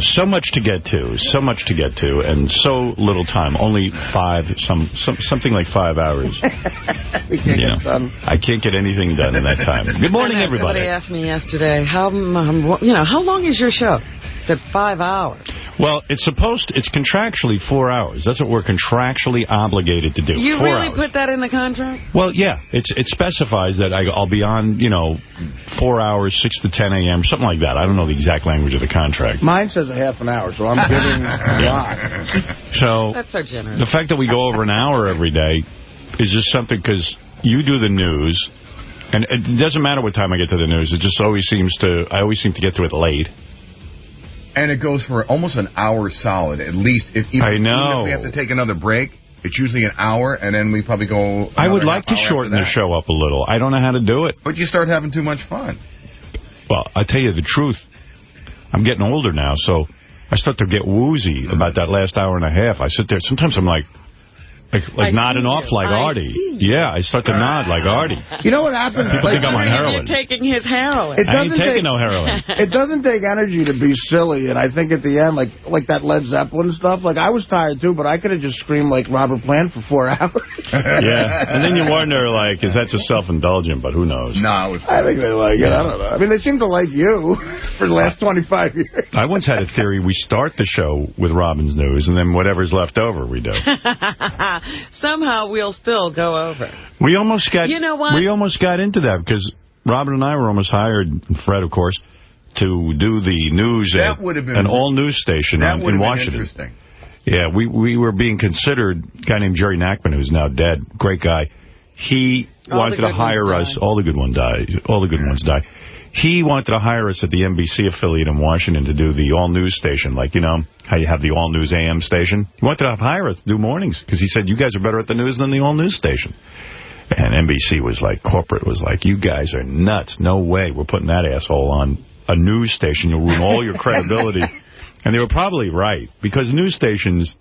So much to get to, so much to get to, and so little time. Only five, some, some something like five hours. we can't you get done. I can't get anything done in that time. Good morning, know, everybody. Somebody asked me yesterday, how, um, you know, how long is your show? I said five hours. Well, it's supposed, to, it's contractually four hours. That's what we're contractually obligated to do. You four really hours. put that in the contract? Well, yeah, it's it specifies that I, I'll be on, you know, four hours, 6 to 10 a.m., something like that. I don't know the exact language of the contract. Mine says a half an hour, so I'm giving a lot. So That's so generous. the fact that we go over an hour every day is just something because you do the news, and it doesn't matter what time I get to the news. It just always seems to, I always seem to get to it late. And it goes for almost an hour solid, at least. If, even, I know. Even if we have to take another break, it's usually an hour, and then we probably go I would like to shorten the show up a little. I don't know how to do it. But you start having too much fun. Well, I tell you the truth. I'm getting older now, so I start to get woozy about that last hour and a half. I sit there. Sometimes I'm like, like, like I nodding see off you. like I Artie. Yeah, I start to nod like Artie. You know what happens? People think I'm on heroin. You're taking his heroin. It I ain't doesn't taking take no heroin. it doesn't take energy to be silly, and I think at the end, like like that Led Zeppelin stuff, like I was tired too, but I could have just screamed like Robert Plant for four hours. Yeah, and then you wonder, like, is that just self-indulgent? But who knows? No, it was I think they like it. I don't know. I mean, they seem to like you for the last 25 years. I once had a theory. We start the show with Robin's news, and then whatever's left over, we do. Somehow we'll still go over. We almost got. You know what? We almost got into that because Robin and I were almost hired, Fred, of course, to do the news That at would have been- an all-news station that on- in have been Washington. interesting. Yeah, we we were being considered. A guy named Jerry Nachman, who's now dead, great guy. He All wanted to hire us. die. All the good ones die. All the good ones die. He wanted to hire us at the NBC affiliate in Washington to do the all-news station, like, you know, how you have the all-news AM station. He wanted to hire us to do mornings because he said, you guys are better at the news than the all-news station. And NBC was like, corporate was like, you guys are nuts. No way we're putting that asshole on a news station. You'll ruin all your credibility. and they were probably right, because news stations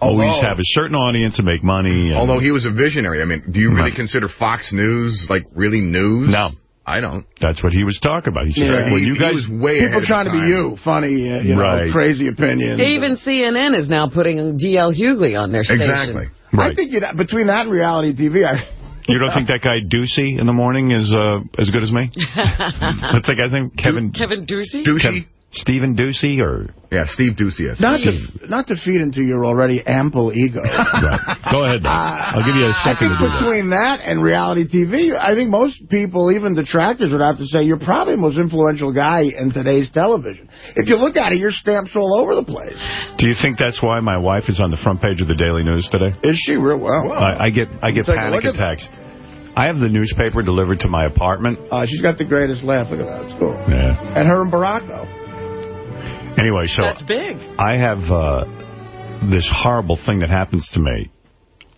always Although- have a certain audience and make money. And Although he was a visionary. I mean, do you really Right. consider Fox News, like, really news? No. I don't. That's what he was talking about. He said, Yeah, when he, you he guys... was way People trying to be you, funny, uh, you know, Right. crazy opinions. Even CNN is now putting D.L. Hughley on their station. Exactly. I think you'd, between that and reality TV, I, You don't think that guy Doocy in the morning is uh, as good as me? What's that guy's name? Kevin... Kevin Doocy? Douchey? Kev- Stephen Doocy or... Yeah, Steve Doocy. I think. not to not to feed into your already ample ego. Right. Go ahead, then. I'll give you a second think to do that. between that and reality TV, I think most people, even detractors, would have to say you're probably the most influential guy in today's television. If you look at it, your stamps all over the place. Do you think that's why my wife is on the front page of the Daily News today? Is she real well? I, I get I get Take a panic at attacks. I have the newspaper delivered to my apartment. Uh, she's got the greatest laugh. Look at that. It's cool. Yeah. And her and Barack, though. Anyway, so That's big. I have uh, this horrible thing that happens to me.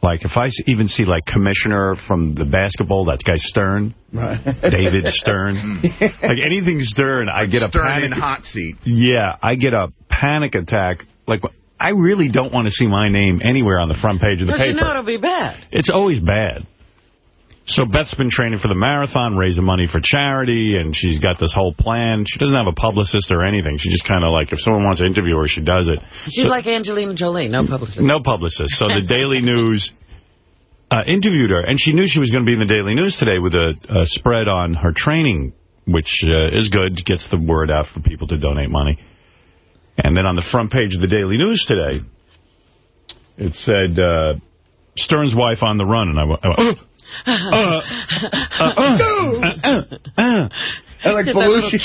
Like, if I even see, like, Commissioner from the basketball, that guy Stern, Right. David Stern, like anything Stern, I get a Stern panic. in hot seat. Yeah, I get a panic attack. Like, I really don't want to see my name anywhere on the front page of the Because you paper. know it'll be bad. It's always bad. So Beth's been training for the marathon, raising money for charity, and she's got this whole plan. She doesn't have a publicist or anything. She just kind of like, if someone wants to interview her, she does it. She's So- like Angelina Jolie, no publicist. no publicist. So the Daily News uh, interviewed her, and she knew she was going to be in the Daily News today with a, a spread on her training, which uh, is good, gets the word out for people to donate money. And then on the front page of the Daily News today, it said, uh, Stern's wife on the run. And I went, I went, uh, uh, uh, uh, uh. And like Belushi,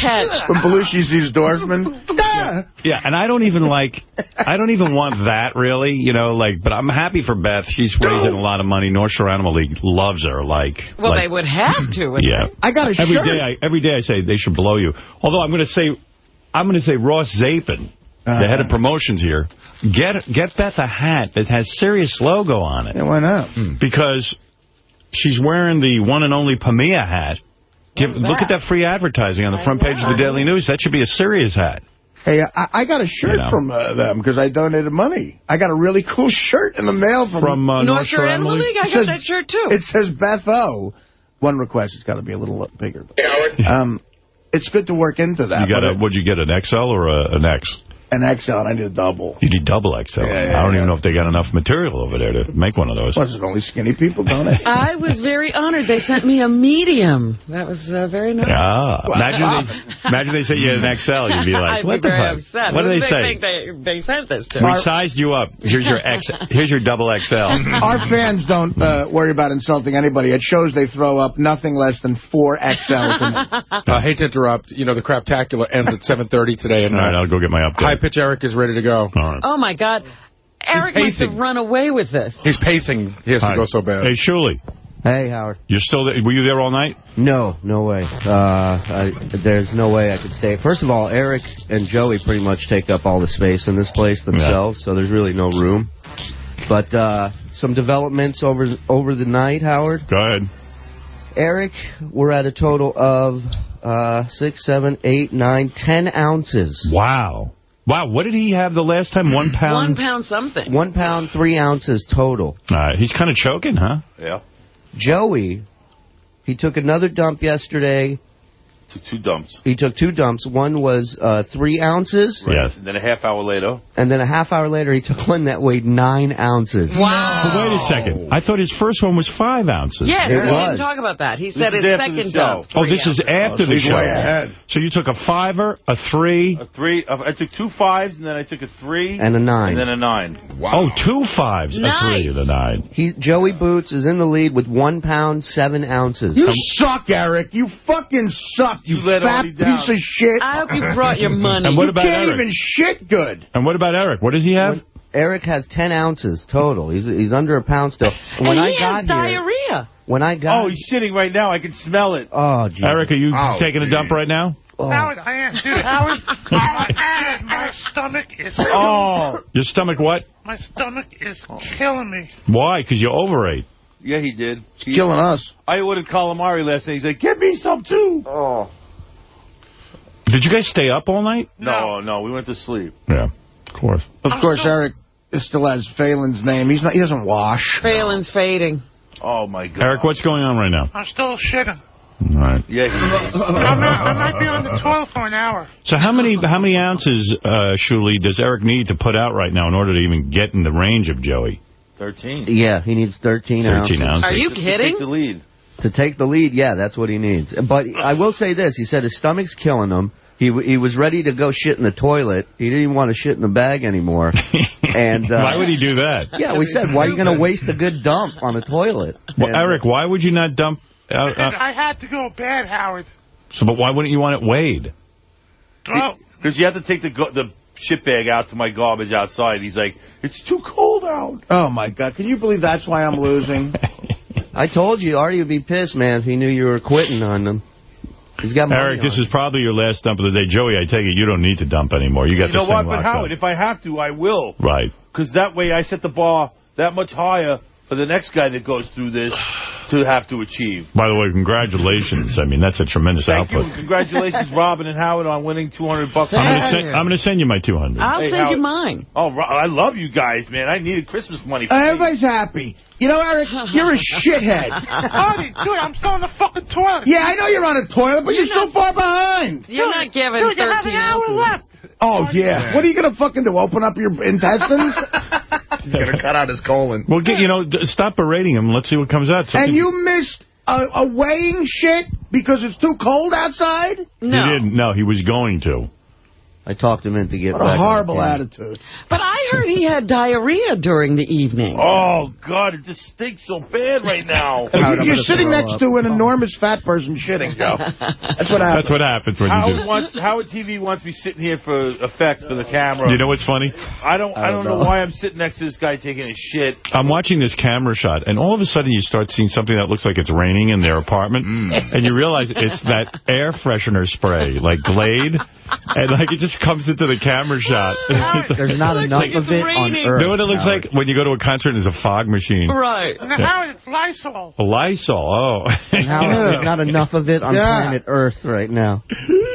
when Belushi sees Dorsman. Ah. Yeah, and I don't even like, I don't even want that really, you know, like, but I'm happy for Beth. She's raising a lot of money. North Shore Animal League loves her, like. Well, like, they would have to. Yeah. I got a Every shirt. day, I, every day I say they should blow you. Although I'm going to say, I'm going to say Ross Zapin, the head of promotions here, get get Beth a hat that has Sirius logo on it Yeah, why not? because she's wearing the one and only Pamia hat. Give, look at that free advertising on the front page of the Daily News. That should be a Sirius hat. Hey, I, I got a shirt You know. from uh, them because I donated money. I got a really cool shirt in the mail from, From uh, North North Shore Animal League? I It got says- that shirt, too. It says Beth O. One request, it's got to be a little bigger. Um, it's good to work into that. You got a, it- would you get an XL or a, an X? An XL and I need a double. You need double XL. Yeah, yeah, I don't yeah. even know if they got enough material over there to make one of those. What's it, only skinny people, don't they? I was very honored. They sent me a medium. That was uh, very nice. Ah, imagine they, imagine they sent you an XL. You'd be like, I'd what be the very fuck? upset. What do Who they do say? think they, they sent this to? We sized you up. Here's your X. Here's your double XL. Our fans don't uh, worry about insulting anybody. At shows, they throw up nothing less than four XLs. I hate to interrupt. You know, the Craptacular ends at 7.30 today. And All right, uh, I'll go get my update. High Pitch Eric is ready to go. All right. Oh, my God. Eric must have pacing. run away with this. He's pacing. He has All to go so bad. Hey, Shuli, Hey, Howard. you're still there? Were you there all night? No, no way. Uh, I, there's no way I could stay. First of all, Eric and Joey pretty much take up all the space in this place themselves, so there's really no room. But uh, some developments over over the night, Howard. Go ahead. Eric, we're at a total of uh, six, seven, eight, nine, ten ounces. Wow. Wow, what did he have the last time? One One pound? pound something. One pound, three ounces total. Uh, he's kind of choking, huh? Yeah. Joey, he took another dump yesterday. Took two dumps. He took two dumps. One was uh, three ounces. Yes. And then a half hour later, And then a half hour later, he took one that weighed nine ounces. But wait a second. I thought his first one was five ounces. Yes, It we was. didn't talk about that. He said his second dump. Oh, three this is ounces. after the show. ahead. So you took a fiver, a three. a three. uh, I took two fives, and then I took a three, And a nine. and then a nine. Wow. Oh, two fives, a three, and a nine. He, Joey Boots is in the lead with one pound, seven ounces. You suck, Eric. You fucking suck, you, You let fat down. piece of shit. I hope you brought your money. And what you about can't Eric? even shit good. And what about Eric? What does he have? Eric has 10 ounces total. He's he's under a pound still. and When he I got has here, diarrhea. when I got Oh, he's shitting right now. I can smell it. Oh, geez. Eric, are you Oh, taking a dump right now? Oh. Howard, I am. Dude, Howard, my, my stomach is Oh, Your stomach what? my stomach is killing me. Why? Because you overate. Yeah, he did. He- Killing us. I ordered calamari last night. He's like, "Get me some too." Oh. Did you guys stay up all night? No, no, we went to sleep. Yeah, of course. Of course, Eric still has Phelan's name. He's not. He doesn't wash. Phelan's fading. Oh my god. Eric, what's going on right now? I'm still shitting. All right. Yeah, he is. I might, I might be on the toilet for an hour. So how many how many ounces, uh, Shuli, does Eric need to put out right now in order to even get in the range of Joey? Thirteen. Yeah, he needs 13, 13 ounces. ounces. Are you Just to kidding? Take the lead. To take the lead, yeah, that's what he needs. But I will say this. He said his stomach's killing him. He w- he was ready to go shit in the toilet. He didn't even want to shit in the bag anymore. And uh, why would he do that? Yeah, we said, why are you going to waste a good dump on a toilet? Well, And- Eric, why would you not dump? Uh, uh, I had to go bad, Howard. so, but why wouldn't you want it weighed? Well, Because you have to take the go- the shit bag out to my garbage outside. He's like, "It's too cold out." Oh my God! Can you believe that's why I'm losing? I told you, Artie would be pissed, man, if he knew you were quitting on them. He's got money Eric, this is probably your last dump of the day. Joey, I take it you don't need to dump anymore. You got You this know thing what? But locked Howard, up. if I have to, I will. Right. Because that way I set the bar that much higher for the next guy that goes through this to have to achieve. By the way, congratulations. I mean, that's a tremendous Thank you. output. and Congratulations, Robin and Howard, on winning 200 bucks. I'm going to send, you. I'm going to send you my 200. I'll Hey, send you mine. Oh, I love you guys, man. I needed Christmas money. For Uh, me. everybody's happy. You know, Eric, you're a shithead. Artie, dude, I'm still on the fucking toilet. Yeah, I know you're on a toilet, but you're, You're so far behind. You're Dude, not giving dude, you have 13 an hour left. Oh yeah. What are you gonna fucking do? Open up your intestines? He's going to cut out his colon. Well, get, you know, stop berating him. Let's see what comes out. and you missed a, a weighing shit because it's too cold outside? No. He didn't. No, he was going to. I talked him into get What a back horrible attitude. But I heard he had diarrhea during the evening. Oh, God, it just stinks so bad right now. You're, you're sitting next up. to an enormous fat person shitting, Joe. That's what happens. That's what happens when you do. wants Howard TV wants me sitting here for effects for the camera. You know what's funny? I don't I don't know know. why I'm sitting next to this guy taking his shit. I'm watching this camera shot, and all of a sudden you start seeing something that looks like it's raining in their apartment, mm. and you realize it's that air freshener spray, like Glade, and like it just comes into the camera shot. There's not Looks enough like of it on raining. Earth. You know what it looks Howard. like when you go to a concert and there's a fog machine? Right. And Howard, it's Lysol. A Lysol, oh. Howard, there's not enough of it on Yeah. planet Earth right now.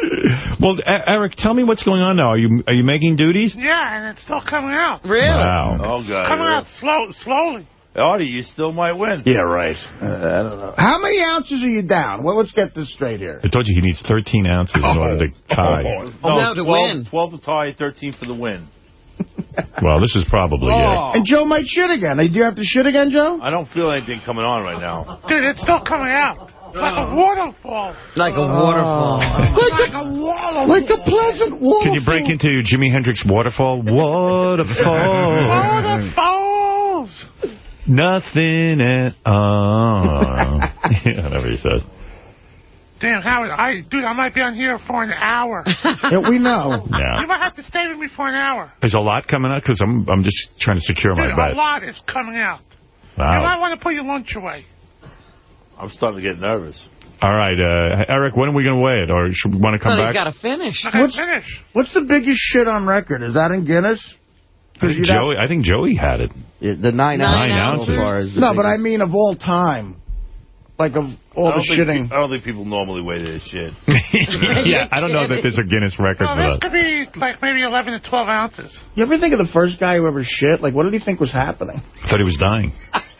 well, Eric, tell me what's going on now. Are you are you making duties? Yeah, and it's still coming out. Really? Wow. Oh God. Coming out slow, slowly. Artie, you still might win. Yeah, right. Uh, I don't know. How many ounces are you down? Well, let's get this straight here. I told you he needs 13 ounces in order to tie. No, No, to 12, win. 12 to tie, 13 for the win. Well, this is probably Oh. And Joe might shit again. Do you have to shit again, Joe? I don't feel anything coming on right now. Dude, it's still coming out. Like a waterfall. Like a waterfall. Like a wall. Like a pleasant waterfall. Can you break into Jimi Hendrix Waterfall? Waterfall. Waterfalls. Nothing at all. yeah, whatever he says. Damn, Howard, I, dude, I might be on here for an hour. Yeah, we know. Yeah. You might have to stay with me for an hour. There's a lot coming out because I'm I'm just trying to secure my Dude, a lot is coming out. Wow. You might want to put your lunch away. I'm starting to get nervous. All right, uh, Eric, when are we going to weigh it? Or should we want to come Well, back? he's got to finish. I gotta What's- finish. What's the biggest shit on record? Is that in Guinness? Joey, I think Joey had it. Yeah, The nine, Nine ounces. ounces? Far is No, but I mean of all time. Like of all the shitting. pe- I don't think people normally weigh their shit. yeah, I don't know that there's a Guinness record Oh, for this that. could be like maybe 11 to 12 ounces. You ever think of the first guy who ever shit? Like, what did he think was happening? I Thought he was dying.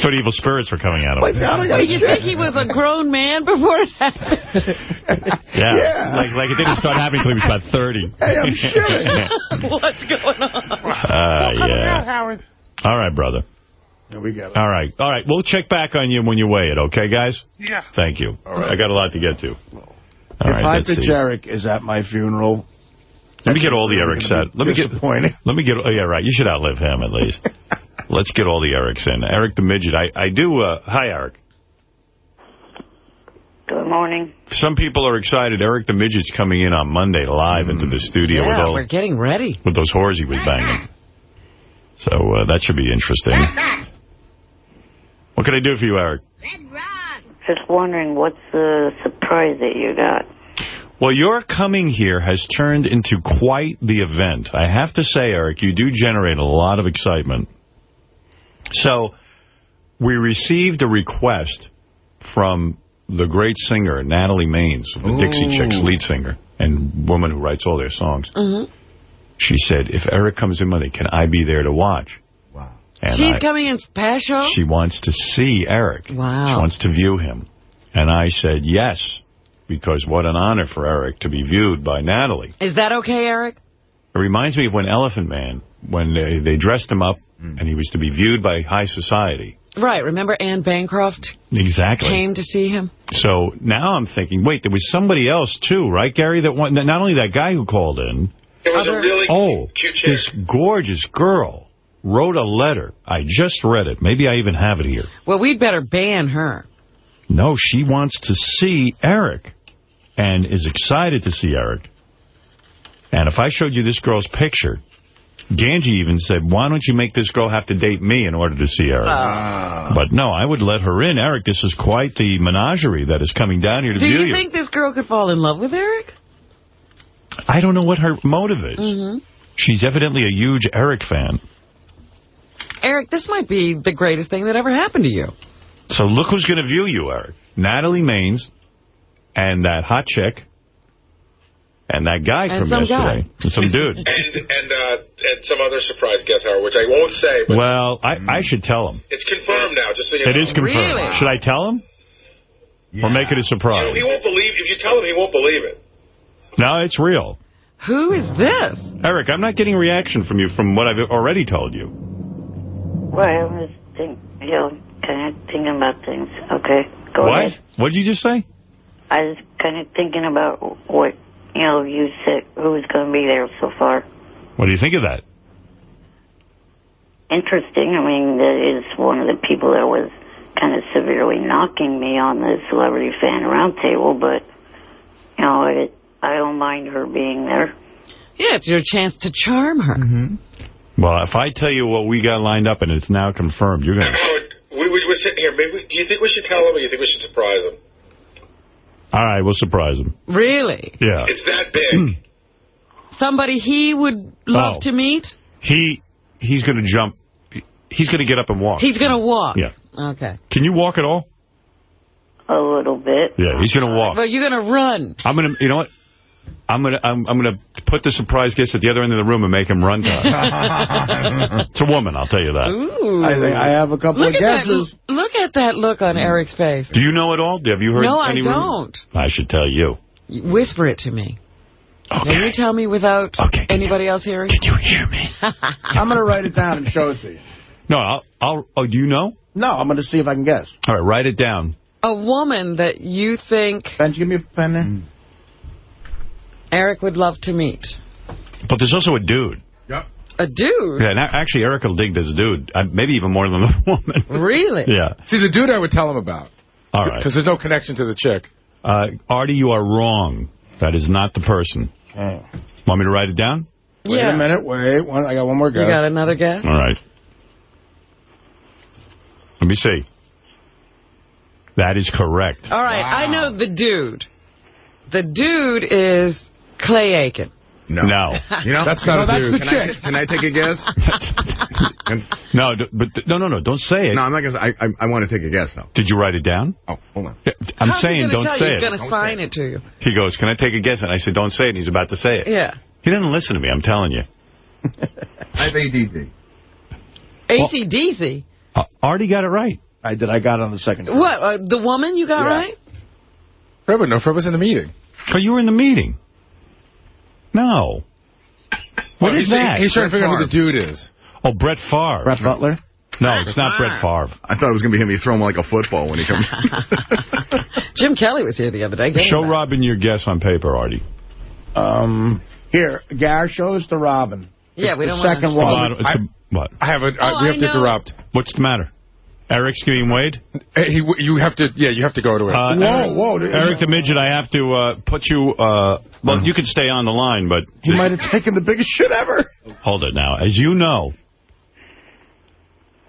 Thought evil spirits were coming at him. Like, did Wait, you think he was a grown man before it happened? yeah. Yeah. Like, like it didn't start happening until he was about 30. Hey, I'm shitting. What's going on? Uh, Coming out, yeah. Howard. All right, brother. There we go. All right. All right. We'll check back on you when you weigh it, okay, guys? Yeah. Thank you. All right. I got a lot to get to. All if right, I let's pitch. Eric is at my funeral, Let me get all the Eric set. Let me get. disappointing. Let me get. Oh yeah, right. You should outlive him at least. Let's get all the Erics in. Eric the midget. I I do. Uh, hi, Eric. Good morning. Some people are excited. Eric the midget's coming in on Monday live into the studio Yeah, with all we're getting ready. with those whores he was banging. So uh, that should be interesting. What can I do for you, Eric? Just wondering what's the surprise that you got? Well, your coming here has turned into quite the event. I have to say, Eric, you do generate a lot of excitement. So, we received a request from the great singer, Natalie Maines, the Dixie Chicks, lead singer, and woman who writes all their songs. Mm-hmm. She said, if Eric comes in Monday, can I be there to watch? Wow. And She's I- coming in special? she wants to see Eric. Wow. She wants to view him. And I said yes, because what an honor for Eric to be viewed by Natalie. Is that okay, Eric? It reminds me of when Elephant Man, when they, they dressed him up Mm. and he was to be viewed by high society. Right. Remember Anne Bancroft Exactly. came to see him? So now I'm thinking, wait, there was somebody else too, right, Gary? That one, not only that guy who called in. It was Other- a really Oh, cute chair. this gorgeous girl wrote a letter. I just read it. Maybe I even have it here. Well, we'd better ban her. No, she wants to see Eric and is excited to see Eric. And if I showed you this girl's picture, Ganji even said, why don't you make this girl have to date me in order to see Eric? Ah. But no, I would let her in. Eric, this is quite the menagerie that is coming down here to Do view you think this girl could fall in love with Eric? I don't know what her motive is. Mm-hmm. She's evidently a huge Eric fan. Eric, this might be the greatest thing that ever happened to you. So look who's going to view you, Eric. Natalie Maines and that hot chick and that guy And from some yesterday. And some dude. and and uh, and some other surprise guest hour, which I won't say, but Well, I, I should tell him. it's confirmed now. Just so you It know. is confirmed. Really? Should I tell him? Or make it a You know, surprise? he won't believe if you tell him. He won't believe it. No, it's real. Who is this? Eric, I'm not getting a reaction from you from what I've already told you. Right, I was think, you know, kind of thinking about things. Okay, go what? ahead. What did you just say? I was kind of thinking about what, you know, you said, who's going to be there so far. What do you think of that? Interesting. I mean, that is one of the people that was kind of severely knocking me on the celebrity fan roundtable, but, you know, it, I don't mind her being there. Yeah, it's your chance to charm her. Mm-hmm. Well, if I tell you what we got lined up and it's now confirmed, you're going to... Howard, we, we, we're sitting here. Maybe, do you think we should tell him, or do you think we should surprise him? All right, we'll surprise him. Really? Yeah. It's that big. Hmm. Somebody he would love Oh. to meet? He He's going to jump. He's going to get up and walk. He's going to walk? Yeah. Okay. Can you walk at all? A little bit. Yeah, he's going to walk. Well, you're going to run. I'm going to, you know what? I'm gonna I'm, I'm gonna put the surprise guest at the other end of the room and make him run to her. it's a woman, I'll tell you that. Ooh. I think I have a couple Look of at, guesses. that, look at that look on mm. Eric's face. Do you know it all? Have you heard No, I don't. I should tell you. Whisper it to me. Okay. Can you tell me without Okay, can anybody else hearing? Can you hear me? I'm going to write it down and show it to you. No, I'll, I'll. Oh, do you know? No, I'm going to see if I can guess. All right, write it down. A woman that you think Ben, give me a pen there. Mm. Eric would love to meet. But there's also a dude. A dude? Yeah, and actually, Eric will dig this dude. Uh, maybe even more than the woman. Really? yeah. See, the dude I would tell him about. All right. Because there's no connection to the chick. Uh, Artie, you are wrong. That is not the person. Oh. Want me to write it down? Wait yeah. a minute. Wait. One, I got one more guess. You got another guess? All right. Let me see. That is correct. All right, I know the dude. The dude is Clay Aiken. No. No. You know? That's not No, a that's dude. the Can I, chick. can I take a guess? Can- No, but no, no, no. Don't say it. no, I'm not going to. I, I want to take a guess, though. Did you write it down? Oh, hold on. I'm How's saying don't tell say you? it. He's going to sign it to you. He goes, can I take a guess? And I said, don't say it. And he's about to say it. Yeah. He didn't listen to me. I'm telling you. I have ADD. ACDC. Uh, Artie got it right. I did. I got it on the second. try. What, uh, the woman you got Yeah. right? Fred would know. Fred was in the meeting. Oh, you were in the meeting. No. What Oh, is he's, that? He's trying to figure out who the dude is. Oh, Brett Favre. Brett Butler. No, it's not Brett Favre. I thought it was going to be him. He throw him like a football when he comes. Jim Kelly was here the other day. Get Show back. Robin your guess on paper, Artie. Um, here, Gar, show this to Robin. Yeah, we don't want second one. Hold on, it's I- a- what? I have a. Uh, Oh, we have I to interrupt. What's the matter? Eric's getting weighed? Hey, he, you have to. Yeah, you have to go to it. Uh, Whoa, Eric, whoa. Eric the Midget, I have to uh, put you... Uh, well, you can stay on the line, but... He might have taken the biggest shit ever. Hold it now. As you know,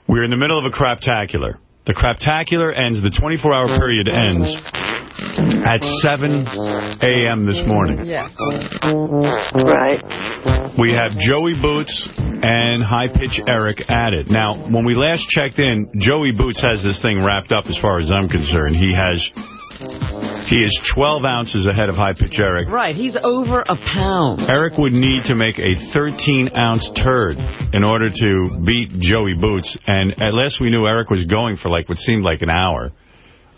we're in the middle of a craptacular. The craptacular ends, the 24-hour period ends at 7 a.m. this morning. Yeah. Right. We have Joey Boots and High Pitch Eric at it. Now, when we last checked in, Joey Boots has this thing wrapped up as far as I'm concerned. He has... He is 12 ounces ahead of High Pitch Eric. Right, he's over a pound. Eric would need to make a 13-ounce turd in order to beat Joey Boots. And at last we knew Eric was going for like what seemed like an hour.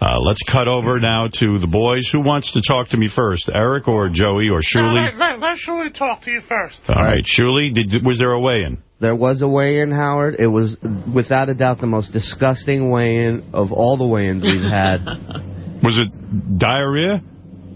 Uh, let's cut over now to the boys. Who wants to talk to me first, Eric or Joey or Shuli? Let, let, let Shuli talk to you first. All right, Shuli, did, was there a weigh-in? There was a weigh-in, Howard. It was, without a doubt, the most disgusting weigh-in of all the weigh-ins we've had. Was it diarrhea?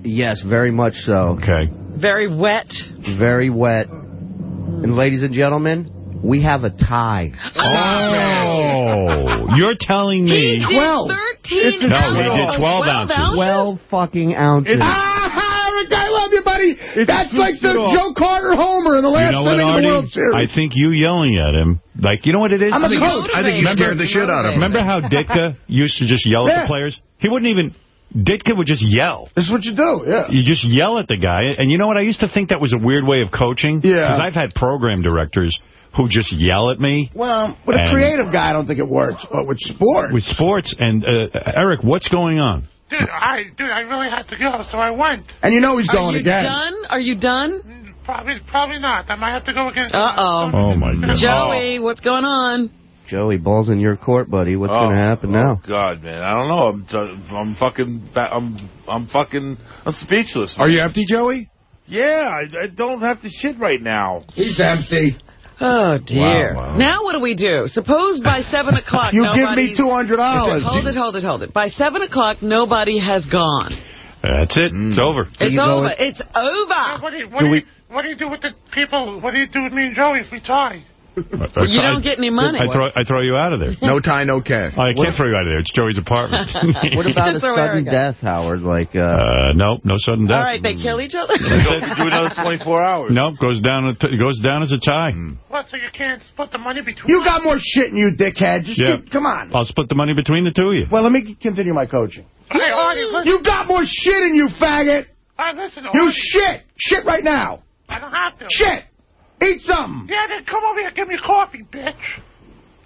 yes, very much so. Okay. Very wet. Very wet. And ladies and gentlemen, we have a tie. Oh, you're telling me... did 12. 13 No, ounces. he did 12 ounces. 12 fucking ounces. Ah, Eric, I love you, buddy. That's like the off. Joe Carter homer in the You last know what, inning of the Artie? World Series. I think you yelling at him, like, you know what it is? I'm a I think- coach. I think he scared the shit out of him. Remember how Ditka used to just yell at the players? He wouldn't even... Ditka would just yell. This is what you do, yeah. You just yell at the guy. And you know what? I used to think that was a weird way of coaching. Yeah. Because I've had program directors who just yell at me Well, with a creative guy, I don't think it works. But with sports, with sports. And, uh, Eric, what's going on? Dude, I dude, I really had to go, so I went. and you know he's going again. Are you again. done? Are you done? Probably, probably not. I might have to go again. Uh-oh. Oh, my God. Joey, what's going on? Joey, ball's in your court, buddy. What's Oh, going to happen now? Oh God, man, I don't know. I'm, t- I'm fucking, I'm, I'm fucking, I'm speechless. Are you empty, Joey? Yeah, I, I don't have to shit right now. He's empty. Oh, dear. Wow, wow. Now what do we do? Suppose by 7 o'clock You give me $200. Hold it, hold it, hold it. By 7 o'clock, nobody has gone. That's it. It's over. It's over. going- It's So over. what do you, what Do do, we- you, what do you do with the people? What do you do with me and Joey if we tie? You don't get any money. I throw, I throw you out of there. No tie, no cash. I can't throw you out of there. It's Joey's apartment. What about a sudden death, Howard? Like, uh, Uh, no, no sudden death. All right, they kill each other? We have do another 24 hours. No, goes down. a t- goes down as a tie. What? So you can't split the money between? You us? got more shit in you, dickhead. Just Yeah. keep- come on. I'll split the money between the two of you. Well, let me continue my coaching. Hey, Artie. You got more shit in you, faggot. Hey, listen, You Artie, shit. Shit right now. I don't have to. Shit. Eat something. Yeah, then come over here and give me coffee, bitch.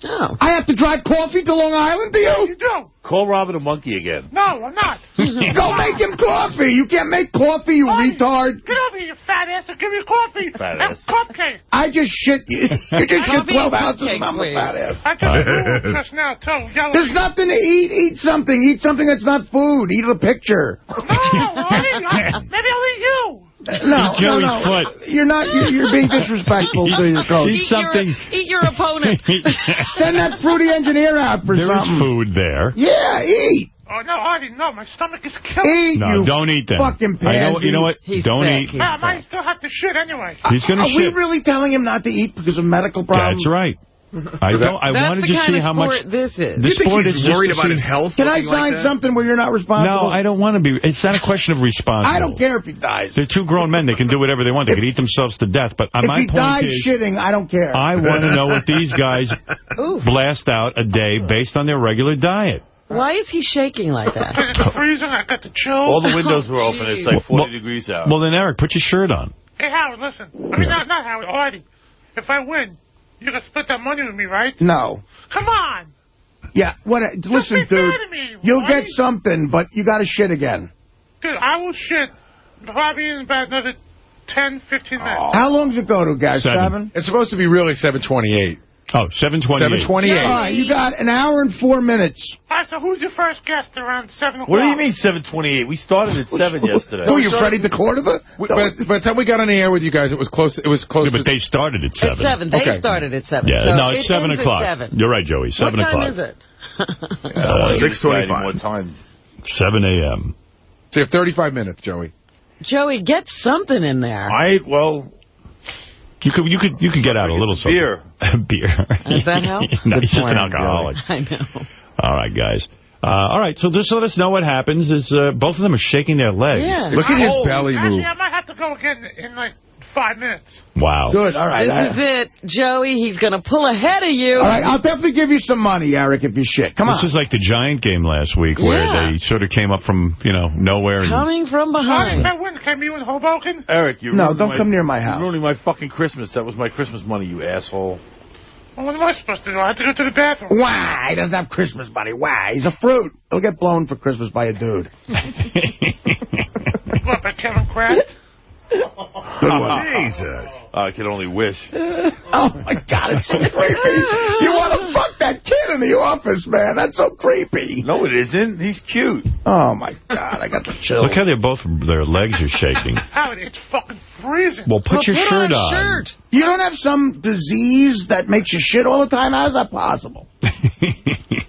Oh. I have to drive coffee to Long Island to you? You do. Call Robin a monkey again. No, I'm not. Go make him coffee. You can't make coffee, you Marty, retard. Get over here, you fat ass, and give me coffee. Fat and ass. cupcake. I just shit. You, you just shit 12 ounces and I'm a fat ass. I just moved just now, too. Yellow. There's nothing to eat. Eat something. Eat something that's not food. Eat a picture. No, Marty. I, maybe I'll eat you. No, no, Joey's no. foot. You're not. You're, you're being disrespectful to your coach. Eat something. Your, eat your opponent. Send that fruity engineer out for There is something. food there. Yeah, eat. Oh, no, Artie, no. My stomach is killing me. No, don't eat them. fucking I know, pansy. you know what? He's don't sick. eat. He's. I might still have to shit anyway. He's going to shit. Are we really telling him not to eat because of medical problems? That's right. I don't. I That's wanted to kind see how much. this is. The You think sport he's is worried about his health? Can I looking like sign something where you're not responsible? No, I don't want to be. It's not a question of responsibility. I don't care if he dies. They're two grown men. They can do whatever they want. They can eat themselves to death. But If my he point dies is, shitting, I don't care. I want to know what these guys blast out a day based on their regular diet. Why is he shaking like that? Because it's freezing. I got the chills. All the windows were open. It's like 40 Well- degrees out. Well, then, Eric, put your shirt on. Hey, Howard, listen. I mean, not, not Howard, Artie. If I win, you're going to split that money with me, right? no. Come on. Yeah, what? Listen, dude. me, You'll right? get something, but you got to shit again. Dude, I will shit probably in about another 10, 15 minutes. How long does it go to, guys? Seven. Seven? It's supposed to be really 728. Oh, 728. 728. All right, you got an hour and four minutes. All right, so who's your first guest around 7 o'clock? what do you mean 728? We started at 7 yesterday. Who, you Freddie de Cordova? We- But by the time we got on the air with you guys, it was close. It was close. Yeah, but to, they started at 7. At 7. They Okay. started at 7. Yeah, so no, it's it 7 o'clock. You're right, Joey. 7 o'clock. what time is it? Uh, 6:25. More time. 7 a.m. so you have 35 minutes, Joey. Joey, get something in there. I, well, You could you could you could get out a little something. beer. beer. Does that help? no, he's just an plan, alcoholic. I know. All right, guys. Uh, all right, so just let us know what happens. Is uh, both of them are shaking their legs. Yeah. Look at his Oh, belly move. I might have to go again in like five minutes. Wow. Good, all right. This is it. Joey, he's going to pull ahead of you. All right, I'll definitely give you some money, Eric, if you shit. Come on. This on. was like the Giant game last week where Yeah. they sort of came up from, you know, nowhere. And, Coming from Artie, if behind. I win, can you in Hoboken? Eric, you're No, don't my- come near my house. You're ruining my fucking Christmas. That was my Christmas money, you asshole. Well, what am I supposed to do? I have to go to the bathroom. Why? He doesn't have Christmas money. Why? He's a fruit. He'll get blown for Christmas by a dude. What, by Kevin Kraft? Good one. Jesus. I can only wish. Oh, my God, it's so creepy. You want to fuck that kid in the office, man. That's so creepy. No, it isn't. He's cute. Oh, my God, I got the chills. Look how they're both, their legs are shaking. Howard, it's fucking freezing. Well, put Well, your put shirt on. on. Shirt. You don't have some disease that makes you shit all the time? How's that possible?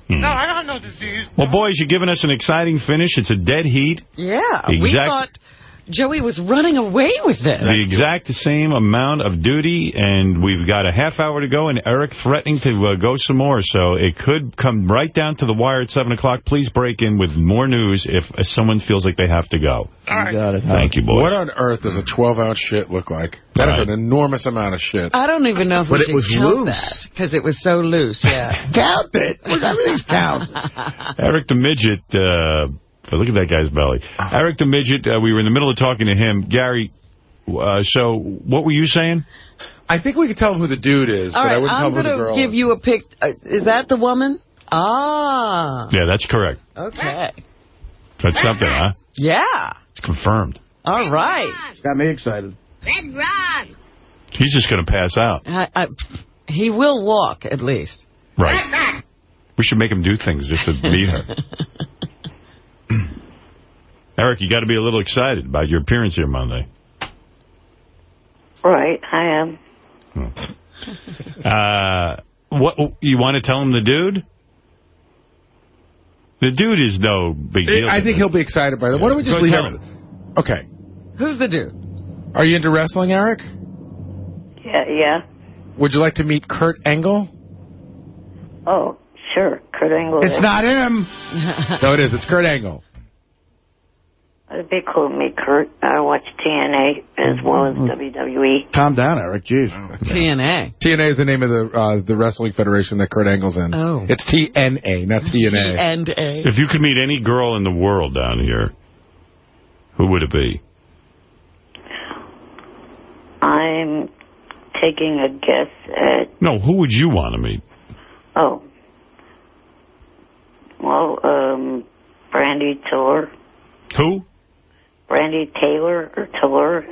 No, I don't have no disease. well, boys, you're giving us an exciting finish. It's a dead heat. Yeah. We thought Joey was running away with it. The exact same amount of duty, and we've got a half hour to go, and Eric threatening to uh, go some more. So it could come right down to the wire at 7 o'clock. Please break in with more news if uh, someone feels like they have to go. All right. Got it. Thank you, boys. What on earth does a 12-ounce shit look like? That is Right. an enormous amount of shit. I don't even know if But we it should was count loose. that because it was so loose. Yeah. Count it. Everything's counted. Eric the Midget, uh, look at that guy's belly. Eric the Midget, uh, we were in the middle of talking to him. Gary, uh, so what were you saying? I think we could tell him who the dude is, All but I wouldn't I'm who the going girl to give is. you a pic. Uh, is that the woman? Ah. Yeah, that's correct. Okay. That's something, huh? Yeah. It's confirmed. All right. Got me excited. Red Rod. He's just going to pass out. I, I, he will walk, at least. Right. We should make him do things just to meet her. Eric, you got to be a little excited about your appearance here Monday. Right, I am. Uh, what you want to tell him the dude? The dude is no big deal. I think he'll be excited by that. Why don't we just Go leave him? Okay. Who's the dude? Are you into wrestling, Eric? Yeah, yeah. Would you like to meet Kurt Angle? Oh, sure. Kurt Angle. It's not him. no, it is. It's Kurt Angle. It'd be cool to meet Kurt. I watch TNA as well as WWE. Calm down, Eric. Jeez. TNA. TNA is the name of the uh, the wrestling federation that Kurt Angle's in. Oh. It's TNA, not TNA. And A. If you could meet any girl in the world down here, who would it be? I'm taking a guess at No, who would you want to meet? Oh. Well, um, Brandy Tiller. Who? Brandy Taylor or Tiller.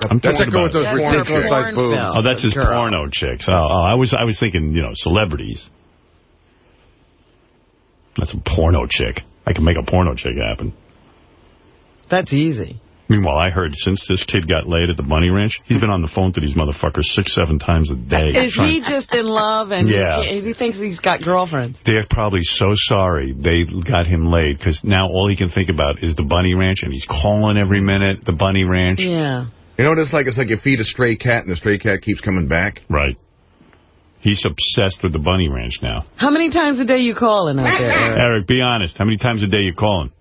I'm That's talking like going with about- those That's ridiculous her sized boobs. film. Oh, that's his Girl. porno chicks. Oh, oh, I was I was thinking, you know, celebrities. That's a porno chick. I can make a porno chick happen. That's easy. Meanwhile, I heard since this kid got laid at the Bunny Ranch, he's been on the phone to these motherfuckers six, seven times a day. Is he just in love and Yeah. he, he thinks he's got girlfriends? They're probably so sorry they got him laid because now all he can think about is the Bunny Ranch, and he's calling every minute the Bunny Ranch. Yeah. You know what it's like? It's like you feed a stray cat and the stray cat keeps coming back. Right. He's obsessed with the Bunny Ranch now. How many times a day you calling out there, Eric? Eric, be honest. How many times a day you calling?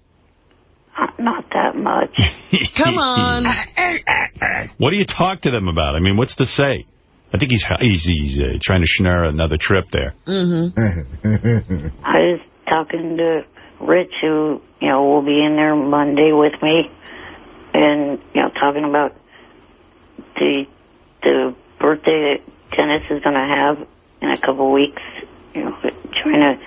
Uh, Not that much. Come on. What do you talk to them about? I mean, what's to say? I think he's he's, he's uh, trying to schnur another trip there. Mm-hmm. I was talking to Rich, who, you know, will be in there Monday with me, and, you know, talking about the the birthday that Dennis is going to have in a couple weeks, you know, trying to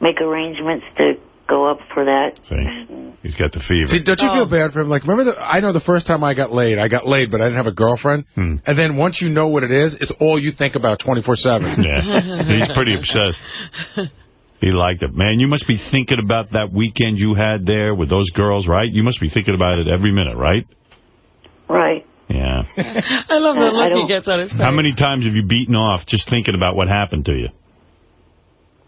make arrangements to go up for that. See, he's got the fever. See, don't you Oh. feel bad for him? Like, remember, the, I know the first time I got laid, I got laid, but I didn't have a girlfriend. Hmm. And then once you know what it is, it's all you think about 24-7. Yeah, he's pretty obsessed. He liked it. Man, you must be thinking about that weekend you had there with those girls, right? You must be thinking about it every minute, right? Right. Yeah. I love the look he gets on his face. How many times have you beaten off just thinking about what happened to you?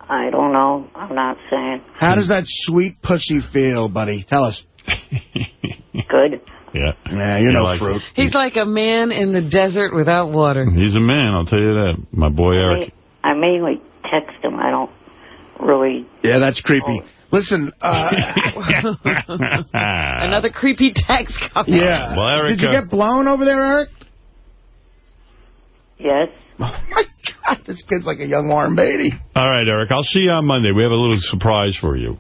I don't know. I'm not saying. How does that sweet pussy feel, buddy? Tell us. Good. Yeah. Yeah, you're He no likes fruit. it. He's like a man in the desert without water. He's a man, I'll tell you that. My boy Eric. I mainly text him. I don't really. Yeah, that's creepy. Listen, uh, Another creepy text coming. yeah. Well, Eric, Did you get blown over there, Eric? Yes. Oh, my God. This kid's like a young Warren Beatty. All right, Eric, I'll see you on Monday. We have a little surprise for you.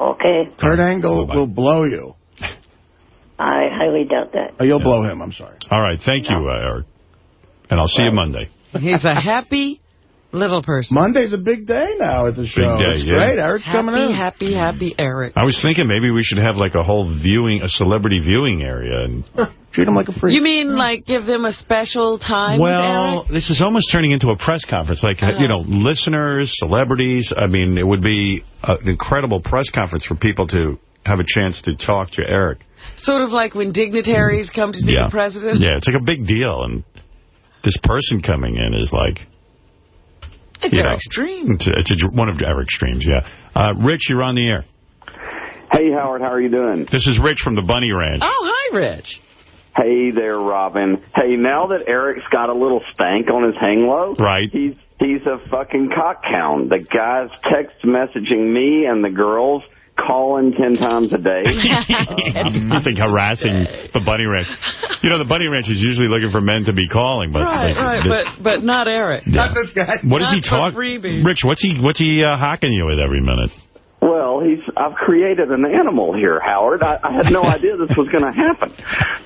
Okay. Kurt Angle Bye-bye. will blow you. I highly doubt that. Oh, you'll blow him, I'm sorry. All right, thank you, uh, Eric. And I'll see you Monday. He's a happy little person. Monday's a big day now at the show. Big day, it's yeah. great. Eric's coming Happy, in. happy, happy Eric. I was thinking maybe we should have like a whole viewing, a celebrity viewing area. And Treat him like a freak. You mean like give them a special time with Well, Eric? this is almost turning into a press conference. Like, you know, listeners, celebrities. I mean, it would be an incredible press conference for people to have a chance to talk to Eric. Sort of like when dignitaries come to see yeah. the president? Yeah, it's like a big deal. And this person coming in is like... It's you know, Eric's dream. It's, a, it's a, one of Eric's dreams, yeah. Uh, Rich, you're on the air. Hey, Howard, how are you doing? This is Rich from the Bunny Ranch. Oh, hi, Rich. Hey there, Robin. Hey, now that Eric's got a little stank on his hang low, Right. he's he's a fucking cock cockhound. The guy's text messaging me and the girls, calling ten times a day. I think harassing the Bunny Ranch. You know, the Bunny Ranch is usually looking for men to be calling, but Right, but- right, but but not Eric. Not this guy. what does he Not for talk? freebies. Rich, what's he what's he uh, hawking you with every minute? Well, he's I've created an animal here, Howard. I, I had no idea this was going to happen,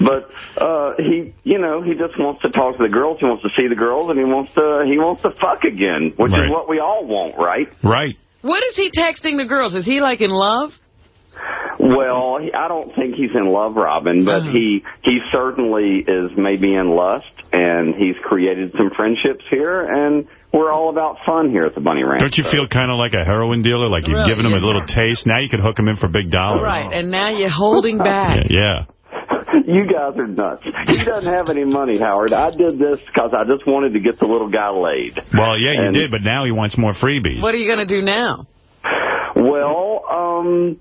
but uh, he, you know, he just wants to talk to the girls. He wants to see the girls, and he wants to he wants to fuck again, which Right. is what we all want, right? Right. What is he texting the girls? Is he like in love? Well, I don't think he's in love, Robin, but Uh-huh. he he certainly is maybe in lust, and he's created some friendships here, and we're all about fun here at the Bunny Ranch. Don't you feel kind of like a heroin dealer? Like you've Really, given him a little taste. Now you could hook him in for big dollars. Right, and now you're holding back. Yeah. You guys are nuts. He doesn't have any money, Howard. I did this because I just wanted to get the little guy laid. Well, yeah, you And- did, but now he wants more freebies. What are you going to do now? Well, um,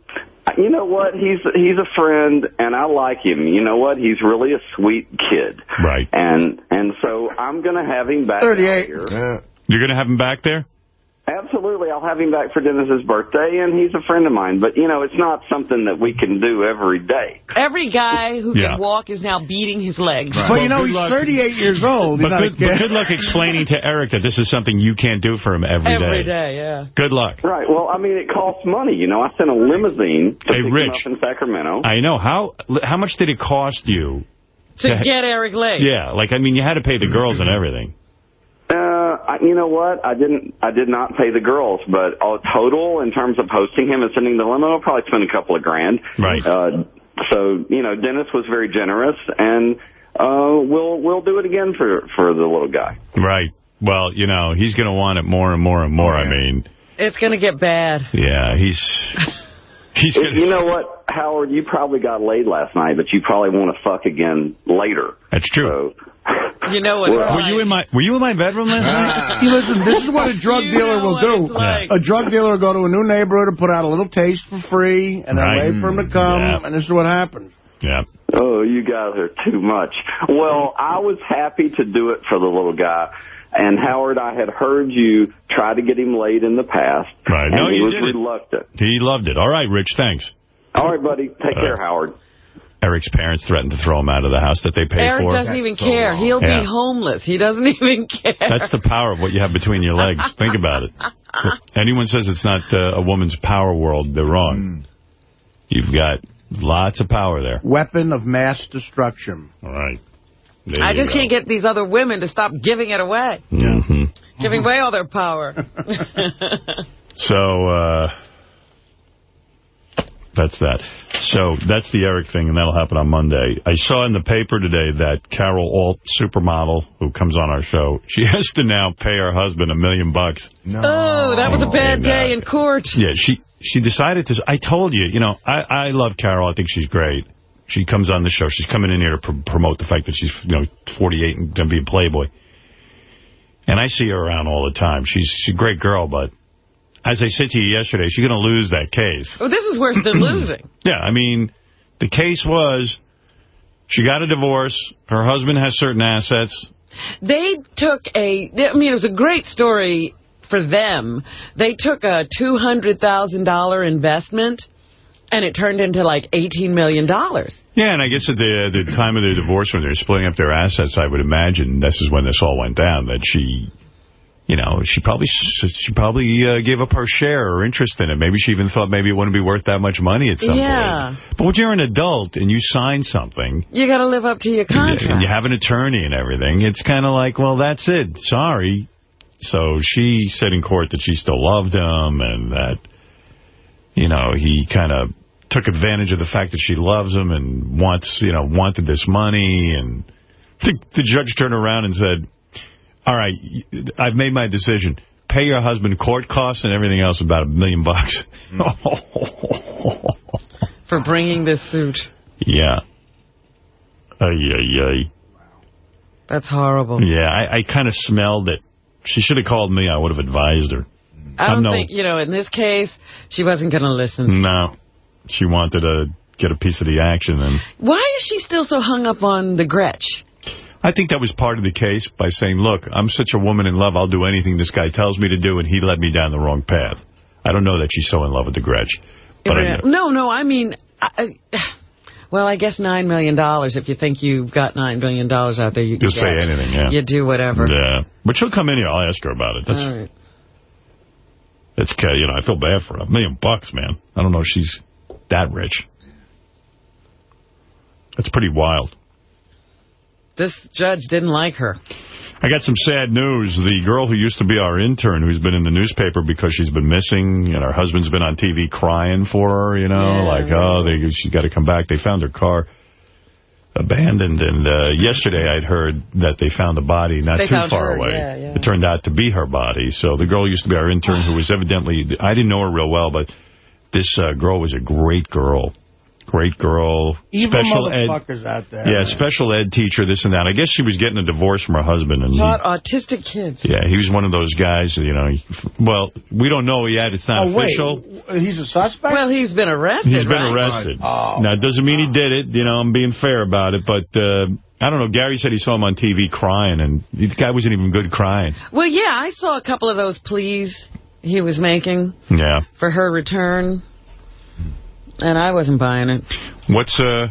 you know what? He's he's a friend, and I like him. You know what? He's really a sweet kid. Right. And and so I'm going to have him back. out 38. Here. You're going to have him back there? Absolutely, I'll have him back for Dennis's birthday, and he's a friend of mine. But you know, it's not something that we can do every day. Every guy who Yeah. can walk is now beating his legs. But you know, good he's luck. 38 years old. He's But not a good, but good luck explaining to Eric that this is something you can't do for him every day. Every day, yeah. Good luck. Right. Well, I mean, it costs money. You know, I sent a limousine to Hey, pick Rich. him up in Sacramento. I know. How how much did it cost you? To To- get Eric laid. Yeah, like, I mean, you had to pay the girls and everything. Uh, I, you know what? I didn't. I did not pay the girls, but uh, total in terms of hosting him and sending the limo, I'll probably spend a couple of grand. Right. Uh, so you know, Dennis was very generous, and uh, we'll we'll do it again for for the little guy. Right. Well, you know, he's going to want it more and more and more. I mean, It's going to get bad. yeah, he's... He's If- you know what, Howard? You probably got laid last night, but you probably want to fuck again later. That's true. You know what? Well, Were you in my Were you in my bedroom last night? Ah. Hey, listen, this is what a drug You dealer will do. like. A drug dealer will go to a new neighborhood and put out a little taste for free, and then Right. wait for him to come, Yeah. and this is what happens. Yeah. Oh, you guys are too much. Well, I was happy to do it for the little guy. And Howard, I had heard you try to get him laid in the past. Right. And No, he you was did it. reluctant. He loved it. All right, Rich, thanks. All right, buddy. Take care, Howard. Eric's parents threatened to throw him out of the house that they pay Eric for. doesn't even care. He'll Yeah. be homeless. He doesn't even care. That's the power of what you have between your legs. Think about it. Anyone says it's not uh, a woman's power world, they're wrong. You've got lots of power there. Weapon of mass destruction. All right. There I just go. can't get these other women to stop giving it away. Mhm. Giving away all their power. So, uh, that's that. So, that's the Eric thing, and that'll happen on Monday. I saw in the paper today that Carol Alt, supermodel, who comes on our show, she has to now pay her husband a million bucks. Oh, that was a bad And, uh, day in court. Yeah, she she decided to... I told you, you know, I, I love Carol. I think she's great. She comes on the show. She's coming in here to pr promote the fact that she's, you know, 48 and going to be a Playboy. And I see her around all the time. She's, she's a great girl, but as I said to you yesterday, she's going to lose that case. Well, this is worse than losing. Yeah, I mean, the case was she got a divorce. Her husband has certain assets. They took a, I mean, it was a great story for them. They took a $200,000 investment, and it turned into like 18 million. dollars. Yeah, and I guess at the the time of their divorce, when they're splitting up their assets, I would imagine this is when this all went down. That she, you know, she probably she probably uh, gave up her share or interest in it. Maybe she even thought maybe it wouldn't be worth that much money at some Yeah. point. But when you're an adult and you sign something, You got to live up to your contract. and you have an attorney and everything, it's kind of like, well, that's it. Sorry. So she said in court that she still loved him and that, you know, he kind of took advantage of the fact that she loves him and wants, you know, wanted this money. And the, the judge turned around and said, all right, I've made my decision. Pay your husband court costs and everything else about a million bucks. For bringing this suit. yeah. Ay, ay, ay. That's horrible. Yeah, I, I kind of smelled it. She should have called me. I would have advised her. I don't no- think, you know, in this case, she wasn't going to listen. No. She wanted to get a piece of the action. And Why is she still so hung up on the Gretsch? I think that was part of the case by saying, look, I'm such a woman in love. I'll do anything this guy tells me to do, and he led me down the wrong path. I don't know that she's so in love with the Gretsch. But I. No, no, I mean, I, well, I guess $9 million. If you think you've got $9 million out there, you can say anything, yeah. You do whatever. Yeah. But she'll come in here. I'll ask her about it. That's, All right. that's you know, I feel bad for her. A million bucks, man. I don't know if she's that rich. That's pretty wild. This judge didn't like her. I got some sad news. The girl who used to be our intern, who's been in the newspaper because she's been missing, and her husband's been on TV crying for her, you know, Yeah, like, oh, they, she's got to come back. They found her car abandoned, and uh, yesterday I'd heard that they found the body not They too far her, away. yeah, yeah. It turned out to be her body. So the girl used to be our intern who was evidently, I didn't know her real well, but this uh, girl was a great girl. Great girl. Evil special ed. motherfuckers out there. Yeah, special ed teacher, this and that. I guess she was getting a divorce from her husband. and he- Taught autistic kids. yeah, he was one of those guys, you know. he- Well, we don't know yet. It's not Oh, wait. official. He's a suspect? Well, he's been arrested, He's been right? arrested. Oh. Now, it doesn't mean he did it. You know, I'm being fair about it. But, uh, I don't know. Gary said he saw him on TV crying, and the guy wasn't even good crying. Well, yeah, I saw a couple of those pleas he was making Yeah. for her return, and I wasn't buying it. What's, uh,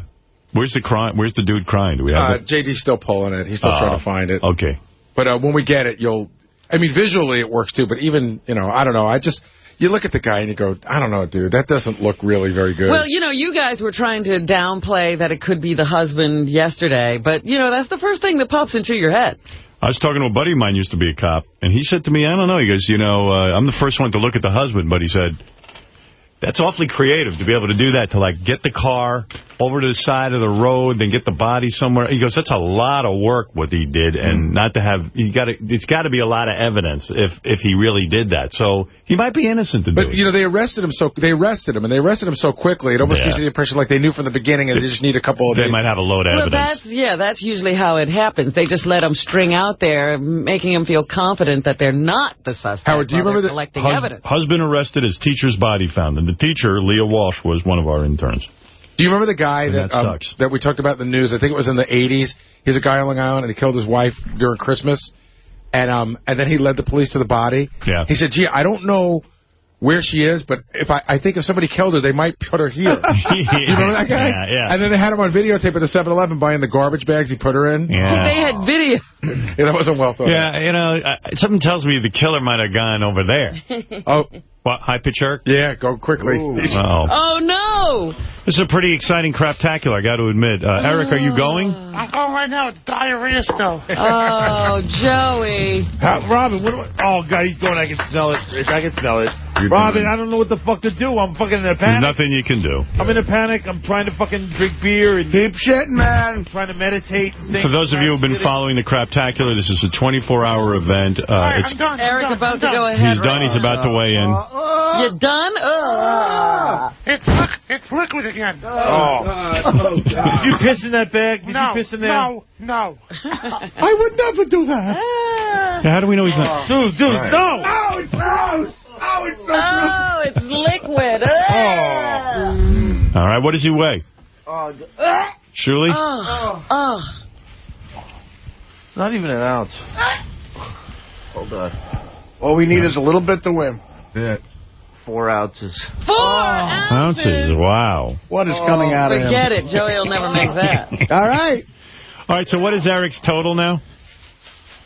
where's the cry? Where's the dude crying? Do we have Uh, it? JD's still pulling it. He's still Oh, trying to find it. Okay. But uh, when we get it, you'll... I mean, visually it works, too. But even, you know, I don't know. I just... You look at the guy and you go, I don't know, dude. That doesn't look really very good. Well, you know, you guys were trying to downplay that it could be the husband yesterday, but, you know, that's the first thing that pops into your head. I was talking to a buddy of mine used to be a cop, and he said to me, I don't know, he goes, you know, uh, I'm the first one to look at the husband, but he said, that's awfully creative to be able to do that, to, like, get the car over to the side of the road, then get the body somewhere. He goes, that's a lot of work what he did, and mm. not to have, you got to, it's got to be a lot of evidence if if he really did that. So he might be innocent to do But, you know, they arrested him so they arrested him, and they arrested him so quickly, it almost Yeah. gives you the impression like they knew from the beginning and they just need a couple of They days. might have a load of Well, evidence. that's, yeah, that's usually how it happens. They just let them string out there, making them feel confident that they're not the suspect Howard, do you remember they're the collecting hus- evidence. husband arrested, his teacher's body found, and the teacher, Leah Walsh, was one of our interns. Do you remember the guy And that that um, that we talked about in the news? I think it was in the 80s. He's a guy on Long Island, and he killed his wife during Christmas. And um, and then he led the police to the body. Yeah. He said, gee, I don't know where she is, but if I, I think if somebody killed her, they might put her here. you remember that guy? Yeah, yeah. And then they had him on videotape at the 7-Eleven buying the garbage bags he put her in. Yeah. They had video. Yeah, that wasn't well thought Yeah, you know, uh, something tells me the killer might have gone over there. Oh. What, high pitch Eric? Yeah, go quickly. Oh. Oh, no! This is a pretty exciting craptacular, I got to admit. Uh, Eric, are you going? I'm going right now. It's diarrhea still. Oh, Joey. How, Robin, what do I, oh, God, he's going. I can smell it. I can smell it. You're Robin, doing- I don't know what the fuck to do. I'm fucking in a There's panic. nothing you can do. I'm in a panic. I'm trying to fucking drink beer and keep shitting, man. I'm trying to meditate. And think. For those of you who've been following the Craptacular, this is a 24-hour event. Uh, it's, Eric about to go ahead. he's done. He's about to weigh in. You done? Ugh. It's liq- it's liquid again. Oh. oh. oh, oh Did you piss in that bag? Did no, you piss in there? no, no. I would never do that. Ah. Yeah, how do we know he's not? Dude, dude, Right. no. Oh, it's gross. Oh, it's so Oh, it's liquid. Ugh. All right, what does he weigh? Ugh. Shuli? Ugh. Ugh. Not even an ounce. Ah. Hold on. All we need is a little bit to win. Four ounces. Four Ounces. Wow. What is coming out of him? Forget it. Joey will never make that. All right. All right, so what is Eric's total now?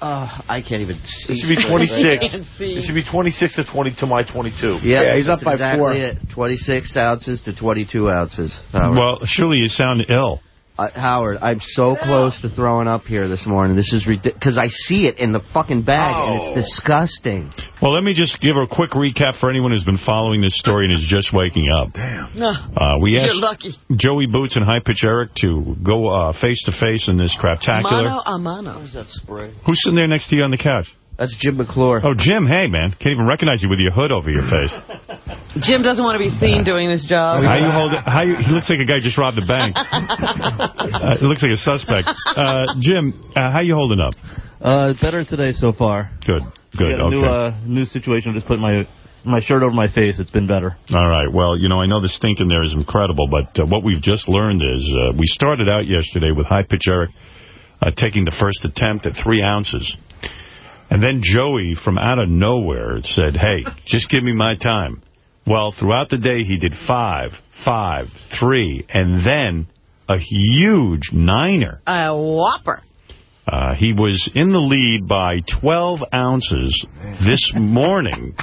Uh, I can't even see. It should be 26. It should be 26 to 20 to my 22. Yeah, Yeah, he's up by exactly four. It. 26 ounces to 22 ounces. Howard. Well, surely you sound ill. Uh, Howard, I'm so close to throwing up here this morning. This is ridiculous. Because I see it in the fucking bag, and Oh. it's disgusting. Well, let me just give a quick recap for anyone who's been following this story and is just waking up. Damn. Uh, we You're asked lucky. Joey Boots and High Pitch Eric to go uh, face-to-face in this craptacular. Mano a mano. that spray? Who's sitting there next to you on the couch? That's Jim McClure. Oh, Jim, hey, man. Can't even recognize you with your hood over your face. Jim doesn't want to be seen doing this job. How you hold it? How you, he looks like a guy just robbed a bank. Uh, he looks like a suspect. Uh, Jim, uh, how you holding up? Uh, better today so far. Good, good, Got a New, okay. uh, new situation. Just putting my my shirt over my face. It's been better. All right. Well, you know, I know the stink in there is incredible, but uh, what we've just learned is uh, we started out yesterday with High Pitch Eric uh, taking the first attempt at three ounces. And then Joey, from out of nowhere, said, hey, just give me my time. Well, throughout the day, he did five, five, three, and then a huge niner. A whopper. Uh, he was in the lead by 12 ounces this morning.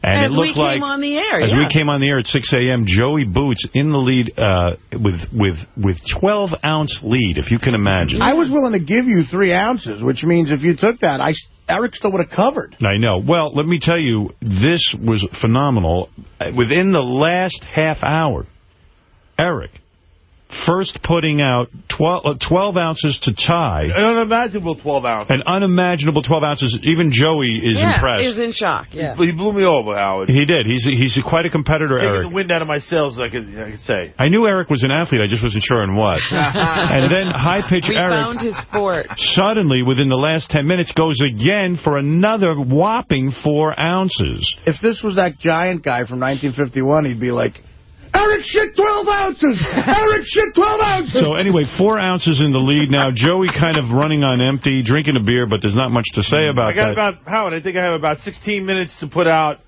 And As it looked we like came on the air, as yeah. we came on the air at 6 a.m., Joey Boots in the lead uh, with with with 12 ounce lead, if you can imagine. I was willing to give you three ounces, which means if you took that, I Eric still would have covered. I know. Well, let me tell you, this was phenomenal. Within the last half hour, Eric, first putting out 12, uh, 12 ounces to tie, An unimaginable 12 ounces. an unimaginable 12 ounces. Even Joey is yeah, impressed. is in shock. Yeah. He blew me over, Howard. He did. He's he's quite a competitor, Taking Eric. the wind out of my sails, I could, I could say. I knew Eric was an athlete. I just wasn't sure in what. and then high pitch We Eric found his sport. suddenly, within the last 10 minutes, goes again for another whopping four ounces. If this was that giant guy from 1951, he'd be like, Eric shit 12 ounces! Eric shit 12 ounces! So anyway, four ounces in the lead now. Joey kind of running on empty, drinking a beer, but there's not much to say about I got that. about, Howard, I think I have about 16 minutes to put out,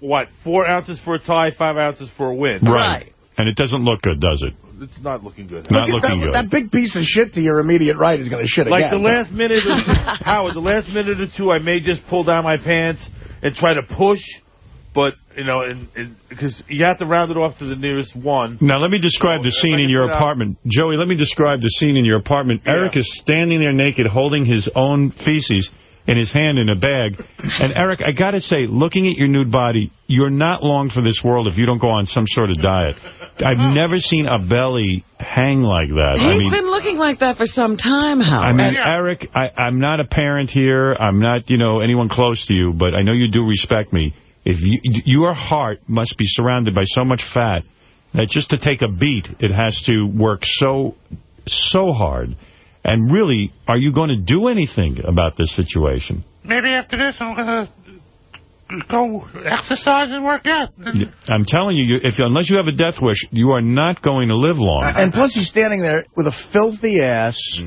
what, four ounces for a tie, five ounces for a win. right. And it doesn't look good, does it? It's not looking good. Not Look at looking that, good. that big piece of shit to your immediate right is going to shit Like again. Like the last minute or two, Howard, the last minute or two, I may just pull down my pants and try to push but you know, because you have to round it off to the nearest one. Now, let me describe the scene in your put out- apartment. Joey, let me describe the scene in your apartment. Eric is standing there naked, holding his own feces in his hand in a bag. And, Eric, I got to say, looking at your nude body, you're not long for this world if you don't go on some sort of diet. I've oh. never seen a belly hang like that. He's I mean, been looking like that for some time, Howard. I mean, Eric, I, I'm not a parent here. I'm not, you know, anyone close to you, but I know you do respect me. If you, your heart must be surrounded by so much fat that just to take a beat, it has to work so, so hard. And really, are you going to do anything about this situation? Maybe after this, I'm gonna go exercise and work out. I'm telling you, you- if unless you have a death wish, you are not going to live long. And plus, he's standing there with a filthy ass. It-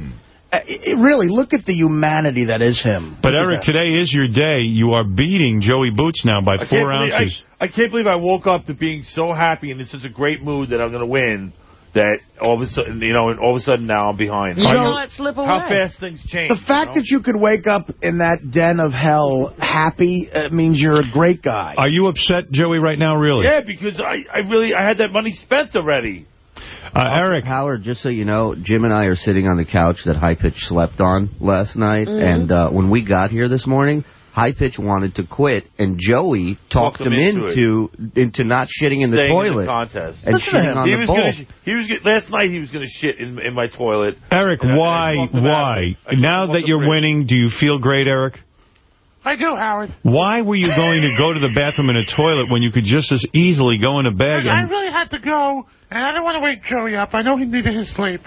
really, look at the humanity that is him. But Look Eric, today is your day. You are beating Joey Boots now by I can't, four believe, ounces. I, I can't believe I woke up to being so happy and in such a great mood that I'm going to win. That all of a sudden, you know, and all of a sudden now I'm behind. You How- saw it slip away. How fast things change. The fact that you could wake up in that den of hell happy uh, means you're a great guy. Are you upset, Joey, right now, really? Yeah, because I, I really, I had that money spent already. Uh, Eric. Howard, just so you know, Jim and I are sitting on the couch that High Pitch slept on last night. Mhm. And uh, when we got here this morning, High Pitch wanted to quit, and Joey talked, Talked him him into into into not shitting in the toilet. in the contest. And shitting on he the was bowl. Gonna, he was last night. He was going to shit in in my toilet. Eric, And I- I why, talked him out of why? Now that you're out of it. winning, do you feel great, Eric? I do, Howard. Why were you going to go to the bathroom in a toilet when you could just as easily go in a bag I really had to go, and I didn't want to wake Joey up. I know he needed his sleep.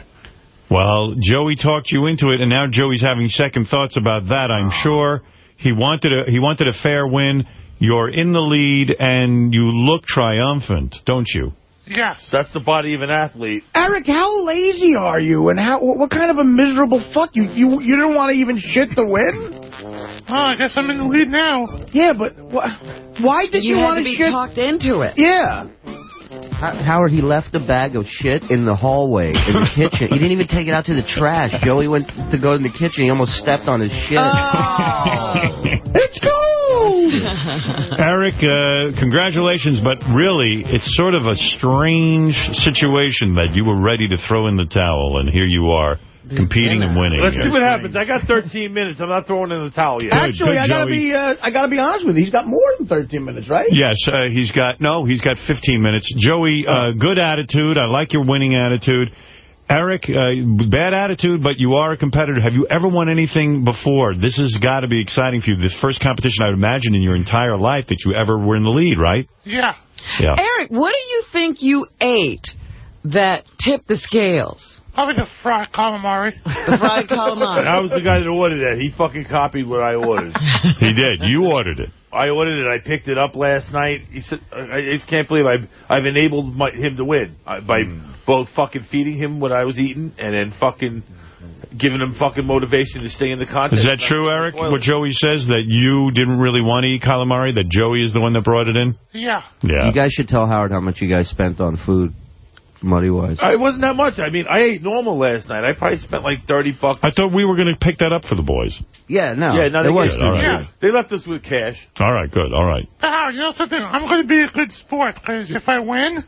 Well, Joey talked you into it, and now Joey's having second thoughts about that, I'm sure. He wanted a, he wanted a fair win. You're in the lead, and you look triumphant, don't you? Yes. That's the body of an athlete. Eric, how lazy are you? And how what, what kind of a miserable fuck? You you you didn't want to even shit the win? Oh, I guess I'm in the lead now. Yeah, but wh why did you, You want to be shit? talked into it. Yeah. Howard, he left a bag of shit in the hallway, in the kitchen. He didn't even take it out to the trash. Joey went to go in the kitchen. He almost stepped on his shit. It's cold. Eric, uh, congratulations, but really, it's sort of a strange situation that you were ready to throw in the towel, and here you are, competing and winning. Let's see what happens. I got 13 minutes. I'm not throwing in the towel yet. Actually, good, I gotta Joey. be uh, I gotta be honest with you. He's got more than 13 minutes, right? Yes, uh, he's got, no, he's got 15 minutes. Joey, uh, good attitude. I like your winning attitude. Eric, uh, bad attitude, but you are a competitor. Have you ever won anything before? This has got to be exciting for you. This first competition, I would imagine, in your entire life that you ever were in the lead, right? Yeah. Yeah. Eric, what do you think you ate that tipped the scales? Probably the fried calamari. The fried calamari. I was the guy that ordered that. He fucking copied what I ordered. He did. You ordered it. I ordered it. I picked it up last night. He said, I I just can't believe I've, I've enabled my, him to win uh, by both fucking feeding him what I was eating and then fucking giving him fucking motivation to stay in the contest. Is that true, Eric, what Joey says, that you didn't really want to eat calamari, that Joey is the one that brought it in? Yeah. Yeah. You guys should tell Howard how much you guys spent on food, money-wise. It wasn't that much. I mean, I ate normal last night. I probably spent like 30 bucks. I thought we were going to pick that up for the boys. Yeah, no. yeah, no, it they, was gave- All right. yeah, they left us with cash. All right, good. All right. But you know something? I'm going to be a good sport because if I win,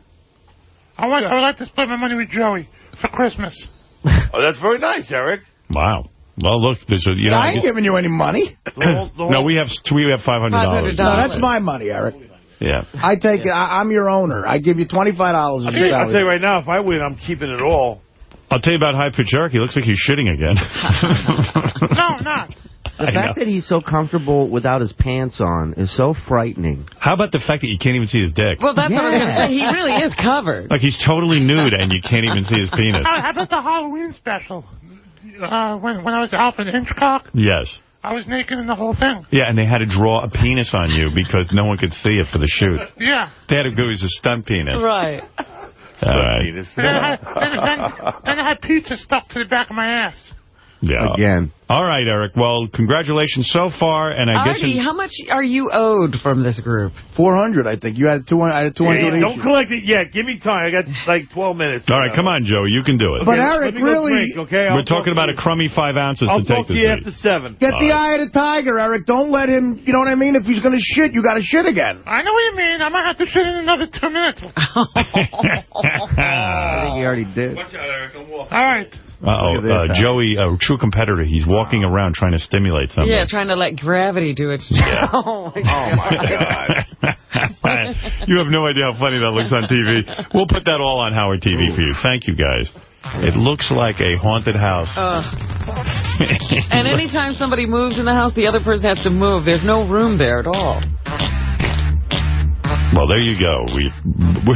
I want I would like to split my money with Joey for Christmas. Oh, that's very nice, Eric. Wow. Well, look, there's a, you know, I I ain't guess- giving you any money. The whole, the whole, no, we have we have five hundred dollars. No, that's my money, Eric. Yeah. I take it. I, I'm your owner. I give you $25 a I'll tell, you, I'll tell you right now, if I win, I'm keeping it all. I'll tell you about high pitch Eric. Looks like he's shitting again. No, not. The I fact know. that he's so comfortable without his pants on is so frightening. How about the fact that you can't even see his dick? Well, that's what I was going to say. He really is covered. Like he's totally nude and you can't even see his penis. How, how about the Halloween special? Uh, when when I was Alfred Hitchcock, Yes. I was naked in the whole thing. Yeah, and they had to draw a penis on you because no one could see it for the shoot. Yeah. They had to go as a stunt penis. Right. All right. And then I, had, then, then, then I had pizza stuck to the back of my ass. Yeah. Again. All right, Eric. Well, congratulations so far, and I guess... Artie, in- how much are you owed from this group? 400, I think. You had 200. I had 200 Hey, each. don't collect it yet. Give me time. I got like 12 minutes. All right, come on, Joe. You can do it. But Okay, Eric, let me go really- drink, okay? I'll We're talking talk about a crummy five ounces I'll to take this. talk to this you after 7. Get the eye of the tiger, Eric. Don't let him, you know what I mean? If he's going to shit, you got to shit again. I know what you mean. I might have to shit in another two minutes. I think he already did. Watch out, Eric. I'm walking. All right. Uh-oh, uh. Joey, a true competitor. He's walking around trying to stimulate something. Yeah, trying to let gravity do its job. oh, my Oh, my God. you have no idea how funny that looks on TV. We'll put that all on Howard TV for you. Thank you, guys. It looks like a haunted house. Ugh. and anytime somebody moves in the house, the other person has to move. There's no room there at all. well, there you go. We, we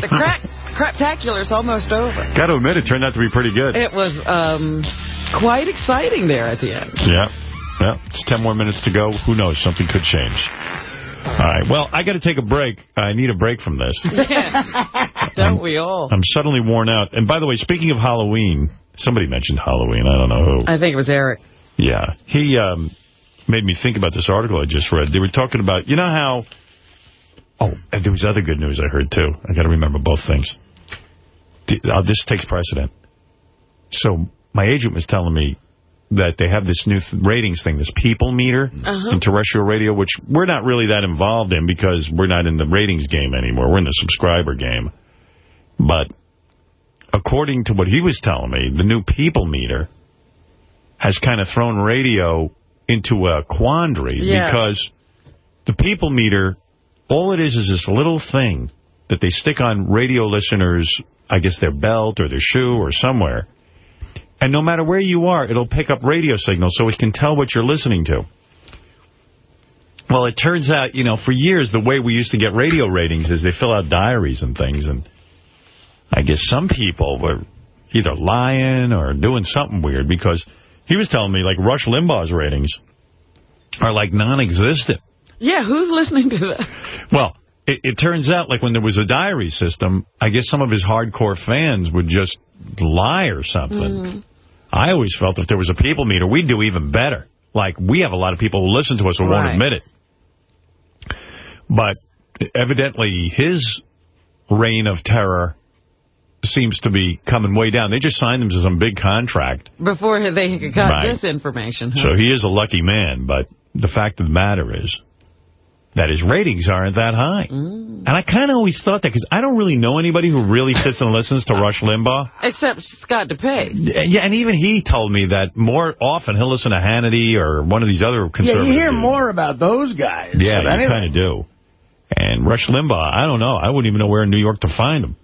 The crap craptacular's almost over. got to admit, it turned out to be pretty good. It was um, quite exciting there at the end. Yeah. Yeah. It's 10 more minutes to go. Who knows? Something could change. All right. Well, I got to take a break. I need a break from this. Don't we all? I'm suddenly worn out. And by the way, speaking of Halloween, somebody mentioned Halloween. I don't know who. I think it was Eric. Yeah. He um, made me think about this article I just read. They were talking about, you know how... Oh, and there was other good news I heard, too. I got to remember both things. Uh, this takes precedent. So my agent was telling me that they have this new th ratings thing, this people meter Uh-huh. in terrestrial radio, which we're not really that involved in because we're not in the ratings game anymore. We're in the subscriber game. But according to what he was telling me, the new people meter has kind of thrown radio into a quandary Yeah. because the people meter, all it is is this little thing that they stick on radio listeners, I guess their belt or their shoe or somewhere. And no matter where you are, it'll pick up radio signals so it can tell what you're listening to. Well, it turns out, you know, for years, the way we used to get radio ratings is they fill out diaries and things. And I guess some people were either lying or doing something weird because he was telling me, like, Rush Limbaugh's ratings are, like, non-existent. Yeah, who's listening to that? Well, it, it turns out, like, when there was a diary system, I guess some of his hardcore fans would just lie or something. Mm-hmm. I always felt if there was a people meter, we'd do even better. Like, we have a lot of people who listen to us who won't admit it. But evidently, his reign of terror seems to be coming way down. They just signed him to some big contract. Before they got Right. this information. huh? So he is a lucky man, but the fact of the matter is that his ratings aren't that high. Mm. And I kind of always thought that because I don't really know anybody who really sits and listens to Rush Limbaugh. Except Scott DePace. Yeah, and even he told me that more often he'll listen to Hannity or one of these other Yeah, conservative you hear dudes. more about those guys. Yeah, But you kind of do. And Rush Limbaugh, I don't know. I wouldn't even know where in New York to find him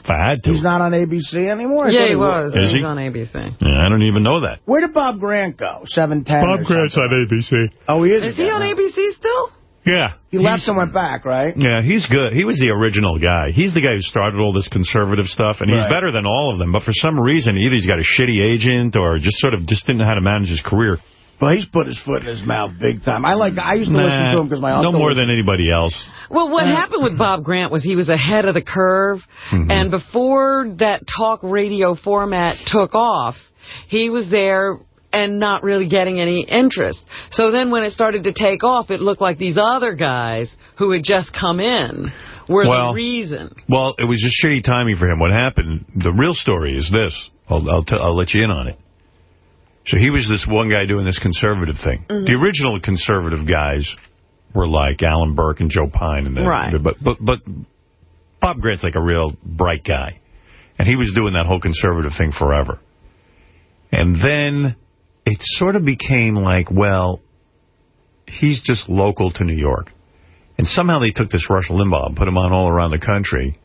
if I had to. He's not on ABC anymore? I Yeah, thought he was. Is he he? was on ABC. Yeah, I don't even know that. Where did Bob Grant go? 710 Bob Grant's on ABC. Oh, he is? Is he on huh? ABC still? Yeah. He left and went back, right? Yeah, he's good. He was the original guy. He's the guy who started all this conservative stuff, and he's Right. better than all of them. But for some reason, either he's got a shitty agent or just sort of just didn't know how to manage his career. Well, he's put his foot in his mouth big time. I like. I used to listen to him because my No more was- than anybody else. Well, what happened with Bob Grant was he was ahead of the curve, Mm-hmm. and before that talk radio format took off, he was there and not really getting any interest. So then when it started to take off, it looked like these other guys who had just come in were Well- the reason. Well, it was just shitty timing for him. What happened, the real story is this. I'll, I'll, I'll let you in on it. So he was this one guy doing this conservative thing. Mm-hmm. The original conservative guys were like Alan Burke and Joe Pyne. and the, Right. the- but, but, but Bob Grant's like a real bright guy. And he was doing that whole conservative thing forever. And then it sort of became like, well, he's just local to New York. And somehow they took this Rush Limbaugh and put him on all around the country.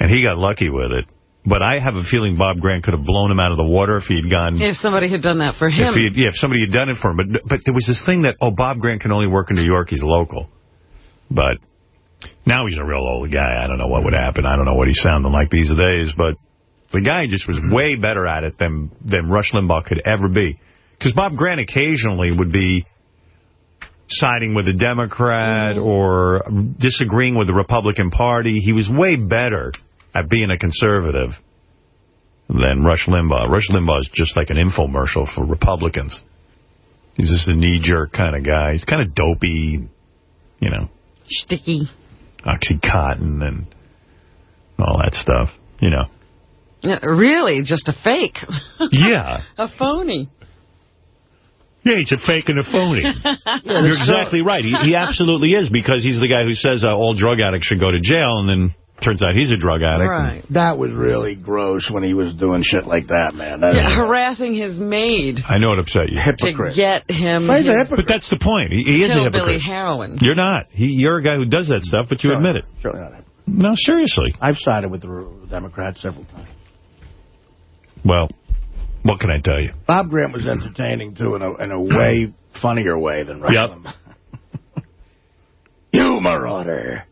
And he got lucky with it. But I have a feeling Bob Grant could have blown him out of the water if he'd gone... If somebody had done that for him. If, had, yeah, if somebody had done it for him. But, but there was this thing that, oh, Bob Grant can only work in New York. He's local. But now he's a real old guy. I don't know what would happen. I don't know what he's sounding like these days. But the guy just was way better at it than, than Rush Limbaugh could ever be. Because Bob Grant occasionally would be siding with a Democrat mm. or disagreeing with the Republican Party. He was way better at being a conservative than Rush Limbaugh. Rush Limbaugh is just like an infomercial for Republicans. He's just a knee-jerk kind of guy. He's kind of dopey, you know, Sticky. Oxycontin and all that stuff, you know. Yeah, really, just a fake. Yeah. a phony. Yeah, he's a fake and a phony. You're exactly right. He, he absolutely is because he's the guy who says uh, all drug addicts should go to jail, and then turns out he's a drug addict. Right. That was really gross when he was doing shit like that, man. That Yeah, harassing his maid I know it upset you. Hypocrite. to get him Well, he's a his hypocrite. But that's the point. He, he is a hillbilly hypocrite. heroin. You're not. He, you're a guy who does that stuff, but you Sure. admit it. Surely not. No, seriously. I've sided with the Democrats several times. Well, what can I tell you? Bob Grant was entertaining, too, in a, in a way funnier way than Rush Yep. You marauder.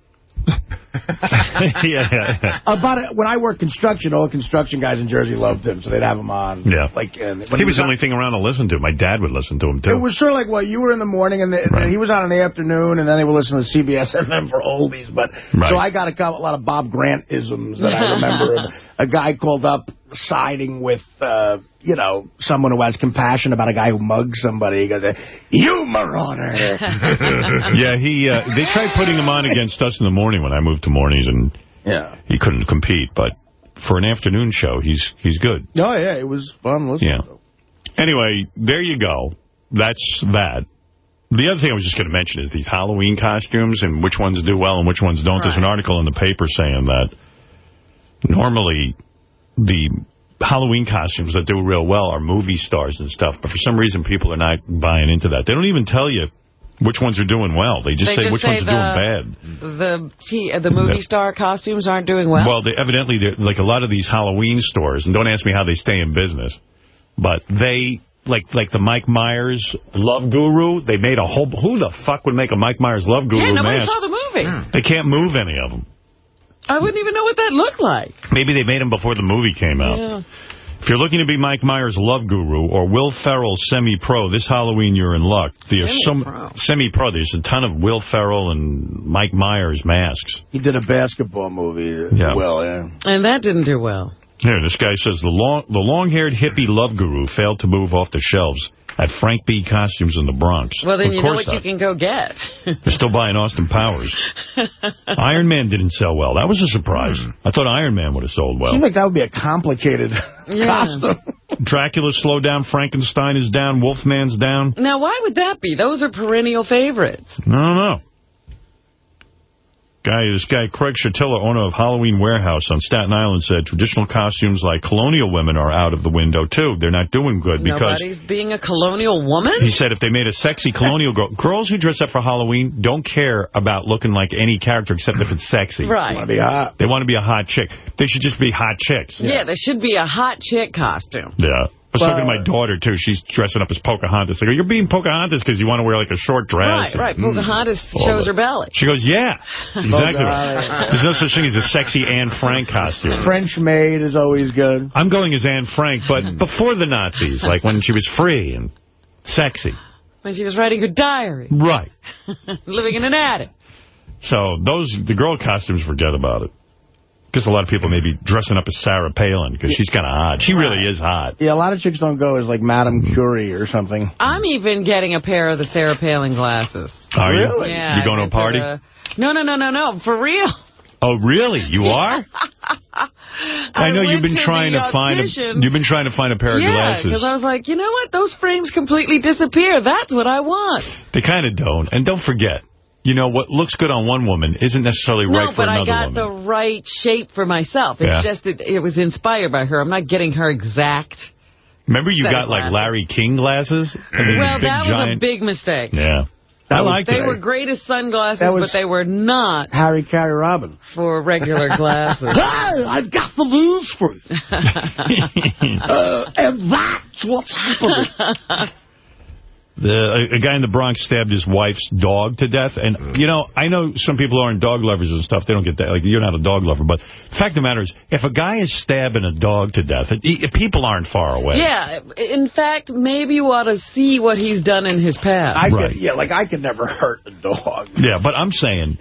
yeah, yeah, yeah. Uh, About it, uh, when I worked construction, all the construction guys in Jersey loved him, so they'd have him on. Yeah. Like, and when He was the on- only thing around to listen to. My dad would listen to him, too. It was sort of like, well, you were in the morning, and, the, and he was on in the afternoon, and then they would listen to CBS FM for oldies. But Right. So I got a, couple- a lot of Bob Grant-isms that I remember. a guy called up siding with, uh, you know, someone who has compassion about a guy who mugs somebody. He goes, you marauder. yeah, he. Uh, they tried putting him on against us in the morning when I moved to mornings, and yeah. he couldn't compete. But for an afternoon show, he's he's good. Oh, yeah, it was fun listening Yeah. Anyway, there you go. That's that. The other thing I was just going to mention is these Halloween costumes and which ones do well and which ones don't. There's an article in the paper saying that normally the Halloween costumes that do real well are movie stars and stuff, but for some reason people are not buying into that. They don't even tell you which ones are doing well. They just They say just which say ones the, are doing bad. The uh, the movie star costumes aren't doing well. Well, they, evidently, they're, like a lot of these Halloween stores, and don't ask me how they stay in business, but they, like like the Mike Myers Love Guru, they made a whole, who the fuck would make a Mike Myers Love Guru yeah, nobody mask? saw the movie. They can't move any of them. I wouldn't even know what that looked like. Maybe they made them before the movie came out. Yeah. If you're looking to be Mike Myers' Love Guru or Will Ferrell's Semi-Pro, this Halloween you're in luck. There's some Semi-Pro. There's a ton of Will Ferrell and Mike Myers masks. He did a basketball movie. Uh, yeah. Well, yeah. And that didn't do well. Here, this guy says the long, the long-haired hippie love guru failed to move off the shelves at Frank Bee Costumes in the Bronx. Well, then of you know course what you can go get. They're still buying Austin Powers. Iron Man didn't sell well. That was a surprise. Hmm. I thought Iron Man would have sold well. Seems like that would be a complicated costume. Dracula slowed down. Frankenstein is down. Wolfman's down. Now, why would that be? Those are perennial favorites. I don't know. Guy, this guy, Craig Chatilla, owner of Halloween Warehouse on Staten Island, said traditional costumes like colonial women are out of the window, too. They're not doing good because Nobody's being a colonial woman? he said if they made a sexy colonial girl, girls who dress up for Halloween don't care about looking like any character except if it's sexy. Right. Want to be hot. They want to be a hot chick. They should just be hot chicks. Yeah. there should be a hot chick costume. Yeah. I was Well- talking to my daughter, too. She's dressing up as Pocahontas. I go, you're being Pocahontas because you want to wear, like, a short dress. Right, right. Mm. Pocahontas All shows her belly. She goes, yeah. Exactly right. There's no such thing as a sexy Anne Frank costume. French maid is always good. I'm going as Anne Frank, but before the Nazis, like when she was free and sexy. When she was writing her diary. Right. Living in an attic. So those, the girl costumes, forget about it. Because a lot of people may be dressing up as Sarah Palin because she's kind of hot. She really is hot. Yeah, a lot of chicks don't go as like Madame mm-hmm. Curie or something. I'm even getting a pair of the Sarah Palin glasses. Are you? Really? Yeah. You going to a went party? the- No, no, no, no, no. For real. Oh, really? You are? I know you've been to trying to find a you've been trying to find a pair of Yeah, glasses. because I was like, you know what? Those frames completely disappear. That's what I want. They kind of don't. And don't forget, you know, what looks good on one woman isn't necessarily No, right for another woman. No, but I got woman. the right shape for myself. It's Yeah. just that it was inspired by her. I'm not getting her exact. Remember you got like glasses. Larry King glasses? And Well, big, that was giant... a big mistake. Yeah. I liked They it. were great as sunglasses, but they were not Harry Caray Robin. for regular glasses. Hey, I've got the news for you. uh, and that's what's happening. The, a, a guy in the Bronx stabbed his wife's dog to death. And, mm. you know, I know some people aren't dog lovers and stuff. They don't get that. Like, you're not a dog lover. But the fact of the matter is, if a guy is stabbing a dog to death, it, it- people aren't far away. Yeah, in fact, maybe you ought to see what he's done in his past. I Right. could, yeah, like I could never hurt a dog. Yeah, but I'm saying,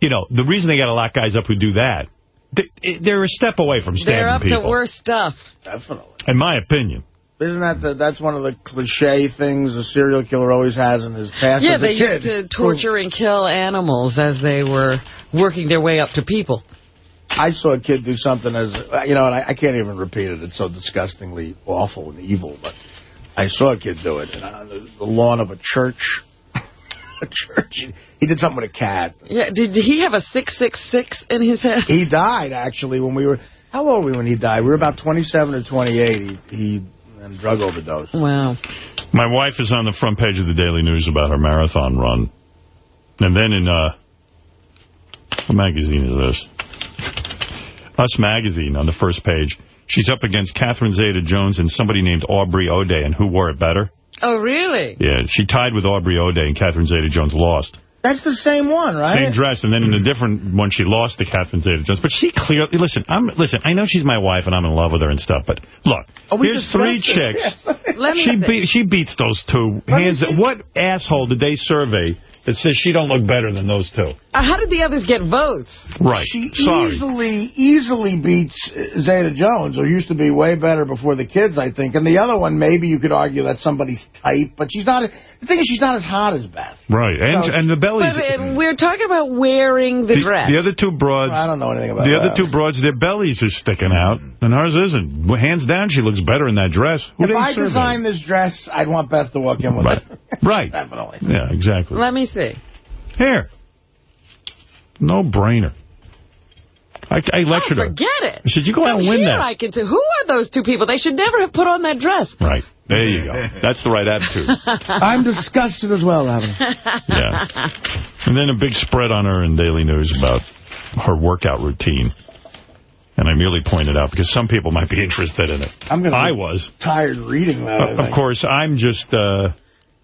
you know, the reason they got to lock guys up who do that they- they're a step away from stabbing people. They're up people. to worse stuff. Definitely. In my opinion. Isn't that the, that's one of the cliche things a serial killer always has in his past Yeah, as they a kid? used to torture and kill animals as they were working their way up to people. I saw a kid do something as, you know, and I, I can't even repeat it. It's so disgustingly awful and evil. But I saw a kid do it on uh, the, the lawn of a church. a church. He, he did something with a cat. Yeah, did he have a 666 in his head? He died, actually, when we were... How old were we when he died? We were about 27 or 28. He, he and drug overdose. Wow. My wife is on the front page of the Daily News about her marathon run. And then in, uh, what magazine is this? Us Magazine on the first page. She's up against Catherine Zeta-Jones and somebody named Aubrey O'Day, and who wore it better? Oh, really? Yeah, she tied with Aubrey O'Day, and Catherine Zeta-Jones lost. That's the same one, right? Same dress, and then in a different one, she lost to Catherine Zeta-Jones. But she clearly, listen, I'm listen. I know she's my wife, and I'm in love with her and stuff. But look, Oh, here's three chicks. Me she beat she beats those two hands. What asshole did they survey that says she don't look better than those two? Uh, how did the others get votes? Right. She Sorry. easily, easily beats uh, Zeta Jones, who used to be way better before the kids, I think. And the other one, maybe you could argue that's somebody's type, but she's not. The thing is, she's not as hot as Beth. Right, and So- and the bellies. But uh, we're talking about wearing the, the, dress. the other two broads. I don't know anything about The that. other two broads, their bellies are sticking out, and hers isn't. Well, Hands down, she looks better in that dress. Who If I survey? designed this dress, I'd want Beth to walk in with Right. it. Right. Definitely. Yeah, exactly. Let me see. Here. No brainer. I, I lectured oh, her. forget it. Should you go out and win that. I can say, who are those two people? They should never have put on that dress. Right. There you go. That's the right attitude. I'm disgusted as well, Robin. Yeah. And then a big spread on her in Daily News about her workout routine. And I merely pointed out, because some people might be interested in it. I'm gonna I be was. tired reading that. Uh, of course, I'm just... Uh,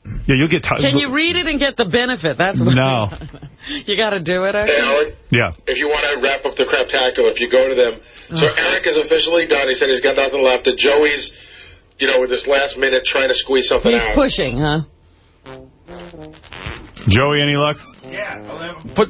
yeah, you'll get tired. Can you read it and get the benefit? That's what No. you got to do it, Hey. Howard, Yeah. if you want to wrap up the craptacular, if you go to them. So Eric is officially done. He said he's got nothing left. And Joey's, you know, with this last minute trying to squeeze something He's out. pushing, huh? Joey, any luck? Yeah. Put,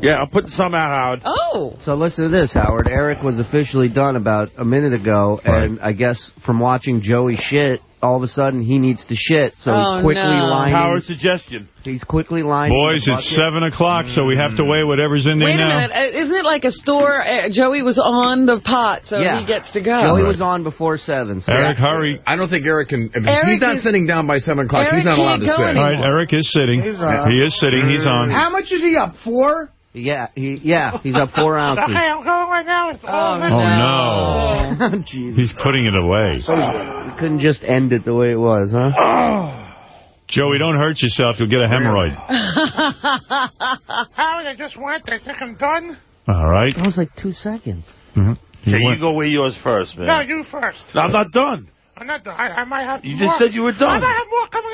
yeah, I'm putting some out, Howard. Oh. So listen to this, Howard. Eric was officially done about a minute ago, and I guess from watching Joey shit, all of a sudden he needs to shit, so Oh, he's quickly no. lining. Howard's suggestion. He's quickly lining. Boys, it's 7 o'clock, so we have to weigh whatever's in there Wait a now. minute. Uh, Isn't it like a store? Uh, Joey was on the pot, so Yeah. he gets to go. Joey Right. was on before seven. So Eric, hurry. I don't think Eric can. If Eric he's not is- sitting down by 7 o'clock, Eric he's not allowed can't to go sit. All right, Eric is sitting. He's on. He is sitting. He's on. How much is he up? Four? Yeah, he yeah he's up four ounces. Okay, I'm going right now. It's Oh, all Oh, no. Jeez. He's putting it away. We couldn't just end it the way it was, huh? Joey, don't hurt yourself. You'll get a hemorrhoid. Howard, I just went. I think I'm done. All right. That was like two seconds. Mm-hmm. Okay, you go weigh yours first, man. No, you first. No, I'm not done. I'm not done. I, I might have You more. just said you were done. I done. might have more coming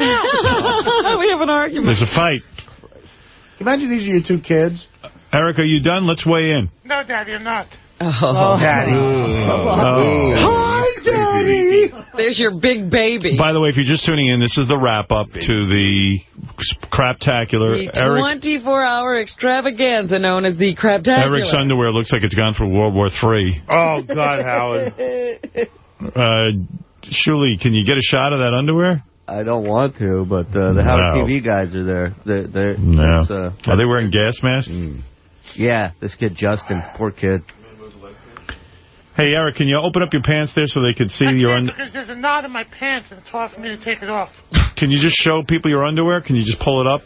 out. we have an argument. There's a fight. Imagine these are your two kids. Eric, are you done? Let's weigh in. no, Daddy, I'm not. Oh, Daddy. Oh. Hi, Daddy. There's your big baby. By the way, if you're just tuning in, this is the wrap-up to the Craptacular. the 24-hour extravaganza known as the Craptacular. Eric's underwear looks like it's gone for World War III. Oh, God, Howard. Uh, Shuli, can you get a shot of that underwear? I don't want to, but uh, the Howard No. TV guys are there. They're, they're, No. that's, uh, Are they wearing gas masks? Yeah, this kid Justin, poor kid. Hey, Eric, can you open up your pants there so they can see I your can't under... because there's a knot in my pants and it's hard for me to take it off. Can you just show people your underwear? Can you just pull it up?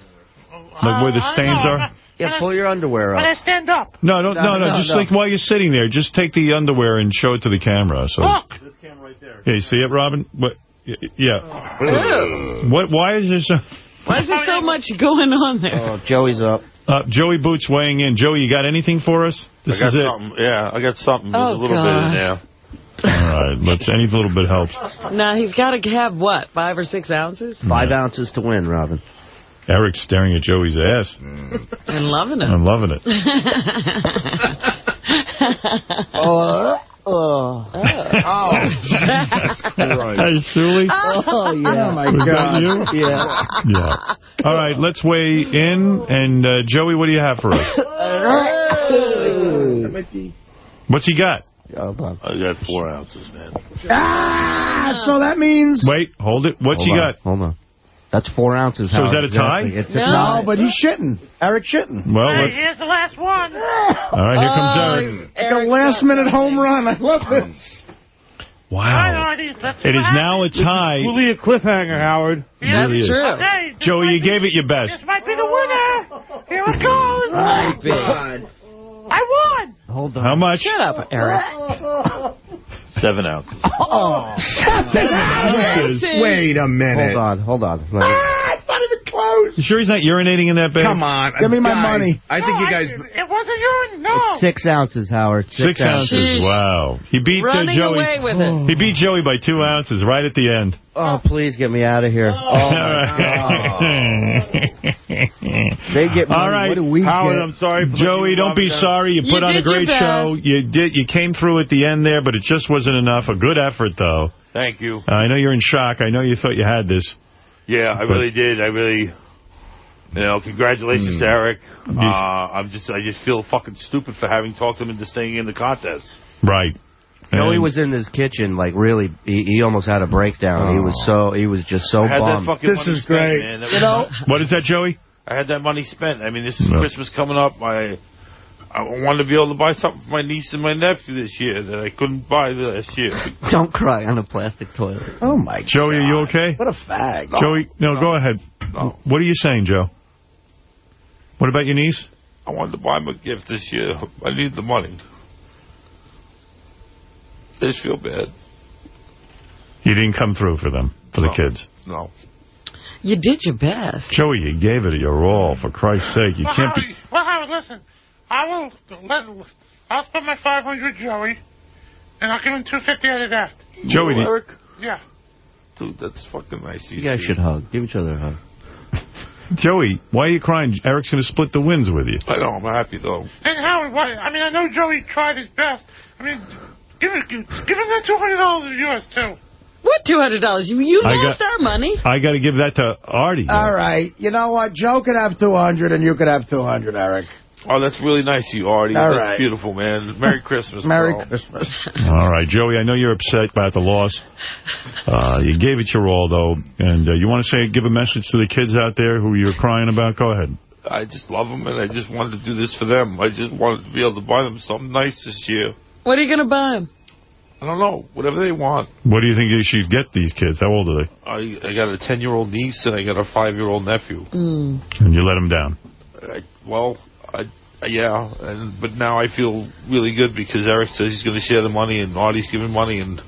Like where the Uh, stains know. are? When Yeah, I- pull your underwear up. When I stand up. No, no, no, No, no. no, Just no. like while you're sitting there, just take the underwear and show it to the camera. So, Look. This camera right there. Yeah, you see it, Robin? What? Yeah. Ew. What? Why is there so? Why is there so much going on there? Oh, Joey's up. Uh, Joey Boots weighing in. Joey, you got anything for us? This I got is it. something. Yeah, I got something. There's Oh, a little bit in God. there. All right, let's. Any little bit helps. Now, he's got to have, what, five or six ounces? Five ounces to win, Robin. Eric's staring at Joey's ass. And loving it. I'm loving it. Oh, oh, oh, Jesus Christ. Hey, Shuli. Oh, yeah. Oh, my Was that you? Yeah. Yeah. All right, let's weigh in. And uh, Joey, what do you have for us? What's he got? I got four ounces, man. Ah, so that means... Wait, hold it. What's Hold he on, got? Hold on. That's four ounces. So is that a tie? exactly. It's a No, tie. but he's shitting. Eric shitting. Well, Hey, let's... here's the last one. All right, here comes Oh, Eric. Like a last-minute home run. I love this. Wow. right, Artie, let's see It what is now a tie. Truly a cliffhanger, Howard. It really is. true. Okay, Joey, you be- gave it your best. This might be the winner. Here it goes. God. I won. Hold on. How much? Shut up, Eric. Seven ounces. Ounces. Wait a minute. Hold on, hold on. Let me- Ah, it's not even close. You sure he's not urinating in that bag? Come on. Give me my guys, money. I think No, you guys... It wasn't urine. No. It's six ounces, Howard. Six, Six ounces. Sheesh. Wow. He beat uh, Running Joey. away with it. He beat Joey by two ounces right at the end. Oh, please get me out of here. Oh, They get money. All right. What do we Howard, get? I'm sorry. Joey, don't be off sorry. You You put on a great show. You did. You came through at the end there, but it just wasn't enough. A good effort, though. Thank you. Uh, I know you're in shock. I know you thought you had this. Yeah, I But- really did. I really, you know, congratulations, to Eric. Uh, I'm just, I just feel fucking stupid for having talked him into staying in the contest. Right. Joey And- was in his kitchen, like really, he, he almost had a breakdown. He was so, he was just so I had that bummed. This is great. man. You know, What is that, Joey? I had that money spent. I mean, this is No. Christmas coming up. I, I wanted to be able to buy something for my niece and my nephew this year that I couldn't buy last year. Don't cry on a plastic toilet. oh my god. Joey, are you okay? What a fag. Joey, no, go ahead. No. What are you saying, Joe? What about your niece? I wanted to buy him a gift this year. I need the money. I just feel bad. You didn't come through for them, for the No. kids. No. You did your best. Joey, you gave it your all, for Christ's sake. You Well, can't Howard, be... well, Howard, listen. I will let. I'll spend my 500, Joey, and I'll give him 250 out of that. Joey, You, Eric? Yeah. Dude, that's fucking nice. of You guys should hug. Give each other a hug. Joey, why are you crying? Eric's going to split the wins with you. I know, I'm happy though. And Howard, what? I mean, I know Joey tried his best. I mean, give it, give, give him that $200 of yours too. What $200? You, you lost got- our money. I got to give that to Artie. All right. You know what? Joe could have 200 and you could have 200, Eric. Oh, that's really nice of you, Artie. All that's right. beautiful, man. Merry Christmas, Merry bro. Christmas. All right, Joey, I know you're upset about the loss. Uh, you gave it your all, though. And uh, you want to say, give a message to the kids out there who you're crying about? Go ahead. I just love them, and I just wanted to do this for them. I just wanted to be able to buy them something nice this year. What are you going to buy him? I don't know, whatever they want. What do you think you should get these kids? How old are they? I I got a 10-year-old niece, and I got a 5-year-old nephew. Mm. And you let them down. I, well, I, yeah, and, but now I feel really good because Eric says he's going to share the money, and Artie's giving money, and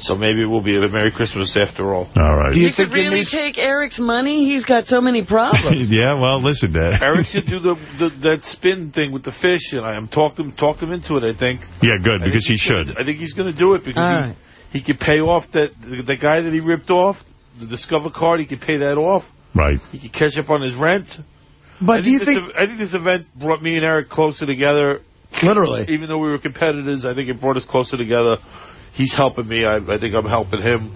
so maybe it will be a Merry Christmas after all. All right. You, could really take Eric's money? He's got so many problems. yeah, well, listen, Dad. Eric should do the, the that spin thing with the fish, and I am talked him talked him into it. I think. Yeah, good, I because think he he's should. gonna- I think he's going to do it because All he, right. he could pay off that the, the guy that he ripped off the Discover card. He could pay that off. Right. He could catch up on his rent. But I do you think... ev- I think this event brought me and Eric closer together. Literally. Even though we were competitors, I think it brought us closer together. He's helping me. I, I think I'm helping him.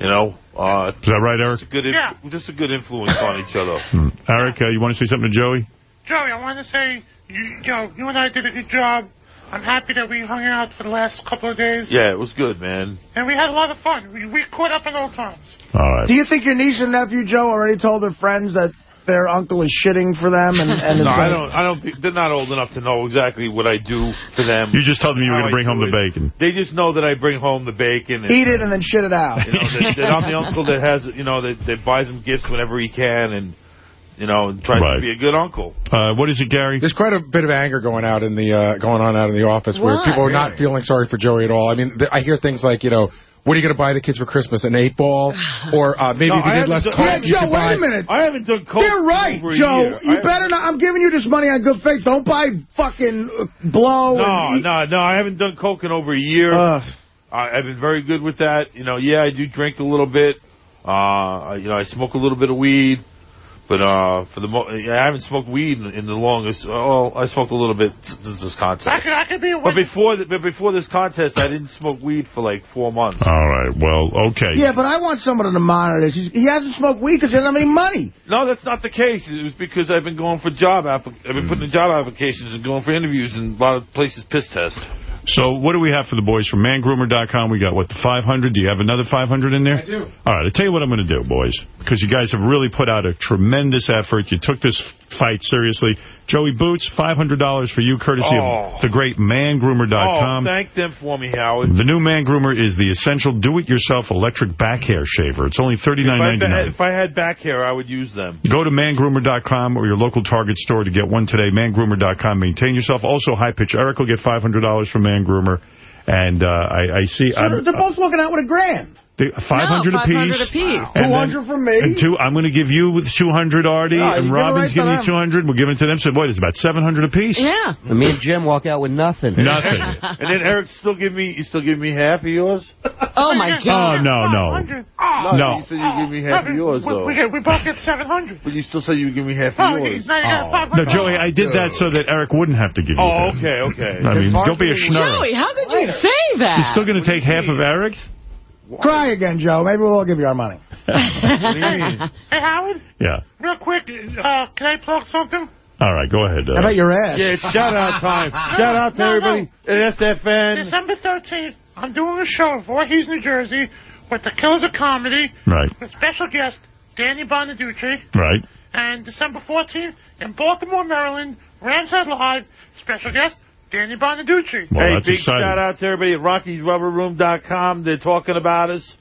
You know, uh, Is that right, Eric? just a good, Yeah. just a good influence on each other. Hmm. Eric, uh, you want to say something to Joey? Joey, I want to say, you, you know, you and I did a good job. I'm happy that we hung out for the last couple of days, Yeah, it was good, man. and we had a lot of fun. We, we caught up on old times. All right. Do you think your niece and nephew, Joe, already told their friends that their uncle is shitting for them? And, and is No, I don't. I don't. Think, they're not old enough to know exactly what I do for them. You just told them you were going to bring home do the bacon. They just know that I bring home the bacon. And, Eat it and then shit it out. You know, that, that I'm the uncle that has, you know, that, that buys them gifts whenever he can, and you know, and tries Right. to be a good uncle. Uh, what is it, Gary? There's quite a bit of anger going out in the uh, going on out in the office where people are not feeling sorry for Joey at all. I mean, th I hear things like, you know, what are you going to buy the kids for Christmas? An eight ball, or uh, maybe No, if you I did less coke, Yeah, you Joe, could wait buy. a minute. I haven't done coke. They're right, over a Joe. year. You I- better not. I'm giving you this money on good faith. Don't buy fucking uh, blow. No, and no, no. I haven't done coke in over a year. Ugh. I, I've been very good with that. You know, yeah, I do drink a little bit. Uh, you know, I smoke a little bit of weed. But uh, for the mo- I haven't smoked weed in, in the longest. Oh, I smoked a little bit since this contest. I could, I could be a But before, the, but before this contest, I didn't smoke weed for like four months. All right. Well, okay. Yeah, but I want someone to monitor this. He's, he hasn't smoked weed because he doesn't have any money. No, that's not the case. It was because I've been going for job app. I've been putting in job applications and going for interviews, and a lot of places piss test. So what do we have for the boys from mangroomer.com? We got, what, the 500? Do you have another 500 in there? I do. All right, I'll tell you what I'm going to do, boys, because you guys have really put out a tremendous effort. You took this fight seriously. Joey Boots, $500 for you, courtesy Oh. of the great Oh, mangroomer.com. thank them for me, Howard. the new Man Groomer is the essential do-it-yourself electric back hair shaver. It's only If $39.99. if I had back hair, I would use them. Go to mangroomer.com or your local Target store to get one today. Mangroomer.com. Maintain yourself. Also, High Pitch Eric will get $500 from Man Groomer. And uh, I, I see... So I'm- they're both walking out with a grand. They- 500 No, apiece. 500 apiece. And then- 200 from me. And two, I'm going to give you with 200, Artie, No, and Robin's right to giving you 200. We're giving it to them. So, boy, there's about 700 apiece. Yeah. And me and Jim walk out with nothing. Nothing. and then Eric still give me, you still give me half of yours? Oh, my Oh, God. no, no. 100. No, No. you said you give me half of oh. yours, we, though. we, we both get 700. But you still said you would give me half Oh, of yours. now you got 500. No, Joey, I did that so that Eric wouldn't have to give you Oh, that. okay, okay. I mean, don't be a schnorrer. Joey, how could you say that? You're still going to take half of Eric's? Try again, Joe. Maybe we'll all give you our money. What do you mean? Hey, Howard, Yeah. real quick, uh, can I plug something? All right, go ahead. Uh, How about your ass? Yeah, it's shout out time. Shout out to No, no. everybody at SFN. December 13th, I'm doing a show in Voorhees, New Jersey, with the Killers of Comedy, Right, with special guest Danny Bonaduce. right. And December 14th, in Baltimore, Maryland, Rams Head Live, special guest Danny Bonaduce. Well, hey, that's big exciting. shout out to everybody at Rocky'sRubberRoom.com. They're talking about us.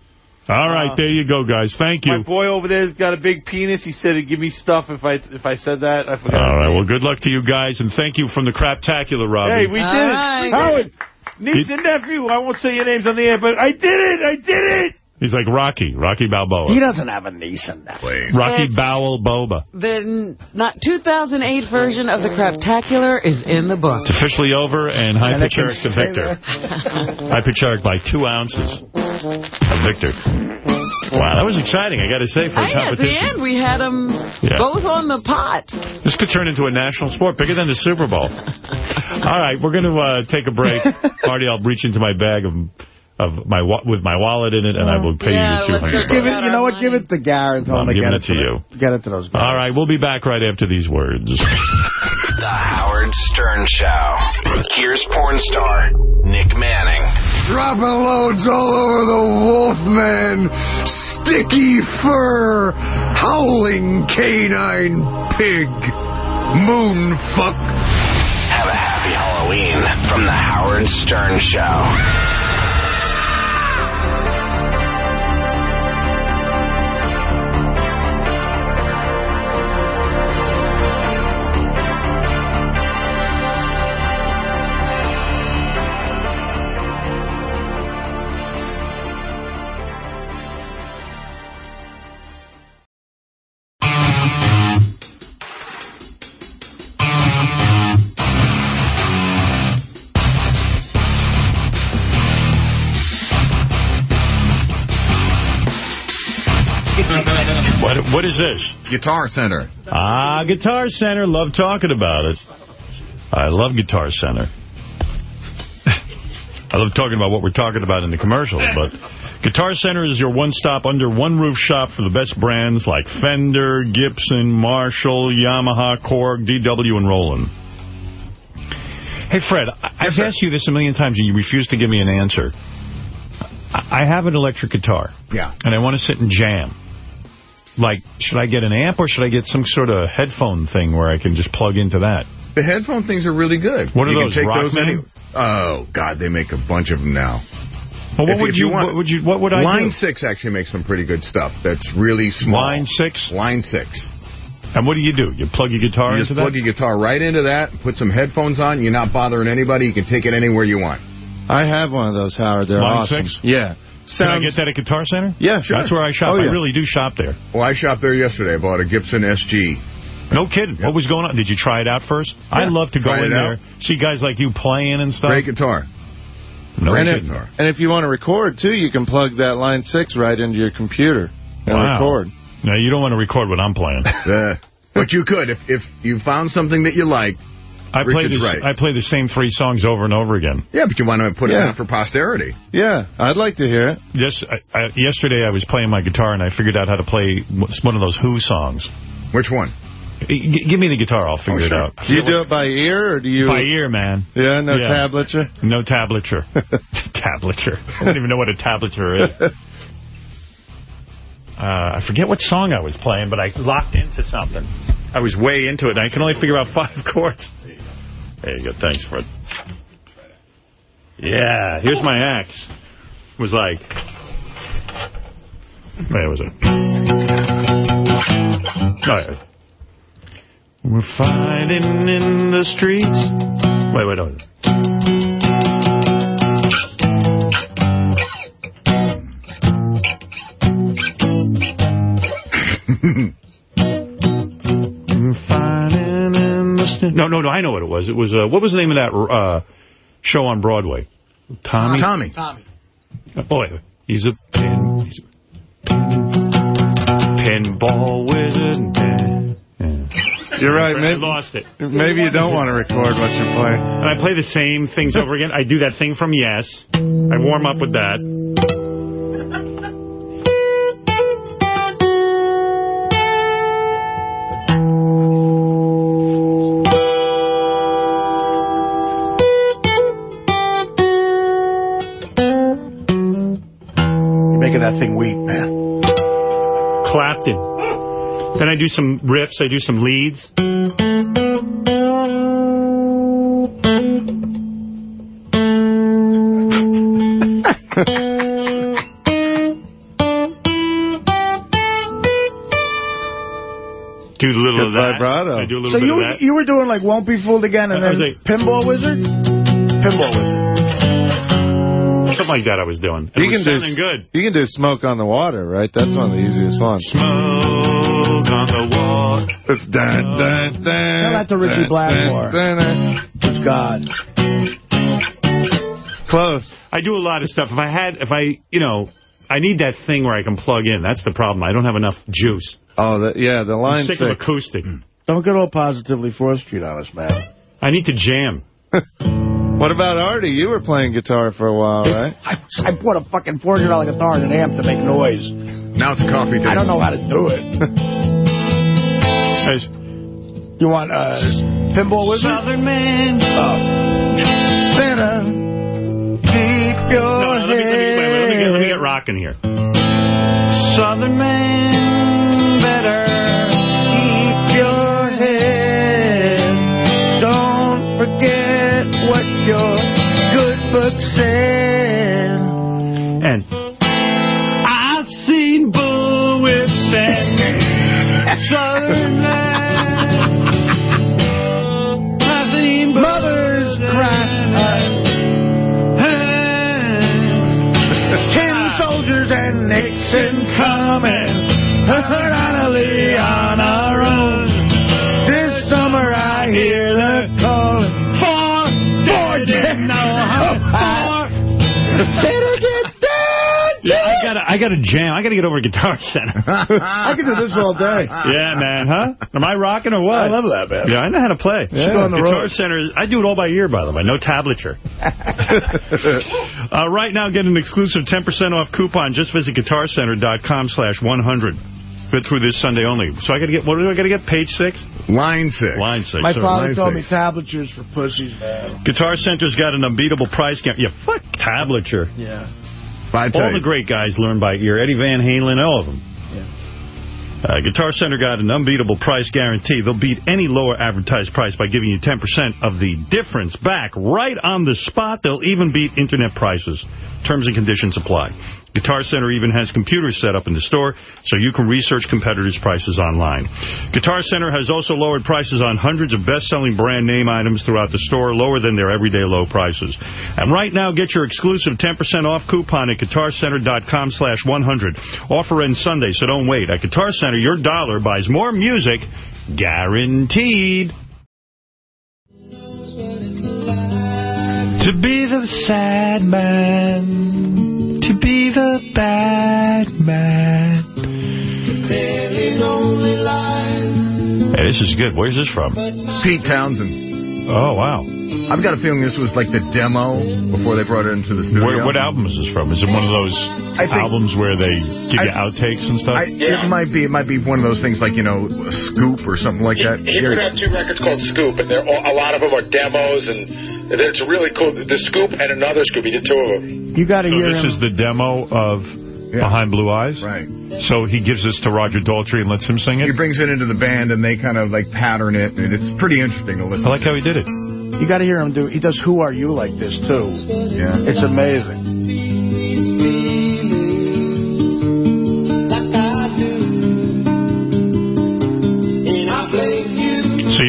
All right, Uh, there you go, guys. Thank My you. boy over there's got a big penis. He said he'd give me stuff if I if I said that. I forgot. All right, well, good luck to you guys, and thank you from the Craptacular, Robbie. Hey, we All did right. it. Howard, niece and nephew. I won't say your names on the air, but I did it. I did it. He's like Rocky, Rocky Balboa. He doesn't have a niece in that. Rocky It's- Bowel Boba. The not 2008 version of the Craptacular is in the book. It's officially over, and High And it Pitch can Eric to Victor. High Pitch by two ounces of Victor. Wow, that was exciting, I got to say, for a Hey, at the competition. end, we had them Yeah. both on the pot. This could turn into a national sport, bigger than the Super Bowl. All right, we're going to uh, take a break. Marty, I'll reach into my bag of of my with my wallet in it, and I will pay Yeah, you let's the go 200 Give bucks. it, you know what? Give it to Garrett. Tell I'm him to giving get it to them. you. Get it to those guys. All right, we'll be back right after these words. The Howard Stern Show. Here's porn star Nick Manning. Dropping loads all over the Wolfman. Sticky fur. Howling canine pig. Moon fuck. Have a happy Halloween from The Howard Stern Show. What is this? Guitar Center. Ah, Guitar Center. Love talking about it. I love Guitar Center. I love talking about what we're talking about in the commercials, but Guitar Center is your one-stop under one roof shop for the best brands like Fender, Gibson, Marshall, Yamaha, Korg, DW, and Roland. Hey, Fred, I've asked you this a million times, and you refuse to give me an answer. I I have an electric guitar, Yeah. and I want to sit and jam. Like, should I get an amp, or should I get some sort of headphone thing where I can just plug into that? The headphone things are really good. What are you those, Can take Rockman? those any oh, God, they make a bunch of them now. Well, what If- would if you, you want- what would you, what would I Line do? 6 actually makes some pretty good stuff. That's really small. Line 6? Line 6. And what do you do? You plug your guitar You into just that? plug your guitar right into that, put some headphones on, you're not bothering anybody, you can take it anywhere you want. I have one of those, Howard. They're Line awesome. six? Yeah. Can I get that at Guitar Center? Yeah, sure. That's where I shop. Oh, yeah. I really do shop there. Well, I shopped there yesterday. I bought a Gibson SG. No kidding. What was going on? Did you try it out first? I love to go in there, see guys like you playing and stuff. Great guitar. No and, kidding. if, and if you want to record, too, you can plug that Line 6 right into your computer and Wow. record. No, you don't want to record what I'm playing. But you could if if you found something that you like. I play Richard's this, right. I play the same three songs over and over again. Yeah, but you want to put it Yeah. out for posterity. Yeah, I'd like to hear it. Yes, I, I, yesterday I was playing my guitar and I figured out how to play one of those Who songs. Which one? G give me the guitar. I'll figure it out. Do you do it by ear or do you... By ear, man. Yeah, no Yeah. tablature? No tablature. tablature. I don't even know what a tablature is. Uh, I forget what song I was playing, but I locked into something. I was way into it, and I can only figure out five chords. There you go. Thanks Fred. Yeah, here's my axe. It was like... Where was it? Oh, yeah. We're fighting in the streets. Wait, wait, wait. in. No, no, no, I know what it was. It was, uh, what was the name of that uh, show on Broadway? Tommy? Tommy. Tommy. Oh, wait, wait. He's a pin. He's a pinball wizard. Pin, yeah. You're right. I Maybe, lost it. maybe you don't want to record what you're playing. And I play the same things over again. I do that thing from Yes. I warm up with that. Then I do some riffs. I do some leads. Do a little Good of that. vibrato. I do a little So bit you of that. you were doing like Won't Be Fooled Again and I then was like- Pinball Wizard? Pinball Wizard. Something like that I was doing. It You was can do sounding good. You can do smoke on the water, right? That's one of the easiest ones. Smoke on the wall. It's dun, dun, oh. dun, Tell that to Ritchie Blackmore. God. Close. I do a lot of stuff. If I had, if I, you know, I need that thing where I can plug in. That's the problem. I don't have enough juice. Oh, the, yeah, the line I'm sick six. of acoustic. Don't get all positively Fourth Street on us, man. I need to jam. What about Artie? You were playing guitar for a while, right? I, I bought a fucking $400 guitar and an amp to make noise. Now it's a coffee table. I don't know how to do it. You want uh, Pinball Wizard? Southern man. Oh. Better keep your No, no, let me, let me, wait, let me get, let me get rocking here. Southern man better. Keep your head. Don't forget what your Nixon coming. Hurriedly on our own. This summer I hear the call for oh, for didn't know I gotta, jam. I gotta get over to Guitar Center. I can do this all day. yeah, man, huh? Am I rocking or what? I love that, man. Yeah, I know how to play. Yeah. go on the Guitar road. Center, is, I do it all by ear, by the way. No tablature. uh, right now, get an exclusive 10% off coupon. Just visit guitarcenter.com slash 100. Good through this Sunday only. So I got to get, what do I got to get? Page six? Line six. Line six. My Sorry, father line told six. me tablatures for pussies, man. Guitar Center's got an unbeatable price gap. Yeah, fuck tablature. Yeah. All you. the great guys learn by ear. Eddie Van Halen, all of them. Uh, Guitar Center got an unbeatable price guarantee. They'll beat any lower advertised price by giving you 10% of the difference back right on the spot. They'll even beat internet prices. Terms and conditions apply. Guitar Center even has computers set up in the store so you can research competitors' prices online. Guitar Center has also lowered prices on hundreds of best-selling brand name items throughout the store, lower than their everyday low prices. And right now, get your exclusive 10% off coupon at guitarcenter.com slash 100. Offer ends Sunday, so don't wait. At Guitar Center, your dollar buys more music, guaranteed. To be the sad man, the bad man. Hey, this is good. Where's this from? Pete Townshend. Oh, wow. I've got a feeling this was like the demo before they brought it into the studio. Where, what album is this from? Is it one of those think- albums where they give you I- outtakes and stuff? I, It might be. It might be one of those things like you know, scoop or something like that. He would have two records called Scoop, and they're all, a lot of them are demos, and it's really cool. The Scoop and another Scoop. He did two of them. You got to so hear this him. is the demo of Behind Blue Eyes? Right. So he gives this to Roger Daltrey and lets him sing it? He brings it into the band and they kind of like pattern it, and it's pretty interesting to listen. I like how he did it. You got to hear him do. He does "Who Are You" like this too. Yeah, it's amazing.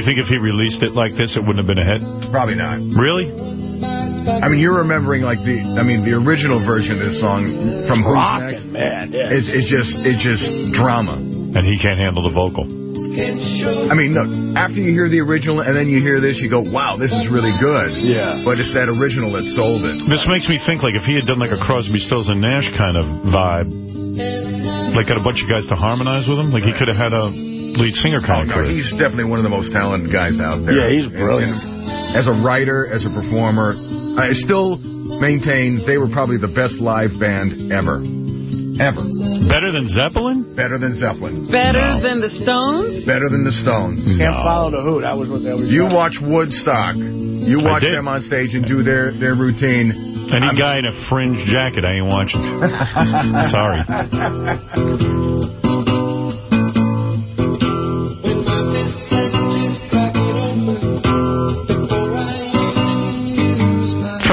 You think if he released it like this, it wouldn't have been a hit? Probably not. Really? I mean, you're remembering like the, I mean, the original version of this song from Who's Next. Rockin', man. Yeah. It's, it's just, it's just drama. And he can't handle the vocal. I mean, look, after you hear the original and then you hear this, you go, wow, this is really good. Yeah. But it's that original that sold it. This makes me think like if he had done like a Crosby, Stills, and Nash kind of vibe, like got a bunch of guys to harmonize with him, like he could have had a lead singer kind of No, career. he's definitely one of the most talented guys out there. Yeah, he's brilliant. and as a writer, as a performer, I still maintain they were probably the best live band ever. Ever. Better than Zeppelin? Better than Zeppelin. Better than the Stones? Better than the Stones. Can't follow the Who. That was what they was. You watch Woodstock. You watch them on stage and do their, their routine. Any guy in a fringe jacket, I ain't watching. Sorry.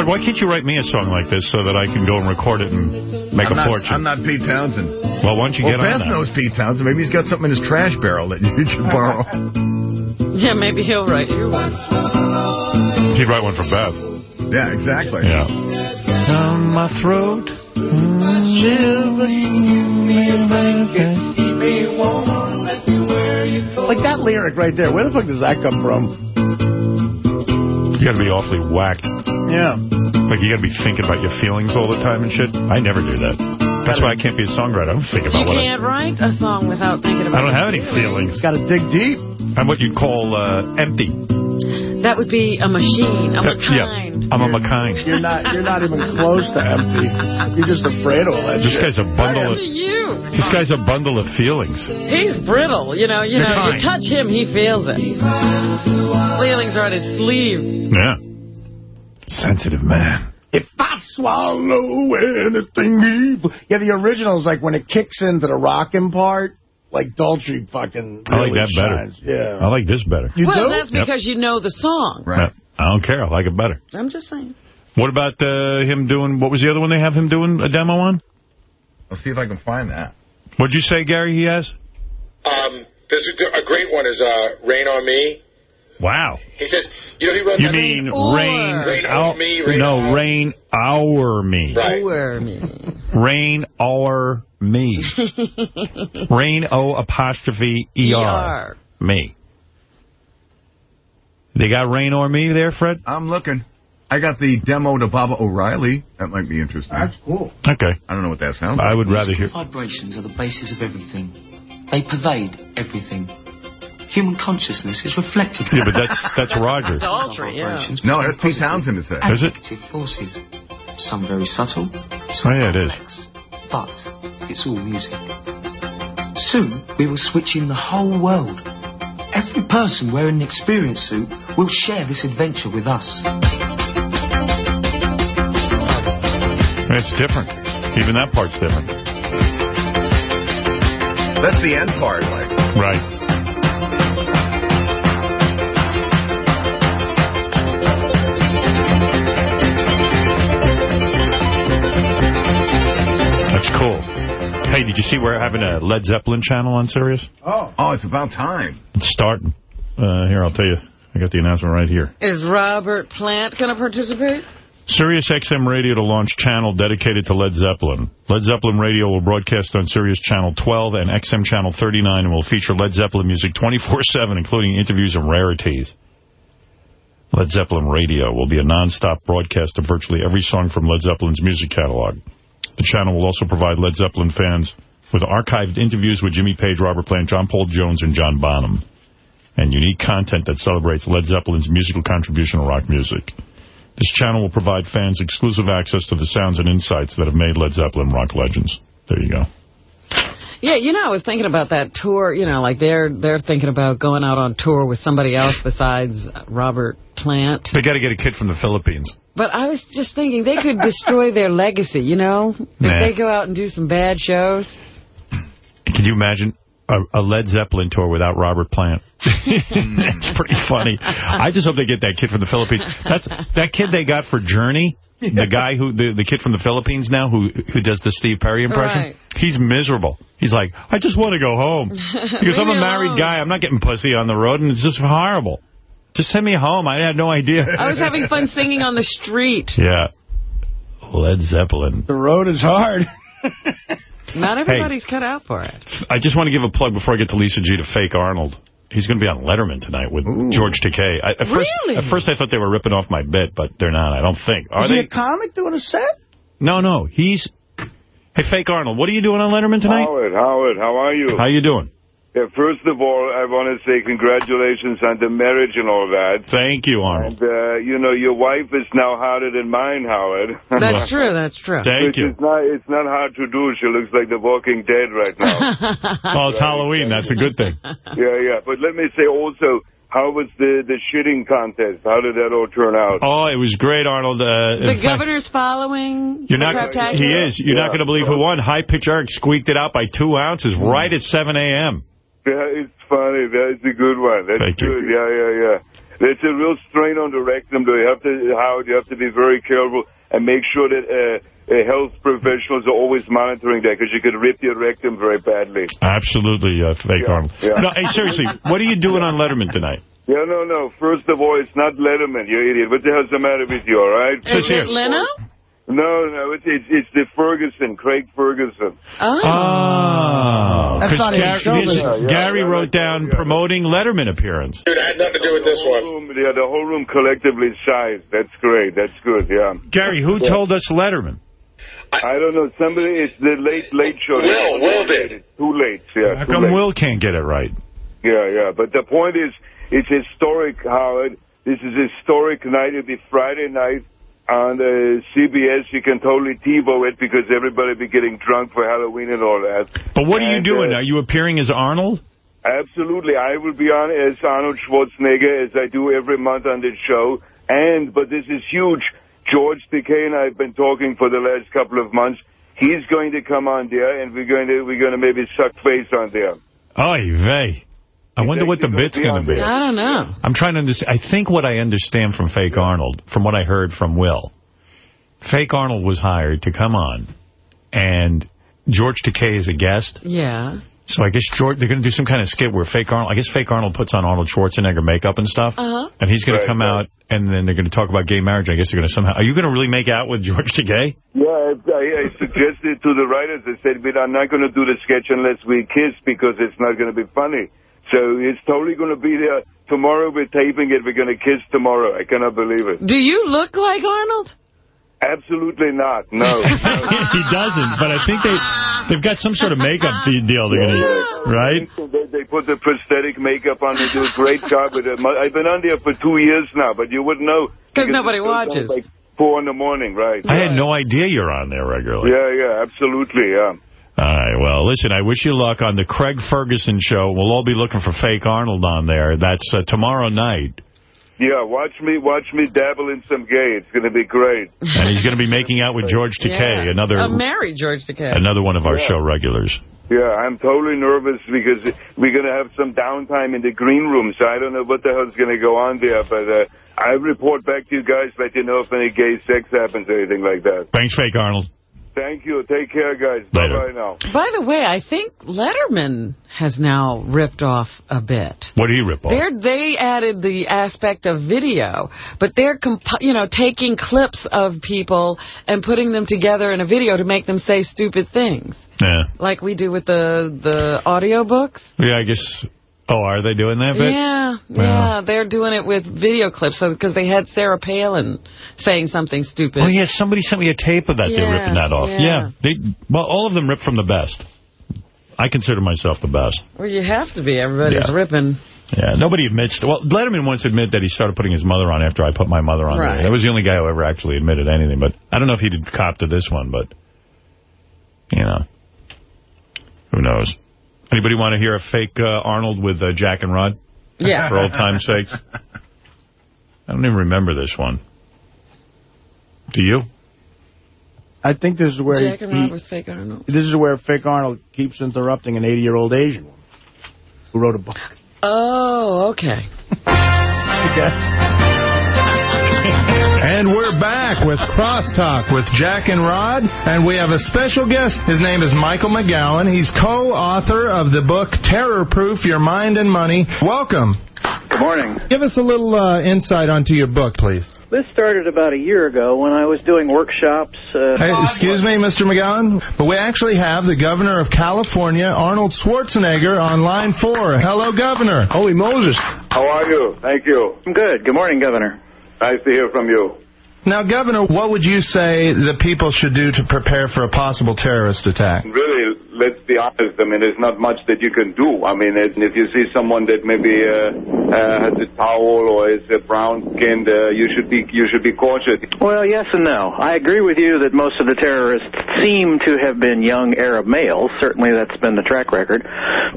why can't you write me a song like this so that I can go and record it and make I'm a not, fortune? I'm not Pete Townshend. well, why don't you well, get on Beth that? knows Pete Townshend. Maybe he's got something in his trash barrel that you can borrow. Yeah, maybe he'll write you one. He'd write one for Beth. Yeah, exactly. Yeah. Down my throat. Like that lyric right there. Where the fuck does that come from? You got to be awfully whacked. Yeah. Like, you got to be thinking about your feelings all the time and shit. I never do that. That's why I can't be a songwriter. I don't think You about what I... can't write a song without thinking about I don't it. have any feelings. Got to dig deep. I'm what you'd call uh, empty. That would be a machine, a That- kind. Yeah, I'm a McKind. You're not. You're not even close to empty. You're just afraid of all that This shit. guy's a bundle of... You. This guy's a bundle of feelings. He's brittle, you know. You know, you touch him, he feels it. Feelings are on his sleeve. Yeah. Sensitive man. If I swallow anything evil. Yeah, the original is like when it kicks into the rocking part, like Daltrey fucking I like really that better. Yeah. I like this better. You well, do? that's Yep. because you know the song. Yeah, I don't care. I like it better. I'm just saying. What about uh, him doing... What was the other one they have him doing a demo on? I'll see if I can find that. What'd you say, Gary, he has? Um, there's a, a great one is uh, Rain on Me. Wow. He says, you know, he wrote You mean rain... Rain our- me, rain no, on- rain our me. Right. Or me. Rain our me. Rain O apostrophe E-R. E-R. Me. They got rain or me there, Fred? I'm looking. I got the demo to Baba O'Riley. That might be interesting. That's cool. Okay. I don't know what that sounds like. I would rather hear... Vibrations are the basis of everything. They pervade everything. Human consciousness is reflected. Yeah, but that's that's Roger. Daltrey, yeah. No, that's Pete Townshend is that. and Is it? negative forces. Some very subtle, Oh, some yeah, it is. But it's all music. Soon, we will switch in the whole world. Every person wearing an experience suit will share this adventure with us. It's different. Even that part's different. That's the end part. Like, Right. That's cool. Hey, did you see we're having a Led Zeppelin channel on Sirius? Oh. oh, it's about time. It's starting. Uh, here, I'll tell you. I got the announcement right here. Is Robert Plant going to participate? Sirius XM Radio to launch channel dedicated to Led Zeppelin. Led Zeppelin Radio will broadcast on Sirius Channel 12 and XM Channel 39 and will feature Led Zeppelin music 24-7, including interviews and rarities. Led Zeppelin Radio will be a non-stop broadcast of virtually every song from Led Zeppelin's music catalog. The channel will also provide Led Zeppelin fans with archived interviews with Jimmy Page, Robert Plant, John Paul Jones, and John Bonham. and unique content that celebrates Led Zeppelin's musical contribution to rock music. This channel will provide fans exclusive access to the sounds and insights that have made Led Zeppelin rock legends. There you go. Yeah, you know, I was thinking about that tour. You know, like they're they're thinking about going out on tour with somebody else besides Robert Plant. They got to get a kid from the Philippines. But I was just thinking they could destroy their legacy, you know? If they go out and do some bad shows. Could you imagine a, a Led Zeppelin tour without Robert Plant? It's pretty funny. I just hope they get that kid from the Philippines. That's that kid they got for Journey. The guy who the, the kid from the Philippines now who who does the Steve Perry impression. Right. He's miserable. He's like, I just want to go home because I'm a married alone. guy. I'm not getting pussy on the road, and it's just horrible. Just send me home. I had no idea. I was having fun singing on the street. Yeah. Led Zeppelin. The road is hard. Not everybody's cut out for it. I just want to give a plug before I get to Lisa G to fake Arnold. He's going to be on Letterman tonight with George Takei. I, at first, Really? At first I thought they were ripping off my bit, but they're not. I don't think. Are Is they? he a comic doing a set? No, no. He's... Hey, fake Arnold, what are you doing on Letterman tonight? Howard, Howard, how are you? How you doing? Yeah, first of all, I want to say congratulations on the marriage and all that. Thank you, Arnold. And, uh, you know, your wife is now harder than mine, Howard. That's true, that's true. Thank Which you. Is not, it's not hard to do. She looks like the Walking Dead right now. Oh, it's Halloween. That's a good thing. yeah, yeah. But let me say also, how was the, the shitting contest? How did that all turn out? Oh, it was great, Arnold. Uh, The in fact, governor's following You're not. He is. You're not going to believe who won. High Pitch Eric squeaked it out by two ounces right at 7 a.m. Yeah, it's funny. That's a good one. That's Thank you. Yeah, yeah, yeah. There's a real strain on the rectum, though. You have to, Howard, you have to be very careful and make sure that uh, uh, health professionals are always monitoring that because you could rip your rectum very badly. Absolutely, uh, fake Yeah, Arnold. yeah. No, hey, seriously, what are you doing on Letterman tonight? Yeah, no, no. First of all, it's not Letterman, you idiot. What the hell's the matter with you, all right? Is it Leno? No, no, it's, it's, it's the Ferguson, Craig Ferguson. Oh. Oh. That's 'cause not even Gary, show his- business. Yeah, Gary yeah, wrote down promoting Letterman appearance. Dude, it had nothing to do with this one. Room, yeah, the whole room collectively sized. That's great. That's good, yeah. Gary, who told us Letterman? I don't know. Somebody, it's the late, late show. Will, Will did. It's too late, yeah. How come late. Will can't get it right? Yeah, yeah. But the point is, it's historic, Howard. This is a historic night. It'll be Friday night on uh, CBS. You can totally TiVo it because everybody be getting drunk for Halloween and all that. But what are you doing? uh, Are you appearing as Arnold? Absolutely. I will be on as Arnold Schwarzenegger as I do every month on this show. And, but this is huge. George Takei and I have been talking for the last couple of months. He's going to come on there and we're going to, we're going to maybe suck face on there. Oy vey. I wonder what the bit's going to be. I don't know. I'm trying to understand. I think what I understand from Fake Arnold, from what I heard from Will, Fake Arnold was hired to come on, and George Takei is a guest. Yeah. So I guess George, they're going to do some kind of skit where Fake Arnold, I guess Fake Arnold puts on Arnold Schwarzenegger makeup and stuff. Uh-huh. And he's going Right, to come right. out, and then they're going to talk about gay marriage. I guess they're going to somehow... Are you going to really make out with George Takei? Yeah, I, I, I suggested to the writers, I said, but I'm not going to do the sketch unless we kiss because it's not going to be funny. So it's totally going to be there. Tomorrow we're taping it. We're going to kiss tomorrow. I cannot believe it. Do you look like Arnold? Absolutely not. No. he doesn't, but I think they, they've got some sort of makeup deal they're going to right? They, they put the prosthetic makeup on. They do a great job with it. I've been on there for two years now, but you wouldn't know. Because because nobody it goes watches. Like four in the morning, right? I had no idea you're on there regularly. Yeah, yeah, absolutely, yeah. All right, well, listen, I wish you luck on the Craig Ferguson show. We'll all be looking for Fake Arnold on there. That's uh, tomorrow night. Yeah, watch me, watch me dabble in some gay. It's going to be great. And he's going to be making out with George Takei, Yeah. another Uh, marry George Takei. another one of our Yeah. show regulars. Yeah, I'm totally nervous because we're going to have some downtime in the green room, so I don't know what the hell's going to go on there, but uh, I report back to you guys, let you know if any gay sex happens or anything like that. Thanks, Fake Arnold. Thank you. Take care, guys. Bye-bye now. By the way, I think Letterman has now ripped off a bit. What do you rip off? They're, they added the aspect of video, but they're comp you know taking clips of people and putting them together in a video to make them say stupid things, Yeah. like we do with the the audio books. Yeah, I guess. Oh, are they doing that bit? Yeah, Wow. yeah, they're doing it with video clips because they had Sarah Palin saying something stupid. Oh, yeah, somebody sent me a tape of that. They're ripping that off. yeah. They, well, all of them rip from the best. I consider myself the best. Well, you have to be. Everybody's Yeah. ripping. Yeah, nobody admits. Well, Letterman once admitted that he started putting his mother on after I put my mother on. Right. That was the only guy who ever actually admitted anything. But I don't know if he did cop to this one, but, you know, who knows. Anybody want to hear a fake uh, Arnold with uh, Jack and Rod? Yeah. For old time's sake? I don't even remember this one. Do you? I think this is where Jack he, and Rod with fake Arnold. this is where fake Arnold keeps interrupting an 80-year-old Asian woman who wrote a book. Oh, okay. And we're back with Crosstalk with Jack and Rod, and we have a special guest. His name is Michael McGowan. He's co-author of the book Terror Proof Your Mind and Money. Welcome. Good morning. Give us a little uh, insight onto your book, please. This started about a year ago when I was doing workshops. Uh, Hey, excuse me, Mr. McGowan, but we actually have the governor of California, Arnold Schwarzenegger, on line four. Hello, Governor. Holy Moses. How are you? Thank you. I'm good. Good morning, Governor. Nice to hear from you. Now, Governor, what would you say the people should do to prepare for a possible terrorist attack? Really, let's be honest. I mean, there's not much that you can do. I mean, if you see someone that maybe uh, uh, has a towel or is uh, brown skinned, uh, you should be you should be cautious. Well, yes and no. I agree with you that most of the terrorists seem to have been young Arab males. Certainly, that's been the track record.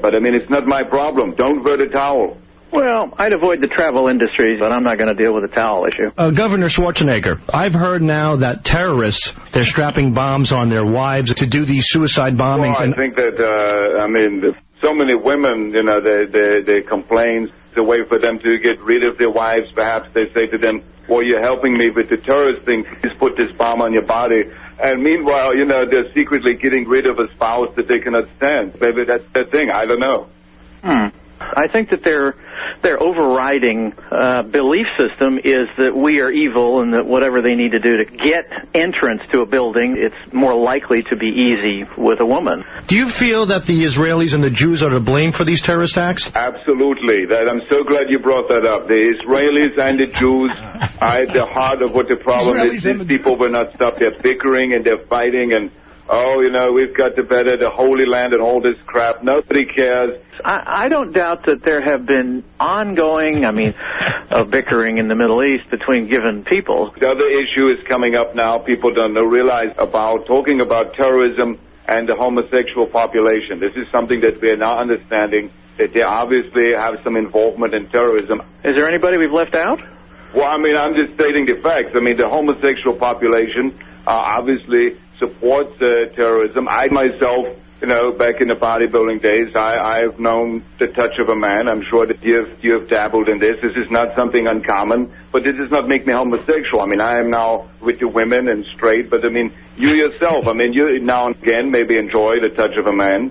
But I mean, it's not my problem. Don't wear the towel. Well, I'd avoid the travel industries, but I'm not going to deal with the towel issue. Uh, Governor Schwarzenegger, I've heard now that terrorists, they're strapping bombs on their wives to do these suicide bombings. Well, I think that uh, I mean, so many women, you know, they they they complain. It's a way for them to get rid of their wives. Perhaps they say to them, "Well, you're helping me with the terrorist thing. Please put this bomb on your body." And meanwhile, you know, they're secretly getting rid of a spouse that they cannot stand. Maybe that's the thing. I don't know. Hmm. I think that their their overriding uh, belief system is that we are evil and that whatever they need to do to get entrance to a building, it's more likely to be easy with a woman. Do you feel that the Israelis and the Jews are to blame for these terrorist acts? Absolutely. That I'm so glad you brought that up. The Israelis and the Jews are at the heart of what the problem is. These people will not stop. They're bickering and they're fighting and oh, you know, we've got to better, the Holy Land and all this crap. Nobody cares. I, I don't doubt that there have been ongoing, I mean, uh, bickering in the Middle East between given people. The other issue is coming up now. People don't know- realize about talking about terrorism and the homosexual population. This is something that we are now understanding that they obviously have some involvement in terrorism. Is there anybody we've left out? Well, I mean, I'm just stating the facts. I mean, the homosexual population uh, obviously supports uh, terrorism. I myself, you know, back in the bodybuilding days, I, I've known the touch of a man. I'm sure that you've you've dabbled in this. This is not something uncommon, but this does not make me homosexual. I mean, I am now with the women and straight, but I mean, you yourself, I mean, you now and again maybe enjoy the touch of a man.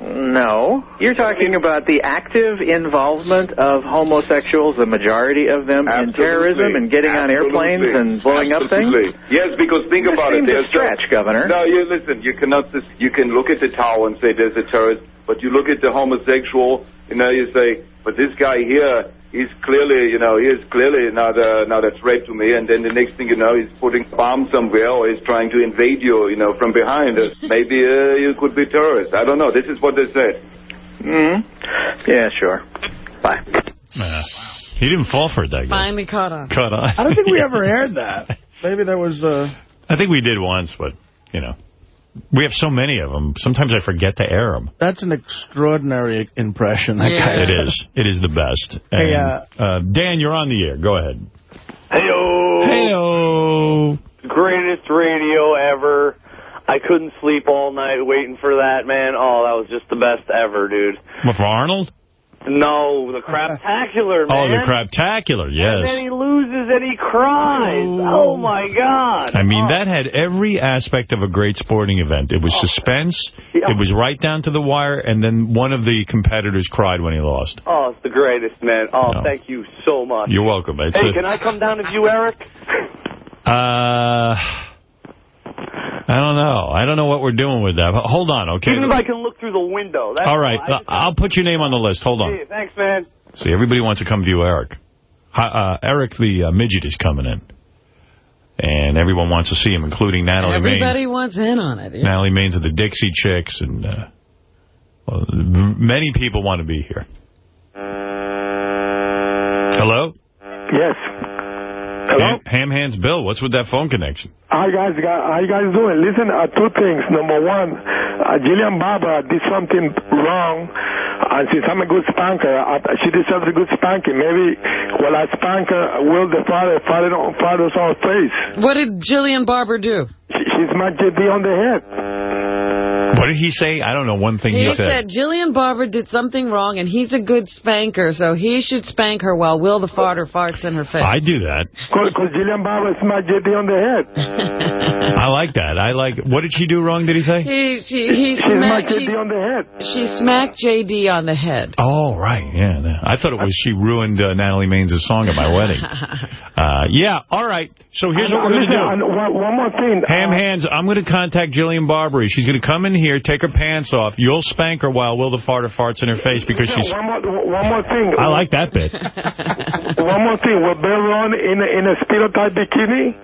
No. You're talking about the active involvement of homosexuals, the majority of them, in terrorism and getting on airplanes and blowing up things? Yes, because think That about it. a There's so- stretch, Governor. No, you listen. You cannot. Just, you can look at the tower and say there's a terrorist, but you look at the homosexual. You know, you say, but this guy here, he's clearly, you know, he is clearly not a not a threat to me. And then the next thing you know, he's putting a bomb somewhere or he's trying to invade you, you know, from behind. Uh, Maybe uh, you could be terrorist. I don't know. This is what they said. hmm Yeah, sure. Bye. Uh, he didn't fall for it, that guy. Finally caught on. Caught on. I don't think we ever aired that. Maybe that was... Uh... I think we did once, but, you know. We have so many of them. Sometimes I forget to air them. That's an extraordinary impression. That guy It is. It is the best. Hey, uh, uh, Dan, you're on the air. Go ahead. Heyo. Greatest radio ever. I couldn't sleep all night waiting for that, man. Oh, that was just the best ever, dude. What, for Arnold? No, the craptacular, man. Oh, the Craptacular, And yes. then he loses and he cries. Oh, my God. I mean, that had every aspect of a great sporting event. It was suspense. It was right down to the wire, and then one of the competitors cried when he lost. Oh, it's the greatest, man. Oh, No. thank you so much. You're welcome. It's hey, a- can I come down to you, Eric? Uh, I don't know. I don't know what we're doing with that. But Hold on, okay? Even if I can look through the window. That's All right, all. I just- I'll put your name on the list. Hold on. Hey, thanks, man. See, everybody wants to come view Eric. Uh, Eric the uh, midget is coming in. And everyone wants to see him, including Natalie Everybody Maines. wants in on it. yeah. Natalie Maines of the Dixie Chicks. And uh, well, many people want to be here. Hello? Yes. Hello? Ham, Ham Hands Bill, what's with that phone connection? How you guys got, how you guys doing? Listen, uh, two things. Number one, uh, Jillian Barber did something wrong, and since I'm a good spanker, I, she deserves a good spanking. Maybe while I spank her, will the father father on father's on face. What did Jillian Barber do? She, she's my JD on the head. What did he say? I don't know one thing he, He said Jillian Barber did something wrong, and he's a good spanker, so he should spank her while Will the farter farts in her face. I do that. Because Jillian Barber smacked my JD on the head. I like that. I like. What did she do wrong? Did he say? He she he She's my smacked JD she, on the head. she smacked JD on the head. Oh, right. Yeah. yeah. I thought it was she ruined uh, Natalie Maines' song at my wedding. Uh, yeah. All right. So here's what we're going to do. and one, one more thing. Ham Uh, Hands, I'm going to contact Jillian Barberie. She's going to come in here, take her pants off. You'll spank her while Will the Farter farts in her face because she's... One more, one more thing. I like that bit. One more thing. Will Beth run in a, in a Speedo type bikini?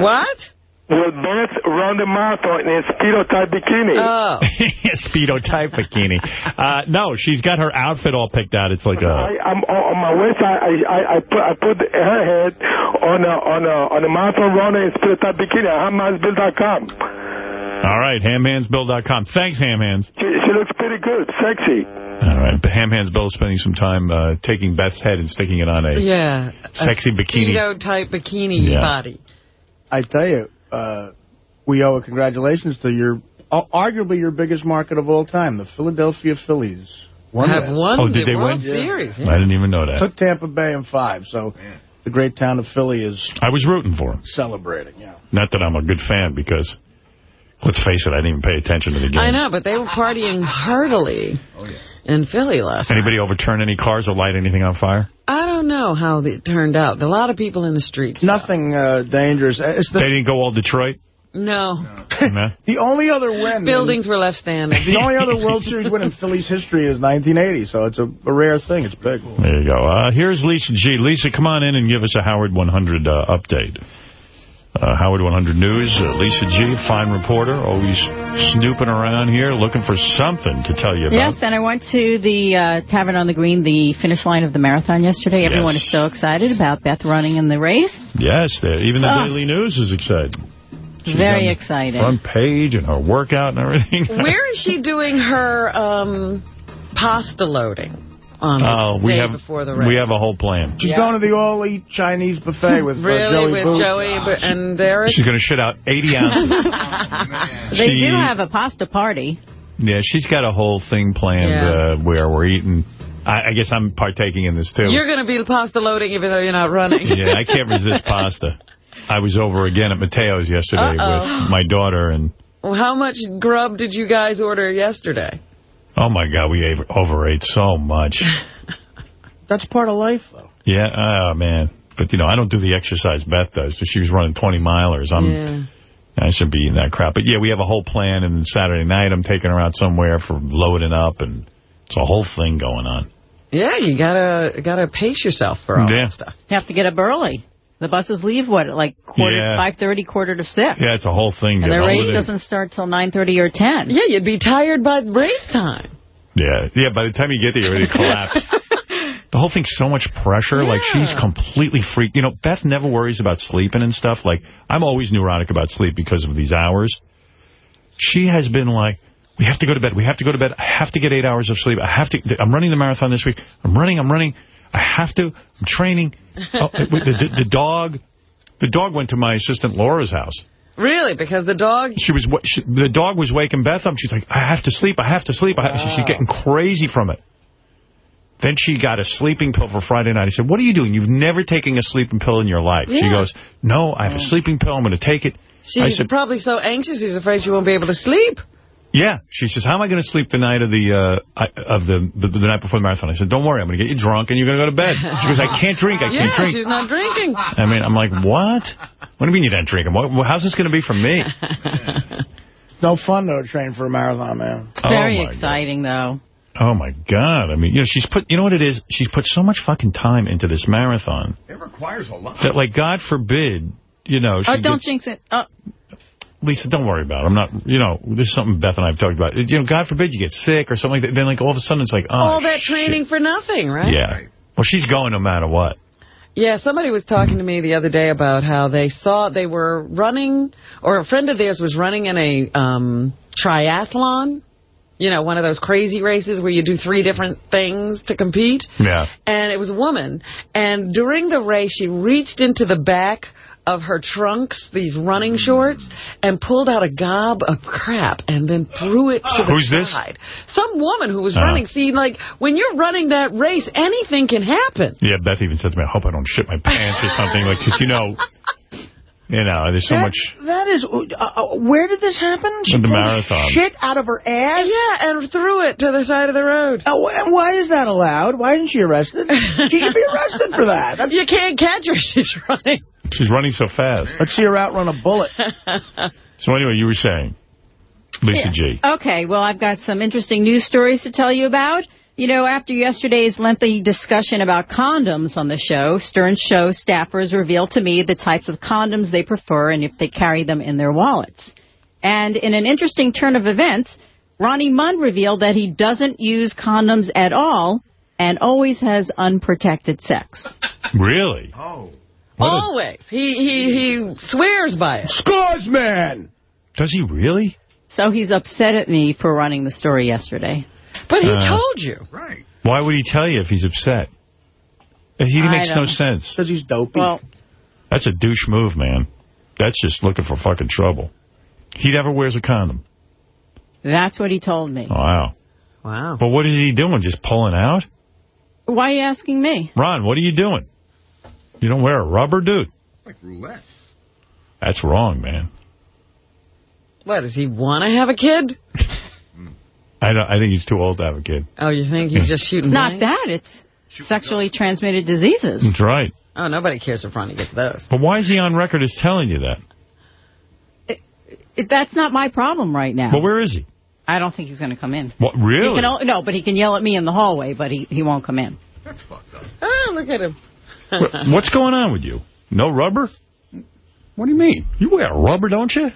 What? Will Beth run the marathon in a Speedo type bikini? Oh. Speedo type bikini. Uh, no, she's got her outfit all picked out. It's like a... I, I'm on on my website. I, I, I put I put her head on a on a on a marathon runner in Speedo type bikini at hamhandsbill.com. All right, hamhandsbill.com. Thanks, Ham Hands. She, she looks pretty good, sexy. All right, but Ham Hands Bill is spending some time uh, taking Beth's head and sticking it on a Yeah. sexy a bikini. type bikini Yeah. body. I tell you, uh, we owe a congratulations to your, uh, arguably your biggest market of all time, the Philadelphia Phillies. Won Have that. won Oh, did the they World win? Series. I didn't even know that. Took Tampa Bay in five, so the great town of Philly is I was rooting for him. celebrating. Yeah. Not that I'm a good fan because, let's face it, I didn't even pay attention to the game. I know, but they were partying heartily in Philly last night. Anybody overturn any cars or light anything on fire? I don't know how it turned out. A lot of people in the streets. Nothing uh, dangerous. It's They didn't go all Detroit? No. No? the only other win. Buildings were left standing. The only other World Series win in Philly's history is 1980, so it's a, a rare thing. It's big. There you go. Uh, here's Lisa G. Lisa, come on in and give us a Howard 100 uh, update. Uh, Howard 100 News, uh, Lisa G., fine reporter, always snooping around here looking for something to tell you about. Yes, and I went to the uh, Tavern on the Green, the finish line of the marathon yesterday. Everyone Yes. is so excited about Beth running in the race. Yes, even the Ah. Daily News is excited. She's Very on exciting. Front page and her workout and everything. Where is she doing her um, pasta loading on the Oh, we day have before the race? we have a whole plan. She's Yeah. going to the all-eat Chinese buffet with uh, Really, Joey with Boots. Joey but- and Derek? She's going to shit out 80 ounces. They She- do have a pasta party. Yeah, she's got a whole thing planned Yeah. uh, where we're eating. I, I guess I'm partaking in this, too. You're going to be the pasta loading even though you're not running. yeah, I can't resist pasta. I was over again at Mateo's yesterday Uh-oh. with my daughter, and Well, How much grub did you guys order yesterday? Oh, my God, we overate so much. That's part of life, though. Yeah, oh, man. But, you know, I don't do the exercise Beth does. So she was running 20 milers. I'm, yeah. I should be eating that crap. But, yeah, we have a whole plan, and Saturday night I'm taking her out somewhere for loading up, and it's a whole thing going on. Yeah, you gotta gotta pace yourself for all Yeah. that stuff. You have to get up early. The buses leave, what, like quarter, Yeah. 5.30, quarter to 6. Yeah, it's a whole thing. And the race over there. doesn't start till 9.30 or 10. Yeah, you'd be tired by race time. Yeah, yeah. By the time you get there, you're ready collapse. the whole thing's so much pressure. Like she's completely freaked. You know, Beth never worries about sleeping and stuff. Like I'm always neurotic about sleep because of these hours. She has been like, we have to go to bed. We have to go to bed. I have to get eight hours of sleep. I have to. I'm running the marathon this week. I'm running. I'm running. I have to. I'm training. Oh, the, the, the dog. The dog went to my assistant Laura's house. Really, because the dog... She was she, the dog was waking Beth up. She's like, I have to sleep. I have to sleep. I have, She's getting crazy from it. Then she got a sleeping pill for Friday night. I said, what are you doing? You've never taken a sleeping pill in your life. She goes, no, I have a sleeping pill. I'm going to take it. She's said, probably so anxious she's afraid she won't be able to sleep. Yeah. She says, how am I going to sleep the night of the uh, of the, the the night before the marathon? I said, don't worry. I'm going to get you drunk and you're going to go to bed. She goes, I can't drink. I can't yeah, drink. she's not drinking. I mean, I'm like, what? What do you mean you're not drinking? What, how's this going to be for me? No fun, though, to train for a marathon, man. It's very Oh, my exciting, though. Oh, my God. I mean, you know, she's put, you know what it is? She's put so much fucking time into this marathon It requires a lot. that, like, God forbid, you know, she Oh, don't gets- jinx it. Oh, Lisa, don't worry about it. I'm not, you know, this is something Beth and I have talked about. You know, God forbid you get sick or something like that. Then, like, all of a sudden it's like, oh, All that shit. training for nothing, right? Yeah. Well, she's going no matter what. Yeah, somebody was talking to me the other day about how they saw they were running, or a friend of theirs was running in a um, triathlon. You know, one of those crazy races where you do three different things to compete. Yeah. And it was a woman. And during the race, she reached into the back of her trunks, these running shorts, and pulled out a gob of crap and then threw it to the Who's this? side. Some woman who was Uh. running. See, like, when you're running that race, anything can happen. Yeah, Beth even said to me, I hope I don't shit my pants or something. like, Because, you know, you know, there's so That- much... That is, uh, uh, where did this happen? She At the pulled marathon. shit out of her ass? Yeah, and threw it to the side of the road. Oh, and why is that allowed? Why isn't she arrested? she should be arrested for that. That's, you can't catch her. She's running. She's running so fast. Let's see her outrun a bullet. So anyway, you were saying, Lisa G. Okay, well, I've got some interesting news stories to tell you about. You know, after yesterday's lengthy discussion about condoms on the show, Stern Show staffers revealed to me the types of condoms they prefer and if they carry them in their wallets. And in an interesting turn of events, Ronnie Mund revealed that he doesn't use condoms at all and always has unprotected sex. Really? Oh. Always. He, he, he swears by it. Scores man! Does he really? So he's upset at me for running the story yesterday. But he Uh, told you. Right. Why would he tell you if he's upset? He I makes no sense. Because he's dopey. Well, That's a douche move, man. That's just looking for fucking trouble. He never wears a condom. that's what he told me. Wow. Wow. But what is he doing? Just pulling out? Why are you asking me? Ron, what are you doing? You don't wear a rubber, dude. Like roulette. That's wrong, man. What, does he want to have a kid? I don't. I think he's too old to have a kid. Oh, you think he's just shooting It's not that. It's sexually transmitted diseases. That's right. Oh, nobody cares if Ronnie gets those. But why is he on record as telling you that? It, that's not my problem right now. But where is he? I don't think he's going to come in. What, really? He really? can, o- no, but he can yell at me in the hallway, but he, he won't come in. That's fucked up. Oh, look at him. What's going on with you? No rubber? What do you mean? You wear rubber, don't you?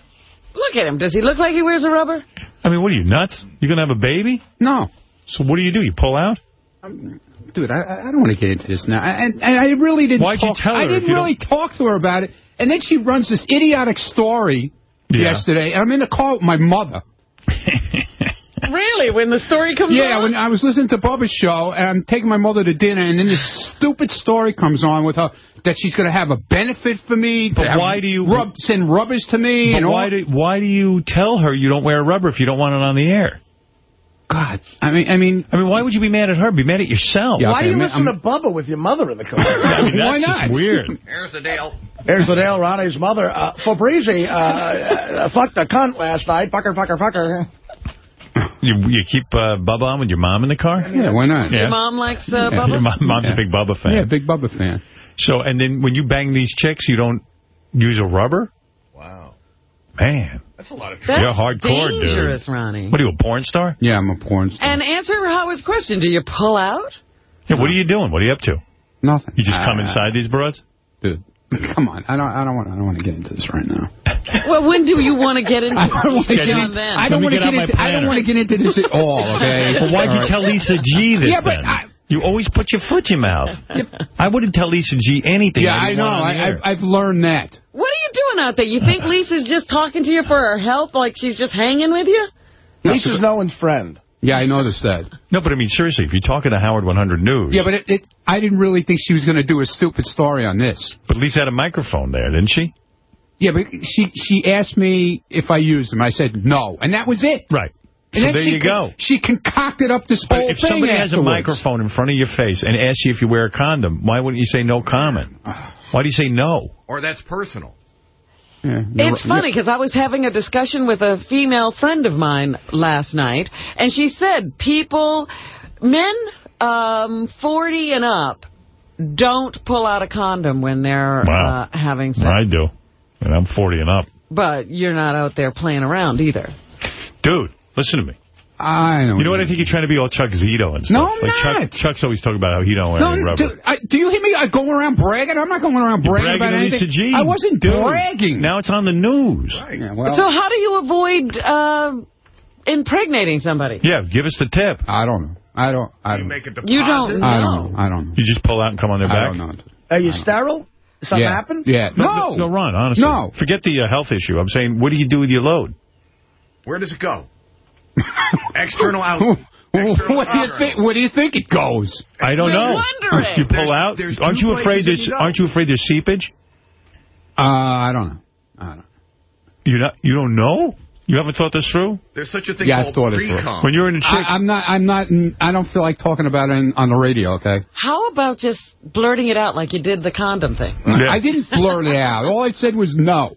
Look at him. Does he look like he wears a rubber? I mean, what are you, nuts? You going to have a baby? No. So what do you do? You pull out? Um, dude, I, I don't want to get into this now. And, and I really didn't Why'd you tell her I didn't really talk to her about it. And then she runs this idiotic story Yeah. yesterday. And I'm in the car with my mother. Really? When the story comes Yeah, on? Yeah, when I was listening to Bubba's show, and I'm taking my mother to dinner, and then this stupid story comes on with her that she's going to have a benefit for me. But why do you- rub, send rubbers to me? But and all- why do why do you tell her you don't wear a rubber if you don't want it on the air? God, I mean, I mean, I mean, why would you be mad at her? Be mad at yourself. Yeah, Why do you I'm- listen I'm- to Bubba with your mother in the car? I mean, that's Why just not? weird. Here's the deal. Here's the Dale, Ronnie's mother. Uh, Fabrizi, uh, uh, fucked a cunt last night. Fucker, fucker, fucker. You you keep uh, Bubba on with your mom in the car? yeah, why not? Yeah. Your mom likes uh, Yeah, Bubba? Your mom, mom's Yeah. a big Bubba fan. Yeah, big Bubba fan. So, and then when you bang these chicks, you don't use a rubber? Wow. Man, That's a lot of That's you're hardcore, dangerous, dude. Ronnie. What are you, a porn star? Yeah, I'm a porn star. And answer Howard's question. Do you pull out? Yeah, what are you doing? What are you up to? Nothing. You just come Uh, inside these broads? Dude, come on. I don't. I don't want. I don't want to get into this right now. Well, when do you want to get into I don't want to get, John. I don't want to get get into. I don't want to get into this at all. Okay. Well, why'd you tell Lisa G this Yeah, but then? I- you always put your foot in your mouth. I wouldn't tell Lisa G anything. Yeah, I didn't know. want on the I, air. I've, I've learned that. What are you doing out there? You think Lisa's just talking to you for her health, like she's just hanging with you? Lisa's no one's friend. Yeah, I noticed that. No, but I mean, seriously, if you're talking to Howard 100 News. Yeah, but it, it, I didn't really think she was going to do a stupid story on this. But Lisa had a microphone there, didn't she? Yeah, but she she asked me if I used them. I said no, and that was it. Right. And so there she you con- go. She concocted up this But whole if thing somebody has a microphone in front of your face and asks you if you wear a condom, why wouldn't you say no comment? Why do you say no? Or that's personal. Yeah, It's funny because I was having a discussion with a female friend of mine last night, and she said people, men um, 40 and up, don't pull out a condom when they're Wow. uh, having sex. I do. And I'm 40 and up. But you're not out there playing around either. Dude, listen to me. I know. You know what? I think you're trying to be all Chuck Zito and stuff. No, I'm like not. Chuck, Chuck's always talking about how he don't wear any No, rubber. dude, I, do you hear me? I go around bragging. I'm not going around You're bragging, about anything. Lisa G. I wasn't Dude, bragging. Now it's on the news. Yeah, well, so how do you avoid uh, impregnating somebody? Yeah, give us the tip. I don't know. I don't. I don't. make a You don't deposit? I don't know. I don't know. You just pull out and come on their I back? don't know. Are you sterile? Something yeah. happened? Yeah. No, No. no, Ron, honestly. No. Forget the uh, health issue. I'm saying, what do you do with your load? Where does it go? External out. what do you think? Where do you think it goes? I don't know. You pull There's- out? there's aren't you afraid places you there's aren't you afraid there's seepage? Uh, I don't know. I don't know. You not you don't know? You haven't thought this through? There's such a thing Yeah, called thought it pre-com. When you're in a chick I, I'm not. I'm not. I don't feel like talking about it in, on the radio. Okay. How about just blurting it out like you did the condom thing? I didn't blurt it out. All I said was no.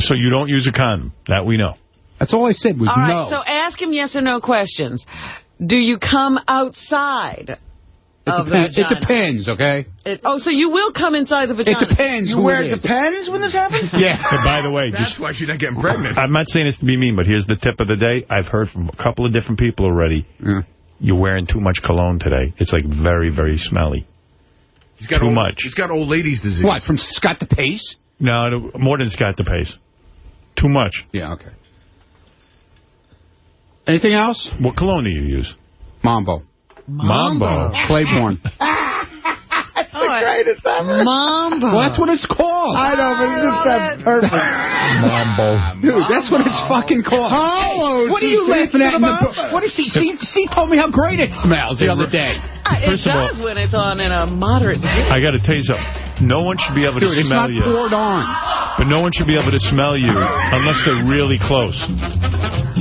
so you don't use a condom. That we know. That's all I said was All right, no. so ask him yes or no questions. Do you come outside it, of the depends. it depends. Okay. It- oh, so you will come inside the vagina? It depends. You wear it is. depends when this happens? Yeah. And by the way, That's just why she's not getting pregnant. I'm not saying this to be mean, but here's the tip of the day. I've heard from a couple of different people already. Yeah. You're wearing too much cologne today. It's like very, very smelly. He's got Too old, much. He's got old ladies disease. What from Scott DePace? No, no, more than Scott DePace. Too much. Yeah. Okay. Anything else? What cologne do you use? Mambo. Mambo. Claiborne. That's the oh, greatest ever. Mambo. Well, that's what it's called. I know, but it just sounds perfect. Mambo. Dude, that's what it's fucking called. Hollow, What are you laughing at? the? What is she? She, she told me how great it smells the other day. Uh, It First of all- does when it's on in a moderate heat. I got to tell you something. No one should be able to Dude, it's smell not you. poured on. But no one should be able to smell you unless they're really close.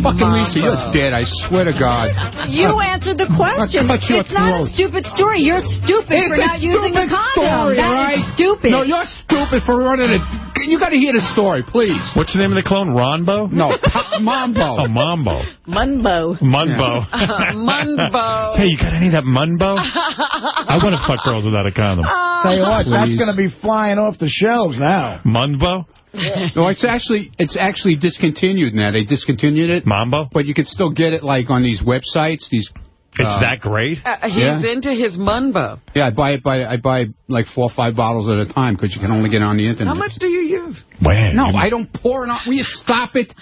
Fucking Lisa, you're dead. I swear to God. You answered the question. I'll It's not a stupid story. You're stupid It's for a not using a stupid condom. story, That all right? is stupid. No, you're stupid for running it. You got to hear the story, please. What's the name of the clone? Ronbo? No, Mambo. Oh, Mambo. Munbo. Munbo. Munbo. hey, you got any of that Munbo? I want to fuck girls without a condom. Oh. Tell you what, that's going to be flying off the shelves now. Munbo? No, it's actually it's actually discontinued now. They discontinued it, Mambo? but you can still get it like on these websites. These It's Uh, that great? Uh, he's Yeah. into his Munbo. yeah, I buy it by I buy like four or five bottles at a time because you can only get it on the internet. How much do you use? Man. No, you- I don't pour it on. Will you stop it?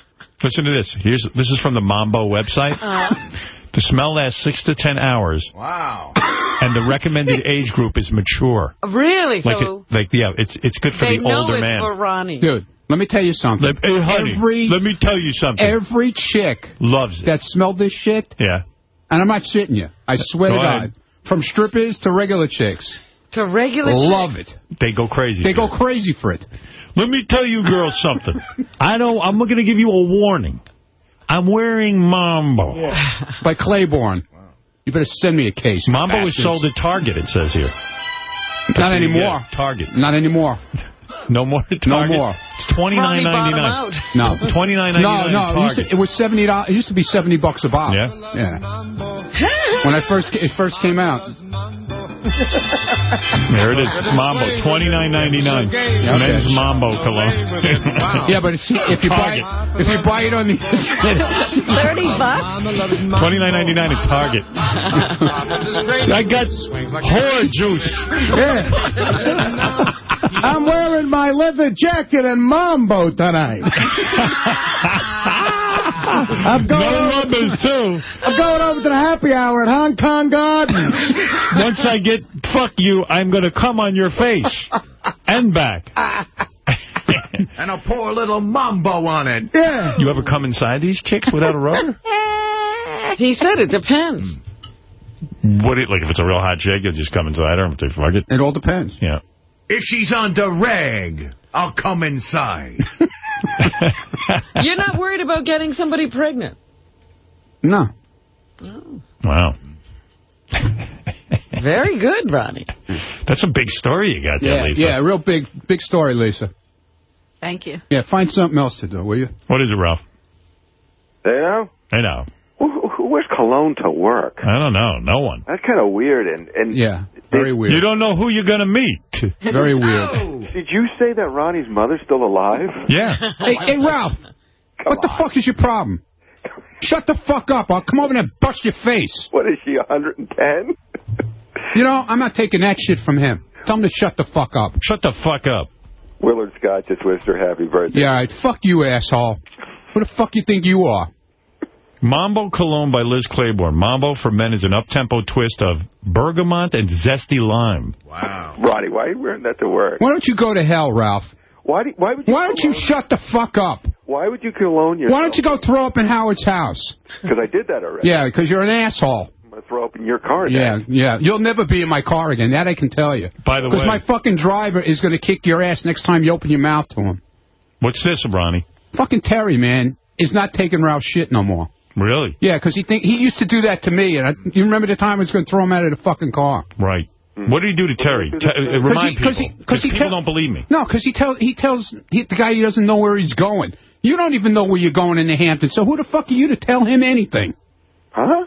Listen to this. Here's This is from the Mambo website. Uh, The smell lasts six to ten hours, Wow. and the recommended age group is mature. really? Like, so it, like yeah, it's it's good for they the know older it's man. for Ronnie. Dude, let me tell you something. Let, hey, honey, Every- let me tell you something. Every chick Loves it. that smelled this shit, yeah. And I'm not shitting you, I swear Go to ahead. God, from strippers to regular chicks, To regular love it. They go crazy. They go it. crazy for it. Let me tell you girls something. I don't, I'm going to give you a warning. I'm wearing Mambo. By Claiborne. You better send me a case. you Mambo is bastards. sold at Target, it says here. Not anymore. Yeah, Target. Not anymore. No more at No more. It's twenty nine Ronnie bought ninety 'em nine. out. No. Twenty nine ninety No, no. It used, to, it was seventy dollars. It used to be seventy bucks a bottle. Yeah? Yeah. When I first it first came out. There it is. It's Mambo. Twenty nine ninety nine. Men's Mambo cologne. Yeah, but it's, if you buy it, if you buy it on the Thirty bucks. Twenty nine ninety nine at Target. I got whore juice. I'm wearing my leather jacket and mambo tonight. I'm going, No over, rubbers too. I'm going over to the happy hour at Hong Kong Gardens. Once I get fuck you, I'm gonna come on your face and back. And I'll pour a little mambo on it. Yeah. You ever come inside these chicks without a rubber? He said it depends. What do you, like if it's a real hot chick, you'll just come inside her and say fuck it. It all depends. Yeah. If she's on the rag, I'll come inside. You're not worried about getting somebody pregnant. No. Oh. Wow. Very good, Ronnie. That's a big story you got there, Yeah, Lisa. yeah, real big, big story, Lisa. Thank you. Yeah, find something else to do, will you? What is it, Ralph? You know? I know. Who, who wears cologne to work? I don't know. No one. That's kind of weird. And, and Yeah, very weird. You don't know who you're going to meet. Very weird. Did you say that Ronnie's mother's still alive? Yeah. Hey, hey, Ralph. what the fuck is your problem? Shut the fuck up. I'll come over there and bust your face. What is she, 110? You know, I'm not taking that shit from him. Tell him to shut the fuck up. Shut the fuck up. Willard Scott just wished her happy birthday. Yeah, all right. Fuck you, asshole. Who the fuck you think you are? Mambo Cologne by Liz Claiborne. Mambo for men is an up-tempo twist of bergamot and zesty lime. Wow. Roddy, why are you wearing that to work? Why don't you go to hell, Ralph? Why, do, why would you Why don't you shut the fuck up? Why would you cologne yourself? Why don't you go throw up in Howard's house? Because I did that already. Yeah, because you're an asshole. I'm going to throw up in your car Yeah, yeah. You'll never be in my car again. That I can tell you. By the way. Because my fucking driver is going to kick your ass next time you open your mouth to him. What's this, Ronnie? Fucking Terry, man, is not taking Ralph's shit no more. Really? Yeah, because he think he used to do that to me, and I, you remember the time I was going to throw him out of the fucking car. Right. What did he do to Terry? Te- uh, remind people. Because he, cause he people tell- don't believe me. No, because he, tell, he tells he, the guy he doesn't know where he's going. You don't even know where you're going in the Hamptons, so who the fuck are you to tell him anything? Huh?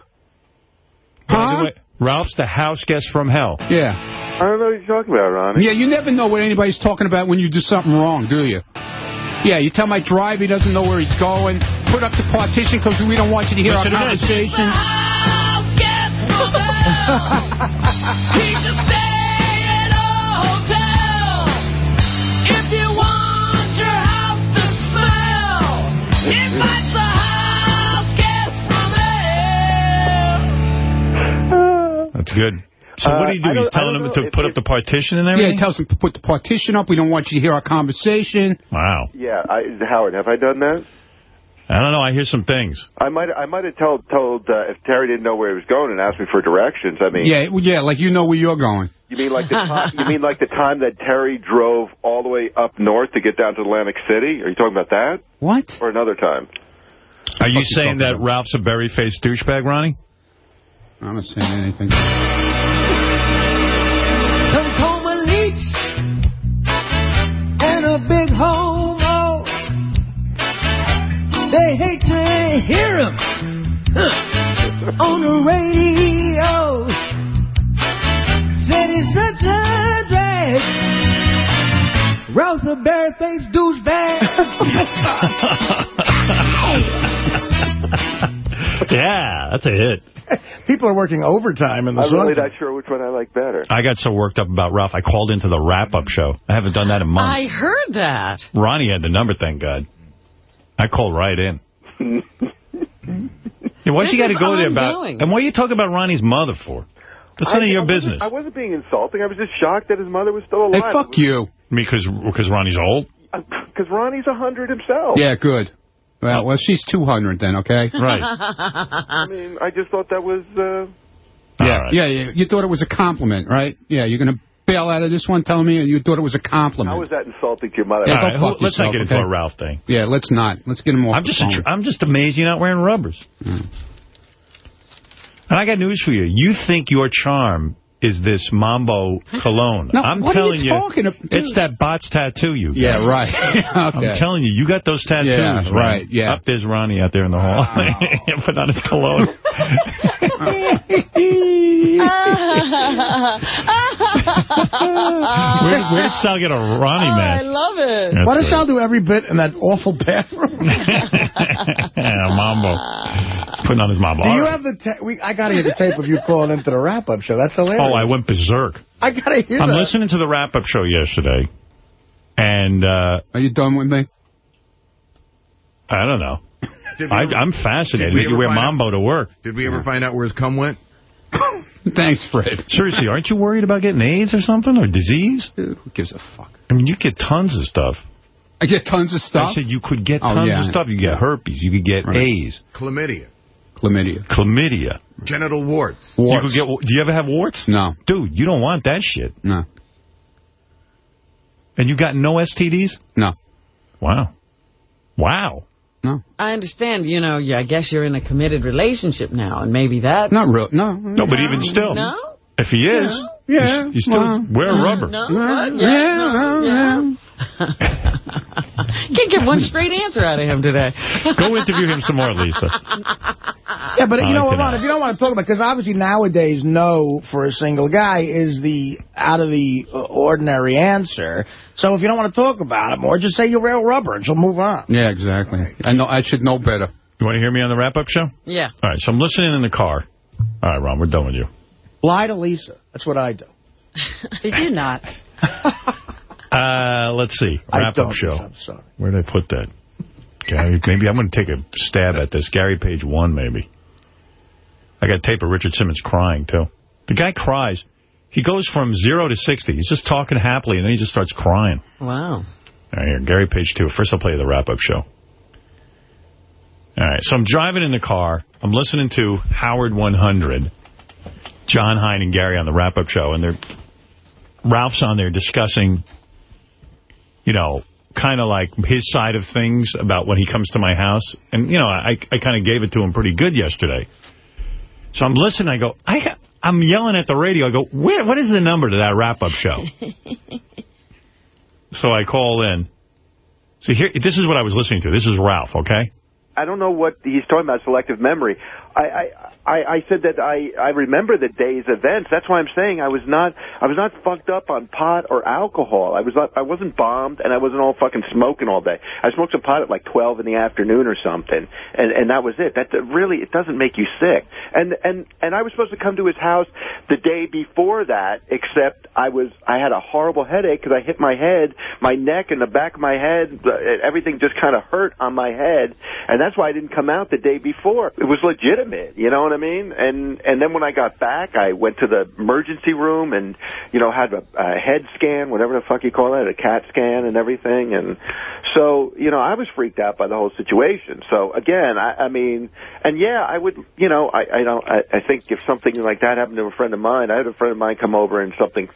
By the way, Ralph's the house guest from hell. Yeah. I don't know what you're talking about, Ronnie. Yeah, you never know what anybody's talking about when you do something wrong, do you? Yeah, you tell my driver he doesn't know where he's going. Put up the partition because we don't want you to hear Listen our this. conversation. That's good. So what do you do? Uh, He's telling don't him to if put up the partition and Yeah, everything? he tells him to put the partition up. We don't want you to hear our conversation. Wow. Yeah, I, Howard, have I done that? I don't know. I hear some things. I might I might have told told uh, if Terry didn't know where he was going and asked me for directions. I mean, Yeah, yeah, like you know where you're going. you mean like the time, you mean like the time that Terry drove all the way up north to get down to Atlantic City? Are you talking about that? What? Or another time? Are you saying that Ralph's a berry-faced douchebag, Ronnie? I'm not saying anything. To hear him on the radio. Said he's such a drag. Ralph's a bare-faced douchebag. yeah, that's a hit. People are working overtime in the I'm really not sure which one I like better. I got so worked up about Ralph, I called into the wrap-up show. I haven't done that in months. I heard that. Ronnie had the number, thank God. I called right in. Yeah, why's This you got to go there about... ongoing. And why are you talking about Ronnie's mother for? That's none of your I business. I wasn't being insulting. I was just shocked that his mother was still alive. Hey, fuck you. Because because Ronnie's old? Because Ronnie's a 100 himself. Yeah, good. Well, well, she's 200 then, okay? Right. I mean, I just thought that was... Uh, Yeah, yeah, yeah. You thought it was a compliment, right? Yeah, you're going to bail out of this one telling me you thought it was a compliment. how was that insulting to your mother? Yeah, right, fuck who- let's not yourself, get into okay? a Ralph thing. Yeah, let's not. Let's get him off I'm the just phone. I'm just amazed you're not wearing rubbers. Mm. And I got news for you. You think your charm is this Mambo cologne. No, I'm what are telling you talking about? It's that Bots tattoo you got. Yeah, right. I'm telling you, you got those tattoos. Yeah, man. right, yeah. Up there's Ronnie out there in the hall. Put on his cologne. where, where did Sal get a Ronnie I mask? love it. That's Why does great. Sal do every bit in that awful bathroom? yeah, Mambo. Putting on his Mambo. Do you All right. have the ta- we, I got to hear the tape of you calling into the wrap-up show. That's hilarious. Oh, I went berserk. I got to hear I'm that. listening to the wrap-up show yesterday, and uh, Are you done with me? I don't know. I, ever- I'm fascinated did we that you wear find out- to work. Did we ever find out where his cum went? Thanks, Fred. Seriously, aren't you worried about getting AIDS or something, or disease? Who gives a fuck? I mean, you get tons of stuff. I get tons of stuff? I said you could get Oh, tons yeah. of stuff. You get herpes. You could get Right. AIDS, Chlamydia. Chlamydia. chlamydia. Genital warts. You Warts. could get. Do you ever have warts? No, Dude, you don't want that shit. no, And you got no STDs? no, Wow. Wow. No. I understand, you know, I guess you're in a committed relationship now, and maybe that... Not real. No. No, but even still, No? if he is, Yeah. you, you still well, wear a rubber. No? Yeah, What? yeah, no, yeah. Can't get one straight answer out of him today. Go interview him some more, Lisa. Yeah, but you know what, Ron, if you don't want to talk about because obviously nowadays no for a single guy is the out of the uh, ordinary answer. So if you don't want to talk about it more, just say you're real rubber and she'll move on. Yeah, exactly. I know. I should know better. You want to hear me on the wrap-up show? Yeah. All right, so I'm listening in the car. All right, Ron, we're done with you. Lie to Lisa. That's what I do. Did you not? Uh, let's see. Wrap-up show. I'm sorry. Where did I put that? Gary, maybe I'm going to take a stab at this. Gary Page 1, maybe. I got tape of Richard Simmons crying, too. The guy cries. He goes from zero to 60. He's just talking happily, and then he just starts crying. Wow. All right, here, Gary Page 2. First, I'll play the wrap-up show. All right, so I'm driving in the car. I'm listening to Howard 100. Jon Hein and Gary on the wrap-up show, and they're Ralph's on there discussing, you know, kind of like his side of things about when he comes to my house. And, you know, I, I kind of gave it to him pretty good yesterday. So I'm listening. I go, I, I'm yelling at the radio. I go, Where, what is the number to that wrap-up show? so I call in. So here, this is what I was listening to. This is Ralph, okay? I don't know what he's talking about, selective memory. I, I, I, said that I, I remember the day's events. That's why I'm saying I was not, I was not fucked up on pot or alcohol. I was not, I wasn't bombed and I wasn't all fucking smoking all day. I smoked some pot at like 12 in the afternoon or something. And, and that was it. That really, it doesn't make you sick. And, and, and I was supposed to come to his house the day before that, except I was, I had a horrible headache because I hit my head, my neck and the back of my head, uh, everything just kind of hurt on my head. And that's why I didn't come out the day before. It was legitimate, you know what I mean? And and then when I got back, I went to the emergency room and you know had a, a head scan, whatever the fuck you call it, a CAT scan and everything. And so you know I was freaked out by the whole situation. So again, I, I mean, and yeah, I would, you know, I I don't, I, I think if something like that happened to a friend of mine, I had a friend of mine come over and something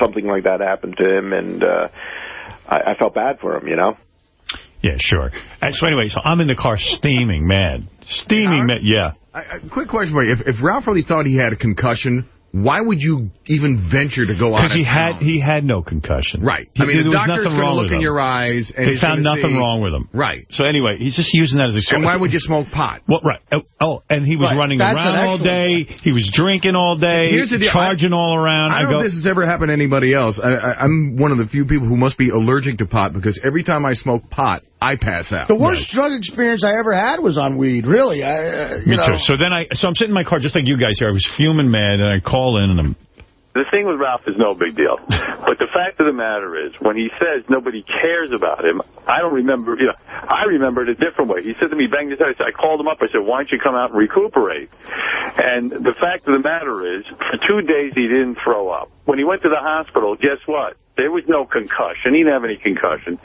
something like that happened to him, and uh, I, I felt bad for him, you know. Yeah, sure. Uh, so anyway, so I'm in the car steaming mad. Steaming mad, yeah. I, I, quick question for you. If, if Ralph really thought he had a concussion, why would you even venture to go out Because he had town? he had no concussion. Right. He- I mean, the was doctor's going to look in him. your eyes and They found nothing see- wrong with him. Right. So anyway, he's just using that as a And why would you smoke pot? Well, right. Oh, oh, and he was Right. running That's around all day. He was drinking all day. Here's the deal. Charging all around. I don't go, know if this has ever happened to anybody else. I, I, I'm one of the few people who must be allergic to pot because every time I smoke pot, I pass out. The worst drug experience I ever had was on weed, really. I, uh, you Me know. too. So then I, so I'm sitting in my car just like you guys here. I was fuming mad, and I call in, and I'm The thing with Ralph is no big deal. But the fact of the matter is, when he says nobody cares about him, I don't remember, you know, I remember it a different way. He said to me, bang his head, I, said, I called him up, I said, why don't you come out and recuperate? And the fact of the matter is, for two days he didn't throw up. When he went to the hospital, guess what? There was no concussion. He didn't have any concussion.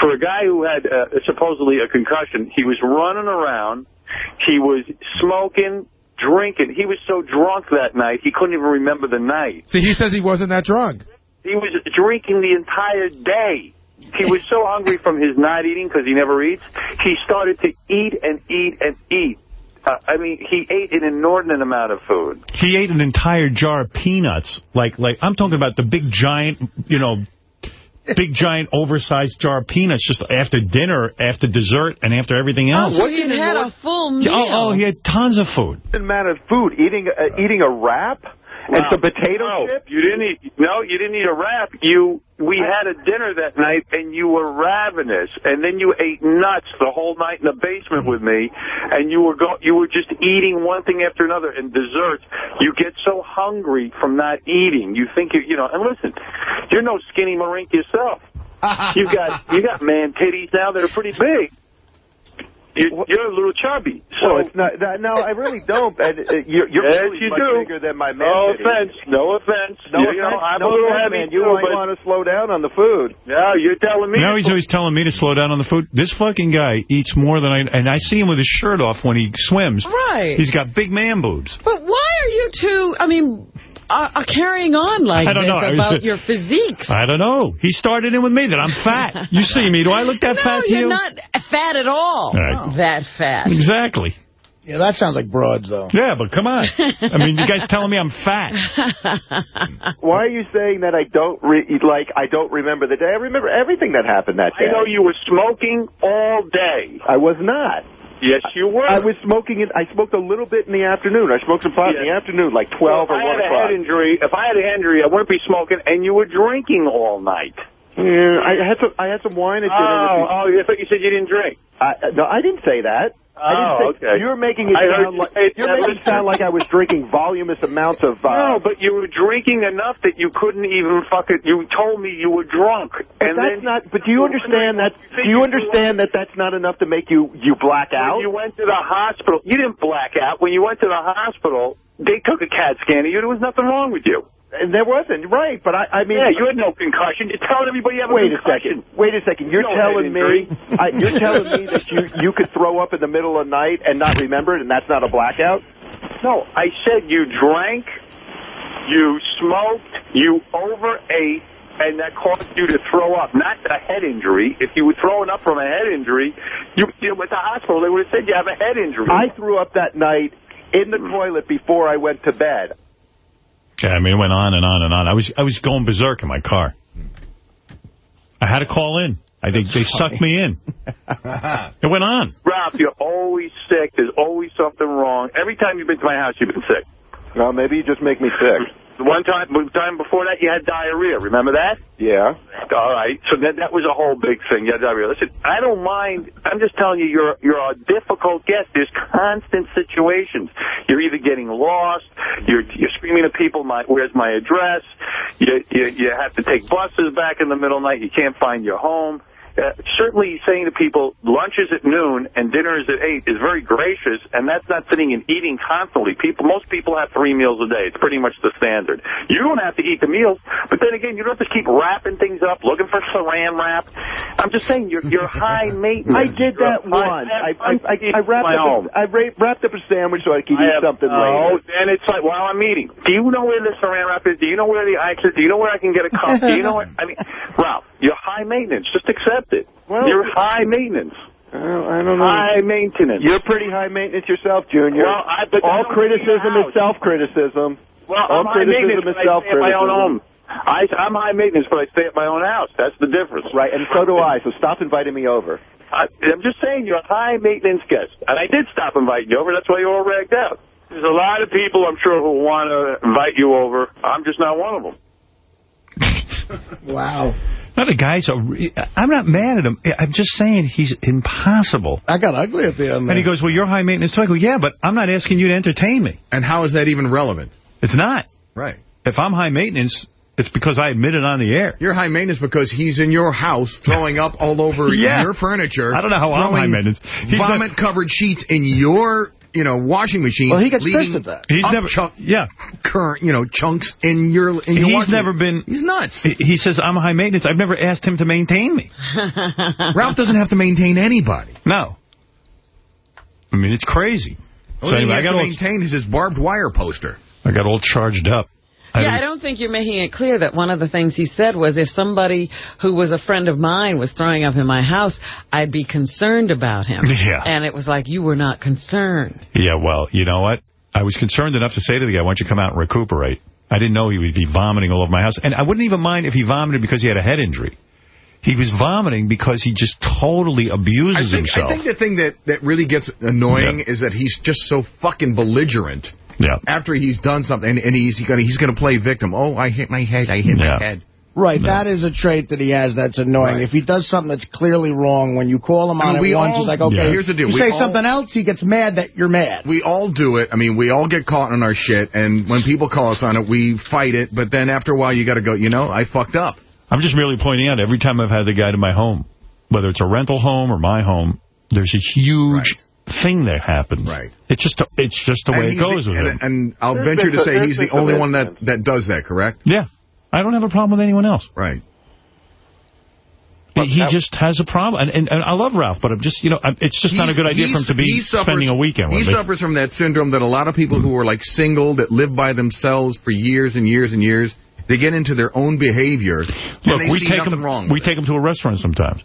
For a guy who had uh, supposedly a concussion, he was running around. He was smoking, drinking. He was so drunk that night, he couldn't even remember the night. See, he says he wasn't that drunk. He was drinking the entire day. He was so hungry from his not eating because he never eats. He started to eat and eat and eat. Uh, I mean, he ate an inordinate amount of food. He ate an entire jar of peanuts. Like, like I'm talking about the big giant, you know, big giant oversized jar of peanuts just after dinner, after dessert, and after everything else. Oh, he had a full meal. Oh, oh, he had tons of food. amount of food, eating uh, eating a wrap and some potato no, chips. You didn't eat. No, you didn't eat a wrap. You. We had a dinner that night, and you were ravenous, and then you ate nuts the whole night in the basement with me, and you were go. You were just eating one thing after another, and desserts. You get so hungry from not eating. You think you, you know. And listen, you're no skinny marink yourself. You've got you got man titties now that are pretty big. You're, you're a little chubby. So well, it's not. That, no, I really don't. And, uh, you're you're Yes, really you much do. bigger than my man. No titties. offense. No offense. No You know. I'm no a little offense, heavy man. You too, might want to slow down on the food. No, you're telling me. Now he's always telling me to slow down on the food. This fucking guy eats more than I... And I see him with his shirt off when he swims. Right. He's got big man boobs. But why are you two, I mean, uh, uh, carrying on like I don't this know. I was- about your physiques? I don't know. He started in with me that I'm fat. You see me. Do I look that no, fat to you're you're not fat at all. Right. That fat. Exactly. Yeah, that sounds like broads, though. Yeah, but come on. I mean, you guys telling me I'm fat. Why are you saying that I don't re- like I don't remember the day? I remember everything that happened that day. I know you were smoking all day. I was not. Yes, you were. I was smoking it. I smoked a little bit in the afternoon. I smoked some pot in the afternoon, like 12 Well, if or I 1 had a o'clock. head injury, if I had a injury, I wouldn't be smoking, and you were drinking all night. Yeah, I had some. I had some wine at dinner. Oh, oh, I thought you said you didn't drink. I, no, I didn't say that. Oh, okay. You're making it I sound like you're making it sound like I was drinking voluminous amounts of. Uh, No, but you were drinking enough that you couldn't even fuck it. You told me you were drunk, But and that's then not. But do you understand that? Do you understand that that's not enough to make you you black out? when you went to the hospital, you didn't black out. When you went to the hospital, they took a CAT scan of you. There was nothing wrong with you. And there wasn't, right? But I, I mean, yeah, you had no concussion. You're telling everybody you have a Wait a second. Wait a second. You're You telling me I, you're telling me that you you could throw up in the middle of the night and not remember it, and that's not a blackout? No, I said you drank, you smoked, you overate, and that caused you to throw up. Not a head injury. If you were throwing up from a head injury, you, you went to the hospital. They would have said you have a head injury. I threw up that night in the hmm. toilet before I went to bed. Yeah, I mean, it went on and on and on. I was I was going berserk in my car. I had to call in. I think they sucked me in. It went on. Ralph, you're always sick. There's always something wrong. Every time you've been to my house, you've been sick. Well, maybe you just make me sick. The one time, time before that, you had diarrhea. Remember that? Yeah. All right. So that that was a whole big thing. You had diarrhea. Listen, I don't mind. I'm just telling you, you're you're a uh, difficult guest. There's constant situations. You're either getting lost. You're you're screaming at people. My where's my address? You you you have to take buses back in the middle of the night. You can't find your home. Uh, certainly saying to people lunch is at noon and dinner is at 8 is very gracious, and that's not sitting and eating constantly. People, Most people have three meals a day. It's pretty much the standard. You don't have to eat the meals, but then again, you don't have to keep wrapping things up, looking for saran wrap. I'm just saying, you're, you're high maintenance. I did that once. I, I, I, I wrapped up. A, I wrapped up a sandwich so I could eat have- something oh, later. and it's like while I'm eating. Do you know where the saran wrap is? Do you know where the ice is? Do you know where I can get a cup? Do you know what? I mean, Ralph, you're high maintenance. Just accept it. Well- you're high maintenance. Well, I don't know. High maintenance. You're pretty high maintenance yourself, Junior. Well, I- but All criticism is self-criticism. Well, All I'm high maintenance, criticism is but I stay at my own self-criticism. home. I, I'm high maintenance, but I stay at my own house. That's the difference. Right, and so do I, so stop inviting me over. I, I'm just saying you're a high maintenance guest. And I did stop inviting you over. That's why you're all ragged out. There's a lot of people, I'm sure, who want to invite you over. I'm just not one of them. Wow. No, the guy's a re- I'm not mad at him. I'm just saying he's impossible. I got ugly at the end. And he goes, well, you're high maintenance. So I go, yeah, but I'm not asking you to entertain me. And how is that even relevant? It's not. Right. If I'm high maintenance, it's because I admit it on the air. You're high maintenance because he's in your house throwing up all over Yeah. your furniture. I don't know how I'm high maintenance. He's not- Vomit-covered sheets in your, you know, washing machine. Well, he gets leaving pissed at that. He's up never, chunk- yeah. Current, you know, chunks in your in your He's washing never been. He's nuts. He he says I'm a high maintenance. I've never asked him to maintain me. Ralph doesn't have to maintain anybody. No. I mean, it's crazy. Only So anyway, I he has got to all, maintain is his barbed wire poster. I got all charged up. I Yeah, I don't think you're making it clear that one of the things he said was if somebody who was a friend of mine was throwing up in my house, I'd be concerned about him. Yeah. And it was like, you were not concerned. Yeah, well, you know what? I was concerned enough to say to the guy, why don't you come out and recuperate? I didn't know he would be vomiting all over my house. And I wouldn't even mind if he vomited because he had a head injury. He was vomiting because he just totally abuses I think, himself. I think the thing that, that really gets annoying Yeah. is that he's just so fucking belligerent. Yeah. After he's done something, and, and he's gonna he's gonna play victim. Oh, I hit my head. I hit Yeah. my head. Right, that is a trait that he has that's annoying. Right. If he does something that's clearly wrong, when you call him I on mean, it we once, all- he's like, okay. Yeah. Here's the deal, You we say all- something else, he gets mad that you're mad. We all do it. I mean, we all get caught in our shit, and when people call us on it, we fight it. But then after a while, you got to go. You know, I fucked up. I'm just merely pointing out every time I've had the guy to my home, whether it's a rental home or my home, there's a huge thing that happens. Right. It's just it's just the And way it goes the- with and, him. and I'll There's venture to say he's the only one that that does that. Correct? Yeah. I don't have a problem with anyone else. Right. But he just has a problem. And, and, and I love Ralph, but I'm just, you know, it's just not a good idea for him to be he suffers- spending a weekend with He me. suffers from that syndrome that a lot of people who are like single, that live by themselves for years and years and years, they get into their own behavior, and Look, they we see take nothing him. wrong. We take him to a restaurant sometimes.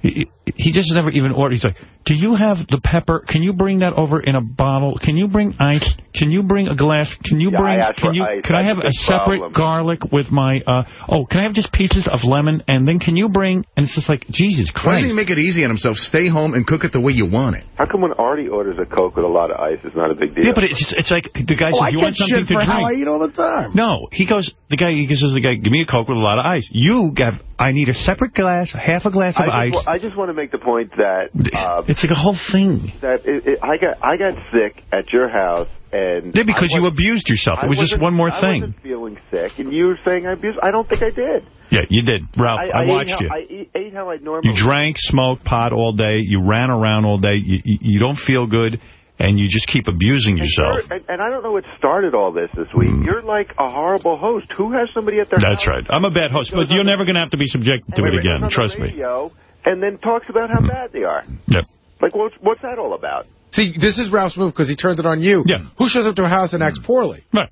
He, he just never even ordered. He's like, "Do you have the pepper? Can you bring that over in a bottle? Can you bring ice? Can you bring a glass? Can you Yeah, bring? I Can you? ice. Can I have a a separate problem. garlic with my? uh Oh, can I have just pieces of lemon? And then can you bring? And it's just like Jesus Christ. Why doesn't he make it easy on himself? Stay home and cook it the way you want it. How come when Artie orders a Coke with a lot of ice, it's not a big deal? Yeah, but it's just, it's like the guy oh, says, I "You get want something shit to for drink?" how I eat all the time. No, he goes. The guy he says, "The guy, give me a coke with a lot of ice." You have. I need a separate glass, half a glass of I ice. just, wa- I just want to make the point that uh, It's like a whole thing. that it, it, I got I got sick at your house, and Yeah, because you abused yourself. It was just one more I thing. wasn't feeling sick, and you were saying I abused. I don't think I did. Yeah, you did. Ralph, I, ate watched how, you. I ate, ate how I normally. You drank, smoked pot all day. You ran around all day. You, you, you don't feel good, and you just keep abusing yourself. And, and I don't know what started all this this week. You're like a horrible host. Who has somebody at their Mm. That's house right. I'm a bad host, but you're never going to have to be subjected to it again. Trust me. And then talks about how bad they are. Yep. Like, what's what's that all about? See, this is Ralph's move because he turned it on you. Yeah. Who shows up to a house and acts mm. poorly? Right.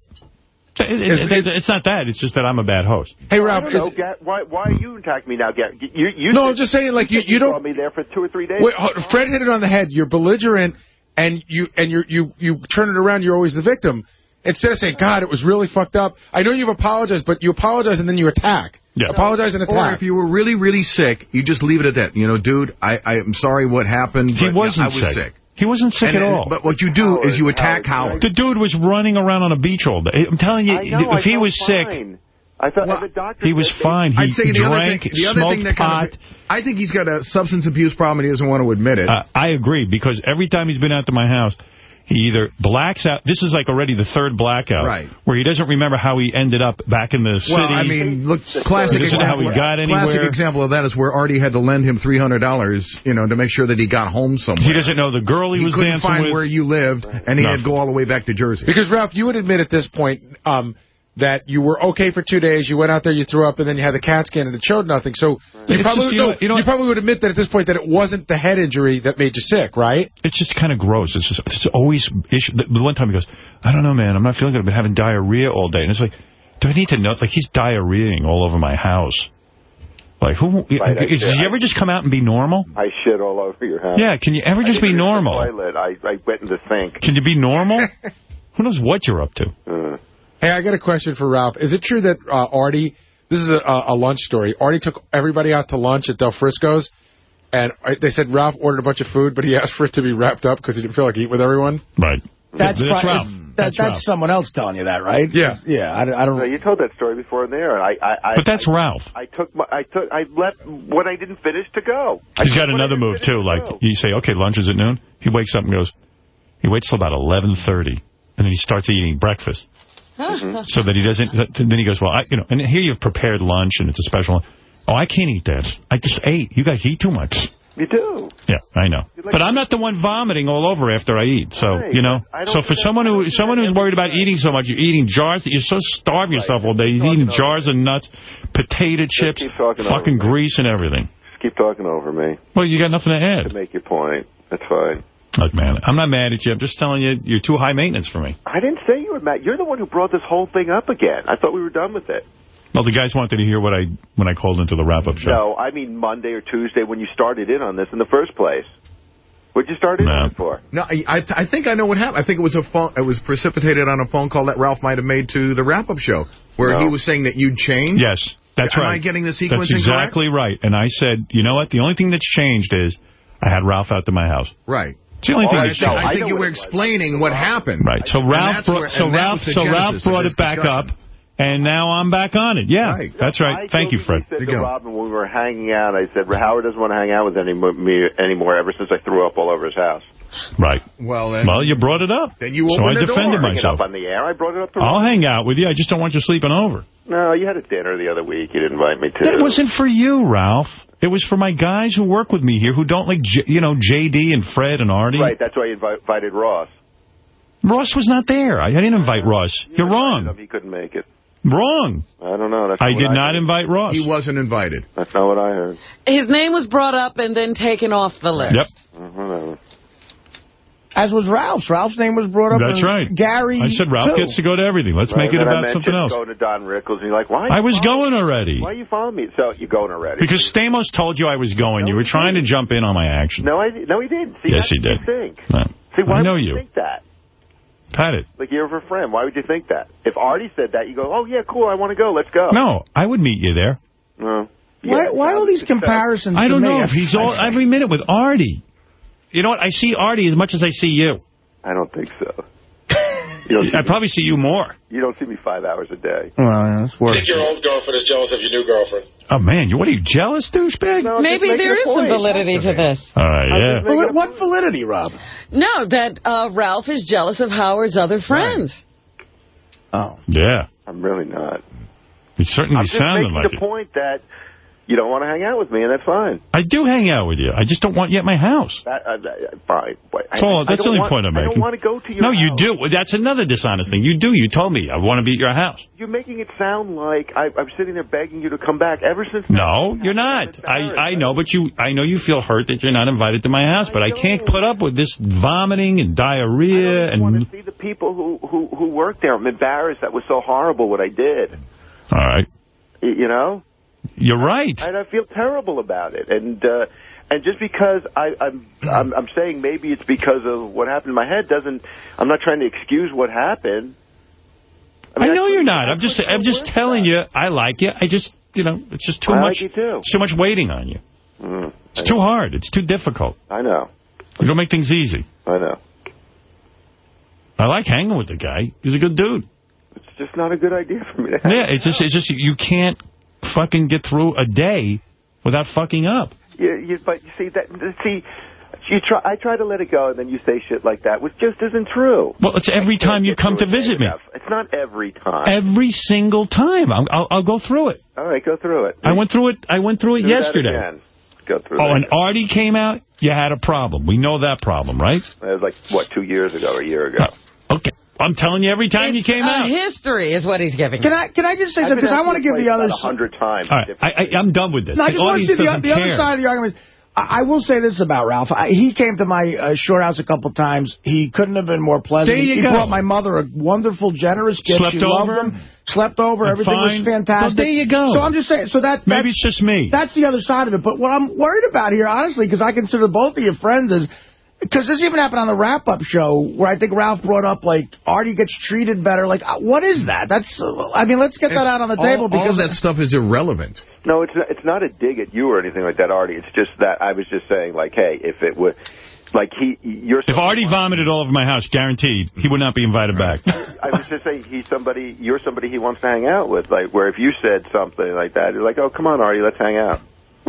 It- it- it's not that. It's just that I'm a bad host. Hey, I Ralph, don't know, is- Ga- why why are you attacking me now, Gary? You, you No, said- I'm just saying, like, you- said you don't- saw me there for two or three days. Wait, Fred hit it on the head. You're belligerent, and you and you you you turn it around. You're always the victim. Instead of saying, "God, it was really fucked up," I know you've apologized, but you apologize and then you attack. Yeah. Apologize and Or if you were really, really sick, you just leave it at that. You know, dude, I, I am sorry what happened. He but, wasn't I was sick. sick. He wasn't sick And- at all. But what you do is you attack Howard. The dude was running around on a beach all day. I'm telling you, know, if I he felt was sick. I thought and the doctor he was fine. He I'd say the other thing, the other smoked thing that pot. kind of, I think he's got a substance abuse problem and he doesn't want to admit it. Uh, I agree, because every time he's been out to my house, he either blacks out. This is like already the third blackout. Right. Where he doesn't remember how he ended up back in the city. Well, I mean, look, classic He doesn't know how example. he got anywhere. Classic example of that is where Artie had to lend him three hundred dollars, you know, to make sure that he got home somewhere. He doesn't know the girl he, He was couldn't dancing find with. where you lived, and he had to go all the way back to Jersey. Because, Ralph, you would admit at this point um, that you were okay for two days, you went out there, you threw up, and then you had the CAT scan, and it showed nothing. So you probably, just, you no, know- you know- you probably would admit that at this point that it wasn't the head injury that made you sick, right? It's just kind of gross. It's just it's always issue. The the one time he goes, I don't know, man. I'm not feeling good. I've been having diarrhea all day. And it's like, do I need to know? Like, he's diarrheaing all over my house. Like, who? Right, I does did. he ever just come out and be normal? I shit all over your house. Yeah, can you ever I just be didn't the normal? Toilet. I, I went in the sink. Can you be normal? who knows what you're up to? Uh, Hey, I got a question for Ralph. Is it true that uh, Artie, this is a, a lunch story, Artie took everybody out to lunch at Del Frisco's, and uh, they said Ralph ordered a bunch of food, but he asked for it to be wrapped up because he didn't feel like eating with everyone? Right. That's, That's Ralph. That, That's that's, Ralph. someone else telling you that, right? Yeah. Yeah, I, I don't... know. you told that story before in there. and I, I, I, But that's I, Ralph. I took my, I took, I left what I didn't finish to go. I He's took got another move, too. to Like, go. you say, okay, lunch is at noon. He wakes up and goes, he waits till about 11.30, and then he starts eating breakfast. Mm-hmm. so that he doesn't, then he goes, well, I, you know, and here you've prepared lunch and it's a special, oh, I can't eat that. I just ate. You guys eat too much. You do. Yeah, I know. like- But I'm not the one vomiting all over after I eat. So, Right, you know, but I don't so for someone who someone who's worried about eating so much, you're eating jars, you're so starving yourself all day. You're eating jars of nuts, potato chips, keep talking over fucking grease and everything. Just keep talking over me Well, you got nothing to add. to add. make your point. That's fine. Look, man, I'm not mad at you. I'm just telling you, you're too high maintenance for me. I didn't say you were mad. You're the one who brought this whole thing up again. I thought we were done with it. Well, the guys wanted to hear what I when I called into the wrap-up show. No, I mean Monday or Tuesday when you started in on this in the first place. What'd you start in on it for? No, I, I I think I know what happened. I think it was a phone. It was precipitated on a phone call that Ralph might have made to the wrap-up show, where No. he was saying that you'd changed. Yes, that's Am right. Am I getting the sequence That's incorrect? exactly right. And I said, you know what? The only thing that's changed is I had Ralph out to my house. Right. It's the only Oh, thing I, that's changed. I think you were explaining what happened. Right. So Ralph, that's brought, where- so Ralph, so Ralph brought it back discussion. up, and now I'm back on it. Yeah, that's right. I Thank you, Fred. said to Robin when we were hanging out, I said, Howard doesn't want to hang out with any, me anymore ever since I threw up all over his house. Right. Well, then, Well, you brought it up. Then you so I opened the defended door. It myself. up on the air. I brought it up I'll hang out with you. I just don't want you sleeping over. No, you had a dinner the other week. You didn't invite me to. That wasn't for you, Ralph. It was for my guys who work with me here who don't like, J you know, J.D. and Fred and Artie. Right, that's why you invi- invited Ross. Ross was not there. I didn't invite Ross. You're wrong. He couldn't make it. Wrong. I don't know. That's I what did not heard. invite Ross. He wasn't invited. That's not what I heard. His name was brought up and then taken off the list. Yep. Uh, whatever. As was Ralph's. Ralph's name was brought up. That's right. Gary, I said Ralph too. gets to go to everything. Let's Right, make it and then I about something mentioned else. Going to Don Rickles, and you're like, why? I was following- going already. Why are you following me? So you're going already? Because Stamos told you I was going. You were trying to jump in on my action. No, I no, he didn't. See, Yes, that's he what did. You think? No. See, why I know would you. you think that? Pat it. Like you're a friend. Why would you think that? If Artie said that, you go, oh yeah, cool. I want to go. Let's go. No, I would meet you there. No. Why, why all these comparisons? I don't know if he's all every minute with Artie. You know what? I see Artie as much as I see you. I don't think so. You don't see I probably see you more. You don't see me five hours a day. Well, yeah, that's I think your old girlfriend is jealous of your new girlfriend. Oh, man, what are you, jealous, douchebag? Maybe there is some validity to this. All right, yeah. Well, what validity, Rob? No, that uh, Ralph is jealous of Howard's other friends. Oh. Yeah. I'm really not. You certainly I'm just sounded making like the it. point that you don't want to hang out with me, and that's fine. I do hang out with you. I just don't want you at my house. That, uh, that- fine. That's all. That's the only want, point I'm making. I don't want to go to your No, you do. That's another dishonest thing. You do. You told me I want to be at your house. You're making it sound like I, I'm sitting there begging you to come back ever since. No, you're not. I, I know, but you. I know you feel hurt that you're not invited to my house, but I can't put up with this vomiting and diarrhea and. want to See the people who, who, who work there. I'm embarrassed. That was so horrible what I did. All right, You know? You're right. And I feel terrible about it. And uh, and just because I, I'm, I'm I'm saying maybe it's because of what happened in my head doesn't. I'm not trying to excuse what happened. I, know you're not. I'm just. I'm just telling you. I like you. I just. You know, it's just too I like much. you too. It's too much waiting on you. Mm, It's too hard. It's too difficult. I know. You don't make things easy. I know. I like hanging with the guy. He's a good dude. It's just not a good idea for me to. Yeah, it's just. It's just you can't fucking get through a day without fucking up. You, you, but you see that. See, you try. I try to let it go, and then you say shit like that, which just isn't true. Well, it's every time you come to visit me. It's not every time. Every single time. I'm, I'll, I'll go through it. All right, go through it. I went through it. I went through it Do yesterday. Go through Oh, and Artie came out. You had a problem. We know that problem, right? It was like, what, two years ago or a year ago? Uh, Okay. I'm telling you, every time you came a out. history is what he's giving. Can I can I just say something? Because I want to give the others. A hundred times. All right, I, I, I'm done with this. No, I just want to see audience the, doesn't the other care. side of the argument. I, I will say this about Ralph. I, he came to my uh, short house a couple times. He couldn't have been more pleasant. There you he go. brought my mother a wonderful, generous gift. Slept she loved over? him. Slept over. And Everything fine. was fantastic. Well, there you go. So I'm just saying. So that Maybe it's just me. That's the other side of it. But what I'm worried about here, honestly, because I consider both of your friends is. Because this even happened on the wrap-up show where I think Ralph brought up, like, Artie gets treated better. Like, uh, what is that? That's, uh, I mean, let's get that out on the table all, because all that stuff is irrelevant. No, it's not, it's not a dig at you or anything like that, Artie. It's just that I was just saying, like, hey, if it would, like, he, you're. If Artie vomited all over my house, guaranteed, he would not be invited back. I was just saying, he's somebody. You're somebody he wants to hang out with. Like, where if you said something like that, you're like, oh, come on, Artie, let's hang out.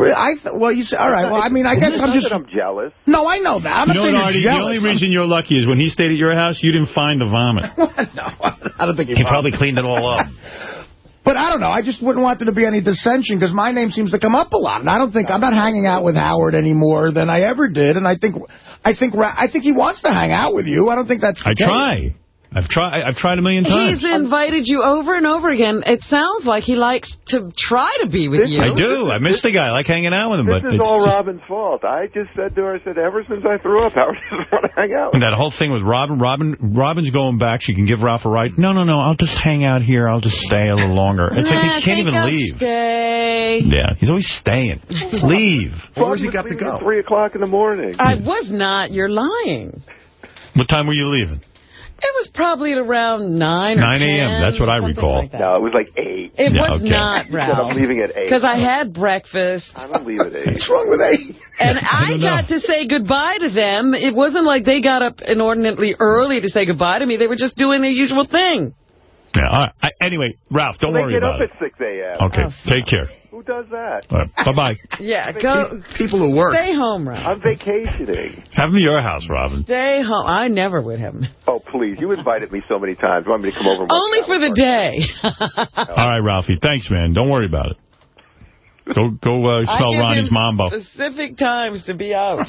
I th well, you say, all right. Well, I mean, I guess I'm just. I'm jealous. No, I know that. I'm you not saying what, you're Artie? The only reason you're lucky is when he stayed at your house, you didn't find the vomit. No, I don't think he, He probably cleaned it all up. But I don't know. I just wouldn't want there to be any dissension because my name seems to come up a lot, and I don't think I'm not hanging out with Howard any more than I ever did. And I think, I think, I think he wants to hang out with you. I don't think that's. the I case. try. I've tried. I've tried a million times. He's invited you over and over again. It sounds like he likes to try to be with you. I do. I miss the guy. I like hanging out with him, This but is it's all just, Robin's fault. I just said to her, I said, ever since I threw up, Howard doesn't want to hang out. that whole thing with Robin. Robin. Robin's going back. She can give Ralph a ride. No, no, no. I'll just hang out here. I'll just stay a little longer. It's like he can't think even I'll leave. Stay. Yeah, he's always staying. Leave. Where's he got to go? Three o'clock in the morning. I was not. You're lying. What time were you leaving? It was probably at around 9 or 9 a.m. That's what I recall. like. No, it was like eight. It Yeah, was okay. not, Ralph. I'm leaving at eight. Because I had breakfast. I don't leave at eight. What's wrong with eight? And I, don't got to say goodbye to them. It wasn't like they got up inordinately early to say goodbye to me. They were just doing their usual thing. Yeah. All right. I, anyway, Ralph, don't they worry get up at 6 a.m. Okay. Oh, take care. Who does that? All right. Bye-bye. Yeah, go. People who work. Stay home, Ralph. I'm vacationing. Have him at your house, Robin. Stay home. I never would have him. Oh, please. You invited me so many times. You want me to come over? and Only for the you? day. All right, Ralphie. Thanks, man. Don't worry about it. Go go uh, I smell give Ronnie's him Mambo. Specific times to be out.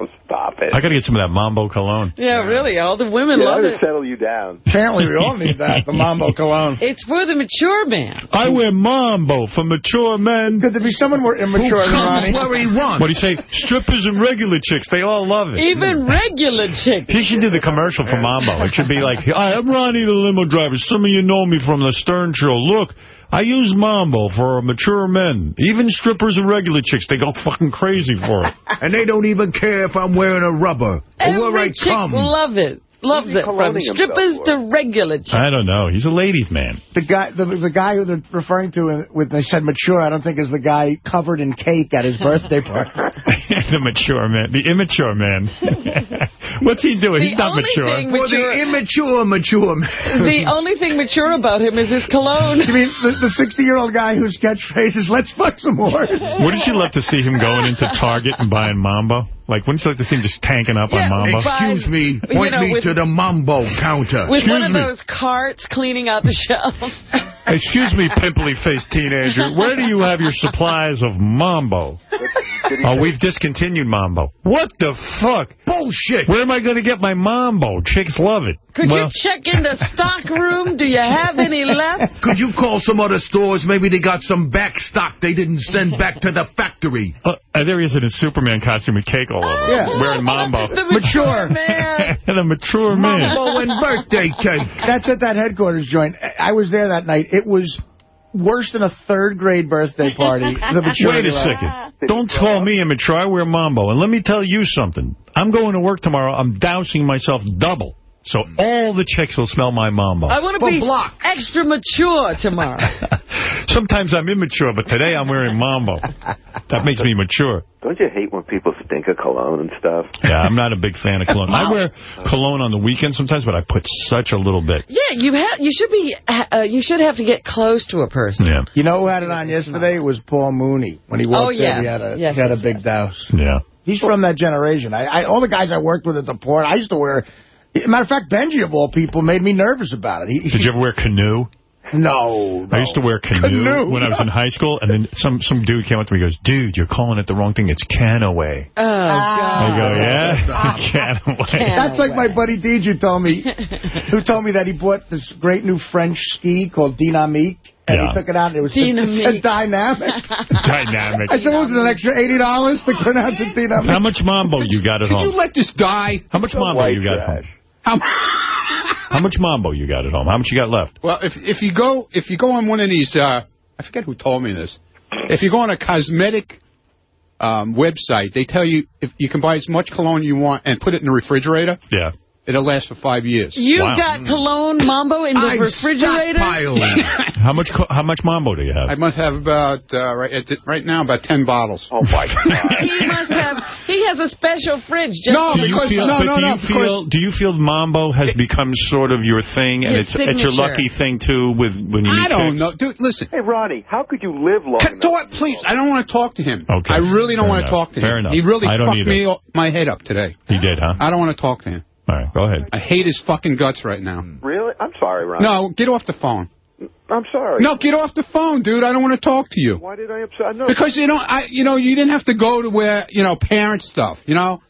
Oh, stop it. I got to get some of that Mambo cologne. Yeah, really. All the women yeah, love to it. settle you down. Apparently, we all need that. The Mambo cologne. It's for the mature man. I wear Mambo for mature men. Could there be someone more immature than Ronnie? where he wants. What do you say? Strippers and regular chicks, they all love it. Even hmm. regular chicks. He should do the commercial for Mambo. It should be like, I'm Ronnie the limo driver. Some of you know me from the Stern Show. Look, I use Mambo for mature men. Even strippers and regular chicks, they go fucking crazy for it. And they don't even care if I'm wearing a rubber or where I Every chick come. love it. Loves it. From strippers for? to regular chicks. I don't know. He's a ladies' man. The guy, the the guy who they're referring to in, with they said mature, I don't think is the guy covered in cake at his birthday party. the mature man. The immature man. What's he doing? The He's not only mature. thing For the immature, mature man. The only thing mature about him is his cologne. You mean the 60-year-old guy whose catchphrase is, let's fuck some more? Wouldn't you love to see him going into Target and buying Mambo? Like, wouldn't you like to see him just tanking up Yeah, on Mambo? Excuse me, You point know, me with- to the Mambo counter. With one of those carts cleaning out the shelves. Excuse me, pimply-faced teenager. Where do you have your supplies of Mambo? Oh, we've discontinued Mambo. What the fuck? Bullshit. Where am I going to get my Mambo? Chicks love it. Could well, you check in the stock room? Do you have any left? Could you call some other stores? Maybe they got some back stock they didn't send back to the factory. Uh, there he is in a Superman costume with cake all over. Yeah. Wearing Mambo. The mature man. and a mature man. Mambo and birthday cake. That's at that headquarters joint. I was there that night. It was worse than a third grade birthday party. The maturity Wait a level. second. Don't call me immature. I wear Mambo. And let me tell you something. I'm going to work tomorrow. I'm dousing myself double. So all the chicks will smell my Mambo. I want to be extra mature tomorrow. Sometimes I'm immature, but today I'm wearing Mambo. That makes me mature. Don't you hate when people stink of cologne and stuff? Yeah, I'm not a big fan of cologne. I wear cologne on the weekend sometimes, but I put such a little bit. Yeah, you have. You should be. Uh, you should have to get close to a person. Yeah. You know who had it on yesterday? It was Paul Mooney. When he walked Oh, yeah. in, he had a, Yes, he had a big douse. Yeah. He's from that generation. I, I All the guys I worked with at the port, I used to wear... Matter of fact, Benji, of all people, made me nervous about it. He, Did you ever wear canoe? No, I used to wear canoe, Canoe? when I was in high school, and then some some dude came up to me and goes, dude, you're calling it the wrong thing. It's Canaway. Oh, God. I go, ah. yeah? Canaway. That's like my buddy Deidre told me, who told me that he bought this great new French ski called Dynamique, and Yeah. he took it out, and it was it Dynamique. said dynamic. Dynamic. I said, what was it, an extra $80 to pronounce it Dynamique? How much Mambo you got at Could home? you let this die? How much Mambo you got at home? How much Mambo you got at home? How much you got left? Well, if if you go if you go on one of these, uh, I forget who told me this. If you go on a cosmetic um, website, they tell you if you can buy as much cologne you want and put it in the refrigerator. Yeah. It'll last for five years. You got cologne mambo in the refrigerator? How much how much Mambo do you have? I must have about uh, right at the, right now about ten bottles. Oh my god! he must have. He has a special fridge. Just No, do you because- feel, no, but no, do no, you feel do you feel Mambo has become sort of your thing and Your it's it's your lucky thing too with when you I meet don't chicks? know, dude. Listen, Hey, Ronnie, how could you live long Ca- enough? do what, please. I don't want to talk to him. Okay. I really don't want to talk to Fair him. enough. He really fucked either. me o- my head up today. He did, huh? I don't want to talk to him. All right, go ahead. I hate his fucking guts right now. Really? I'm sorry, Ronnie. No, get off the phone. I'm sorry. No, get off the phone, dude. I don't want to talk to you. Why did I upset? No. Because you know, I, you know, you didn't have to go to where, you know, parent stuff. You know,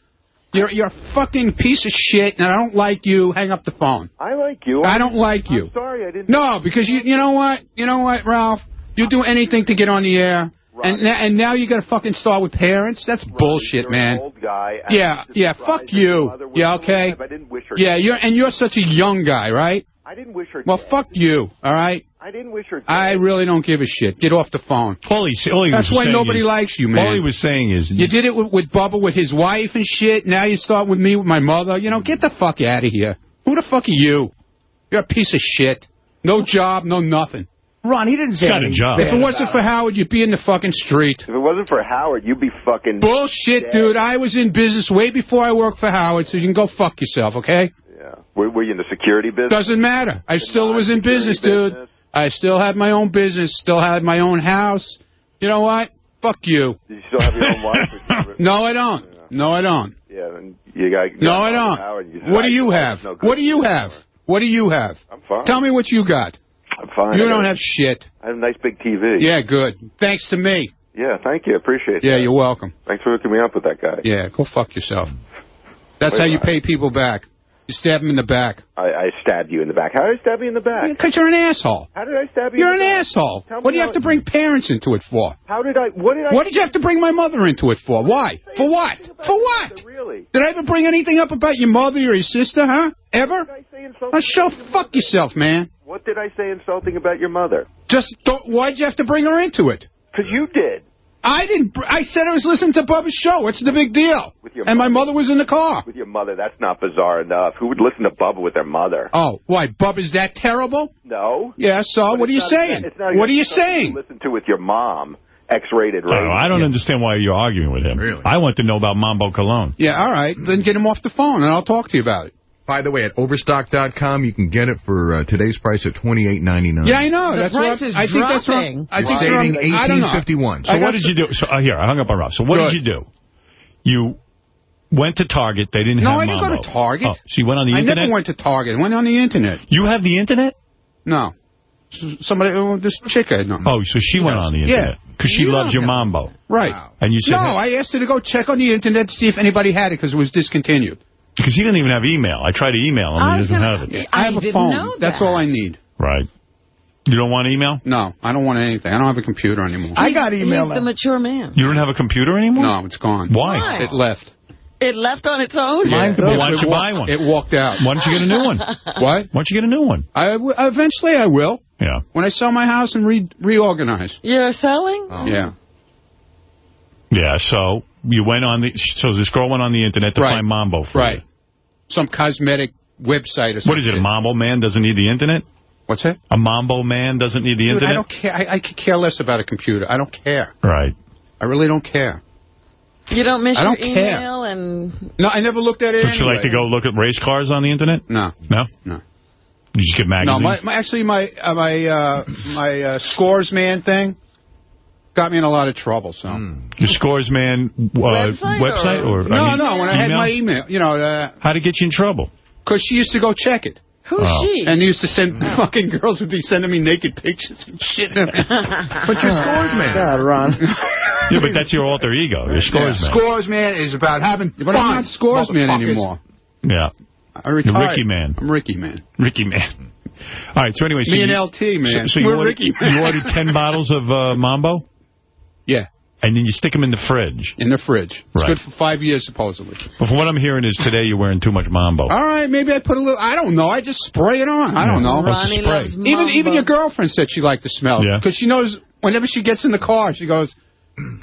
you're you're a fucking piece of shit, and I don't like you. Hang up the phone. I like you. I don't like you. I'm sorry, I didn't. No, because you, you know what, you know what, Ralph, you do anything to get on the air, and and now you got to fucking start with parents. That's bullshit, You're man. An old guy. Yeah, yeah, fuck you. Yeah, okay. I didn't wish her. Yeah, you're and you're such a young guy, right? I didn't wish her. Well, dead. fuck you. All right. I didn't wish her. Dead. I really don't give a shit. Get off the phone. All he, all he That's was why nobody is- likes you, man. All he was saying is You did it with, with Bubba with his wife and shit. Now you start with me with my mother. You know, get the fuck out of here. Who the fuck are you? You're a piece of shit. No job, no nothing. Ron, he didn't say Got a job. If it wasn't for Howard, you'd be in the fucking street. If it wasn't for Howard, you'd be fucking. Bullshit, dead. dude. I was in business way before I worked for Howard, so you can go fuck yourself, okay? Yeah. Were, were you in the security business? Doesn't matter. I still was in non-security business, dude. I still had my own business, still had my own house. You know what? Fuck you. Did you still have your own wife? No, I don't. No, I don't. Yeah, and you got. No, I don't. What do you have? What do you have? What do you have? I'm fine. Tell me what you got. I'm fine. You I don't got- have shit. I have a nice big TV. Yeah, good. Thanks to me. Yeah, thank you. Appreciate it. Yeah, that. you're welcome. Thanks for hooking me up with that guy. Yeah, go fuck yourself. That's Wait, how you pay people back. You stab them in the back. I, I stabbed you in the back. How did I stab you in the back? Because you're an asshole. How did I stab you? You're in an the back? asshole. Tell What do you have to bring parents into it for? How did I? What did I? What did you have to bring my mother into it for? Why? For what? For what? Really? Did I ever bring anything up about your mother or your sister, huh? Ever? Did I say insulting? Show fuck yourself, man. What did I say insulting about your mother? Just don't, why'd you have to bring her into it? Because you did. I didn't. I said I was listening to Bubba's show. What's the big deal? With your And my mother. mother was in the car. With your mother, that's not bizarre enough. Who would listen to Bubba with their mother? Oh, why? Bubba's that terrible? No. Yeah. So But what are you it's not- saying? it's not What are you something saying? Listen to with your mom. X-rated oh, I don't, radio. I don't understand why you're arguing with him. Really? I want to know about Mambo Cologne. Yeah, all right. Then get him off the phone, and I'll talk to you about it. By the way, at Overstock.com, you can get it for uh, today's price at $28.99. Yeah, I know. The that's price what is I think that's dropping. wrong. I You're think saving they're I don't know. $18.51. So what did you do? So uh, here, I hung up on Rob. So what Good. did you do? You went to Target. They didn't No, have I didn't go to Target. Oh, so you went on the I internet? never went to Target. I went on the internet. You have the internet? No. Somebody, oh, this chick I know. Oh, so she went on the internet Yeah. because she You loves your don't Mambo. Right. And you said No, I asked her to go check on the internet to see if anybody had it because it was discontinued. Because he didn't even have email. I tried to email him. I He doesn't gonna- have it. I have a didn't phone. know That's all I need. Right. You don't want email? No, I don't want anything. I don't have a computer anymore. I got email He's the mature man. You don't have a computer anymore? No, it's gone. Why? Why? It left. It left on its own. Mine. Well, why don't you wa- buy one? It walked out. Why don't you get a new one? What? Why don't you get a new one? I w- eventually I will. Yeah. When I sell my house and re- reorganize. You're selling? Oh. Yeah. Yeah, so you went on the, so this girl went on the internet to Right. find Mambo for Right. you. Some cosmetic website or something. What is it, a Mambo man doesn't need the internet? What's that? A Mambo man doesn't need the Dude, internet? I don't care. I, I could care less about a computer. I don't care. Right. I really don't care. You don't miss I don't your care. email and No, I never looked at it Would you like to go look at race cars on the internet? No. No? No. You just get No, magazines? my, my actually my uh, my uh, my uh, scores man thing got me in a lot of trouble. So Your scores man uh, Website website or, no, I mean, no. When I had my email, you know, uh, how to get you in trouble? because she used to go check it. Who's Oh. she? And used to send fucking girls would be sending me naked pictures and shit. But your scores, man. God, Ron. Yeah, but that's your alter ego. Your scores man. Scores man is about having fun. But I'm not scores man anymore. Yeah. I The retired. Ricky man. I'm Ricky man. Ricky man. All right, so anyway. So Me and you, LT man. So, so you, We're ordered, Ricky man. you ordered 10 bottles of uh, Mambo? Yeah, And then you stick them in the fridge. in the fridge. It's Right. good for five years supposedly. But from what I'm hearing is today you're wearing too much Mambo. All right, maybe I put a little. I don't know. I just spray it on. I don't know. Ronnie spray? loves Even even your girlfriend said she liked the smell. Yeah. Because she knows whenever she gets in the car, she goes,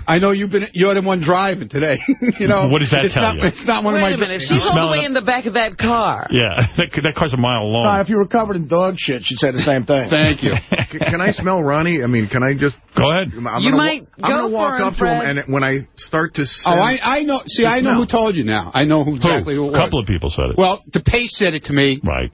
I know you've been. You're the one driving today. you know. What does that it's tell not, you? It's not one Wait of my. Wait a minute. If she's all the way in the back of that car. Yeah, that, that car's a mile long. Ron, if you were covered in dog shit, she'd say the same thing. Thank you. C- Can I smell Ronnie? I mean, can I just... Go ahead. I'm You gonna, might I'm go gonna walk him, up to him, and when I start to Oh. I I know. See, I know smell. who told you now. I know who exactly who it A couple of people said it. Well, DePace said it to me, right.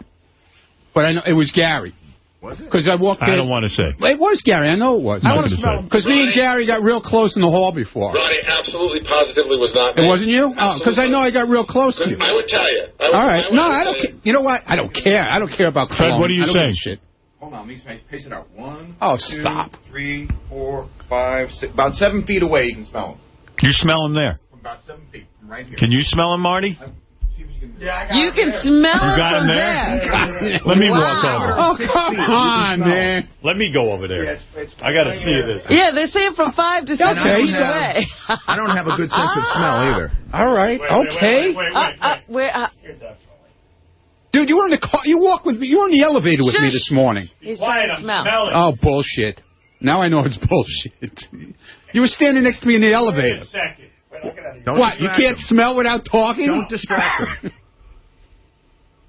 but I know it was Gary. Was it? Because I walked in. I in. don't want to say. It was Gary. I know it was. Not gonna say. Because me and Gary got real close in the hall before. Ronnie absolutely positively was not It wasn't you? Oh, because I know I got real close to you. I would tell you. Would, All right. I No, I don't tell care. You know what? I don't care. I don't care about Fred, cologne. what are you I don't saying? Shit. Hold on, let me pace it out. One, Oh, two, stop. three, four, five, six. About seven feet away, you can smell them. You smell them there. From about seven feet, from right here. Can you smell them, Marty? You can smell You it got from him there? there. Let me Wow. walk over. Oh, come on, man. Let me go over there. I got to see this. Yeah, they're it from five to seven Okay, feet away. I don't have a good sense of smell either. All right. Okay. Uh, uh, where, uh, Dude, you were in the car. You walked with me. You were in the elevator with me this morning. he's trying to smell. Oh, bullshit. Now I know it's bullshit. You were standing next to me in the elevator. Don't What? You can't them. smell without talking? Don't distract them.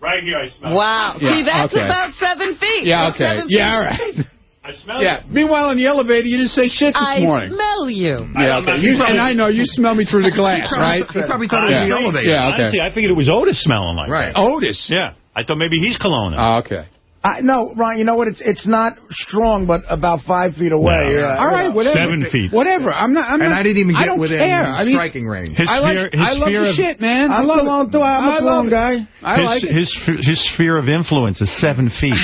Right here, I smell Wow. Yeah, See, that's okay. about seven feet. Yeah, That's okay. Yeah, all feet. right. I smell Yeah. Meanwhile, in the elevator, you didn't say shit this I morning. smell you. Yeah, okay. You, and I know you smell me through the glass, right? He probably thought it was the elevator. Yeah, okay. Honestly, I figured it was Otis smelling like Right. that. Otis. Yeah. I thought maybe he's cologne. Oh, ah, okay. I, no, Ron, you know what? It's it's not strong, but about five feet away. Yeah. Yeah, All right, whatever. Seven feet. Whatever. I'm not. I'm And not, I didn't even I get don't within care. I mean, striking range. His I like. sphere, his I love sphere the of, shit, man. I I'm love cologne, too. I'm a I love cologne guy. I his, like it. his, his sphere of influence is seven feet. like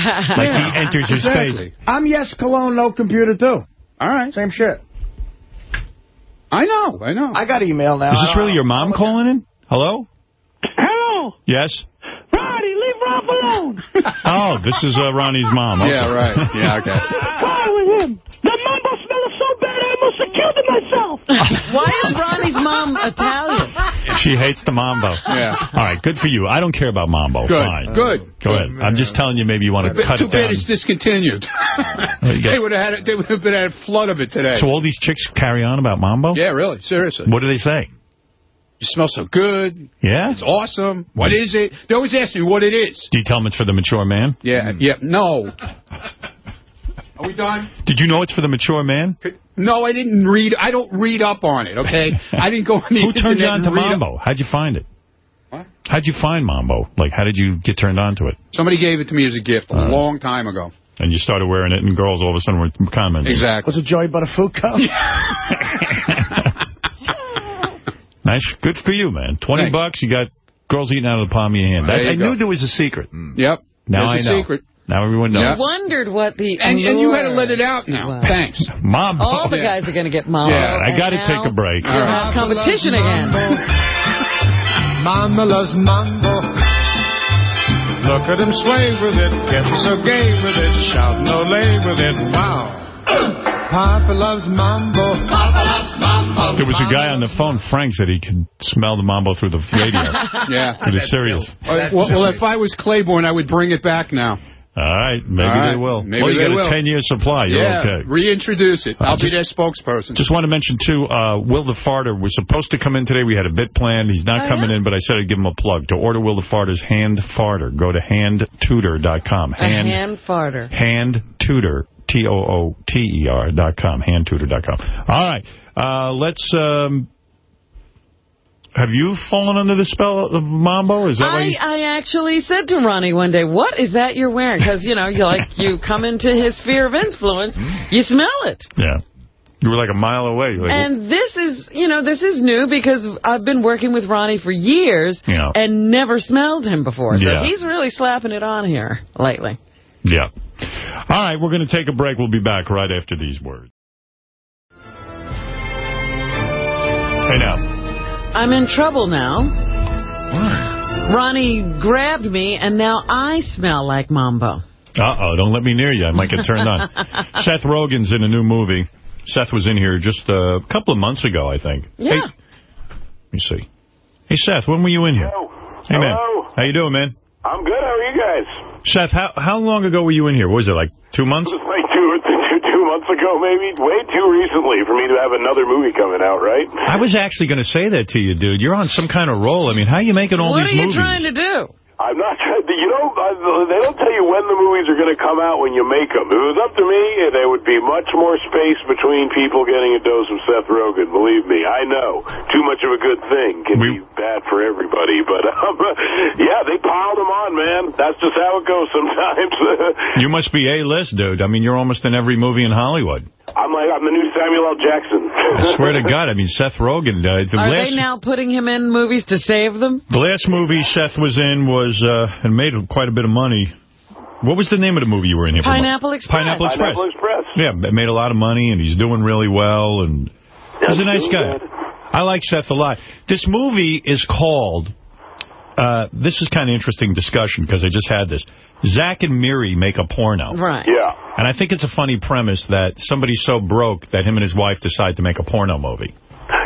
Yeah, he enters your exactly. space. I'm yes cologne, no computer too. All right. Same shit. I know. I know. I got email now. Is this really your mom calling in? Hello? Hello, Yes? Ronnie, leave alone. Oh, this is uh, Ronnie's mom. Okay. Yeah, right. Yeah, okay. Car with him. The mambo smell is so bad I almost killed myself. Why is Ronnie's mom Italian? She hates the mambo. Yeah. All right, good for you. I don't care about mambo. Good. Fine. Good. Go ahead. I'm just telling you maybe you want to But cut too it bad it's discontinued. they would have had. it- They would have been had a flood of it today. So all these chicks carry on about mambo? yeah, really. Seriously. What do they say? You smell so good. Yeah? It's awesome. What is it? They always ask me what it is. Do you tell them it's for the mature man? Yeah. Hmm. Yeah. No. Are we done? Did you know it's for the mature man? No, I didn't read. I don't read up on it, okay? I didn't go on the Who turned you internet on to read up- Mambo? How'd you find it? What? How'd you find Mambo? Like, how did you get turned on to it? Somebody gave it to me as a gift a All right. long time ago. And you started wearing it, and girls all of a sudden were commenting. Exactly. Was it Joey Buttafuoco? Nice. Good for you, man. 20 Thanks. bucks, you got girls eating out of the palm of your hand. There I, you I go. knew there was a secret. Mm. Yep. Now There's I a know. secret. Now everyone knows. I wondered what the And, and you had to let it out now. was. Thanks. Mambo. All the guys are going to get mambo. Yeah, I got to take a break. You'll have competition again. Mama loves mambo. Look at him sway with it, getting so gay with it, shouting Olay with it. Wow. Papa loves mambo. Papa loves mambo. There was a guy on the phone, Frank, said he could smell the mambo through the radio. Yeah. It was serious. All right, well, well, if I was Claiborne, I would bring it back now. All right, maybe All right, they will. maybe well, you they got will. a 10-year supply. You're yeah, okay. reintroduce it. Uh, I'll be just- their spokesperson. Just want to mention, too, uh, Will the Farter was supposed to come in today. We had a bit planned. He's not Oh, coming yeah? in, but I said I'd give him a plug. To order Will the Farter's Hand Farter, go to handtooter.com. A hand farter. handtooter, T-O-O-T-E-R dot com, handtooter.com. All right, uh, let's, um, have you fallen under the spell of Mambo? Is that I, you... I actually said to Ronnie one day, what is that you're wearing? Because, you know, you like you come into his sphere of influence, you smell it. Yeah. You were like a mile away. Like, And this is, you know, this is new because I've been working with Ronnie for years Yeah. and never smelled him before. So Yeah. he's really slapping it on here lately. Yeah. All right, we're going to take a break. We'll be back right after these words. Hey, now. I'm in trouble now. Ronnie grabbed me, and now I smell like Mambo. Uh-oh, don't let me near you. I might get turned on. Seth Rogen's in a new movie. Seth was in here just a couple of months ago, I think. Yeah. Hey, let me see. Hey, Seth, when were you in here? Hey, man. Hello. How you doing, man? I'm good. How are you guys? Seth, how how long ago were you in here? What was it, like two months? It was like two, two, two months ago, maybe. Way too recently for me to have another movie coming out, right? I was actually going to say that to you, dude. You're on some kind of roll. I mean, how are you making all these movies what are you movies? trying to do? I'm not trying to, you know, uh, they don't tell you when the movies are going to come out when you make them. If it was up to me, there would be much more space between people getting a dose of Seth Rogen. Believe me, I know. Too much of a good thing can be bad for everybody. But, um, yeah, they piled them on, man. That's just how it goes sometimes. You must be A-list, dude. I mean, you're almost in every movie in Hollywood. I'm like, I'm the new Samuel L. Jackson. I swear to God. I mean, Seth Rogen. Uh, the Are last they now putting him in movies to save them? the last movie Seth was in was uh, and made quite a bit of money. What was the name of the movie you were in here? Pineapple Express. Pineapple Express. Pineapple Express. Yeah, made a lot of money, and he's doing really well, and he's a nice guy. I like Seth a lot. This movie is called, uh, this is kind of interesting discussion, because I just had this. Zach and Miri make a porno. Right. Yeah. And I think it's a funny premise that somebody's so broke that him and his wife decide to make a porno movie.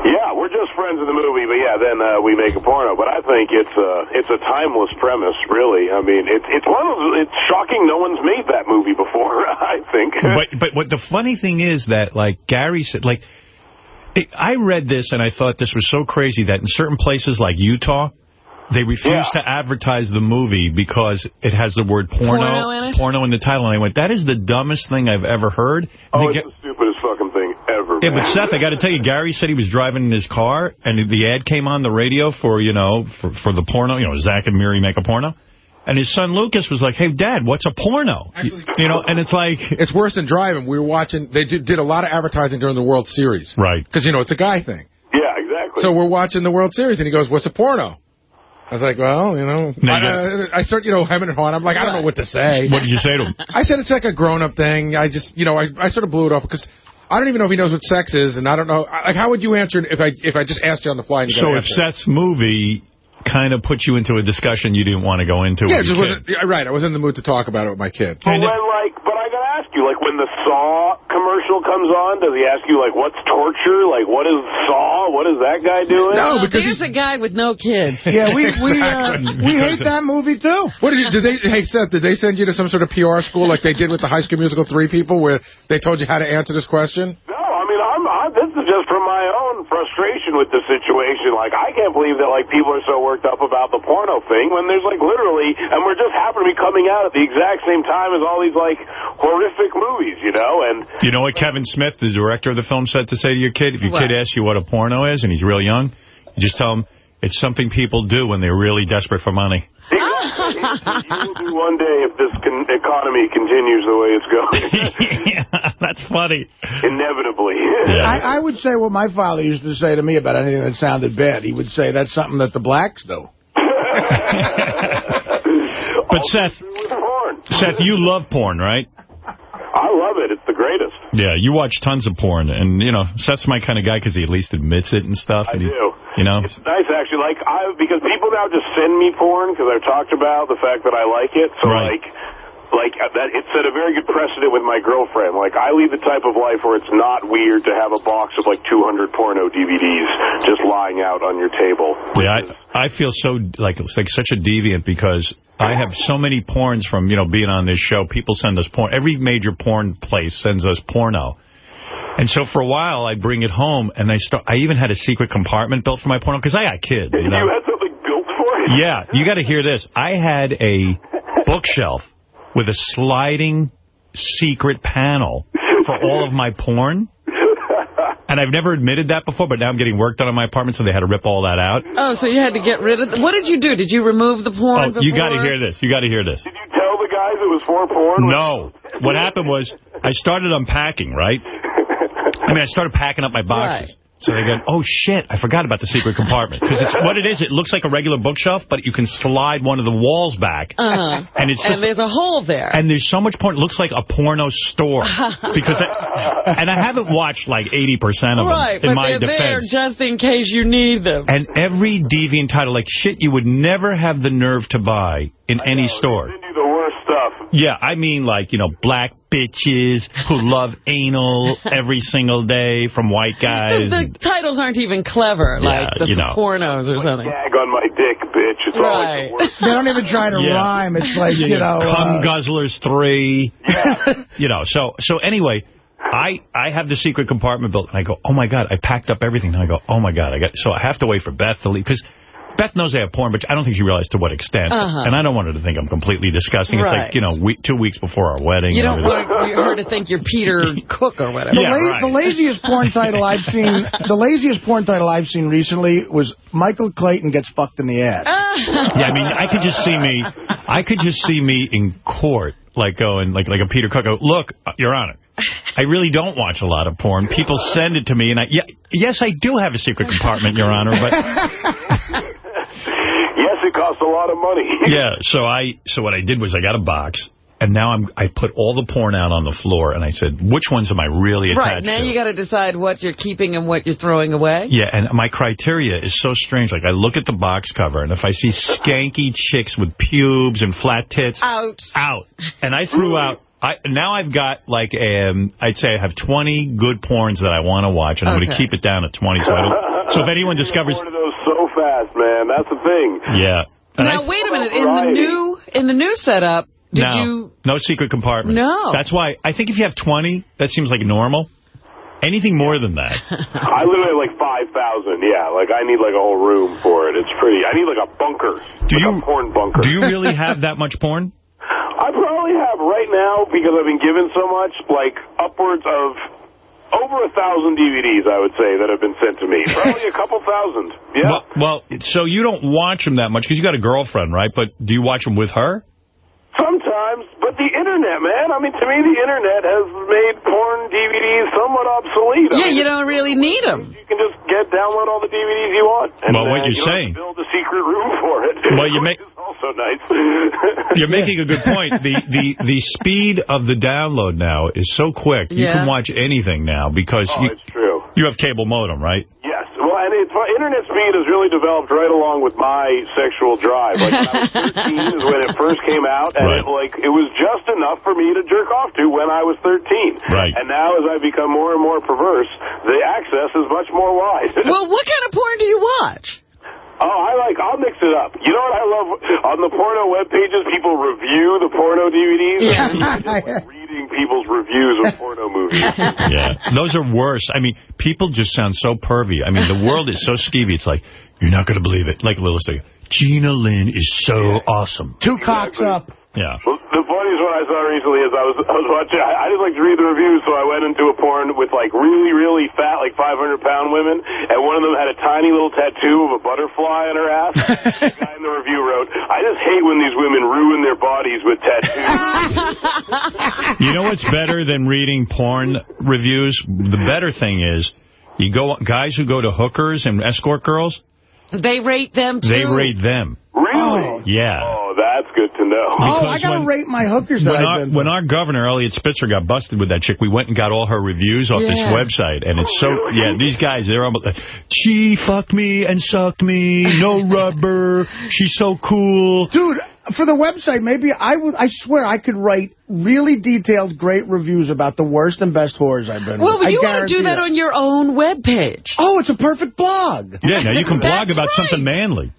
Yeah, we're just friends in the movie, but yeah, then uh, we make a porno. But I think it's a it's a timeless premise, really. I mean, it's it's one of those, it's shocking no one's made that movie before. I think. but but what the funny thing is that like Gary said like I read this and I thought this was so crazy that in certain places like Utah they refuse to advertise the movie because it has the word porno Porno in it? porno in the title and I went that is the dumbest thing I've ever heard. And oh, it's get- the stupidest fucking thing ever. yeah, but. Seth, I got to tell you, Gary said he was driving in his car, and the ad came on the radio for, you know, for, for the porno, you know, Zach and Miri make a porno. And his son Lucas was like, hey, Dad, what's a porno? You, you know, and it's like... It's worse than driving. We were watching, they did, did a lot of advertising during the World Series. Right. Because, you know, it's a guy thing. Yeah, exactly. So we're watching the World Series, and he goes, what's a porno? I was like, well, you know, I, you- I, uh, I start, you know, hemming and hawing. I'm like, I don't know what to say. What did you say to him? I said it's like a grown-up thing. I just, you know, I, I sort of blew it off because I don't even know if he knows what sex is, and I don't know. Like, how would you answer if I if I just asked you on the fly? And you So if answer? Seth's movie kind of put you into a discussion you didn't want to go into yeah, with just your wasn't, right. I was in the mood to talk about it with my kid. But when, like, but I gotta ask you, like, when the Saw commercial comes on, does he ask you, like, what's torture? Like, what is Saw? What is that guy doing? Uh, there's a guy with no kids. Yeah, we we uh, we hate that movie too. What did you? Did they? Hey Seth, did they send you to some sort of PR school like they did with the High School Musical three people, where they told you how to answer this question? No, I mean, I'm, I, this is just from my own frustration with the situation. Like, I can't believe that, like, people are so worked up about the porno thing when there's, like, literally, and we're just happen to be coming out at the exact same time as all these, like, horrific movies. movies, you know, and You know what Kevin Smith, the director of the film, said to say to your kid? If your kid asks you what a porno is and he's real young, you just tell him it's something people do when they're really desperate for money. you will do one day if this con- economy continues the way it's going. That's funny. Inevitably. I, I would say what my father used to say to me about anything that sounded bad. He would say that's something that the blacks do. But Seth, Seth, you love porn, right? I love it. It's the greatest. Yeah, you watch tons of porn, and, you know, Seth's my kind of guy because he at least admits it and stuff. I and do. You know? It's nice, actually. Like, I because people now just send me porn because I've talked about the fact that I like it. So, Right. like, like uh, that, it set a very good precedent with my girlfriend. Like, I lead the type of life where it's not weird to have a box of like 200 porno DVDs just lying out on your table. Yeah, I, I feel so, like, it's like such a deviant because I have so many porns from, you know, being on this show. People send us porn. Every major porn place sends us porno. And so for a while, I bring it home, and I start. I even had a secret compartment built for my porno, because I got kids, you know? You had something built for it? Yeah, you got to hear this. I had a bookshelf with a sliding secret panel for all of my porn. And I've never admitted that before, but now I'm getting work done on my apartment, so they had to rip all that out. Oh, so you had to get rid of... What did you do? Did you remove the porn Oh, you got to hear this. You got to hear this. Did you tell the guys it was for porn? No. What happened was I started unpacking, right? I mean, I started packing up my boxes. So they go, oh, shit, I forgot about the secret compartment. Because it's what it is, it looks like a regular bookshelf, but you can slide one of the walls back. Uh-huh. And it's just... and there's a hole there. And there's so much porn. It looks like a porno store. because I, And I haven't watched like 80% of them, right, in but my defense. just in case you need them. And every deviant title, like shit you would never have the nerve to buy in any store. They do the worst stuff. Yeah, I mean like, you know, black bitches who love anal every single day from white guys. The, the titles aren't even clever, Yeah, like the you know. pornos or something. Gag on my dick, bitch. It's Right. always the worst. They don't even try to Yeah. rhyme. It's like, Yeah, you know... Cum uh, Guzzlers 3. you know, so so anyway, I I have the secret compartment built, and I go, oh, my God, I packed up everything. And I go, oh, my God. I got So I have to wait for Beth to leave, because Beth knows I have porn, but I don't think she realized to what extent. Uh-huh. And I don't want her to think I'm completely disgusting. It's like, you know, we, two weeks before our wedding. You and don't everything. want her to think you're Peter Cook or whatever. The, Yeah, la- right. the laziest porn title I've seen, the laziest porn title I've seen recently was Michael Clayton gets fucked in the ass. Yeah, I mean, I could just see me, I could just see me in court, like going, like like a Peter Cook, go, look, uh, Your Honor, I really don't watch a lot of porn. People send it to me, and I, yeah, yes, I do have a secret compartment, Your Honor, but Yes, it costs a lot of money. yeah. So I, so what I did was I got a box, and now I'm, I put all the porn out on the floor, and I said, which ones am I really attached Right, now to? you got to decide what you're keeping and what you're throwing away. Yeah, and my criteria is so strange. Like, I look at the box cover, and if I see skanky chicks with pubes and flat tits, Out. out. And I threw out, I now I've got, like, um, I'd say I have 20 good porns that I want to watch, and I'm going to keep it down at 20. So, I don't, so if anyone discovers... One of those so fast, man. That's the thing. Yeah. And Now I- wait a minute. In the new in the new setup, did no, you? no secret compartment. No. That's why, I think if you have 20, that seems like normal. Anything more than that. I literally have like 5,000, yeah. Like, I need like a whole room for it. It's pretty. I need like a bunker. Do like you- a porn bunker. Do you really have that much porn? I probably have right now, because I've been given so much, like upwards of over a thousand DVDs, I would say, that have been sent to me. Probably a couple thousand. Yeah. Well, well, so you don't watch them that much because you got a girlfriend, right? But do you watch them with her? Sometimes, but the internet, man. I mean, to me, the internet has made porn DVDs somewhat obsolete. I Yeah, mean, you don't really need them. You can just get download all the DVDs you want. And, Well, what uh, you're you saying- build a secret room for it. Well, you make also nice. you're making a good point. The the the speed of the download now is so quick. Yeah. You can watch anything now because Oh, you it's true. You have cable modem, right? Yes. Well, and it's, well, internet speed has really developed right along with my sexual drive. Like when I was 13 is when it first came out, and it, like it was just enough for me to jerk off to when I was 13. Right. And now, as I become more and more perverse, the access is much more wide. Well, what kind of porn do you watch? Oh, I like, I'll mix it up. You know what I love? On the porno web pages, people review the porno DVDs. Yeah. I just like reading people's reviews of porno movies. Yeah, those are worse. I mean, people just sound so pervy. I mean, the world is so skeevy. It's like, you're not going to believe it. Like Lilith saying, Gina Lynn is so awesome. Two cocks up. Yeah. Well, the funny when I I saw recently is I was I was watching. I, I just like to read the reviews, so I went into a porn with like really really fat, like 500 pound women, and one of them had a tiny little tattoo of a butterfly on her ass. the guy in the review wrote, "I just hate when these women ruin their bodies with tattoos." You know what's better than reading porn reviews? The better thing is, you go guys who go to hookers and escort girls, They rate them, too. they rate them. Really? Yeah. Oh, that's good to. Oh, I got to rate my hookers that When I've our, been when our governor, Eliot Spitzer, got busted with that chick, we went and got all her reviews off this website. And it's so, oh, yeah, these guys, they're almost like, she fucked me and sucked me, no rubber, she's so cool. Dude, for the website, maybe I would. I swear I could write really detailed, great reviews about the worst and best whores I've been Well, with. but you want to do guarantee that it. on your own webpage. Oh, it's a perfect blog. Yeah, now you can blog That's about something manly.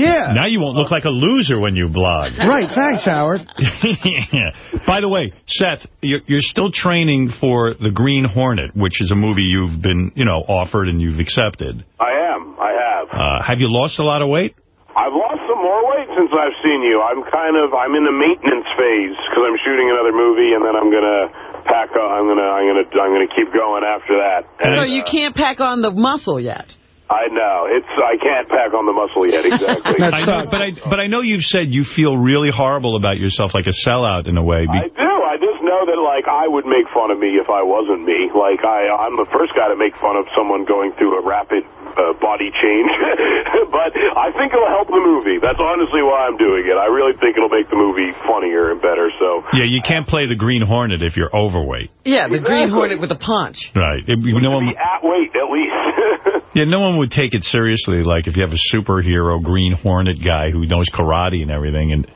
Yeah. Now you won't look like a loser when you blog. Right, thanks, Howard. By the way, Seth, you're, you're still training for The Green Hornet, which is a movie you've been, you know, offered and you've accepted. I am. I have. Uh, have you lost a lot of weight? I've lost some more weight since I've seen you. I'm kind of I'm in the maintenance phase because I'm shooting another movie, and then I'm gonna pack. On, I'm gonna I'm gonna I'm gonna keep going after that. So And, you uh, can't pack on the muscle yet. I know it's I can't pack on the muscle yet. Exactly. I know, but I but I know you've said you feel really horrible about yourself, like a sellout in a way. I Be- do. I just know that, like, I would make fun of me if I wasn't me. Like, I, I'm the first guy to make fun of someone going through a rapid uh, body change. but I think it'll help the movie. That's honestly why I'm doing it. I really think it'll make the movie funnier and better. So, yeah, you can't play the Green Hornet if you're overweight. Yeah, the Green Hornet with a punch. Right. It- you know, be at weight at least. yeah, no one would take it seriously, like if you have a superhero Green Hornet guy who knows karate and everything, and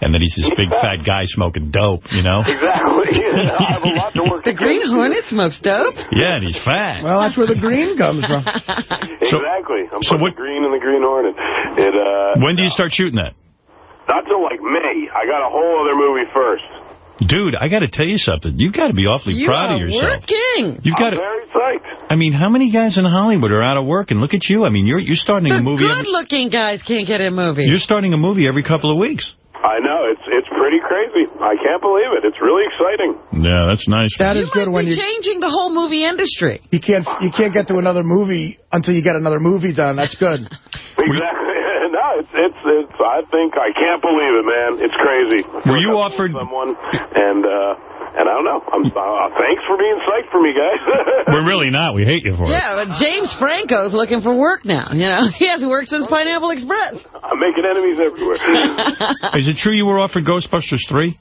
and then he's this big fat guy smoking dope, you know? exactly. I have a lot to work The Green Hornet smokes dope? Yeah, and he's fat. Well, that's where the green comes from. exactly. I'm so putting what- green in the Green Hornet. It, uh, When do you start shooting that? not till like May. I got a whole other movie first. Dude, I got to tell you something. You've got to be awfully You proud of yourself. You're working. You've got I'm to. very psyched. I mean, how many guys in Hollywood are out of work? And look at you. I mean, you're you're starting a movie. Every, good-looking guys can't get in movies. you're starting a movie every couple of weeks. I know it's it's pretty crazy. I can't believe it. It's really exciting. Yeah, that's nice. That is good when You're you changing the whole movie industry. you can't you can't get to another movie until you get another movie done. That's good. Exactly. no, it's it's it's. I think I can't believe it, man. It's crazy. Were you offered- someone? And uh, and I don't know. I'm uh, thanks for being psyched for me, guys. We're really not. We hate you for it. Yeah, but James Franco's looking for work now. You know, he hasn't worked since Pineapple Express. I'm making enemies everywhere. Is it true you were offered Ghostbusters 3?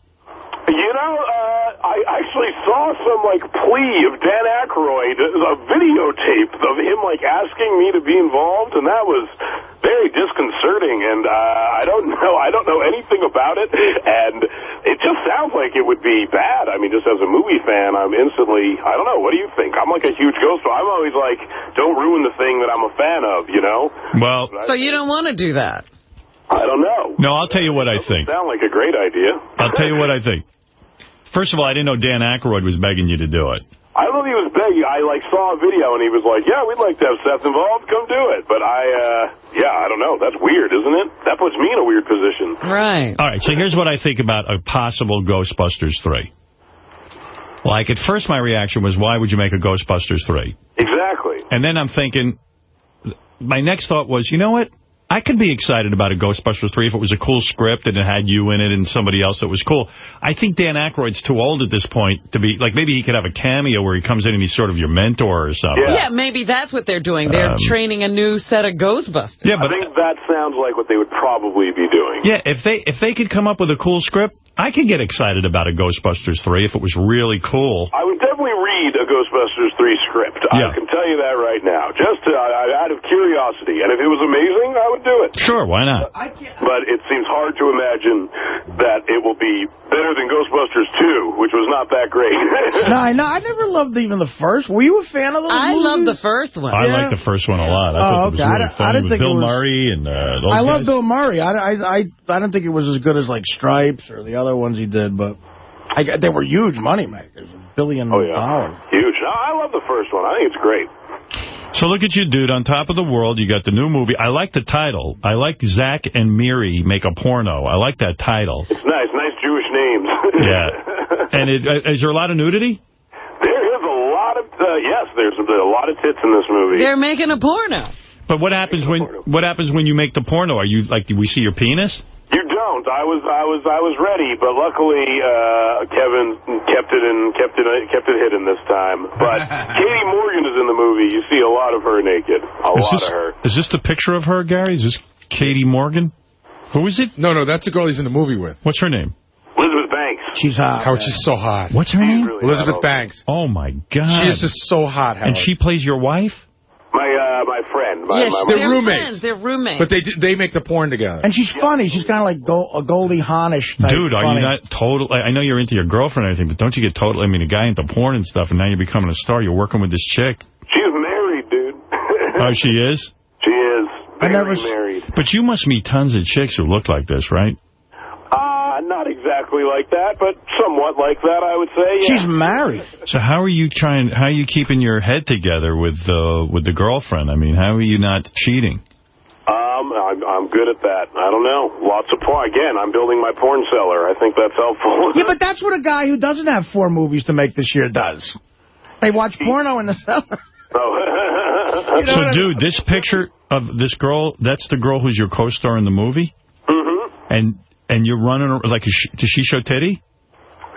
You know, uh, I actually saw some, like, plea of Dan Aykroyd, a videotape of him, like, asking me to be involved, and that was very disconcerting, and uh, I don't know, I don't know anything about it, and it just sounds like it would be bad. I mean, just as a movie fan, I'm instantly, I don't know, what do you think? I'm like a huge ghost, fan. I'm always like, don't ruin the thing that I'm a fan of, you know? Well, So you don't want to do that. I don't know. no, I'll tell you what I think. Sound like a great idea. I'll tell you what I think. First of all, I didn't know Dan Aykroyd was begging you to do it. I don't know if he was begging. I, like, saw a video, and he was like, yeah, we'd like to have Seth involved. Come do it. But I, uh, yeah, I don't know. That's weird, isn't it? That puts me in a weird position. Right. All right, so here's what I think about a possible Ghostbusters 3. Like, at first my reaction was, why would you make a Ghostbusters 3? Exactly. And then I'm thinking, my next thought was, you know what? I could be excited about a Ghostbusters 3 if it was a cool script and it had you in it and somebody else that was cool. I think Dan Aykroyd's too old at this point to be, like, maybe he could have a cameo where he comes in and he's sort of your mentor or something. Yeah, maybe that's what they're doing. They're Um, training a new set of Ghostbusters. Yeah, but I think that sounds like what they would probably be doing. yeah, if they if they could come up with a cool script, I could get excited about a Ghostbusters 3 if it was really cool. I would definitely read a Ghostbusters 3 script. Yeah. I can tell you that right now, just to, uh, out of curiosity. And if it was amazing, I would do it. Sure, why not? But it seems hard to imagine that it will be better than Ghostbusters 2, which was not that great. no, I, no, I never loved even the first. Were you a fan of those I movies? love the first one. I like the first one a lot. I Oh, thought it was okay. Really don't- I funny didn't with think it Bill was- Murray and uh, those I love. Bill Murray. I, I, I, I don't think it was as good as, like, Stripes or the other ones he did, but I, they were huge money makers. A billion Oh, yeah. dollars. Huge. No, I love the first one. I think it's great. So look at you, dude. On top of the world, you got the new movie. I like the title. I like Zack and Miri make a porno. I like that title. It's nice. Nice Jewish names. Yeah. And it, uh, is there a lot of nudity? there is a lot of, uh, yes, there's a, a lot of tits in this movie. They're making a porno. But what happens when what happens when you make the porno? Are you like do we see your penis? You don't. I was, I was, I was ready, but luckily uh, Kevin kept it and kept it, kept it hidden this time. But Katie Morgan is in the movie. You see a lot of her naked. A Is lot this, of her. is this the picture of her, Gary? Is this Katie Morgan? Who is it? No, no, that's the girl he's in the movie with. What's her name? Elizabeth Banks. She's hot. Howard, she's so hot. What's her name? Elizabeth Banks. Oh, my God. She is just so hot, Howard. And she plays your wife? My, my. My, yes, my, they're, they're roommates. friends. They're roommates. But they they make the porn together. And she's funny. She's kind of like Go a Goldie Hawnish type. Dude, are funny. you not total? I I know you're into your girlfriend and everything, but don't you get totally, I mean, a guy into porn and stuff, and now you're becoming a star. You're working with this chick. She's married, dude. Oh, she is? She is. I never married. But you must meet tons of chicks who look like this, right? Not exactly like that, but somewhat like that, I would say. Yeah. She's married. So how are you trying? How are you keeping your head together with uh, with the girlfriend? I mean, how are you not cheating? Um, I'm, I'm good at that. I don't know. Lots of porn. Again, I'm building my porn cellar. I think that's helpful. Yeah, but that's what a guy who doesn't have four movies to make this year does. They watch porno in the cellar. Oh. so, dude, this picture of this girl, that's the girl who's your co-star in the movie? Mm-hmm. And and you're running, like, does she show titty?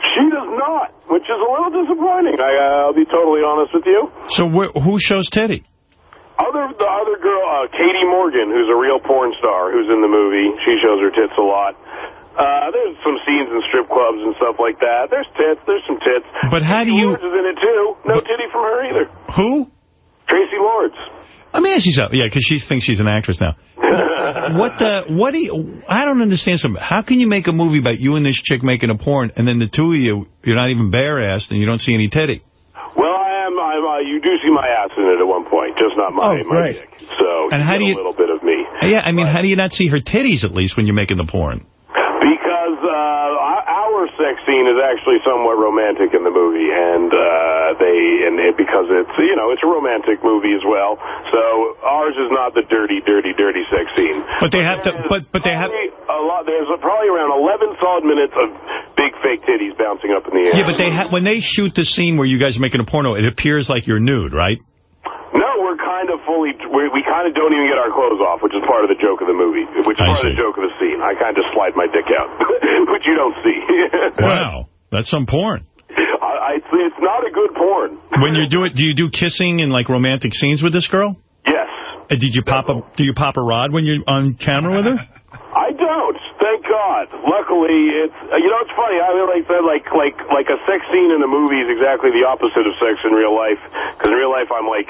She does not, which is a little disappointing. I, uh, I'll be totally honest with you. So wh who shows titty? Other the other girl, uh, Katie Morgan, who's a real porn star, who's in the movie. She shows her tits a lot. Uh, there's some scenes in strip clubs and stuff like that. There's tits. There's some tits. But how do you... Lords is in it too. No titty from her either. Who? Traci Lords. Let me ask you something. Yeah, because she thinks she's an actress now. what the, what do you, I don't understand something. How can you make a movie about you and this chick making a porn, and then the two of you, you're not even bare-assed, and you don't see any titty? Well, I am. I'm, uh, you do see my ass in it at one point, just not my, Oh, my great. dick. So And how do you- a little bit of me. Yeah, I mean, how do you not see her titties, at least, when you're making the porn? Because uh, our sex scene is actually somewhat romantic in the movie, and uh, they and it, because it's you know it's a romantic movie as well. So ours is not the dirty, dirty, dirty sex scene. But they have to, but but they have... A lot. There's probably around 11 solid minutes of big fake titties bouncing up in the air. Yeah, but they ha when they shoot the scene where you guys are making a porno, it appears like you're nude, right? No, we're kind of fully, we, we kind of don't even get our clothes off, which is part of the joke of the movie, which is I part of the joke of the scene. I kind of just slide my dick out, which you don't see. Wow, that's some porn. I, I, it's not a good porn. When you do it, do you do kissing and like romantic scenes with this girl? Yes. And did you pop a do you pop a rod when you're on camera with her? I don't. Thank God. Luckily, it's uh, you know it's funny. I mean, like said, like like like a sex scene in a movie is exactly the opposite of sex in real life. Because in real life, I'm like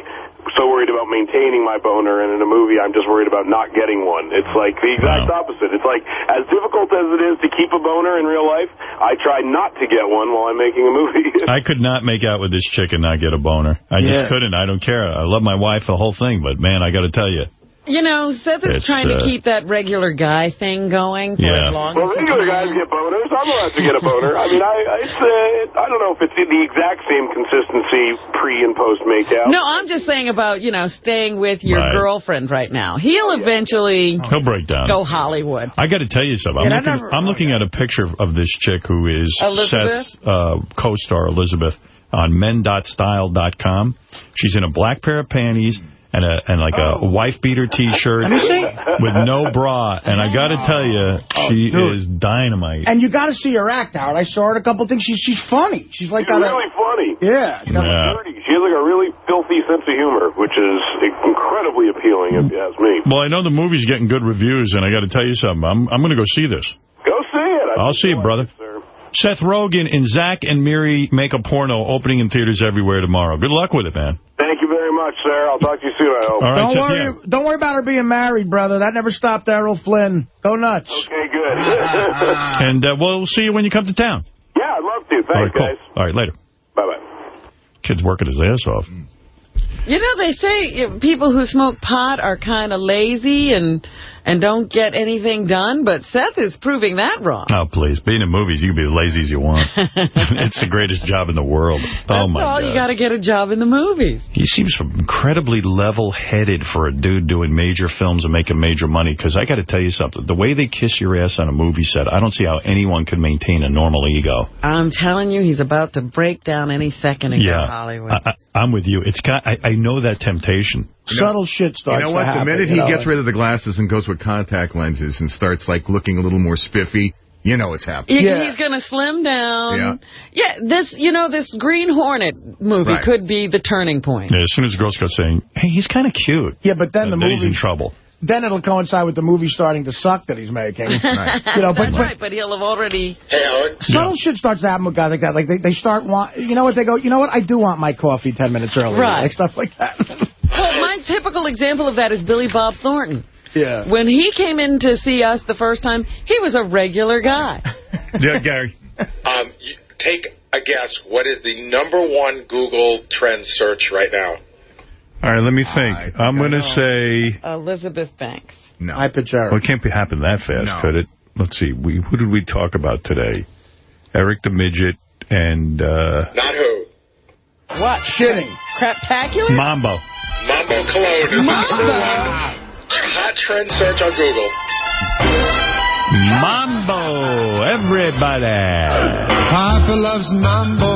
so worried about maintaining my boner, and in a movie, I'm just worried about not getting one. It's like the exact opposite. It's like as difficult as it is to keep a boner in real life, I try not to get one while I'm making a movie. I could not make out with this chick and not get a boner. I just couldn't. I don't care. I love my wife, the whole thing, but man, I got to tell you. You know, Seth is It's, trying uh, to keep that regular guy thing going for Yeah. as long Well, as he regular guys get boners. I'm allowed to get a boner. I mean, I I, it's, uh, I don't know if it's the exact same consistency pre and post makeout. No, I'm just saying about, you know, staying with your Right. girlfriend right now. He'll eventually He'll break down. go Hollywood. I got to tell you something. I'm, Yeah, looking, I'm looking at a picture of this chick who is Elizabeth? Seth's uh, co-star, Elizabeth, on men.style.com. She's in a black pair of panties and a and like a oh. wife beater T-shirt Let me see. with no bra. And I got to tell you, oh, she dude. is dynamite. And you got to see her act out. I saw her in a couple things. She's she's funny. She's like She's got a- really funny. Yeah. Yeah. She has like a really filthy sense of humor, which is incredibly appealing, if you ask me. Well, I know the movie's getting good reviews, and I got to tell you something. I'm I'm going to go see this. Go see it. I I'll see it, brother. Seth Rogen and Zack and Miri make a porno opening in theaters everywhere tomorrow. Good luck with it, man. Thank you very much, sir. I'll talk to you soon, I hope. All right, don't Seth, worry. Don't worry about her being married, brother. That never stopped Errol Flynn. Go nuts. Okay, good. And uh, we'll see you when you come to town. yeah, I'd love to. Thanks, All right, cool. guys. All right, later. Bye-bye. Kid's working his ass off. You know, they say people who smoke pot are kind of lazy and and don't get anything done, but Seth is proving that wrong. Oh, please. Being in movies, you can be as lazy as you want. it's the greatest job in the world. oh, my Well, God. you got to get a job in the movies. He seems incredibly level-headed for a dude doing major films and making major money. Because I got to tell you something. The way they kiss your ass on a movie set, I don't see how anyone can maintain a normal ego. I'm telling you, he's about to break down any second go to Hollywood. I, I'm with you. It's got. I, I know that temptation. Subtle shit starts You know to what? The minute he know, gets rid of the glasses and goes with contact lenses and starts like looking a little more spiffy, you know it's happening. He- He's going to slim down. Yeah. this, you know, this Green Hornet movie Right. could be the turning point. Yeah, as soon as girls start saying, hey, he's kind of cute. Yeah, but then the then he's in trouble. Then it'll coincide with the movie starting to suck that he's making. You know, but, That's but right, but he'll have already... Hey, Howard. subtle shit starts to happen with guys like that. Like they, they start want, you know what? They go, you know what? I do want my coffee 10 minutes early. Right. Like stuff like that. Well, my typical example of that is Billy Bob Thornton. Yeah. When he came in to see us the first time, he was a regular guy. yeah, Gary. Um, take a guess. What is the number one Google trend search right now? All right, let me think. I'm going to say... Elizabeth Banks. No. I pitch Well, it can't be happen that fast, No. could it? Let's see. We, who did we talk about today? Eric the Midget and uh, Not who. What? Shitting. Craptacular? Mambo. Mambo Cologne is Mambo. one hot trend search on Google. Mambo, everybody. Papa loves mambo.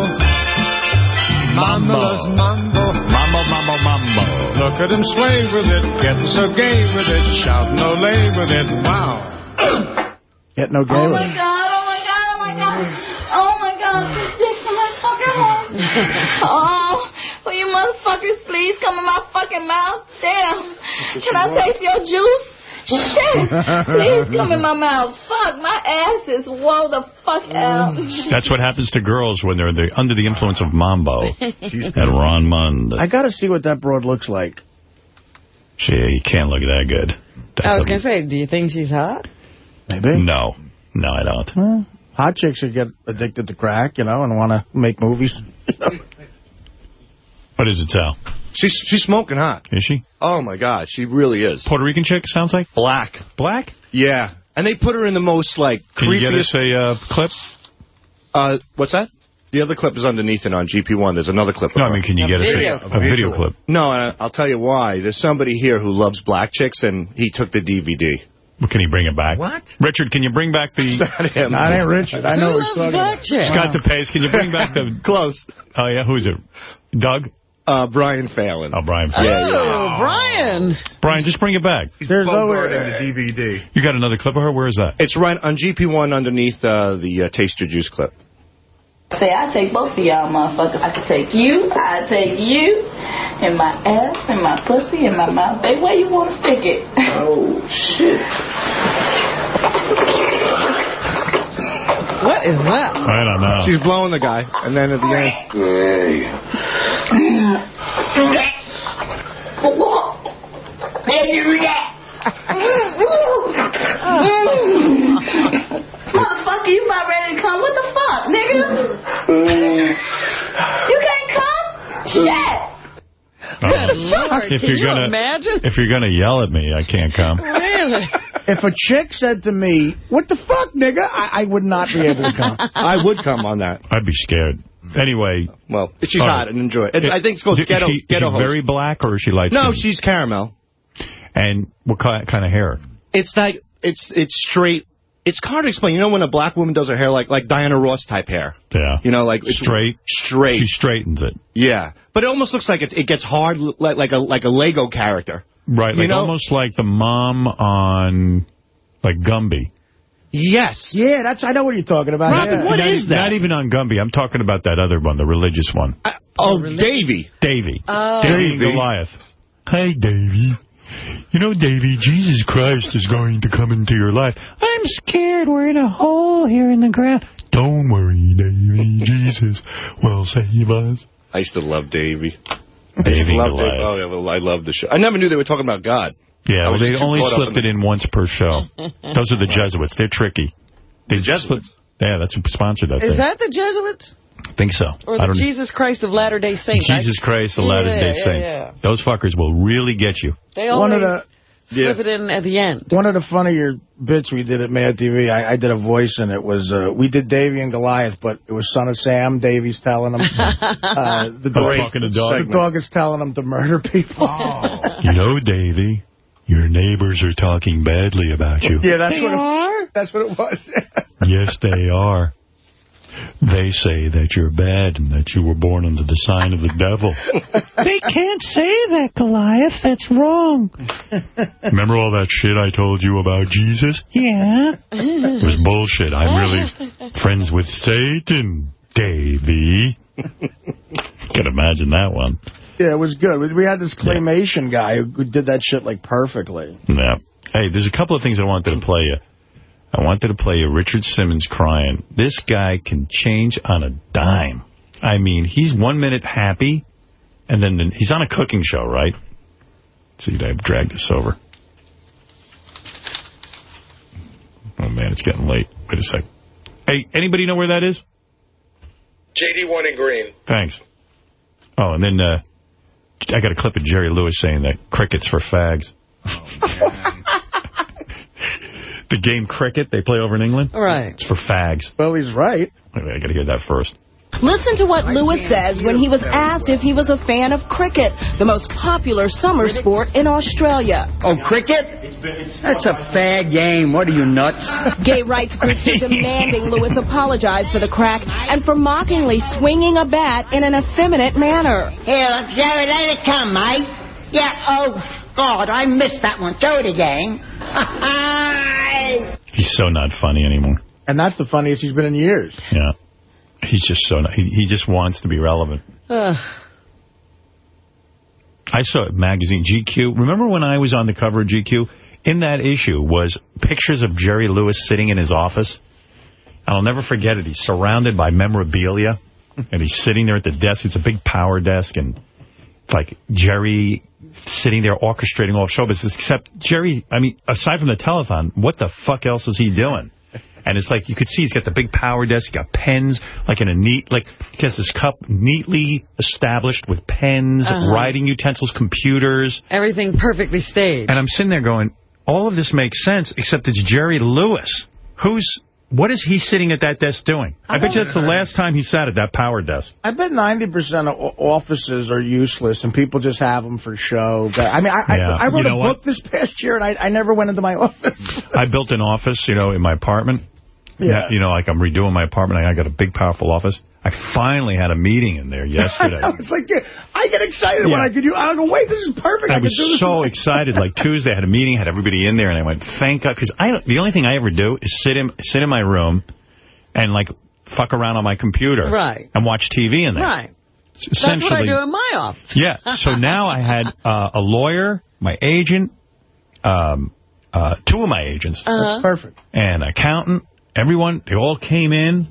Mama Mambo. loves mambo. Mambo, mambo, mambo. Look at him sway with it, getting so gay with it, shouting olay with it. Wow. Get no gay Oh with my god, oh my god, oh my god. Oh my god, this dick's in my fucking hole. oh, will you motherfuckers please come in my fucking mouth? Damn. Can I taste your juice? Shit. Please come in my mouth. Fuck, my ass is whoa the fuck mm. out. That's what happens to girls when they're the, under the influence of Mambo and Ron Mund. I got to see what that broad looks like. She you can't look that good. That's I was going to say, do you think she's hot? Maybe. No. No, I don't. Well, hot chicks should get addicted to crack, you know, and want to make movies. What is it, Sal? She's she's smoking hot. Is she? Oh, my God. She really is. Puerto Rican chick, sounds like? Black. Black? Yeah. And they put her in the most, like, Can you get us a uh, clip? Uh, what's that? The other clip is underneath it on GP1. There's another clip. No, I mean, can you get us a, a video clip? No, I- I'll tell you why. There's somebody here who loves black chicks, and he took the DVD. Well, Can he bring it back? What? Richard, can you bring back the... Not him. That ain't Richard. I know Who what he's loves talking black about. chicks? Scott DePace, can you bring back the... Close. Oh, yeah, who's it? Doug? Uh, Brian Fallon. Oh, Brian. Oh, Yeah, yeah. Brian. Brian, just bring it back. There's always... In the DVD. You got another clip of her? Where is that? It's right on GP1 underneath uh, the uh, Taste Your Juice clip. Say, I take both of y'all motherfuckers. I could take you, I take you, and my ass, and my pussy, and my mouth. Babe, where you want to stick it? Oh, shit. What is that? I don't know. She's blowing the guy, and then at the end... Motherfucker, you about ready to come? What the fuck, nigga? You can't come? Shit. Oh. if Can you're you gonna, imagine? If you're going to yell at me, I can't come. Really? If a chick said to me, what the fuck, nigga, I, I would not be able to come. I would come on that. I'd be scared. Anyway. Well, she's all hot and enjoy it. I think it's called Is Ghetto, she, is she Host. very black or is she light No, skinned? she's caramel. And what kind, kind of hair? It's that, it's it's straight. It's hard to explain. You know when a black woman does her hair like like Diana Ross type hair? Yeah. You know, like Straight? Straight. She straightens it. Yeah. But it almost looks like it, it gets hard like like a like a Lego character. Right, You like know- almost like the mom on, like, Gumby. Yes. Yeah, that's I know what you're talking about. Robin, yeah. what not, is that? Not even on Gumby. I'm talking about that other one, the religious one. Oh, Davy. Davy. Oh. Davy and Davy. Goliath. Hey, Davy. You know, Davy, Jesus Christ is going to come into your life. I'm scared. We're in a hole here in the ground. Don't worry, Davy. Jesus will save us. I used to love Davy. Davy and loved it. Oh, yeah, well, I love the show. I never knew they were talking about God. Yeah, well, they only slipped in it in once per show. Those are the Jesuits. They're tricky. They The Jesuits? Yeah, that's who sponsored that Is thing. that the Jesuits? I think so. Or I the don't Jesus Christ of Latter-day Saints? Jesus Christ, the Yeah, Latter-day yeah, Saints. yeah. Those fuckers will really get you. They One always, of the slip it in at the end. One of the funnier bits we did at Mad TV, I, I did a voice, and it was, uh, we did Davy and Goliath, but it was Son of Sam. Davy's telling him. uh, the, Oh, dog, the dog. the dog is telling him to murder people. You know, Davy, your neighbors are talking badly about you. Yeah, that's what it, that's what it was. Yes, they are. They say that you're bad and that you were born under the sign of the devil. They can't say that, Goliath. That's wrong. Remember all that shit I told you about Jesus? Yeah. It was bullshit. I'm really friends with Satan, Davy. Can imagine that one. yeah, it was good. We- We had this claymation guy who, who did that shit, like, perfectly. Yeah. Hey, there's a couple of things I wanted to play you. I wanted to play you Richard Simmons crying. This guy can change on a dime. I mean, he's one minute happy, and then the, he's on a cooking show, right? Let's see, I've dragged this over. Oh, man, it's getting late. Wait a sec. Hey, anybody know where that is? JD1 in green. Thanks. Oh, and then uh, I got a clip of Jerry Lewis saying that cricket's for fags. The game cricket they play over in England? Right. It's for fags. Well, he's right. Wait, wait, I got to hear that first. Listen to what Lewis says when he was asked if he was a fan of cricket, the most popular summer sport in Australia. Oh, cricket? That's a fag game. What are you, nuts? Gay rights groups are demanding Lewis apologize for the crack and for mockingly swinging a bat in an effeminate manner. Here, Jerry, let it come, mate. Yeah, oh, God, I missed that one. Throw it again. He's so not funny anymore. And that's the funniest he's been in years. Yeah. He's just so not, he, he just wants to be relevant. I saw a magazine, GQ. Remember when I was on the cover of GQ? In that issue was pictures of Jerry Lewis sitting in his office. And I'll never forget it. He's surrounded by memorabilia. And he's sitting there at the desk. It's a big power desk. And it's like Jerry sitting there orchestrating all show business. Except Jerry, I mean, aside from the telethon, what the fuck else is he doing? And it's like, you could see he's got the big power desk, he's got pens, like in a neat, like, he has this cup neatly established with pens, Uh-huh. writing utensils, computers. Everything perfectly staged. And I'm sitting there going, all of this makes sense, except it's Jerry Lewis. Who's, what is he sitting at that desk doing? I, bet you that's the last time he sat at that power desk. I bet 90% of offices are useless and people just have them for show. But, I mean, I, Yeah. I, I wrote You know a what? book this past year and I, I never went into my office. I built an office, you know, in my apartment. Yeah. You know, like I'm redoing my apartment. I got a big, powerful office. I finally had a meeting in there yesterday. it's like, yeah, I get excited when I get you. I go, wait, this is perfect. I, I can do was this. so excited. Like Tuesday, I had a meeting, had everybody in there, and I went, "Thank God," because I the only thing I ever do is sit in sit in my room and like fuck around on my computer, Right. and watch TV in there. Right. It's That's what I do in my office. yeah. So now I had uh, a lawyer, my agent, um, uh, two of my agents, Uh-huh. perfect, and accountant. Everyone, they all came in.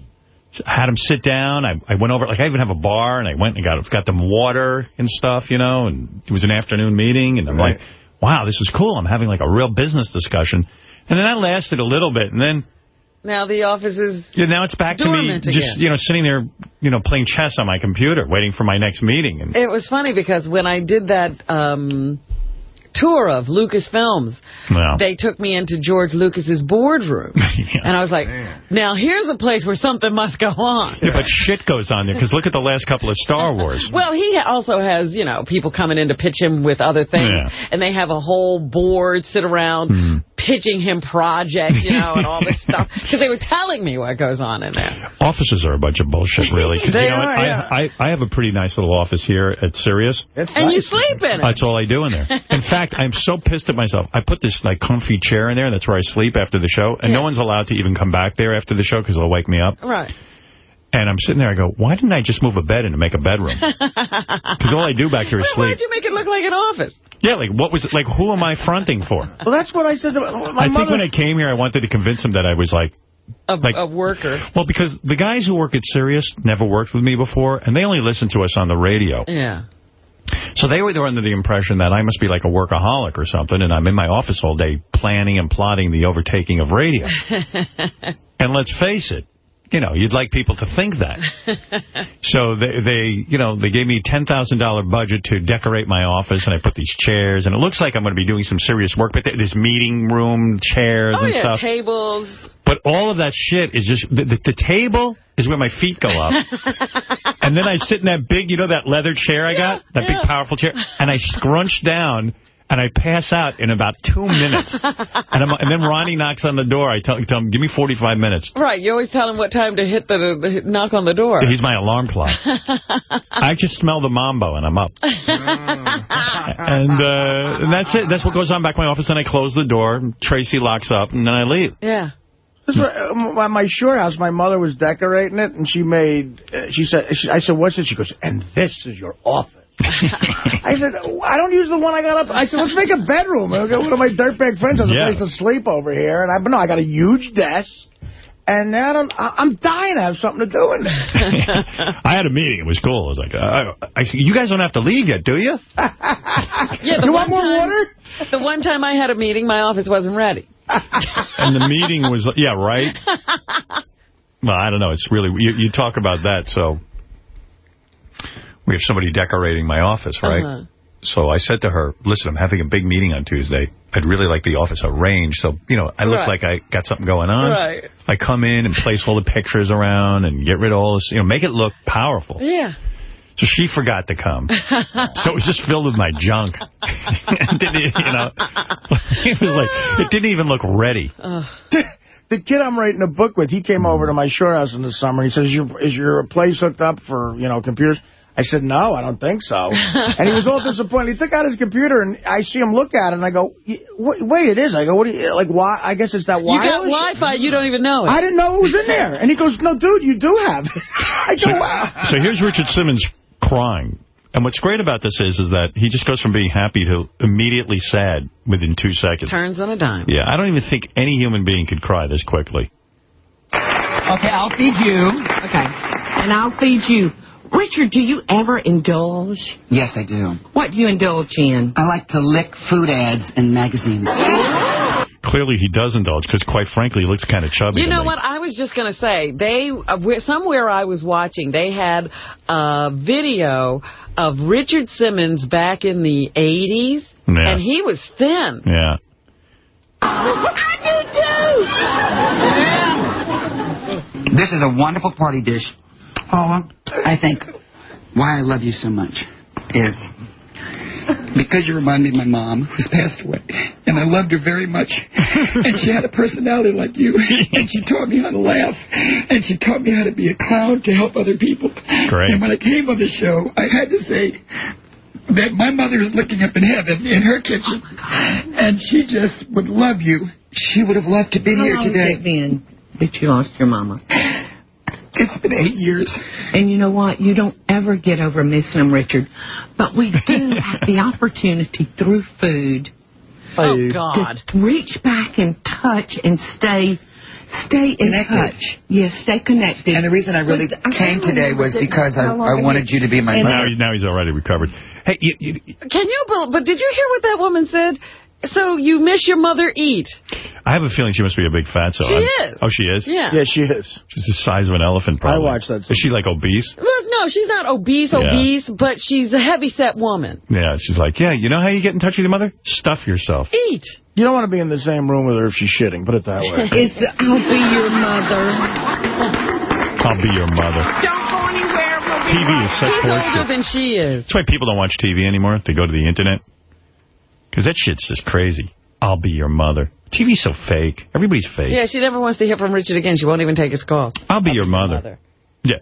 I had them sit down. I, I went over, like I even have a bar, and I went and got got them water and stuff, you know, and it was an afternoon meeting, and I'm Right. like, wow, this is cool. I'm having like a real business discussion. And then that lasted a little bit, and then Now the office is yeah, now it's back to me Dormant just, again. you know, sitting there, you know, playing chess on my computer, waiting for my next meeting. And It was funny because when I did that um, tour of Lucasfilms, Wow. they took me into George Lucas's boardroom. And I was like, now here's a place where something must go on. yeah, but shit goes on there, because look at the last couple of Star Wars. Well, he also has, you know, people coming in to pitch him with other things. Yeah. And they have a whole board sit around hmm. pitching him projects, you know, and all this stuff. Because they were telling me what goes on in there. Offices are a bunch of bullshit, really. They you know, are, I, yeah. I, I have a pretty nice little office here at Sirius. and you sleep in it. That's all I do in there. In fact, I'm so pissed at myself. I put this like comfy chair in there, and that's where I sleep after the show. And Yeah. no one's allowed to even come back there after the show because they'll wake me up. Right. And I'm sitting there, I go, why didn't I just move a bed in and make a bedroom? Because all I do back here is Why sleep. did you make it look like an office? Yeah, like what was it? Like who am I fronting for? Well, that's what I said to my I think when I came here, I wanted to convince him that I was like, A, Like- a worker. well, because the guys who work at Sirius never worked with me before, and they only listen to us on the radio. Yeah. So they were they were under the impression that I must be like a workaholic or something, and I'm in my office all day planning and plotting the overtaking of radio. and let's face it, you know, you'd like people to think that. so they, they, you know, they gave me $10,000 budget to decorate my office, and I put these chairs, and it looks like I'm going to be doing some serious work, but there's meeting room chairs Oh, and yeah, stuff. tables. But all of that shit is just, the, the, the table is where my feet go up. and then I sit in that big, you know, that leather chair I got? That big, powerful chair. And I scrunch down, and I pass out in about two minutes. And, I'm, and then Ronnie knocks on the door. I tell, tell him, give me 45 minutes. Right, you always tell him what time to hit the, the knock on the door. He's my alarm clock. I just smell the mambo, and I'm up. And, uh, and that's it. That's what goes on back in my office. And I close the door. Tracy locks up, and then I leave. yeah. That's what, uh, my, my shore house, my mother was decorating it, and she made, uh, she said, she, I said, what's this? She goes, and this is your office. I said, I don't use the one I got up. I said, let's make a bedroom. And one of my dirtbag friends has a Yeah. place to sleep over here. And I, but no, I got a huge desk. And now I don't, I, I'm dying to have something to do in there. I had a meeting. It was cool. I was like, uh, I, you guys don't have to leave yet, do you? Yeah, the You want more time, water? The one time I had a meeting, my office wasn't ready. And the meeting was, yeah, right? Well, I don't know. It's really, you, you talk about that, so we have somebody decorating my office, right? Uh-huh. So I said to her, listen, I'm having a big meeting on Tuesday. I'd really like the office arranged. So, you know, I look Right. like I got something going on. Right. I come in and place all the pictures around and get rid of all this, you know, make it look powerful. Yeah. So she forgot to come. so it was just filled with my junk. It didn't, you know, it was like, it didn't even look ready. the kid I'm writing a book with, he came over to my shore house in the summer. He says, is your, is your place hooked up for, you know, computers? I said, no, I don't think so. and he was all disappointed. He took out his computer, and I see him look at it, and I go, "Y- wait, wait, it is. I go, what do you, like, why? I guess it's that You got. Wi-Fi, you don't even know it. I didn't know it was in there. And he goes, no, dude, you do have it. I go, wow. So here's Richard Simmons crying. And what's great about this is, is that he just goes from being happy to immediately sad within two seconds. Turns on a dime. Yeah, I don't even think any human being could cry this quickly. Okay, I'll feed you. Okay. And I'll feed you. Richard, do you ever indulge? Yes, I do. What do you indulge in? I like to lick food ads in magazines. Clearly he does indulge, because quite frankly, he looks kind of chubby You know what? I was just going to say, they uh, somewhere I was watching, they had a video of Richard Simmons back in the 80s, Yeah. and he was thin. Yeah. I do too! Yeah. This is a wonderful party dish. Paula, I think why I love you so much is because you remind me of my mom, who's passed away. And I loved her very much. And she had a personality like you. And she taught me how to laugh. And she taught me how to be a clown to help other people. Great. And when I came on the show, I had to say that my mother is looking up in heaven in her kitchen. Oh, and she just would love you. She would have loved to be How here long today. has it been that you lost your mama? It's been eight years. And you know what? You don't ever get over missing them, Richard. But we do have the opportunity through food Oh, God. to reach back and touch and stay stay in Connected. touch. Yes, stay connected. And the reason I really But came today was because I, I wanted you to be my And Now, now he's already recovered. Hey, you, you, Can you, bel- but did you hear what that woman said? So you miss your mother eat. I have a feeling she must be a big fatso. She I'm- is. Oh, she is? Yeah. Yeah, she is. She's the size of an elephant, probably. I watched that. Is she, like, obese? Well, no, she's not obese, Yeah. obese, but she's a heavy-set woman. Yeah, she's like, yeah, you know how you get in touch with your mother? Stuff yourself. Eat. You don't want to be in the same room with her if she's shitting, put it that way. It's the, I'll be your mother. I'll be your mother. Don't go anywhere. We'll be TV is such He's older horseshit. than she is. That's why people don't watch TV anymore. They go to the Internet. Because that shit's just crazy. I'll be your mother. TV's so fake. Everybody's fake. Yeah, she never wants to hear from Richard again. She won't even take his calls. I'll be your mother. Yeah.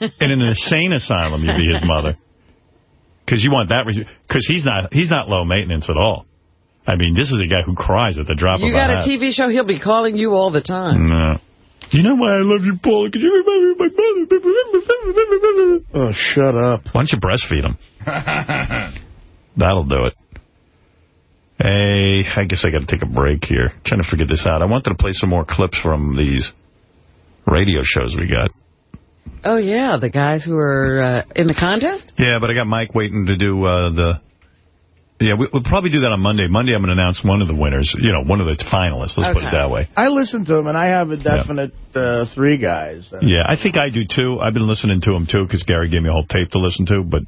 and in an insane asylum, you'd be his mother. Because you want that. Because he's not he's not low maintenance at all. I mean, this is a guy who cries at the drop You of a You got a a hat. TV show, he'll be calling you all the time. No. You know why I love you, Paul? Because you remember my mother. Oh, shut up. Why don't you breastfeed him? That'll do it. Hey, I guess I got to take a break here. trying to figure this out. I wanted to play some more clips from these radio shows we got. Oh, yeah, the guys who are uh, in the contest? Yeah, but I got Mike waiting to do uh, the Yeah, we, we'll probably do that on Monday. Monday, I'm going to announce one of the winners, you know, one of the finalists. Let's put it that way. I listen to them, and I have a definite uh, three guys. Yeah, I think I do, too. I've been listening to them, too, because Gary gave me a whole tape to listen to, but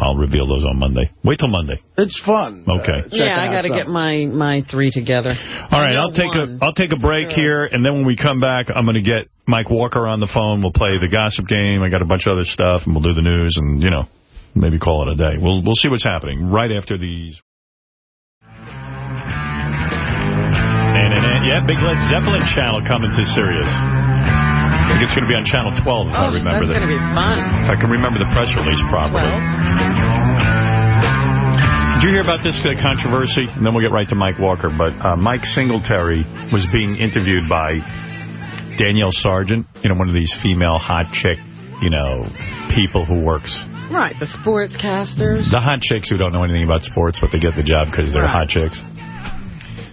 I'll reveal those on Monday. Wait till Monday. It's fun. Okay. Uh, yeah, I got to get my, my three together. All right, I'll take a I'll take a break here, and then when we come back, I'm going to get Mike Walker on the phone. We'll play the gossip game. I got a bunch of other stuff, and we'll do the news, and you know, maybe call it a day. We'll we'll see what's happening right after these. And, and, and yeah, big Led Zeppelin channel coming to Sirius. I think it's going to be on channel 12 if I Oh, remember that's that. going to be fun. If I can remember the press release properly. Did you hear about this uh, controversy? And then we'll get right to Mike Walker. But uh, Mike Singletary was being interviewed by Danyelle Sargent, you know, one of these female hot chick, you know, people who works. Right, the sportscasters. The hot chicks who don't know anything about sports, but they get the job because they're Right. hot chicks.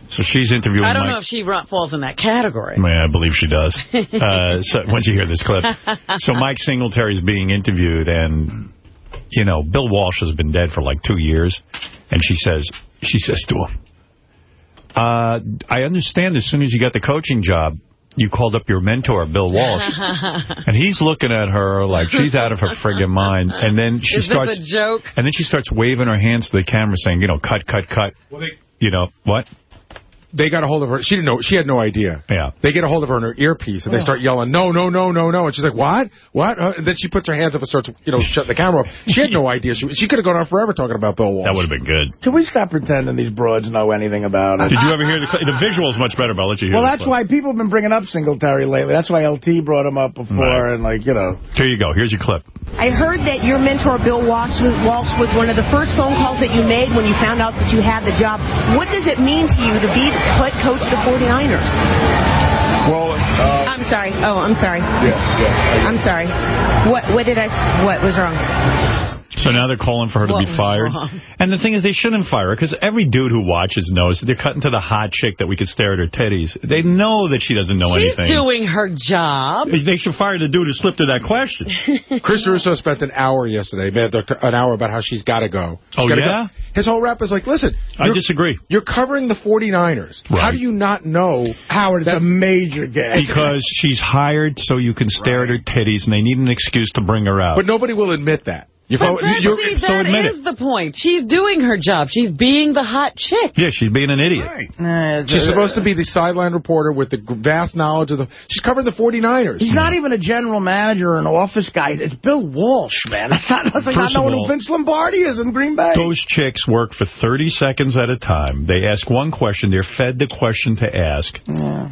So she's interviewing I don't Mike. know if she falls in that category. Yeah, I believe she does. uh, so once you hear this clip. So Mike Singletary's being interviewed, and, you know, Bill Walsh has been dead for like two years. And she says, she says to him, uh, I understand as soon as you got the coaching job, you called up your mentor, Bill Walsh. And he's looking at her like she's out of her friggin' mind. And then she Is starts... this a joke? And then she starts waving her hands to the camera saying, you know, cut, cut, cut. you know, what? They got a hold of her. She didn't know. She had no idea. Yeah. They get a hold of her in her earpiece, and they start yelling, no, no, no, no, no. And she's like, what? What? Uh, and then she puts her hands up and starts, you know, shutting the camera off. She had no idea. She, she could have gone on forever talking about Bill Walsh. That would have been good. Can we stop pretending these broads know anything about it? Did you ever hear the... cl- The visual's much better, but I'll let you hear Well, that's clip. why people have been bringing up Singletary lately. That's why LT brought him up before, Right. and like, you know. Here you go. Here's your clip. I heard that your mentor, Bill Walsh was, Walsh, was one of the first phone calls that you made when you found out that you had the job. What does it mean to you to be the coach the 49ers? Well, uh, I'm sorry. Oh, I'm sorry. yeah, yeah. I'm sorry. What What did I? What was wrong? So now they're calling for her to be fired. wrong? And the thing is, they shouldn't fire her, because every dude who watches knows that they're cutting to the hot chick that we could stare at her titties. They know that she doesn't know She's anything. doing her job. They should fire the dude who slipped her that question. Chris Russo spent an hour yesterday, an hour about how she's got to go. She's Oh, yeah? go. His whole rap is like, listen, I disagree. You're covering the 49ers. How do you not know? Howard, it's a major gag. Because she's hired so you can stare at her titties, and they need an excuse to bring her out. But nobody will admit that. You But follow- that, you're- see, so that admit is it. the point. She's doing her job. She's being the hot chick. yeah, she's being an idiot. Nah, it's- She's supposed to be the sideline reporter with the vast knowledge of the... She's covering the 49ers. He's not even a general manager or an office guy. It's Bill Walsh, man. It's not, it's like not First of knowing all- who Vince Lombardi is in Green Bay. Those chicks work for 30 seconds at a time. They ask one question. They're fed the question to ask.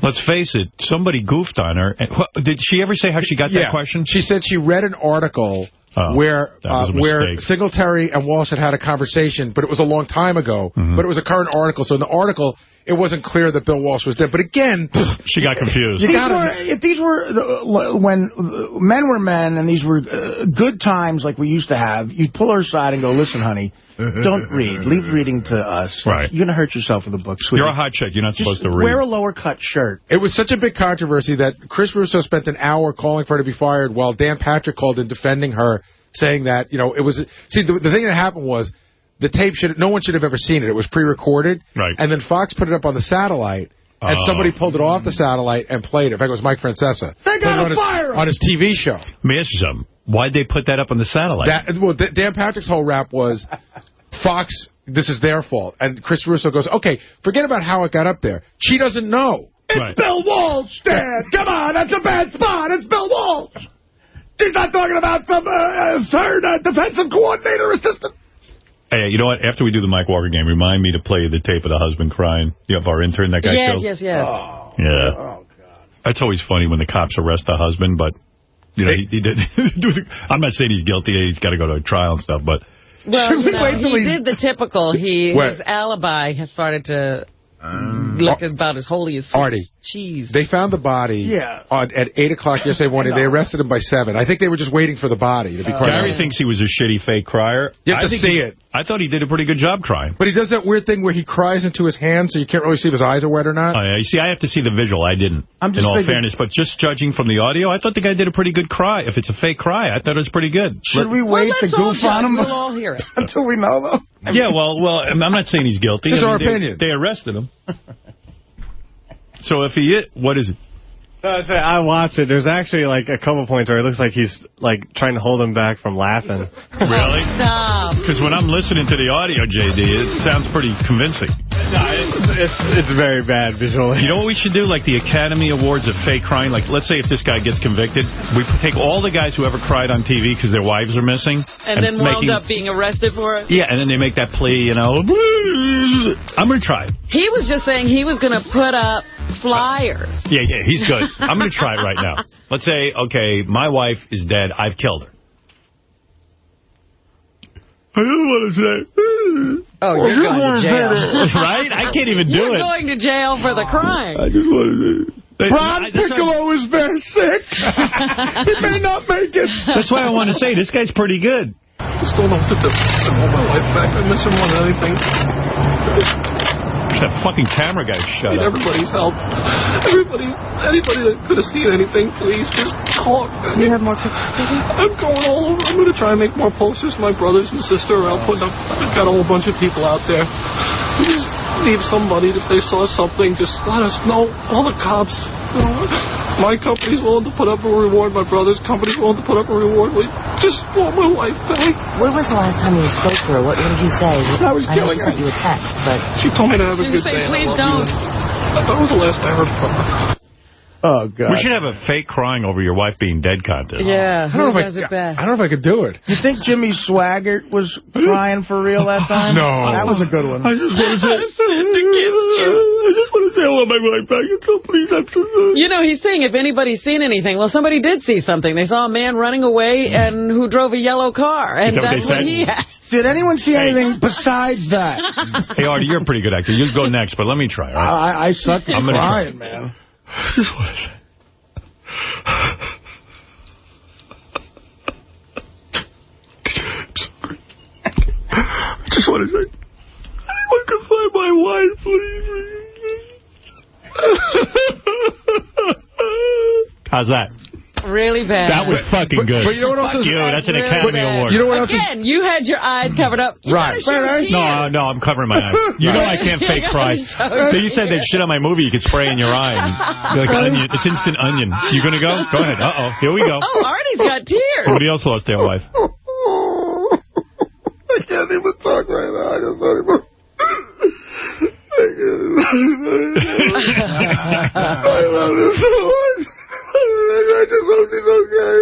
Let's face it, somebody goofed on her. And, wh- did she ever say how she got that question? She said she read an article Oh, where uh, where. Singletary and Walsh had had a conversation, but it was a long time ago. Mm-hmm. But it was a current article, so in the article, it wasn't clear that Bill Walsh was dead. But again, She got confused. You These were, if these were uh, when uh, men were men and these were uh, good times like we used to have, you'd pull her aside and go, "Listen, honey, don't read. Leave reading to us. Right. You're gonna hurt yourself with a book, sweetie. You're a hot chick. You're not Just supposed to read. wear a lower cut shirt." it was such a big controversy that Chris Russo spent an hour calling for her to be fired, while Dan Patrick called in defending her, saying that you know it was. See, the, the thing that happened was the tape should no one should have ever seen it. It was pre-recorded, Right. And then Fox put it up on the satellite. And Oh. somebody pulled it off the satellite and played it. In fact, it was Mike Francesa. They gotta on his, fire him! on his TV show. Let me ask you something. Why'd they put that up on the satellite? That, well, Dan Patrick's whole rap was Fox, this is their fault. And Chris Russo goes, okay, forget about how it got up there. She doesn't know. It's Right. Bill Walsh, Dad. Come on, that's a bad spot. It's Bill Walsh. He's not talking about some uh, third uh, defensive coordinator assistant. Hey, you know what? After we do the Mike Walker game, remind me to play the tape of the husband crying. You have our intern that guy Yes, killed? yes, yes. Oh. Yeah. Oh, God. That's always funny when the cops arrest the husband, but, you know, he, he did. I'm not saying he's guilty. He's got to go to a trial and stuff, but Well, Should we know, wait till he he's- did the typical. He Wait. His alibi has started to uh, look about as holy as Artie. cheese. They found the body Yeah. on, at 8 o'clock yesterday morning. They arrested him by 7. I think they were just waiting for the body, to be uh, quite Gary honest. thinks he was a shitty fake crier. You have I to see he- it. I thought he did a pretty good job crying. But he does that weird thing where he cries into his hand, so you can't really see if his eyes are wet or not. Oh, yeah. You see, I have to see the visual. I didn't, I'm just in all thinking- fairness. But just judging from the audio, I thought the guy did a pretty good cry. If it's a fake cry, I thought it was pretty good. Should we Well, wait to let's goof on him We'll all hear it. until we know, though? Yeah, well, well, I'm I'm not saying he's guilty. Just I mean, our they- opinion. They arrested him. so if he is, what is it? No, I say I watched it. There's actually like a couple points where it looks like he's like trying to hold him back from laughing. Really? Stop. Because when I'm listening to the audio, JD, it sounds pretty convincing. No, it's, it's it's very bad visually. You know what we should do? Like the Academy Awards of fake crying. Like, let's say if this guy gets convicted, we take all the guys who ever cried on TV because their wives are missing. And, then wound making- up being arrested for it. Yeah, and then they make that plea, you know. I'm going to try it. He was just saying he was going to put up flyers. Yeah, yeah, he's good. I'm going to try it right now. Let's say, okay, my wife is dead. I've killed her. I don't want to say. Oh, you're going to jail. right? I can't even do it. You're going to jail for the crime. I just want to say. Ron Piccolo is very sick. he may not make it. That's why I want to say this guy's pretty good. Just don't know what to do. I want my life back. I miss him more than anything. That fucking camera guy I shut need up. everybody's help. Everybody, anybody that could have seen anything, please just talk. I You mean, have more pictures? I'm going all over. I'm going to try and make more posters. My brothers and sister are out putting up. I've got a whole bunch of people out there. We just need somebody. If they saw something, just let us know. All the cops. You know, my company's willing to put up a reward. My brother's company's willing to put up a reward. We just want my wife back. When was the last time you spoke to her? What, what did you say? I was I know killing she sent you a text, but... She told me to have a She good said, day. and I "Please love you." don't." That was the last I heard from her. Oh, God. We should have a fake crying over your wife being dead contest. Yeah, I don't know if does I, it best? I don't know if I could do it. You think Jimmy Swaggart was crying for real that time? No. That was a good one. I just want to say, I just want to say I want my wife back. So please, I'm so sorry. You know, he's saying if anybody's seen anything, well, somebody did see something. They saw a man running away and who drove a yellow car, and Is that that's they what he had. Did anyone see anything besides that? Hey, Artie, you're a pretty good actor. You go next, but let me try, all right? I, I suck at I'm gonna try. crying, man. Just want to say. I just want to say, I can find my wife, please. How's that? Really bad. That was fucking good. but you know what else Fuck is- you. That's an Really Academy bad. Award. You know what else is- Again, you had your eyes covered up. You Right. gotta show Right, right. No, no, I'm covering my eyes. You know I can't fake cry. So you said that shit on my movie you could spray in your eye. And like onion. It's instant onion. You gonna go? Go ahead. Uh-oh. Here we go. Oh, Artie's got tears. Somebody else lost their wife. I can't even talk right now. I just don't even... I love you so much. I just hope she's okay.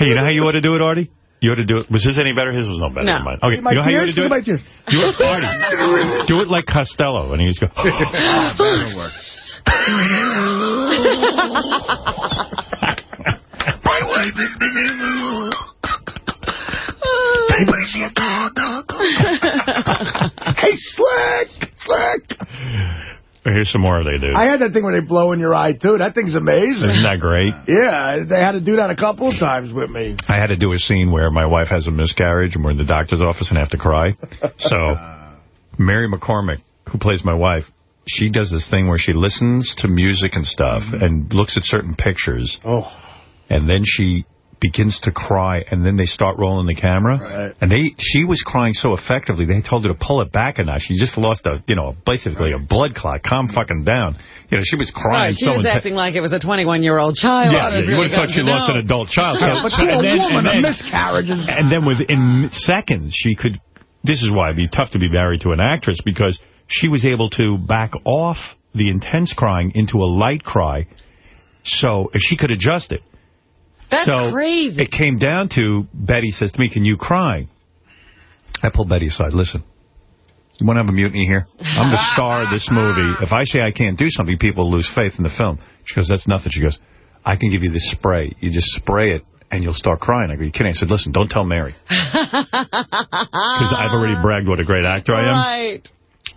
Hey, you know how you ought to do it, Artie? You ought to do it. Was his any better? His was no better No. than mine. Okay, My you know how you ought to do Look at my it? tears. Do it, Artie. Do it like Costello, and he's go. That'll work. My wife is beginning. Anybody see a dog? hey, Slick! Slick! Here's some more of they do. I had that thing where they blow in your eye, too. That thing's amazing. Isn't that great? Yeah, they had to do that a couple of times with me. I had to do a scene where my wife has a miscarriage and we're in the doctor's office and have to cry. So Mary McCormack, who plays my wife, she does this thing where she listens to music and stuff and looks at certain pictures. Oh. And then she begins to cry, and then they start rolling the camera. Right. And they, she was crying so effectively, they told her to pull it back a notch. She just lost a, you know, basically a blood clot. Calm fucking down. You know, she was crying Right, she so was acting like it was a 21-year-old child. yeah, That's yeah, you would have thought she lost know. an adult child. So, but so- to a and then- woman, and then- miscarriage is... and then within seconds, she could, this is why it'd be tough to be married to an actress, because she was able to back off the intense crying into a light cry, so she could adjust it. That's so crazy. it came down to, Betty says to me, can you cry? I pulled Betty aside. Listen, you want to have a mutiny here? I'm the star of this movie. If I say I can't do something, people lose faith in the film. She goes, that's nothing. She goes, I can give you this spray. You just spray it, and you'll start crying. I go, you kidding? I said, listen, don't tell Mary. Because I've already bragged what a great actor I am. Right.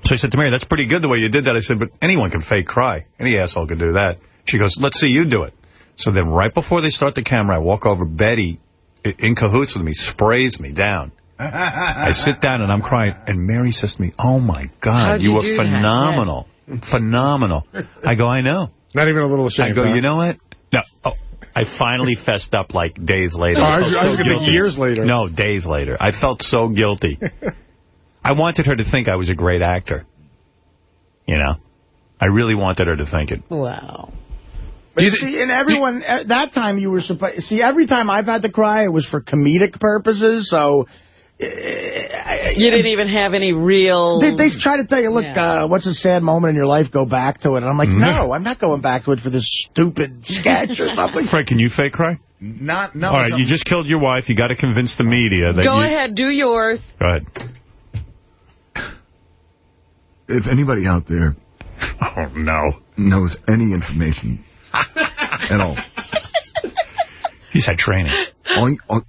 So I said to Mary, that's pretty good the way you did that. I said, but anyone can fake cry. Any asshole can do that. She goes, let's see you do it. So then right before they start the camera, I walk over. Betty, in cahoots with me, sprays me down. I sit down and I'm crying. And Mary says to me, oh, my God, you you were do that? phenomenal. Phenomenal. I go, I know. Not even a little ashamed. I go, huh? you know what? No. Oh, I finally fessed up like days later. Oh, I I was- felt I was so guilty. years later. No, days later. I felt so guilty. I wanted her to think I was a great actor. You know? I really wanted her to think it. Wow. But see, and everyone, at that time you were supposed, see, every time I've had to cry, it was for comedic purposes, so... You didn't even have any real... They, they try to tell you, look, Yeah. uh, what's a sad moment in your life, go back to it. And I'm like, Mhm. no, I'm not going back to it for this stupid sketch or something. Fred, can you fake cry? Not, no. All right, you just killed your wife. You got to convince the media that Go you... ahead, do yours. Go ahead. If anybody out there oh, no. knows any information at all, He's had training. oink, oink.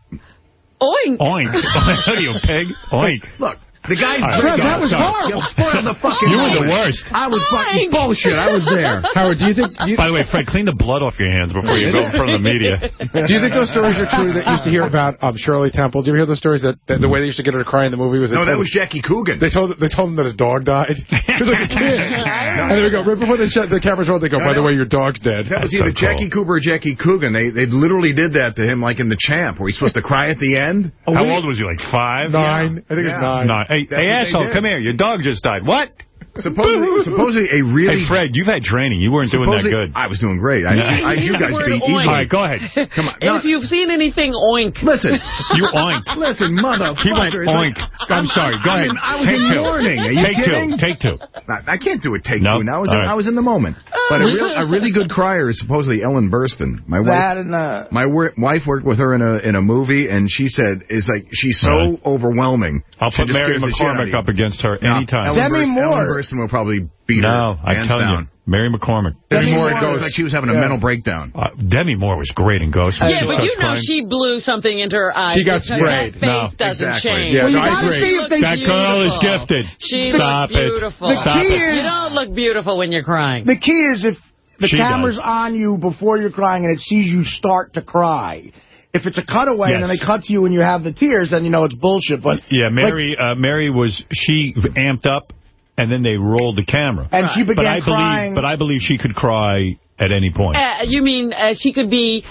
Oink. Oink. what are you, pig? Oink. Look, the guy's All right, Fred, that was go. horrible. Spoiled the fucking You were the worst. I was fucking bullshit. I was there. Howard, do you think... You, By the way, Fred, clean the blood off your hands before you go in front of the media. do you think those stories are true that you used to hear about um, Shirley Temple? Do you ever hear those stories that, that the way they used to get her to cry in the movie was... No, that was Jackie Coogan. They told they told him that his dog died. He was like a kid. and then we go, right before they shut the cameras roll, they go, No, by the way, your dog's dead. That was either Jackie Cooper or Jackie Coogan. They they literally did that to him, like in The Champ, where he's supposed to cry at the end. How old was he? Like five? Nine. I think it's nine. Nine. Hey, hey asshole, come here. Your dog just died. What? Supposedly, supposedly a really. Hey, Fred, you've had training. You weren't doing that good. I was doing great. I, I, I you guys Word beat oink. easily. All right, go ahead. Come on. No, If you've seen anything, oink. listen. You oink. Listen, motherfucker. He went oink. I'm sorry. Go I ahead. mean, I was Take in two. mourning. Are you Take kidding? two. Take two. I, I can't do a take No? two now. I was, in, right. I was in the moment. But a, real, a really good crier is supposedly Ellen Burstyn. My wife. That and, uh, My wor- wife worked with her in a in a movie, and she said is like she's so Right. overwhelming. I'll put Mary scares the shit out of McCormack up against her anytime. Ellen Demi Burstyn- Moore. Ellen Burstyn will probably beat her. No, I'm telling down. you. Mary McCormack. Demi Demi Moore Moore looked like she was having a Yeah. mental breakdown. Uh, Demi Moore was great in Ghost. Yeah, she but starts you know crying. she blew something into her eyes. She got because sprayed. That face No, doesn't exactly. change. Yeah, Well, you no, I gotta agree. see if they- That girl is gifted. She Stop looks it. beautiful. The Stop key it. is- You don't look beautiful when you're crying. The key is if the She camera's does. on you before you're crying and it sees you start to cry. If it's a cutaway and then they cut to you and you have the tears, then you know it's bullshit. But Yeah, Mary. uh, Mary was she amped up, and then they rolled the camera. and she But began I crying. believe, but I believe she could cry at any point. Uh, you mean uh, she could be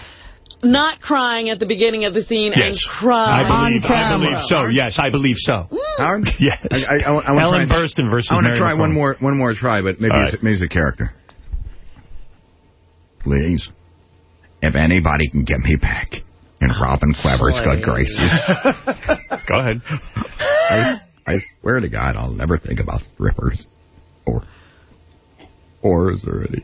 not crying at the beginning of the scene and yes, cry I believe. on I believe so. Yes, I believe so. Howard? Yes. I, I, I, I wanna Ellen try, Burstyn versus I want to Mary try one more one more try, but maybe All it's, right. maybe it's a character. Please, if anybody can get me back in Robin Quivers' good graces, Go ahead. I, I swear to God, I'll never think about strippers or whores or anything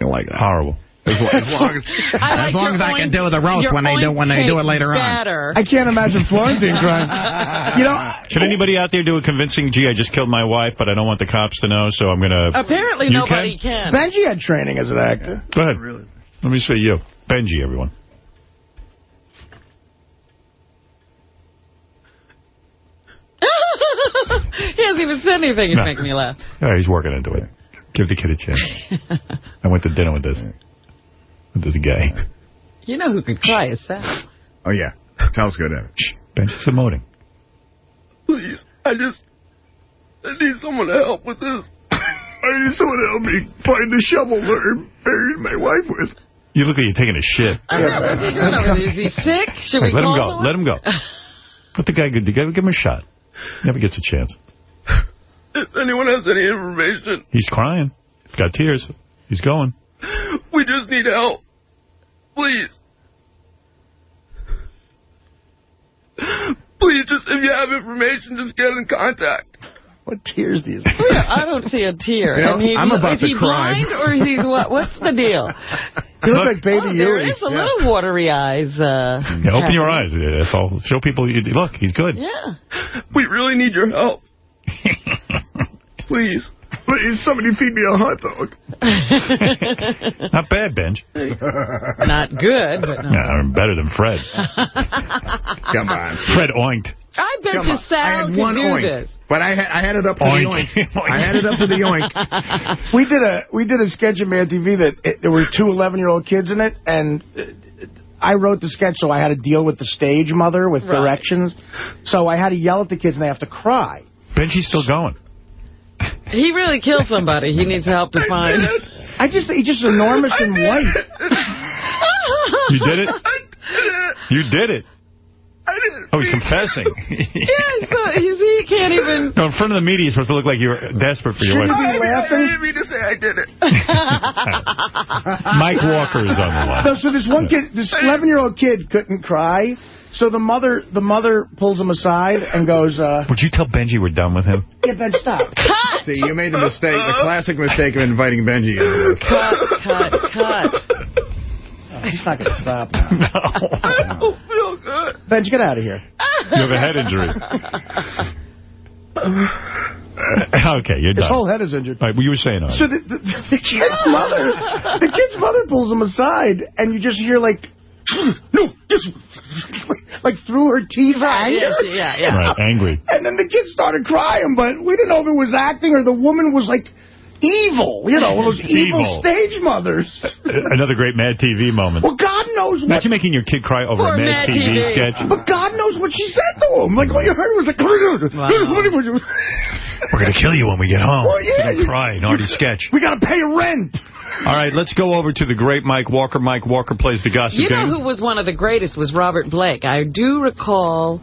like that. Horrible. As, lo- as long as, I as, long your as I can oink- do the roast when they do when they do it taste later on. I can't imagine Florentine crying. You know, Should anybody out there do a convincing, gee, I just killed my wife, but I don't want the cops to know, so I'm going to... Apparently nobody can. Benji had training as an actor. Go ahead. Really? Let me see you. Benji, everyone. he hasn't even said anything. He's No. making me laugh. All right, he's working into it. Give the kid a chance. I went to dinner with this. With this guy. You know who could cry is Sal. Oh yeah, sounds good. Evan. Shh. Benji's emoting. Please, I just... I need someone to help with this. I need someone to help me find the shovel that I buried my wife with. You look like you're taking a shit. I know, what's he doing over there? Is he sick? Should we Hey, let him go. someone? Let him go. Let the guy go. Give give him a shot. Never gets a chance. If anyone has any information, He's crying. He's got tears. He's going. we just need help. Please. Please, just if you have information, just get in contact. What tears do you see? I don't see a tear. You know, and he, I'm about is to he cry. blind or is he what? What's the deal? You look like Baby oh, there Huey. is a little watery eyes. Uh, Yeah, open your happening. eyes. That's all. Show people. You, look, he's good. Yeah. We really need your help. Please. Please, somebody feed me a hot dog. Not bad, Benj. Not good, but no. Yeah, I'm better than Fred. Come on. Fred oinked. I bet Come you on. Sal I had could one do oink, this. but I had, I had it up to Oink. the oink. I had it up to the oink. we did a we did a sketch on Mad TV that it, there were two 11-year-old kids in it, and uh, I wrote the sketch, so I had to deal with the stage mother with Right. directions. So I had to yell at the kids, and they have to cry. Benji's still going. He really killed somebody. He needs help to find. I just he's just enormous and white. You did it? You did it. Oh, he's confessing. yeah, so he can't even. No, in front of the media, you're supposed to look like you're desperate for your Shouldn't wife. he be laughing? I didn't mean to say I did it. Mike Walker is on the line. No, so this one kid, this 11-year-old kid couldn't cry. So the mother, the mother pulls him aside and goes, uh, Would you tell Benji we're done with him? "Yeah, Ben, stop." Cut! See, you made the mistake, the classic mistake of inviting Benji into. Cut, cut, cut. He's not going to stop now. No. Ben, get out of here. You have a head injury. okay, you're His done. whole head is injured. All right, what you were saying, Artie. So the, the, the kid's mother, the kid's mother pulls him aside, and you just hear like, no, just like through her teeth, Right, anger. yeah, yeah, yeah. Right, angry. And then the kid started crying, but we didn't know if it was acting or the woman was like evil, you know, one of those evil, Evil. stage mothers. Another great Mad TV moment. Well, God knows what. Imagine making your kid cry over a Mad, Mad TV, TV. sketch. But God knows what she said to him. Like, all you heard was like, We're going to kill you when we get home. Well, yeah, You're gonna cry in sketch. we got to pay rent. All right, let's go over to the great Mike Walker. Mike Walker plays the gossip You know game. who was one of the greatest was Robert Blake. I do recall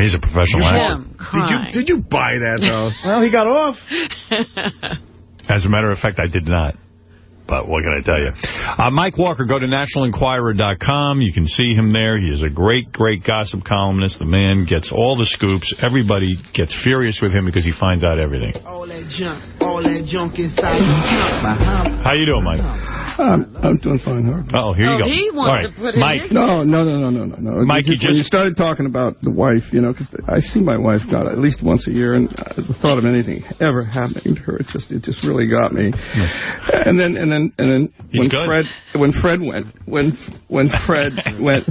He's a professional actor. Did you did you buy that though? Well, he got off. As a matter of fact, I did not. But what can I tell you? Uh, Mike Walker, go to nationalenquirer.com. You can see him there. He is a great, great gossip columnist. The man gets all the scoops. Everybody gets furious with him because he finds out everything. All that junk, all that junk inside the skunk behind. How you doing, Mike? I'm, I'm doing fine, Harv. Oh, here you Oh, go. he wanted right, to put in Mike. his- No, no, no, no, no, no, no. Mike, you Just- when you started talking about the wife, you know, because I see my wife God at least once a year, and uh, the thought of anything ever happening to her, it just it just really got me. And then and then and then He's when good. Fred when Fred went when when Fred went.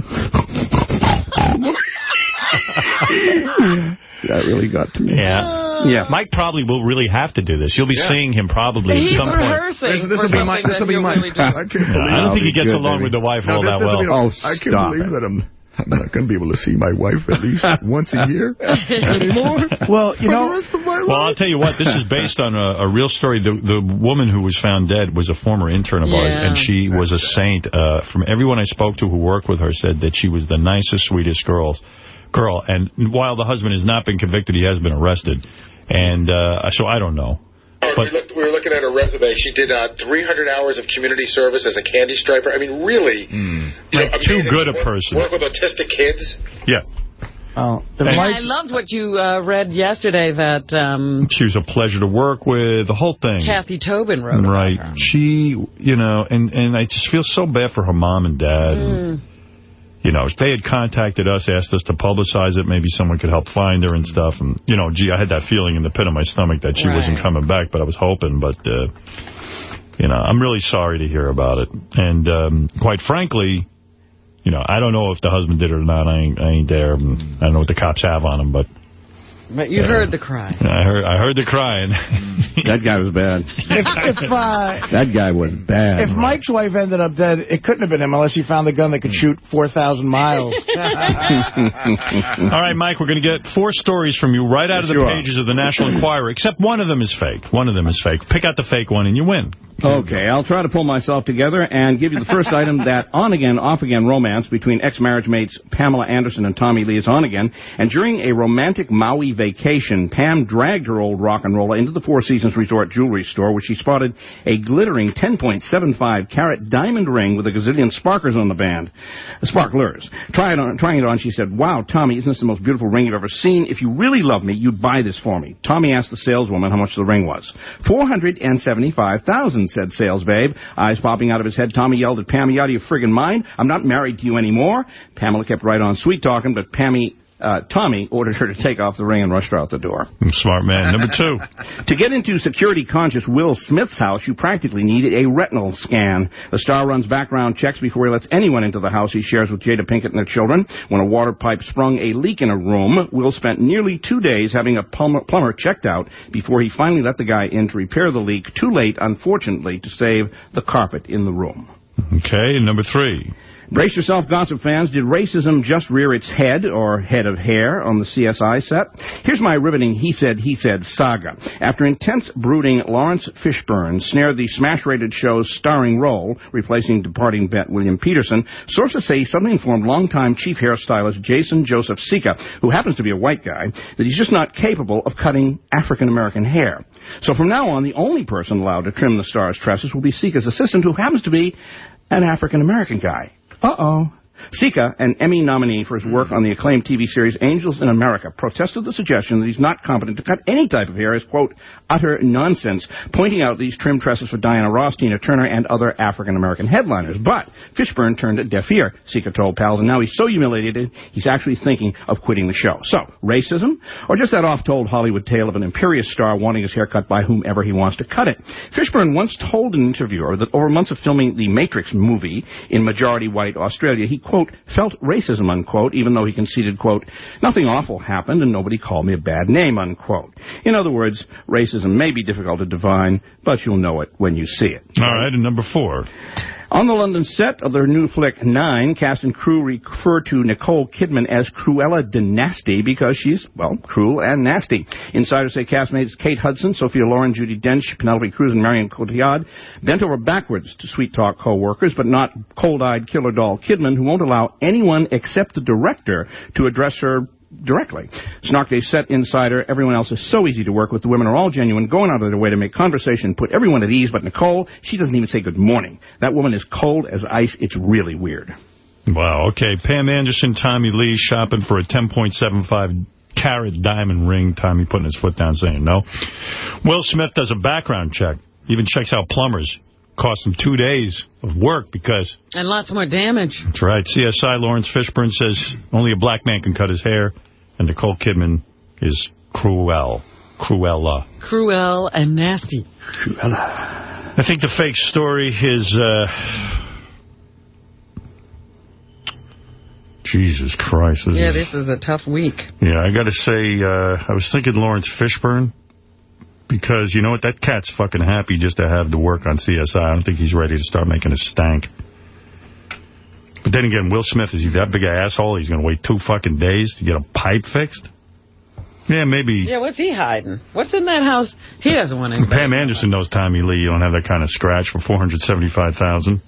That really got to me. Yeah. Yeah. Mike probably will really have to do this. You'll be Yeah. seeing him probably He's at some point. rehearsing This- this will be my- this will be he'll my- really do. I can't believe I don't think he gets good, along baby. with the wife No, all this- that this well. be the- Oh, I can't stop believe it. that I'm I'm not going to be able to see my wife at least once a year anymore. Well, you for know, the rest of my life. Well, I'll tell you what, this is based on a, a real story. The, the woman who was found dead was a former intern of ours, and she was a saint. Uh, from everyone I spoke to who worked with her said that she was the nicest, sweetest girls, girl. And while the husband has not been convicted, he has been arrested. And uh, so I don't know. We, But looked, we were looking at her resume. She did uh, 300 hours of community service as a candy striper. I mean, really, you know, too amazing. good a person. Work with autistic kids. yeah, oh, And- I loved what you uh, read yesterday that um, she was a pleasure to work with. The whole thing. Kathy Tobin wrote about Right. her. She, you know, and, and I just feel so bad for her mom and dad. And, Mm. You know, they had contacted us, asked us to publicize it, maybe someone could help find her and stuff. And, you know, gee, I had that feeling in the pit of my stomach that she Right. wasn't coming back, but I was hoping. But, uh, you know, I'm really sorry to hear about it. And um, quite frankly, you know, I don't know if the husband did it or not. I ain't, I ain't there. I don't know what the cops have on him, but But you Yeah. heard the cry. I heard I heard the crying. That guy was bad. if, if, uh, That guy was bad. if Mike's wife ended up dead, it couldn't have been him unless he found the gun that could shoot 4,000 miles. All right, Mike, we're going to get four stories from you right out of the Yes, you are. pages of the National Enquirer, except one of them is fake. One of them is fake. Pick out the fake one and you win. Okay, I'll try to pull myself together and give you the first item that on-again, off-again romance between ex-marriage mates Pamela Anderson and Tommy Lee is on again. And during a romantic Maui vacation, Pam dragged her old rock and roller into the Four Seasons Resort jewelry store where she spotted a glittering 10.75 carat diamond ring with a gazillion sparklers on the band. Uh, sparklers. Try it on, trying it on, she said, Wow, Tommy, isn't this the most beautiful ring you've ever seen? If you really love me, you'd buy this for me. Tommy asked the saleswoman how much the ring was. 475000 said sales babe. Eyes popping out of his head, Tommy yelled at Pammy, out of your friggin' mind? I'm not married to you anymore. Pamela kept right on sweet talking, but Pammy uh, Tommy ordered her to take off the ring and rushed her out the door. Smart man. Number two. to get into security-conscious Will Smith's house, you practically need a retinal scan. The star runs background checks before he lets anyone into the house he shares with Jada Pinkett and their children. When a water pipe sprung a leak in a room, Will spent nearly two days having a plumber, plumber checked out before he finally let the guy in to repair the leak, too late, unfortunately, to save the carpet in the room. Okay, number three. Brace yourself, gossip fans. Did racism just rear its head, or head of hair, on the CSI set? Here's my riveting he said, he said saga. After intense brooding, Laurence Fishburne snared the smash-rated show's starring role, replacing departing vet William Petersen, sources say something informed longtime chief hairstylist Jason Joseph Sika, who happens to be a white guy, that he's just not capable of cutting African-American hair. So from now on, the only person allowed to trim the star's tresses will be Sika's assistant, who happens to be an African-American guy. Uh-oh. Sika, an Emmy nominee for his work on the acclaimed TV series Angels in America, protested the suggestion that he's not competent to cut any type of hair as, quote, utter nonsense, pointing out these trim tresses for Diana Ross, Tina Turner, and other African-American headliners. But Fishburne turned a deaf ear, Sika told pals, and now he's so humiliated, he's actually thinking of quitting the show. So, racism? Or just that oft-told Hollywood tale of an imperious star wanting his hair cut by whomever he wants to cut it? Fishburne once told an interviewer that over months of filming the Matrix movie in majority-white Australia, he, quote, felt racism, unquote, even though he conceded, quote, nothing awful happened and nobody called me a bad name, unquote. In other words, racism may be difficult to divine, but you'll know it when you see it. All right, and number four. On the London set of their new flick Nine, cast and crew refer to Nicole Kidman as Cruella de Nasty because she's, well, cruel and nasty. Insiders say castmates Kate Hudson, Sophia Loren, Judi Dench, Penelope Cruz, and Marion Cotillard bent over backwards to sweet-talk co-workers, but not cold-eyed killer doll Kidman, who won't allow anyone except the director to address her directly. Snark set insider, everyone else is so easy to work with. The women are all genuine, going out of their way to make conversation, put everyone at ease. But Nicole, she doesn't even say good morning. That woman is cold as ice. It's really weird. Wow, okay. Pam Anderson, Tommy Lee shopping for a 10.75 carat diamond ring. Tommy putting his foot down saying no. Will Smith does a background check. Even checks out plumbers. Cost him two days of work because... And lots more damage. That's right. CSI Laurence Fishburne says only a black man can cut his hair. And Nicole Kidman is cruel. Cruella. Cruel and nasty. Cruella. I think the fake story is... Uh, Jesus Christ. This yeah, is, this is a tough week. Yeah, I got to say, uh, I was thinking Lawrence Fishburne. Because, you know what, that cat's fucking happy just to have the work on CSI. I don't think he's ready to start making a stank. But then again, Will Smith, is he that big an asshole? He's going to wait two fucking days to get a pipe fixed? Yeah, maybe. Yeah, what's he hiding? What's in that house? He doesn't want anybody. Pam Anderson knows Tommy Lee. You don't have that kind of scratch for 475,000.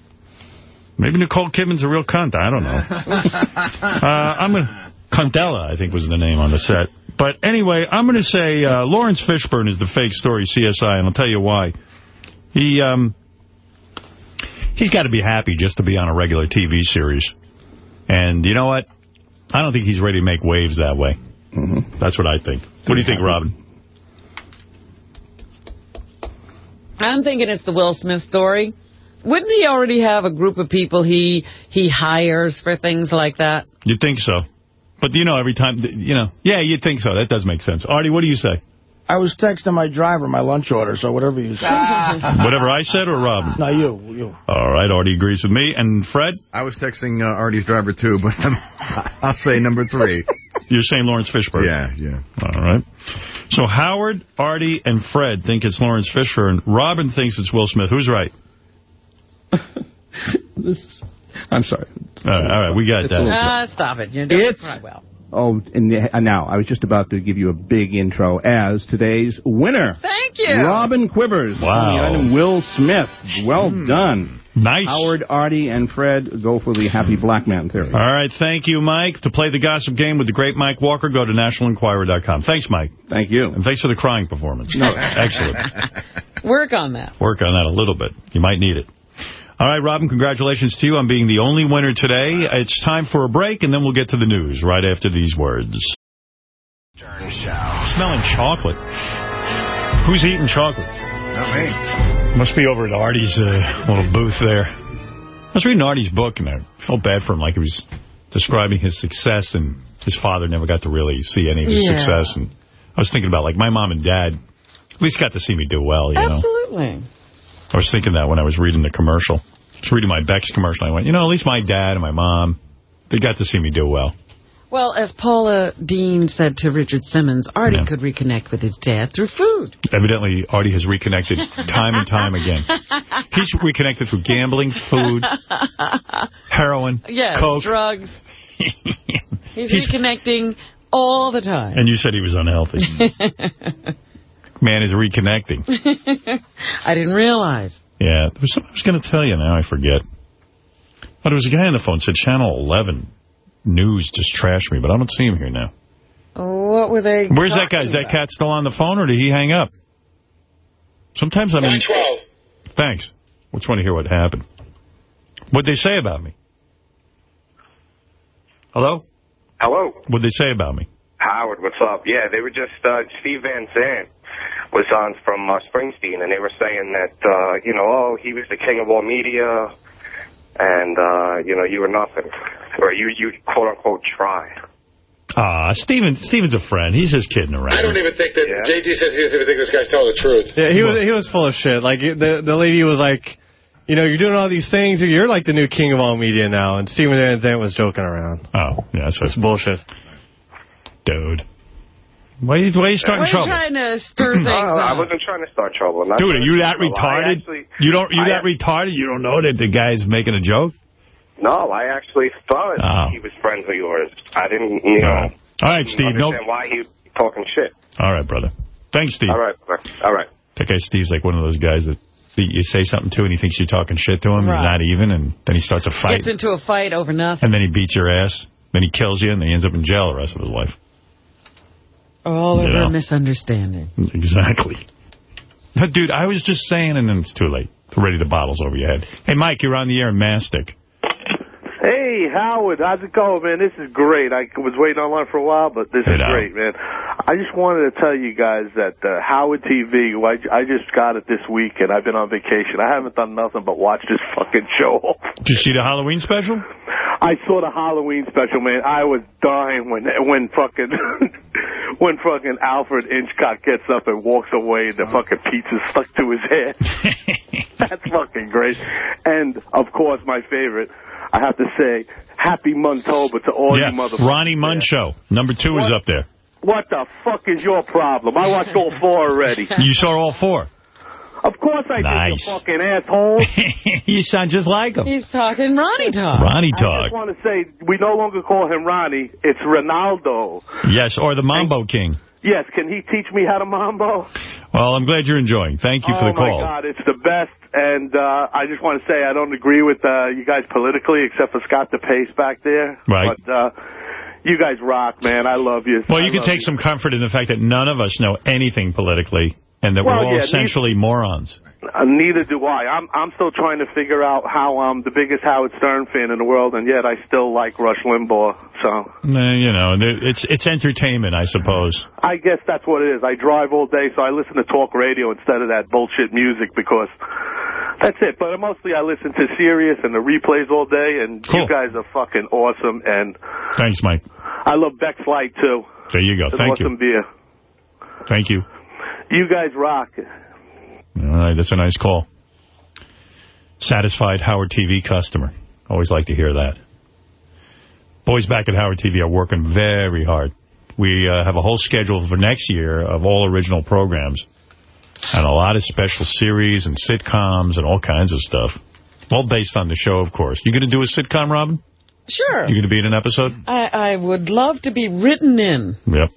Maybe Nicole Kidman's a real cunt. I don't know. uh, I'm a Cuntella, I think was the name on the set. But anyway, I'm going to say uh, Laurence Fishburne is the fake story CSI, and I'll tell you why. He, um, he's got to be happy just to be on a regular TV series. And you know what? I don't think he's ready to make waves that way. Mm -hmm. That's what I think. What do you think, Robin? I'm thinking it's the Will Smith story. Wouldn't he already have a group of people he he hires for things like that? You think so? But, you know, every time, you know, yeah, you'd think so. That does make sense. Artie, what do you say? I was texting my driver my lunch order, so whatever you say. whatever I said or Robin? No, you. you. All right, Artie agrees with me. And Fred? I was texting uh, Artie's driver, too, but I'll say number three. You're saying Laurence Fishburne? Yeah, yeah. All right. So Howard, Artie, and Fred think it's Laurence Fishburne. And Robin thinks it's Will Smith. Who's right? this I'm sorry. All right, all right we got that. Uh, stop it. You're doing It's- quite well. Oh, and uh, now, I was just about to give you a big intro as today's winner. Thank you. Robin Quivers. Wow. The item Will Smith. Well done. Nice. Howard, Artie, and Fred go for the happy black man theory. All right, thank you, Mike. To play the gossip game with the great Mike Walker, go to nationalenquirer.com. Thanks, Mike. Thank you. And thanks for the crying performance. No. Excellent. Work on that. Work on that a little bit. You might need it. All right, Robin, congratulations to you on being the only winner today. It's time for a break, and then we'll get to the news right after these words. Smelling chocolate. Who's eating chocolate? Not me. Must be over at Artie's uh, little booth there. I was reading Artie's book, and I felt bad for him, like he was describing his success and his father never got to really see any of his Yeah. success. And I was thinking about, like, my mom and dad at least got to see me do well, you know. Absolutely. I was thinking that when I was reading the commercial. I was reading my Beck's commercial. I went, you know, at least my dad and my mom, they got to see me do well. Well, as Paula Deen said to Richard Simmons, Artie could reconnect with his dad through food. Evidently, Artie has reconnected time and time again. He's reconnected through gambling, food, heroin, yes, coke. drugs. He's, He's- reconnecting all the time. And you said he was unhealthy. Man is reconnecting. I didn't realize. Yeah, there was something I was going to tell you now. I forget. But there was a guy on the phone said Channel 11 News just trashed me, but I don't see him here now. What were they Where's that talking guy? Is that cat still on the phone, or did he hang up? Sometimes I'm in... 912. Thanks. I just want to hear what happened. What'd they say about me? Hello? Hello, What'd they say about me? Howard. What's up? Yeah, they were just uh, Steve Van Zandt was on from uh, Springsteen, and they were saying that uh, you know, oh, he was the king of all media, and uh, you know, you were nothing, or you you quote unquote tried. Ah, Steven, Steven's a friend. He's just kidding around. I don't even think that JD says he doesn't even think this guy's telling the truth. Yeah, he was he was full of shit. Like the the lady was like, you know, you're doing all these things. You're like the new king of all media now. And Steven Van Zandt was joking around. Oh, yeah, that's It's bullshit. Dude. Why are you, why are you starting Why are you trouble? trying to stir things No, oh, I wasn't trying to start trouble. Not Dude, are you that retarded? actually- you don't. You I that retarded? You don't know that the guy's making a joke? No, I actually thought Oh. he was friends of yours. I didn't, you know. All right, Steve. No. Understand why he talking shit. All right, brother. Thanks, Steve. All right, brother. all right. That guy Steve's like one of those guys that that you say something to and he thinks you're talking shit to him. Right. You're not even, and then he starts a fight. Gets into a fight over nothing. And then he beats your ass. Then he kills you, and then he ends up in jail the rest of his life. All over Yeah. a misunderstanding. Exactly. Dude, I was just saying, and then it's too late. Ready the bottles over your head. Hey, Mike, you're on the air in Mastic. Hey, Howard, how's it going, man? This is great. I was waiting online for a while, but this is great, man. I just wanted to tell you guys that uh, Howard TV, I, I just got it this week, and I've been on vacation. I haven't done nothing but watch this fucking show. Did you see the Halloween special? I saw the Halloween special, man. I was dying when when fucking when fucking Alfred Hitchcock gets up and walks away and the fucking pizza's stuck to his head. That's fucking great. And of course, my favorite, I have to say, Happy Montober to all yeah, you motherfuckers. Ronnie Muncho, Show. Number two is up there. What the fuck is your problem? I watched all four already. You saw all four. Of course I Nice. did, you fucking asshole. you sound just like him. He's talking Ronnie talk. Ronnie talk. I talk. just want to say, we no longer call him Ronnie. It's Ronaldo. Yes, or the Mambo King. Yes, can he teach me how to mambo? Well, I'm glad you're enjoying. Thank you for oh, the call. Oh, my God, it's the best. And uh, I just want to say I don't agree with uh, you guys politically, except for Scott DePace back there. Right. But uh, you guys rock, man. I love you. Well, I you can take some comfort in the fact that none of us know anything politically and that Well, we're all yeah, essentially morons. Uh, neither do I. I'm I'm still trying to figure out how I'm the biggest Howard Stern fan in the world, and yet I still like Rush Limbaugh. So you know, it's it's entertainment, I suppose. I guess that's what it is. I drive all day, so I listen to talk radio instead of that bullshit music because that's it. But mostly I listen to Sirius and the replays all day, and you guys are fucking awesome. And Thanks, Mike. I love Beck's Light too. There you go. It's Thank awesome you. beer. Thank you. You guys rock. All right, that's a nice call. Satisfied Howard TV customer. Always like to hear that. Boys back at Howard TV are working very hard. We uh, have a whole schedule for next year of all original programs and a lot of special series and sitcoms and all kinds of stuff. All based on the show, of course. You going to do a sitcom, Robin? Sure. You going to be in an episode? I, I would love to be written in. Yep.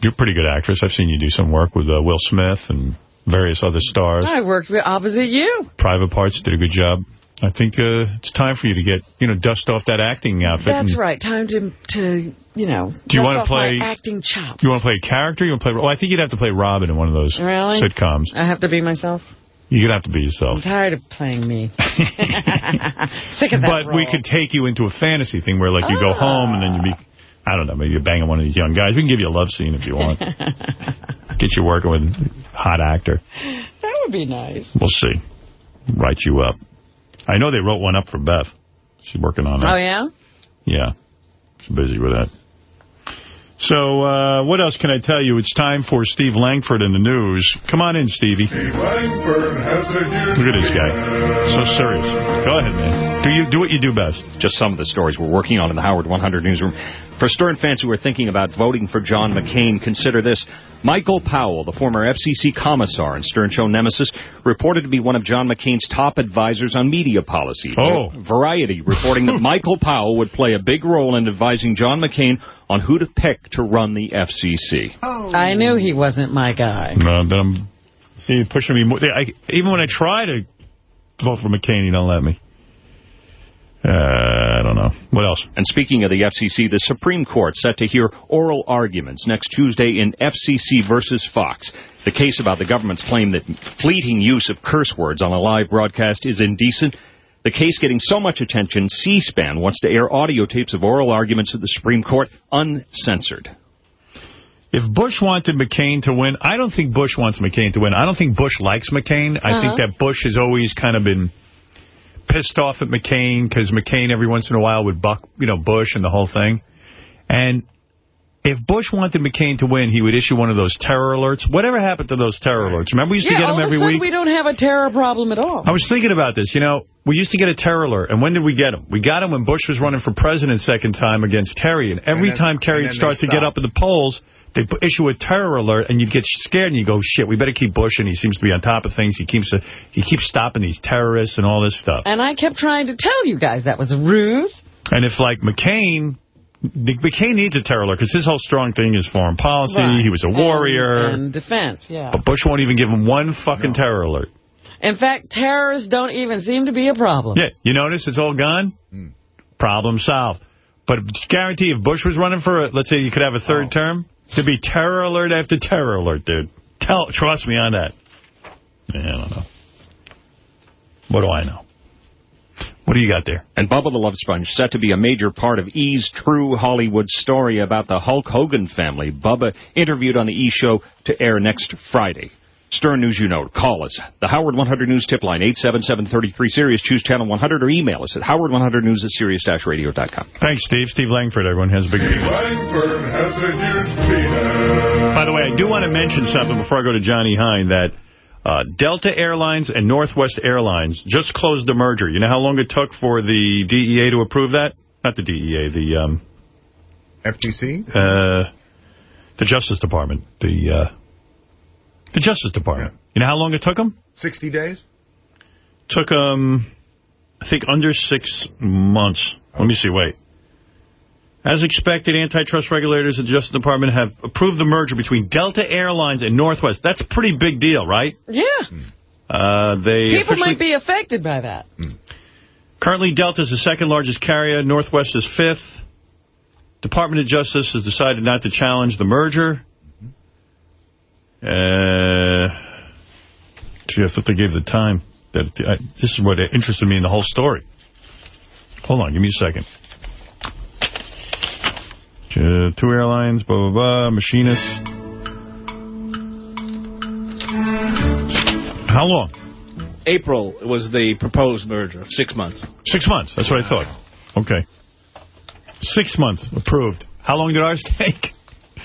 You're a pretty good actress. I've seen you do some work with uh, Will Smith and various other stars. I worked with opposite you. Private Parts did a good job. I think uh, it's time for you to get, you know, dust off that acting outfit. That's right. Time to, to you know, Do you off my play- acting chops. You want to play a character? You want to play? Well, I think you'd have to play Robin in one of those Really? sitcoms. I have to be myself. You're gonna have to be yourself. I'm tired of playing me. Sick of that But we could take you into a fantasy thing where, like, you go Ah. home and then you be, I don't know, maybe you're banging one of these young guys. We can give you a love scene if you want. Get you working with a hot actor. That would be nice. We'll see. Write you up. I know they wrote one up for Beth. She's working on that. Oh, yeah? Yeah. She's busy with that. So, uh, what else can I tell you? It's time for Steve Langford in the news. Come on in, Stevie. Steve Langford has a huge Look at this guy. So serious. Go ahead, man. Do you do what you do best. Just some of the stories we're working on in the Howard 100 newsroom. For Stern fans who are thinking about voting for John McCain, consider this. Michael Powell, the former FCC commissar and Stern Show nemesis, reported to be one of John McCain's top advisors on media policy. Oh. Variety reporting that Michael Powell would play a big role in advising John McCain on who to pick to run the FCC. Oh. I knew he wasn't my guy. No, then I'm see pushing me more. I, even when I try to vote for McCain, you don't let me. Uh, I don't know. What else? And speaking of the FCC, the Supreme Court set to hear oral arguments next Tuesday in FCC versus Fox. The case about the government's claim that fleeting use of curse words on a live broadcast is indecent. The case getting so much attention, C-SPAN wants to air audio tapes of oral arguments at the Supreme Court uncensored. If Bush wanted McCain to win, I don't think Bush wants McCain to win. I don't think Bush likes McCain. I Uh-huh. think that Bush has always kind of been pissed off at McCain because McCain every once in a while would buck, you know, Bush and the whole thing. And if Bush wanted McCain to win, he would issue one of those terror alerts. Whatever happened to those terror alerts? Remember we used yeah, to get all them of a every sudden week? we don't have a terror problem at all. I was thinking about this. You know, we used to get a terror alert, and when did we get them? We got them when Bush was running for president second time against Kerry, and every And then- time Kerry and would start to get up in the polls, they'd issue a terror alert, and you'd get scared, and you go, shit, we better keep Bush, and he seems to be on top of things. He keeps uh, he keeps stopping these terrorists and all this stuff. And I kept trying to tell you guys that was a ruse. And if, like, McCain... McCain needs a terror alert because his whole strong thing is foreign policy. Right. He was a warrior. And, and defense, yeah. but Bush won't even give him one fucking terror alert. In fact, terrorists don't even seem to be a problem. Yeah, you notice it's all gone? Hmm. Problem solved. But guarantee if Bush was running for, a, let's say you could have a third oh. term, there'd be terror alert after terror alert, dude. Tell, Trust me on that. Yeah, I don't know. What do I know? What do you got there? And Bubba the Love Sponge set to be a major part of E's true Hollywood story about the Hulk Hogan family. Bubba interviewed on the E! Show to air next Friday. Stern News You Know. Call us. The Howard 100 News tip line, 877-33-SIRIUS. Choose channel 100 or email us at howard100news at sirius-radio.com. Thanks, Steve. Steve Langford, everyone has a big penis. Langford has a huge penis. By the way, I do want to mention something before I go to Johnny Hein, that uh, Delta Airlines and Northwest Airlines just closed the merger. You know how long it took for the DEA to approve that? Not the DEA, the... Um, FTC? Uh, the Justice Department. The uh, the Justice Department. You know how long it took them? 60 days? Took them, I think, under six months. Let me see, wait. As expected, antitrust regulators at the Justice Department have approved the merger between Delta Airlines and Northwest. That's a pretty big deal, right? Yeah. Uh, they People might be affected by that. Currently, Delta is the second largest carrier. Northwest is fifth. Department of Justice has decided not to challenge the merger. Uh, gee, I thought they gave the time. That I, This is what interested me in the whole story. Hold on, give me a second. Uh, two airlines, blah, blah, blah, machinists. How long? April was the proposed merger. Six months. Six months. That's what I thought. Okay. Six months approved. How long did ours take?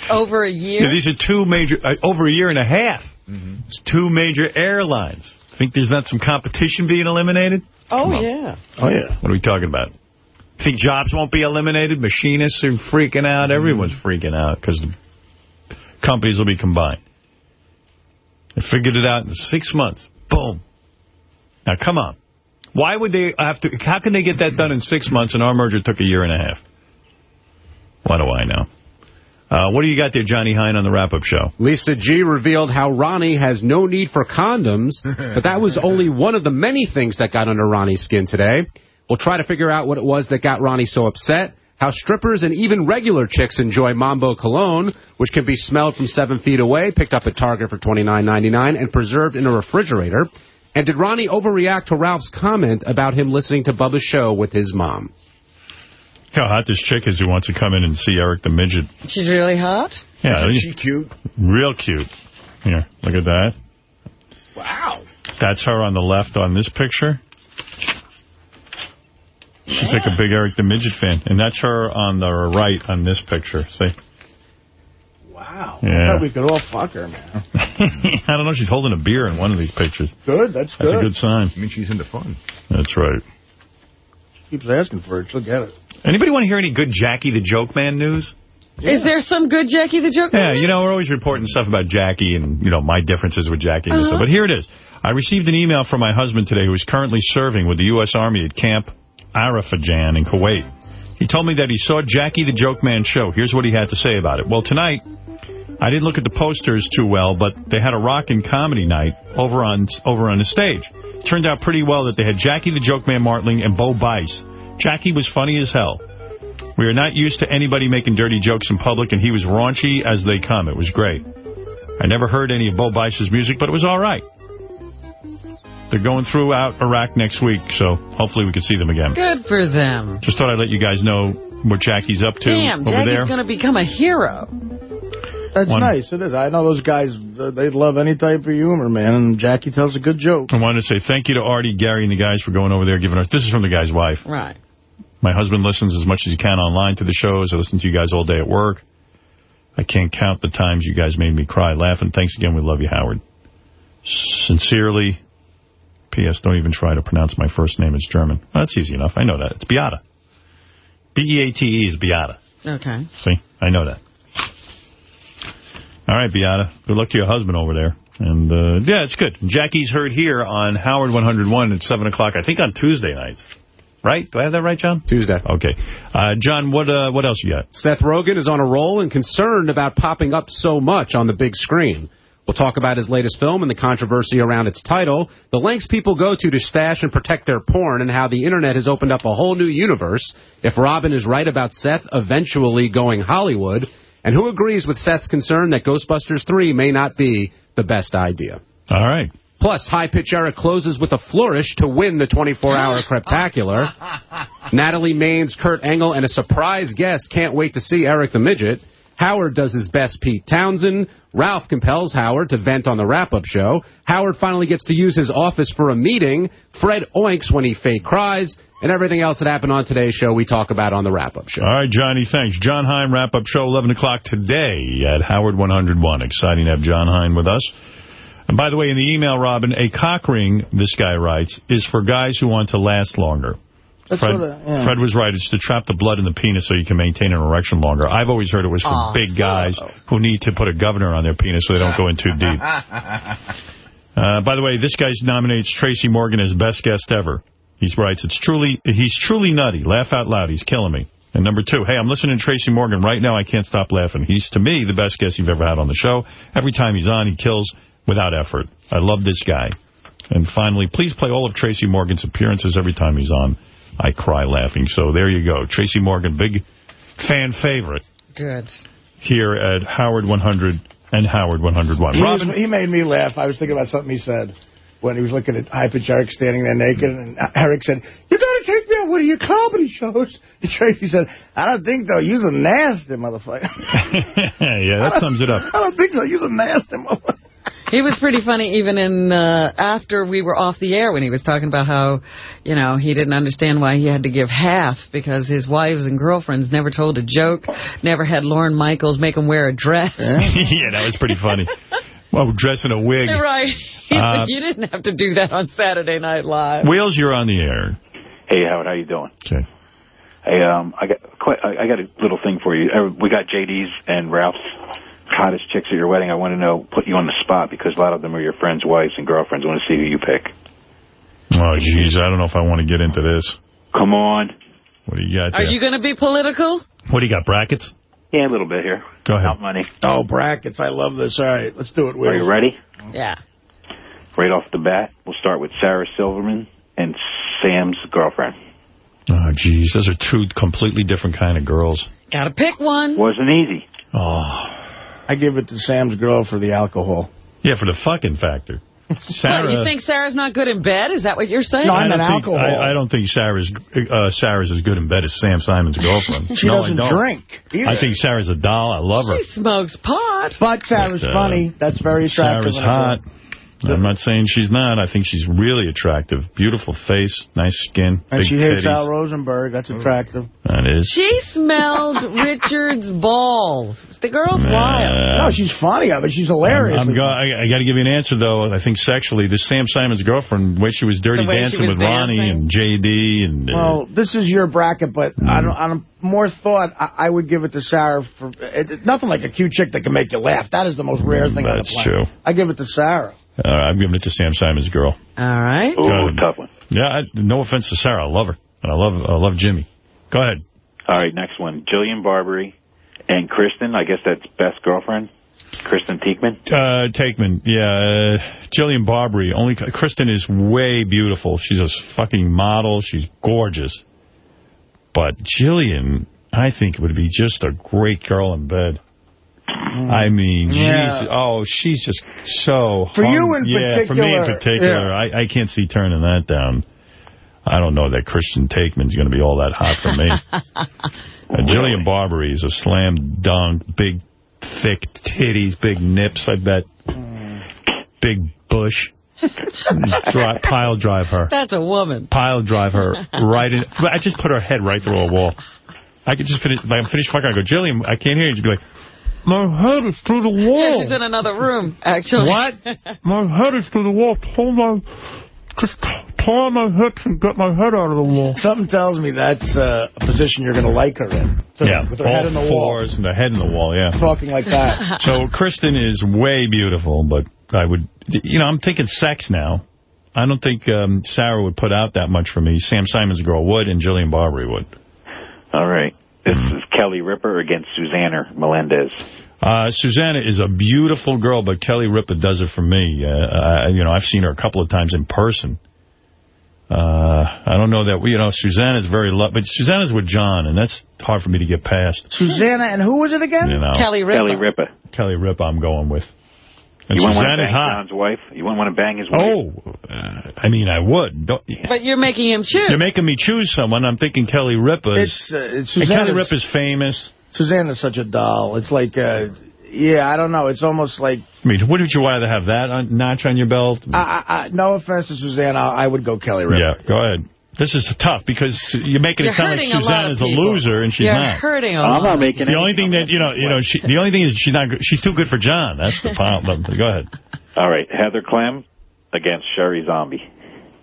Over a year? Yeah, these are two major, uh, over a year and a half. It's two major airlines. Think there's not some competition being eliminated? oh, Come yeah. Oh, yeah. What are we talking about? Think jobs won't be eliminated? Machinists are freaking out. Everyone's freaking out because the companies will be combined. They figured it out in six months. Boom. Now, come on. Why would they have to... How can they get that done in six months and our merger took a year and a half? What do I know? Uh, what do you got there, Johnny Hein, on the wrap-up show? Lisa G revealed how Ronnie has no need for condoms, but that was only one of the many things that got under Ronnie's skin today. We'll try to figure out what it was that got Ronnie so upset, how strippers and even regular chicks enjoy Mambo cologne, which can be smelled from seven feet away, picked up at Target for $29.99, and preserved in a refrigerator. And did Ronnie overreact to Ralph's comment about him listening to Bubba's show with his mom? How hot this chick is who wants to come in and see Eric the Midget. She's really hot? Yeah, Isn't she cute? Real cute. Here, look at that. Wow. That's her on the left on this picture. She's like a big Eric the Midget fan. And that's her on the right on this picture. See? Wow. Yeah. I thought we could all fuck her, man. I don't know. She's holding a beer in one of these pictures. Good, that's That's good. a good sign. I mean, she's into fun. That's right. She keeps asking for it, she'll get it. Anybody want to hear any good Jackie the Joke Man news? Is there some good Jackie the Joke Man? Yeah, you know, we're always reporting stuff about Jackie and, you know, my differences with Jackie and Uh-huh. stuff. But here it is. I received an email from my husband today who is currently serving with the U.S. Army at Camp Arifjan in Kuwait. He told me that he saw Jackie the Joke Man show. Here's what he had to say about it. Well, tonight, I didn't look at the posters too well, but they had a rock and comedy night over on over on the stage. Turned out pretty well that they had Jackie the Joke Man Martling and Bo Bice. Jackie was funny as hell. We are not used to anybody making dirty jokes in public, and he was raunchy as they come. It was great. I never heard any of Bo Bice's music, but it was all right. They're going throughout Iraq next week, so hopefully we can see them again. Good for them. Just thought I'd let you guys know what Jackie's up to Damn, over Jackie's there. going to become a hero. That's One- nice, it is. I know those guys, uh, they love any type of humor, man, and Jackie tells a good joke. I wanted to say thank you to Artie, Gary, and the guys for going over there giving us... This is from the guy's wife. Right. My husband listens as much as he can online to the shows. I listen to you guys all day at work. I can't count the times you guys made me cry laughing. Thanks again. We love you, Howard. Sincerely, P.S. Don't even try to pronounce my first name. It's German. Well, that's easy enough. I know that. It's Beata. B-E-A-T-E is Beata. Okay. See? I know that. All right, Beata. Good luck to your husband over there. And, uh, yeah, it's good. Jackie's heard here on Howard 101 at 7 o'clock, I think on Tuesday night. Right? Do I have that right, John? Tuesday. Okay. Uh, John, what uh, what else you got? Seth Rogen is on a roll and concerned about popping up so much on the big screen. We'll talk about his latest film and the controversy around its title, the lengths people go to to stash and protect their porn, and how the internet has opened up a whole new universe. If Robin is right about Seth eventually going Hollywood, and who agrees with Seth's concern that Ghostbusters 3 may not be the best idea. All right. Plus, High Pitch Eric closes with a flourish to win the 24-hour Craptacular. Natalie Maines, Kurt Engel, and a surprise guest can't wait to see Eric the Midget. Howard does his best Pete Townshend. Ralph compels Howard to vent on the wrap-up show. Howard finally gets to use his office for a meeting. Fred oinks when he fake cries. And everything else that happened on today's show we talk about on the wrap-up show. All right, Johnny, thanks. John Hein wrap-up show, 11 o'clock today at Howard 101. Exciting to have John Hein with us. And by the way, in the email, Robin, a cock ring, this guy writes, is for guys who want to last longer. Fred, I- yeah. Fred was right. It's to trap the blood in the penis so you can maintain an erection longer. I've always heard it was for Aw, big guys who need to put a governor on their penis so they don't go in too deep. Uh, by the way, this guy nominates Tracy Morgan as best guest ever. He writes, "It's truly he's truly nutty. Laugh out loud. He's killing me." And number two, hey, I'm listening to Tracy Morgan right now. I can't stop laughing. He's to me the best guest you've ever had on the show. Every time he's on, he kills without effort. I love this guy. And finally, please play all of Tracy Morgan's appearances every time he's on. I cry laughing. So there you go. Tracy Morgan, big fan favorite Good. here at Howard 100 and Howard 101. He, was- he made me laugh. I was thinking about something he said when he was looking at High Pitch Eric standing there naked, and Eric said, you got to take me on one of your comedy shows. And Tracy said, I don't think so. You're a nasty motherfucker. yeah, that sums it up. I don't think so. You're a nasty motherfucker. He was pretty funny even in uh, after we were off the air when he was talking about how, you know, he didn't understand why he had to give half because his wives and girlfriends never told a joke, never had Lorne Michaels make him wear a dress. yeah, that was pretty funny. Well, dressing a wig. right. Uh, you didn't have to do that on Saturday Night Live. Wheels, you're on the air. Hey, Howard, how you doing? Okay. Hey, um, I got quite, I I got a little thing for you. Uh, We got JD's and Ralph's hottest chicks at your wedding. I want to know, put you on the spot because a lot of them are your friends' wives and girlfriends. I want to see who you pick. Oh, jeez, I don't know if I want to get into this. Come on. What do you got Are you going to be political? What do you got, brackets? Yeah, a little bit here. Go ahead. Out money. Oh, brackets. I love this. All right, let's do it, Will. Are you ready? Yeah. Right off the bat, we'll start with Sarah Silverman and Sam's girlfriend. Oh, jeez, those are two completely different kind of girls. Got to pick one. Wasn't easy. Oh. I give it to Sam's girl for the alcohol. Yeah, for the fucking factor. Sarah, What, you think Sarah's not good in bed? Is that what you're saying? No, I don't think, I, I don't think Sarah's uh, Sarah's as good in bed as Sam Simon's girlfriend. She no, doesn't I drink either. I think Sarah's a doll. I love her. She smokes pot. But Sarah's But, uh, funny. That's very attractive. Sarah's in a hot. I'm not saying she's not. I think she's really attractive. Beautiful face, nice skin, And big she hates titties. Al Rosenberg. That's attractive. That is. She smelled Richard's balls. The girl's wild. No, she's funny, I but she's hilarious. I'm, I'm go I, I got to give you an answer, though. I think sexually, this Sam Simon's girlfriend, the way she was dirty The way she dancing was with Ronnie dancing. and J.D. and uh, Well, this is your bracket, but I don't, on more thought, I, I would give it to Sarah for it, it- nothing like a cute chick that can make you laugh. That is the most rare thing on the That's planet. true. I give it to Sarah. Uh, I'm giving it to Sam Simon's girl. All right. Ooh, tough one. Yeah, I, no offense to Sarah. I love her. And I love I love Jimmy. Go ahead. All right, next one. Jillian Barberie and Kristen. I guess that's best girlfriend. Kristen Taekman. Uh, Taekman, yeah. Uh, Jillian Barberie. Only Kristen is way beautiful. She's a fucking model. She's gorgeous. But Jillian, I think would be just a great girl in bed. I mean, Yeah. she's, oh, she's just so... For you hung- in yeah, for me in particular, particular, I, I can't see turning that down. I don't know that Kristen Taekman's going to be all that hot for me. Uh, Jillian Barberie is a slam dunk, big, thick titties, big nips, I bet. Big bush. Dri pile drive her. That's a woman. Pile drive her right in. I just put her head right through a wall. I could just finish, like I'm finished fucking. I go, Jillian, I can't hear you. She'd be like, my head is through the wall. Yeah, she's in another room, actually. What? my head is through the wall. Pull my, just pull my hips and get my head out of the wall. Something tells me that's uh, a position you're going to like her in. too, Yeah, with her all head in the wall. fours and the head in the wall, yeah. Talking like that. So Kristen is way beautiful, but I would, you know, I'm thinking sex now. I don't think um, Sarah would put out that much for me. Sam Simon's girl would, and Jillian Barberie would. All right. This is Kelly Ripa against Susanna Melendez. Uh, Susanna is a beautiful girl, but Kelly Ripa does it for me. Uh, I, you know, I've seen her a couple of times in person. Uh, I don't know that, you know, Susanna's very, lo but Susanna's with John, and that's hard for me to get past. Susanna, and who was it again? You know. Kelly Ripa. Kelly Ripa. Kelly Ripa I'm going with. And you wouldn't want to bang hot. John's wife? You wouldn't want to bang his wife? Oh, uh, I mean, I would. Don't, But you're making him choose. You're making me choose someone. I'm thinking Kelly Ripa. It's, uh, it's and Kelly Ripa's famous. Suzanne is such a doll. It's like, uh, yeah, I don't know. It's almost like, I mean, wouldn't you rather have that on, notch on your belt? I, I, I, no offense to Susanna, I would go Kelly Ripa. Yeah, go ahead. This is tough because you're making You're it sound like hurting a lot a, loser and she's You're not. hurting a I'm lot. not making The only thing that you know, you know, she, the only thing is she's not. She's too good for John. That's the problem. Go ahead. All right. Heather Clem against Sheri Zombie.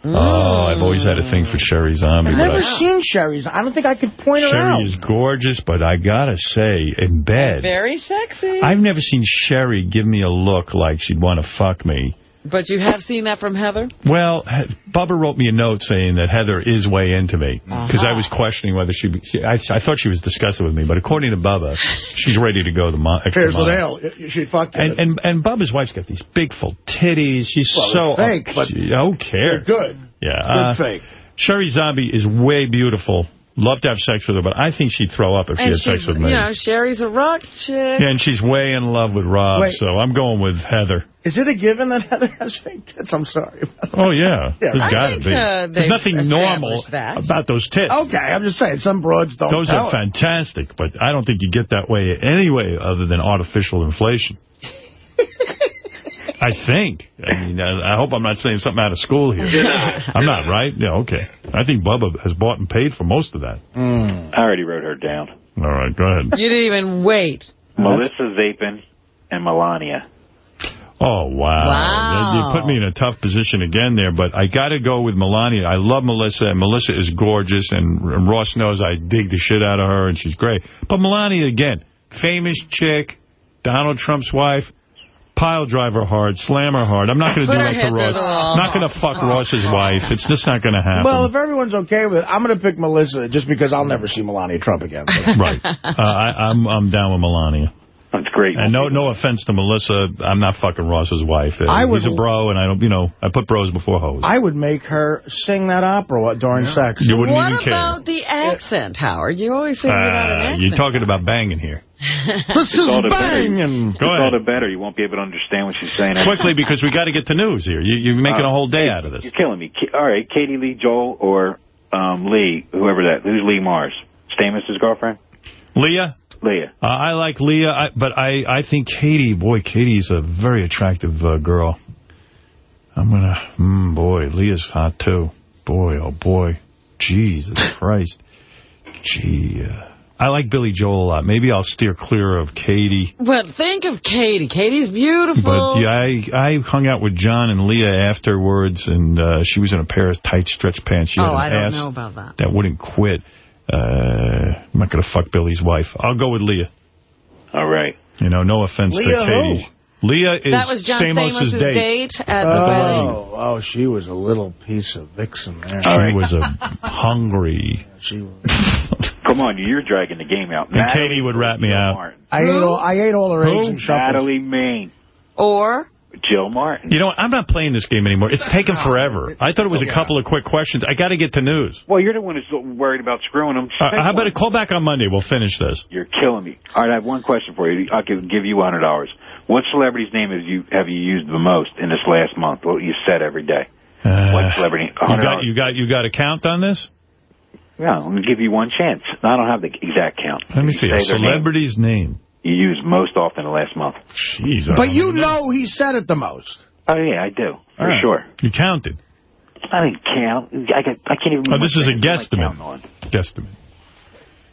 Oh, I've always had a thing for Sheri Zombie. I've never I- seen Sheri's. I don't think I could point her out. Sheri is gorgeous, but I gotta say, in bed, Very sexy. I've never seen Sheri give me a look like she'd want to fuck me. But you have seen that from Heather? Well, he- Bubba wrote me a note saying that Heather is way into me because I Uh-huh. was questioning whether she, she I, I thought she was disgusted with me, but according to Bubba, she's ready to go the mo extra Here's the mile. nail. She fucked And, and and Bubba's wife's got these big full titties. She's Well, so they're fake, but she, who cares? They're good. Yeah, Good uh, fake. Sheri Zombie is way beautiful. Love to have sex with her, but I think she'd throw up if she had sex with me. you know, Sheri's a rock chick. Yeah, and she's way in love with Rob, Wait. so I'm going with Heather. Is it a given that Heather has fake tits? I'm sorry. Oh, yeah. Yeah. There's I got to be. uh, There's nothing normal that. about those tits. Okay, I'm just saying, some broads don't Those are it. fantastic, but I don't think you get that way any way other than artificial inflation. I think. I mean, I, I hope I'm not saying something out of school here. You're not. I'm not, right? Yeah, okay. I think Bubba has bought and paid for most of that. Mm. I already wrote her down. All right, go ahead. You didn't even wait. Melissa Zapin and Melania. Oh, wow. Wow. You put me in a tough position again there, but I got to go with Melania. I love Melissa, and Melissa is gorgeous, and Ross knows I dig the shit out of her, and she's great. But Melania, again, famous chick, Donald Trump's wife, pile driver hard, slam her hard. I'm not going to do her that to through Ross. I'm not going to fuck Ross's wife. It's just not going to happen. Well, if everyone's okay with it, I'm going to pick Melissa just because I'll never see Melania Trump again. right. Uh, I, I'm I'm down with Melania. That's great. And no no offense to Melissa, I'm not fucking Ross's wife. Uh, I would- He's a bro, and I don't, you know, I put bros before hoes. I would make her sing that opera during sex. You wouldn't what even care. What about the accent, Howard? You always say about an Uh, accent. you're talking about banging here. This is banging. Go It's all ahead. the better. You won't be able to understand what she's saying. Quickly, because we got to get to news here. You, you're making a Uh, whole day out of this. You're killing me. All right, Katie Lee Joel or um, Lee, whoever that. Who's Lee Mars? Stamos' girlfriend? Leah? Leah. Uh, I like Leah, I, but I, I think Katie, boy, Katie's a very attractive uh, girl. I'm going to, mm, boy, Leah's hot, too. Boy, oh, boy. Jesus Christ. Gee, uh, I like Billy Joel a lot. Maybe I'll steer clear of Katie. But think of Katie. Katie's beautiful. But yeah, I I hung out with John and Leah afterwards, and uh, she was in a pair of tight stretch pants. She oh, had an I don't ass know about that. that wouldn't quit. Uh, I'm not going to fuck Billy's wife. I'll go with Leah. All right. You know, no offense Leah to Katie. who? Leah is that was John Stamos' Stamos' date. date at the wedding. Oh, oh, she was a little piece of vixen there. She was a hungry. She was. Come on, you're dragging the game out. And Katie would rat me out. I ate all. I ate all her eggs and shuffles. Natalie Main. Or? Jill Martin. You know what? I'm not playing this game anymore. It's taken forever. I thought it was a couple of quick questions. I got to get to news. Well, you're the one who's worried about screwing them. Uh, how about a call back on Monday? We'll finish this. You're killing me. All right, I have one question for you. I'll give, give you $100. What celebrity's name have you have you used the most in this last month? What you said every day? Uh, what celebrity? You $100. got, you got you got a count on this? Yeah, I'm going to give you one chance. I don't have the exact count. Let me see. A their name celebrity's name. You used most often the last month. Jeez. I But you know. know he said it the most. Oh, yeah, I do. For All right. sure. You counted. I didn't count. I, got, I can't even... Oh, this is a what am I counting guesstimate. Guesstimate.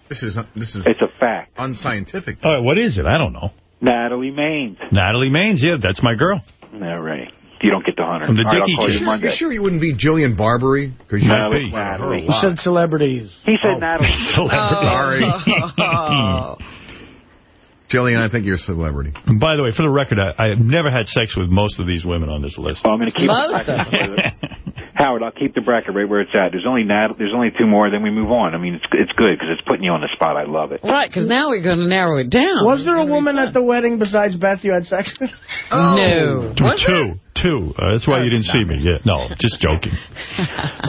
This is this is It's a fact. unscientific. All right, what is it? I don't know. Natalie Maines. Natalie Maines. Yeah, that's my girl. All right. You don't get the hundred. From the All right, Dickie I'll call you Chicks. Monday. You sure you wouldn't be Jillian Barberie? Because you No, Might it's be. Natalie. He said celebrities. He said oh. Natalie. Celebrity. Oh. Jillian, I think you're a celebrity. And By the way, for the record, I, I have never had sex with most of these women on this list. Oh, I'm going to keep Most it. of Howard, I'll keep the bracket right where it's at. There's only Nat, there's only two more, then we move on. I mean, it's it's good because it's putting you on the spot. I love it. Right, because now we're going to narrow it down. Was there a It's gonna be woman at the wedding besides Beth you had sex with? No. Two, Was two, two. Uh, that's why you didn't see me. Yeah, no, just joking.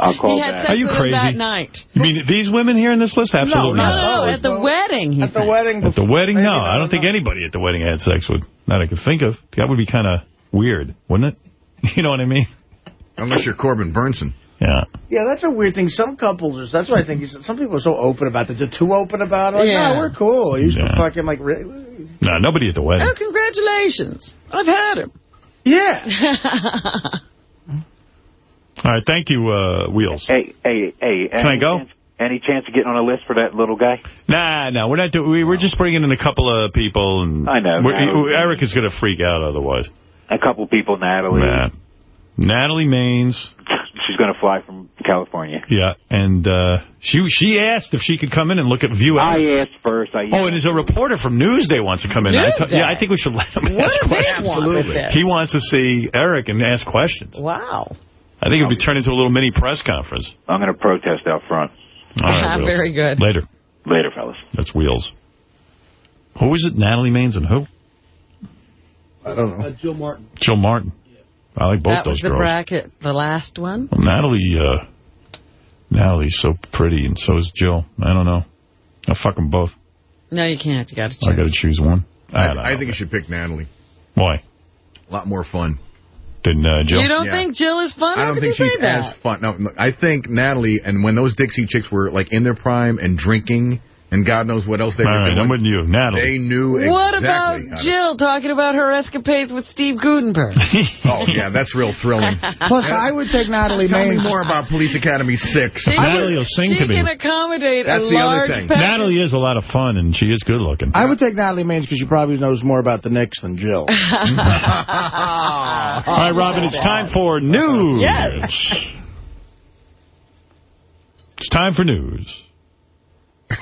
I'll call He had back. sex Are you with crazy? her that night. You mean these women here in this list? Absolutely No, not. no, No, at the wedding. At the wedding? At the wedding? No, I don't think anybody at the wedding I had sex with. That I could think of. That would be kind of weird, wouldn't it? You know what I mean? Unless you're Corbin Bernsen. Yeah. Yeah, that's a weird thing. Some couples, are, that's why I think you some people are so open about it. They're too open about it. Like, Yeah. no, we're cool. You used Yeah. fucking like, re- No, nobody at the wedding. Oh, congratulations. I've had him. yeah. All right, thank you, uh, Wheels. Hey, hey, hey. Can I go? Chance, any chance of getting on a list for that little guy? Nah, no, we're not. Do we, we're just bringing in a couple of people, and I know. Eric is going to freak out otherwise. A couple people, Natalie. Nah. Natalie Maines. She's going to fly from California. Yeah, and uh, she she asked if she could come in and look at View. I asked first. I Oh, and there's a reporter from Newsday wants to come in. I yeah, I think we should let him What ask questions. want with? He wants to see Eric and ask questions. Wow. I think it'll be turned into a little mini press conference. I'm going to protest out front. All right, Wheels. Very good. Later. Later, fellas. That's Wheels. Who is it? Natalie Maines and who? I don't know. Jill Martin. Jill Martin. I like both that was those the girls. bracket, the last one. Well, Natalie, uh, Natalie's so pretty, and so is Jill. I don't know. I'll fuck them both. No, you can't. You got to I got to choose one. I, I, don't I know. think you should pick Natalie. Why? A lot more fun. Than uh, Jill? You don't Yeah. think Jill is fun? I don't think she's as fun. No, no, I think Natalie, and when those Dixie chicks were like in their prime and drinking, and God knows what else they All were right, doing, I'm with you. Natalie. they knew exactly. What how about to- Jill talking about her escapades with Steve Guttenberg? Oh yeah, that's real thrilling. Plus, I would take Natalie Tell me Maines. more about Police Academy Six. Natalie will sing to me. She can accommodate That's a the other large thing. package. Natalie is a lot of fun, and she is good looking. I would take Natalie Maines because she probably knows more about the Knicks than Jill. All right, Robin, it's time for news. Yes. It's time for news. I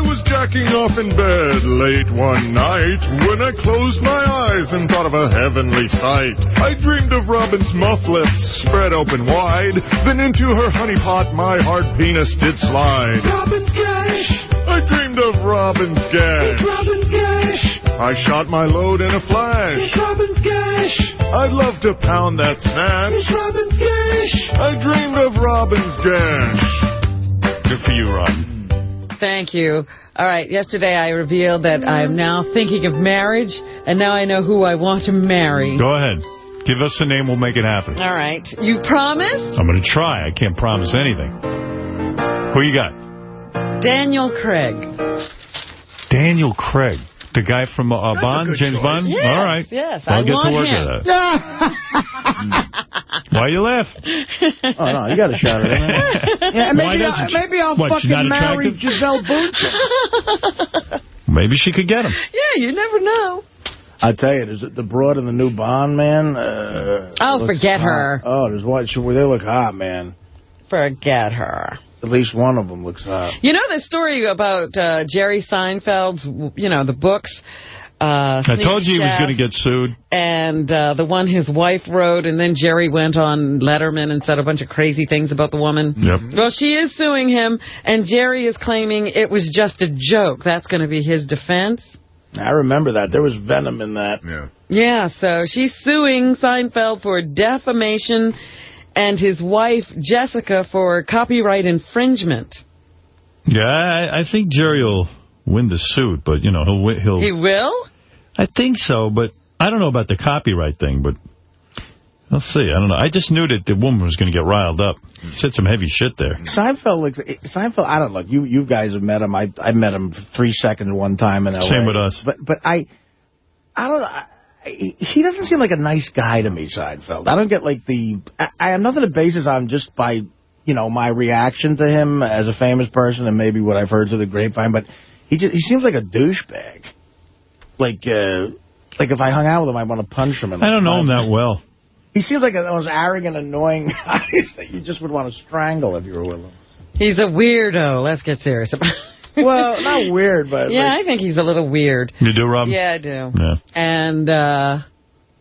was jacking off in bed late one night when I closed my eyes and thought of a heavenly sight. I dreamed of Robin's muff lips spread open wide, then into her honey pot my hard penis did slide. Robin's gash. I dreamed of Robin's gash. Robin's gash. I shot my load in a flash. Robin's gash. I'd love to pound that snatch. Robin's gash. I dreamed of Robin's gash. Good for you, Robin. Thank you. All right, yesterday I revealed that I'm now thinking of marriage, and now I know who I want to marry. Go ahead. Give us a name. We'll make it happen. All right. You promise? I'm going to try. I can't promise anything. Who you got? Daniel Craig. Daniel Craig. The guy from uh, Bond, James Bond? Yes, All right. yes, I'll I get want to work him. at that. Why you laugh? Oh, no, you got a shot at it. Yeah, maybe, I'll, maybe I'll what, fucking marry? Gisele Bündchen. Maybe she could get him. Yeah, you never know. I tell you, there's the broad in the new Bond, man. Uh, Oh, forget hot. her. Oh, there's one. She, they look hot, man. Forget her. At least one of them looks hot. You know the story about uh, Jerry Seinfeld's, you know, the books? Uh, I told you he was going to get sued. And uh, the one his wife wrote, and then Jerry went on Letterman and said a bunch of crazy things about the woman. Yep. Well, she is suing him, and Jerry is claiming it was just a joke. That's going to be his defense. I remember that. There was venom in that. Yeah. Yeah, so she's suing Seinfeld for defamation and his wife, Jessica, for copyright infringement. Yeah, I, I think Jerry will win the suit, but, you know, he'll... he'll. He will? I think so, but I don't know about the copyright thing, but I'll see. I don't know. I just knew that the woman was going to get riled up. Said some heavy shit there. Seinfeld looks. Seinfeld. I don't know. You you guys have met him. I I met him for three seconds one time in L.A. Same with us. But but I I don't know. I, I- he doesn't seem like a nice guy to me, Seinfeld. I don't get like the. I, I have nothing to base this on just by you know my reaction to him as a famous person and maybe what I've heard through the grapevine. But he just he seems like a douchebag. Like uh, like if I hung out with him, I'd want to punch him. In I don't know him that well. He seems like one of those arrogant, annoying guys that you just would want to strangle if you were with him. He's a weirdo. Let's get serious about it. Well, not weird, but Yeah, like, I think he's a little weird. You do, Rob? Yeah, I do. Yeah. And uh,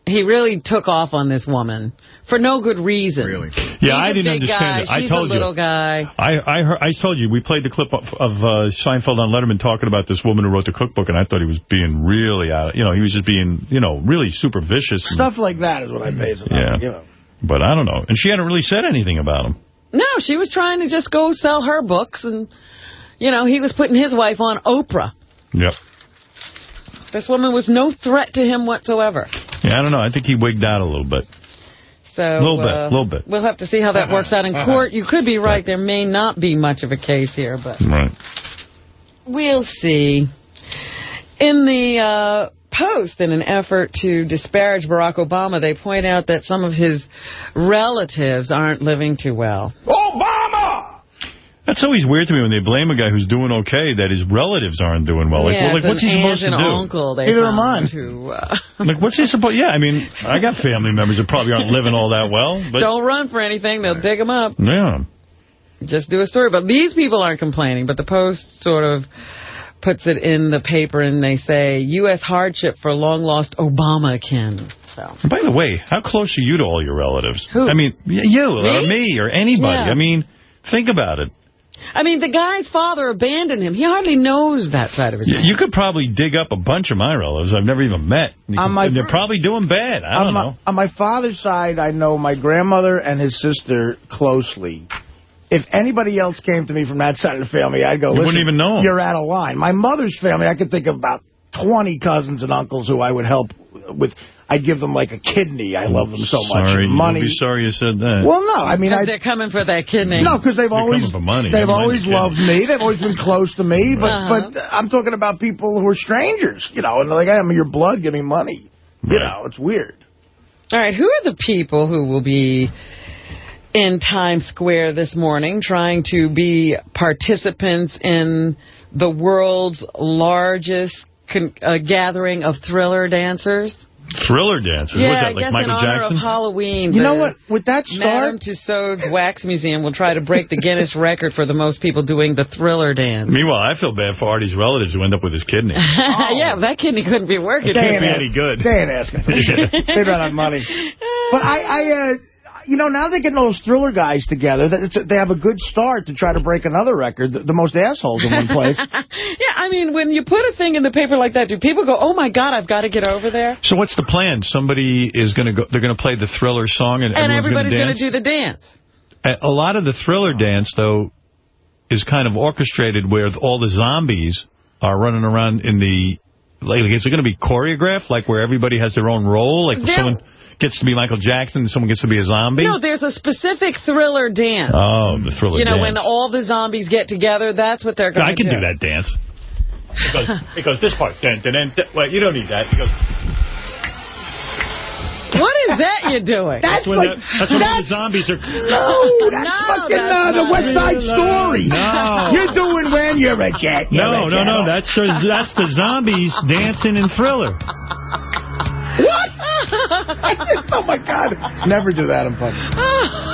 he really took off on this woman for no good reason. Really? Yeah, He's I a didn't big understand guy. it. I She's told a you. little guy. I I, heard, I told you, we played the clip of, of uh, Seinfeld on Letterman talking about this woman who wrote the cookbook, and I thought he was being really out, you know, he was just being, you know, really super vicious. and- stuff like that is what I base it Yeah. on. You know. But I don't know. And she hadn't really said anything about him. No, she was trying to just go sell her books, and, you know, he was putting his wife on Oprah. Yep. This woman was no threat to him whatsoever. Yeah, I don't know. I think he wigged out a little bit. So a Little bit, uh, little bit. We'll have to see how that works out in court. You could be right. There may not be much of a case here, but Right. we'll see. In the uh, Post, in an effort to disparage Barack Obama, they point out that some of his relatives aren't living too well. Obama! That's always weird to me when they blame a guy who's doing okay that his relatives aren't doing well. Like, yeah, well, it's like what's he supposed aunt to and do? uncle they Neither found am I. who, uh, Like, what's he supposed... Yeah, I mean, I got family members that probably aren't living all that well, but... don't run for anything. They'll dig them up. Yeah. just do a story. But these people aren't complaining. But the Post sort of puts it in the paper and they say, U.S. hardship for long-lost Obama kin. So. By the way, how close are you to all your relatives? Who? I mean, y- you or Me? me or anybody. Yeah. I mean, think about it. I mean, the guy's father abandoned him. He hardly knows that side of his Y- family. You could probably dig up a bunch of my relatives I've never even met. You On could- my and they're probably doing bad. I on don't my, know. On my father's side, I know my grandmother and his sister closely. If anybody else came to me from that side of the family, I'd go, You listen, wouldn't even know 'em." you're out of line. My mother's family, I could think of about 20 cousins and uncles who I would help with. I'd give them like a kidney. I love them so much. Sorry, And money. You'll be sorry you said that. Well, no, I mean, I they're coming for that kidney. No, because they've They're always for money. they've always loved me. They've always been close to me. But Uh-huh. but I'm talking about people who are strangers, you know, and they're like, I'm your blood, give me money. You know, it's weird. All right, who are the people who will be in Times Square this morning trying to be participants in the world's largest con- uh, gathering of thriller dancers? Thriller dancers. yeah, What's that, I like guess Michael in honor Jackson? of Halloween. You know what? With that Madame start, Tussauds Wax Museum will try to break the Guinness record for the most people doing the thriller dance. Meanwhile, I feel bad for Artie's relatives who end up with his kidney. yeah, that kidney couldn't be working. It can't be any good. they ain't asking for shit. They run out of money. But I, I uh, you know, now they're getting those thriller guys together. That it's, they have a good start to try to break another record. The, the most assholes in one place. Yeah, I mean, when you put a thing in the paper like that, do people go, oh, my God, I've got to get over there? So what's the plan? Somebody is going to go. They're going to play the Thriller song, and, And everyone's everybody's going going to to do the dance. A a lot of the Thriller dance, though, is kind of orchestrated where all the zombies are running around in the. Like, is it going to be choreographed, like where everybody has their own role? Like There- someone gets to be Michael Jackson and someone gets to be a zombie? No, there's a specific thriller dance. Oh, the thriller dance. you know, dance. when all the zombies get together, that's what they're going to do. I can do that dance. It goes, it goes this part. Dun, dun, dun, dun. Well, you don't need that. It goes, What is that you're doing? that's, when, the, that's when all the zombies are... No, that's No, fucking that's uh, the West Side it. Story. No. You're doing when you're a jet. you're No, a no, jet. no. That's the, that's the zombies dancing in Thriller. What? oh, my God. Never do that in public.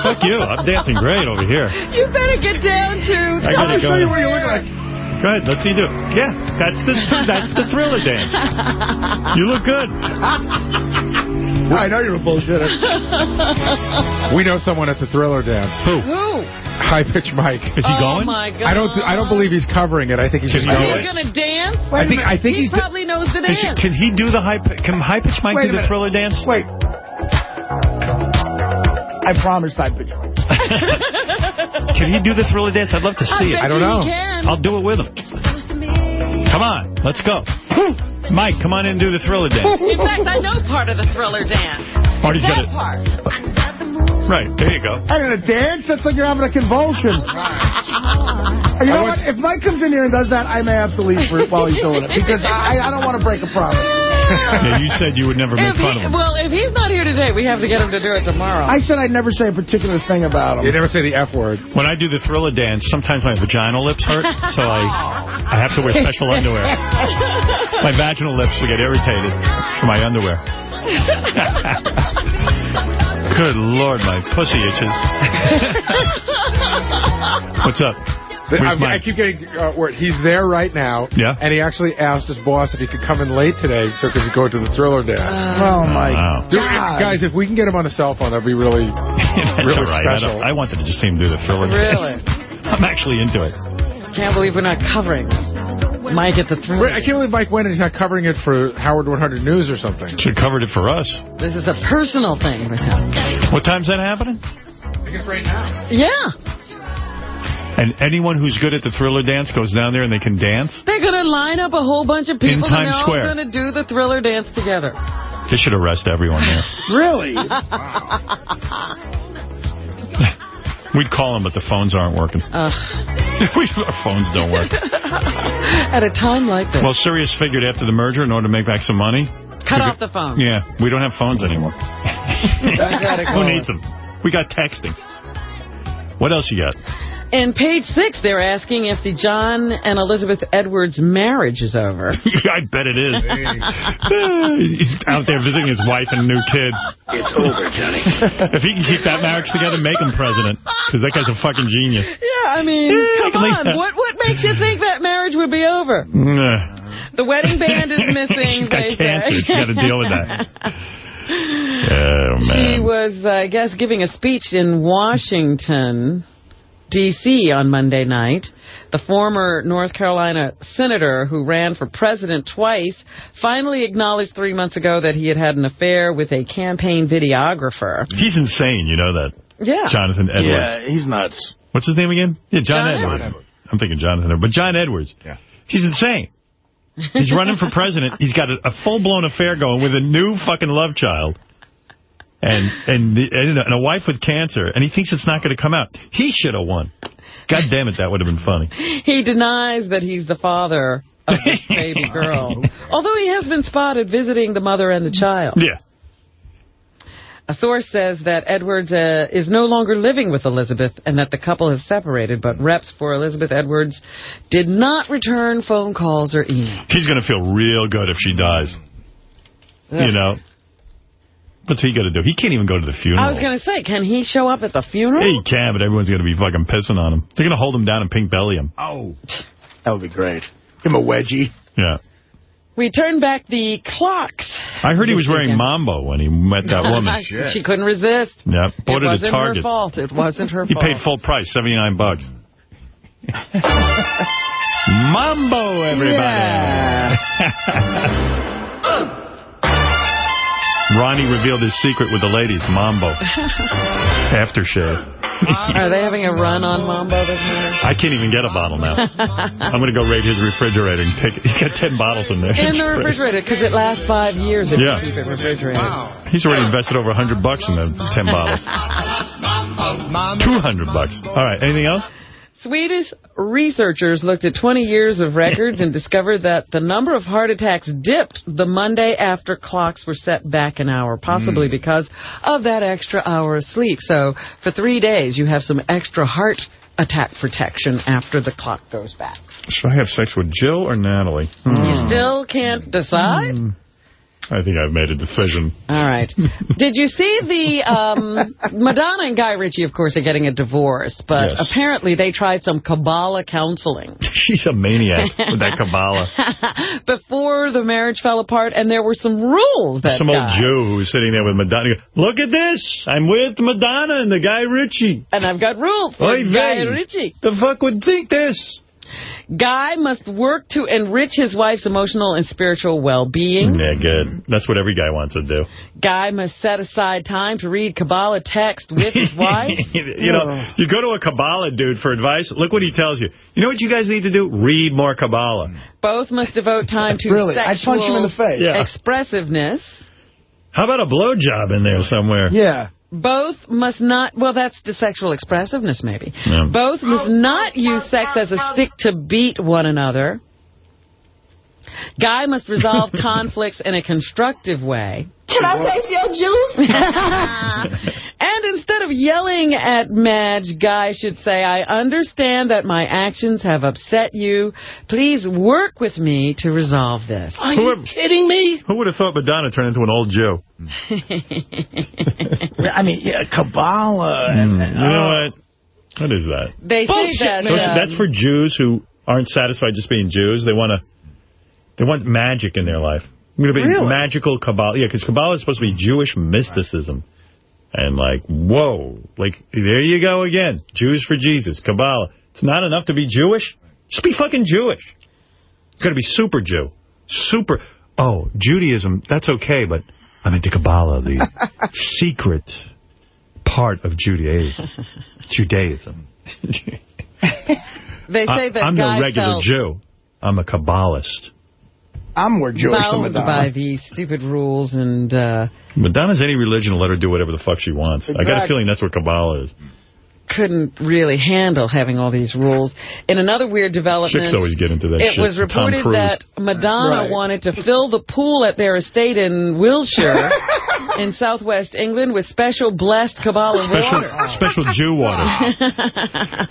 Fuck you. I'm dancing great over here. You better get down to... I gotta go. you what you look like. Go ahead. Let's see you do it. Yeah, that's the that's the Thriller dance. You look good. I know you're a bullshitter. We know someone at the Thriller dance. Who? Who? High Pitch Mike. Is he oh, going? Oh, my God. I don't. I don't believe he's covering it. I think he's just Is he going. going? He's going to dance? I think. I think he he's. probably knows the Is he- dance. can he do the high? Can High Pitch Mike Wait do the. Thriller dance? Wait. I promised I'd be. Can he do the Thriller dance? I'd love to see it. bet I don't you know. He can. I'll do it with him. Come on, let's go. Mike, come on in and do the Thriller dance. In fact, I know part of the thriller dance. Marty's that got it. part. Right, there you go. I'm going to dance? That's like you're having a convulsion. You know what? If Mike comes in here and does that, I may have to leave for, while he's doing it. Because I, I don't want to break a promise. Yeah, you said you would never make If fun he, of him. well, if he's not here today, we have to get him to do it tomorrow. I said I'd never say a particular thing about him. You never say the F word. When I do the Thriller dance, sometimes my vaginal lips hurt, so I I have to wear special underwear. My vaginal lips will get irritated from my underwear. Good Lord, my pussy itches. What's up? Where's I, I keep getting uh, word. He's there right now. Yeah. And he actually asked his boss if he could come in late today so because he's going to the Thriller dance. Oh, my Wow. Dude, God. guys, if we can get him on a cell phone, that'd be really, really all right. I, special. don't- I wanted to just see him do the Thriller Really? dance. I'm actually into it. Can't believe we're not covering Mike at the thriller. I can't believe Mike went and he's not covering it for Howard 100 News or something. Should have covered it for us. This is a personal thing for him. What time's that happening? I think it's right now. Yeah. And anyone who's good at the Thriller dance goes down there and they can dance? They're going to line up a whole bunch of people Times and they're Square. all going to do the thriller dance together. They should arrest everyone there. Really? We'd call them, but the phones aren't working. Ugh. We- Our phones don't work. At a time like this. Well, Sirius figured after the merger, in order to make back some money... Cut off the phone. Yeah, we don't have phones anymore. Who needs them? We got texting. What else you got? In page six, they're asking if the John and Elizabeth Edwards marriage is over. I bet it is. He's out there visiting his wife and new kid. It's over, Johnny. If he can keep that marriage together, make him president. Because that guy's a fucking genius. Yeah, I mean, Yeah, come on. What what makes you think that marriage would be over? The wedding band is missing, She's got cancer. She's got to deal with that. Oh, She was, I guess, giving a speech in Washington, D.C. on Monday night. The former North Carolina senator who ran for president twice finally acknowledged three months ago that he had had an affair with a campaign videographer. He's insane, you know that. Yeah. Jonathan Edwards. Yeah, he's nuts. What's his name again? Yeah, John, John Edwards. Edwards. I'm thinking Jonathan Edwards. But John Edwards. Yeah. He's insane. He's running for president. He's got a, a full-blown affair going with a new fucking love child. And and, the, and a- wife with cancer. And he thinks it's not going to come out. He should have won. God damn it, that would have been funny. He denies that he's the father of this baby girl, although he has been spotted visiting the mother and the child. Yeah. A source says that Edwards uh, is no longer living with Elizabeth and that the couple has separated, but reps for Elizabeth Edwards did not return phone calls or emails. He's going to feel real good if she dies. You know? What's he going to do? He can't even go to the funeral. I was going to say, can he show up at the funeral? Yeah, he can, but everyone's going to be fucking pissing on him. They're going to hold him down and pink belly him. Oh. That would be great. Give him a wedgie. Yeah. We turn back the clocks. I heard he was wearing weekend. mambo when he met that woman. She couldn't resist. Yeah, bought it it, wasn't Target. her fault. It wasn't her He fault. paid full price, 79 bucks. Mambo, everybody. Uh. Ronnie revealed his secret with the ladies, Mambo. Aftershave. Are they having a run on Mambo this morning? I can't even get a bottle now. I'm going to go raid his refrigerator and take He's got 10 bottles in there. In the refrigerator, because it lasts five years if Yeah. you keep it refrigerated. He's already invested over 100 bucks in the 10 bottles. 200 bucks. All right, anything else? Swedish researchers looked at 20 years of records and discovered that the number of heart attacks dipped the Monday after clocks were set back an hour, possibly Hmm. because of that extra hour of sleep. So for three days, you have some extra heart attack protection after the clock goes back. Should I have sex with Jill or Natalie? You Hmm. still can't decide? I think I've made a decision. All right. Did you see the um, Madonna and Guy Ritchie, of course, are getting a divorce, but Yes. apparently they tried some Kabbalah counseling She's a maniac with that Kabbalah. before the marriage fell apart, and there were some rules that Some old Jew who was sitting there with Madonna. Look at this. I'm with Madonna and the guy Ritchie. And I've got rules for Oy Guy vey. Ritchie. The fuck would think this? Guy must work to enrich his wife's emotional and spiritual well-being. Yeah, good. That's what every guy wants to do. Guy must set aside time to read Kabbalah text with his wife. you know, you go to a Kabbalah dude for advice. Look what he tells you. You know what you guys need to do? Read more Kabbalah. Both must devote time to Really? I'd sexual punch him in the face. Yeah. expressiveness. How about a blowjob in there somewhere? Yeah. Both must not, well, that's the sexual expressiveness, maybe. Yeah. Both must oh, not oh, use oh, sex as a stick to beat one another. Guy must resolve conflicts in a constructive way. Can I taste your juice? And instead of yelling at Madge, Guy should say, I understand that my actions have upset you. Please work with me to resolve this. Are you kidding me? Who would have thought Madonna turned into an old Jew? I mean, yeah, Kabbalah. Hmm. And, you know what? What is that? They Bullshit, say that... Those- um, that's for Jews who aren't satisfied just being Jews. They want to, they want magic in their life. I'm going to be Really? magical Kabbalah. Yeah, because Kabbalah is supposed to be Jewish mysticism. And like, whoa, like, there you go again. Jews for Jesus, Kabbalah. It's not enough to be Jewish. Just be fucking Jewish. You've got to be super Jew. Super. Oh, Judaism, that's okay, but I'm into Kabbalah, the secret part of Judaism. Judaism. They say that I, am Guy no regular felt Jew. I'm a Kabbalist. I'm more Jewish than Madonna. by the stupid rules and... Uh, Madonna's any religion will let her do whatever the fuck she wants. I got a feeling that's what Kabbalah is. Couldn't really handle having all these rules. In another weird development, Chicks always get into that it shit. was reported that Madonna Right. wanted to fill the pool at their estate in Wiltshire in southwest England with special blessed Kabbalah Special, water. special Jew water.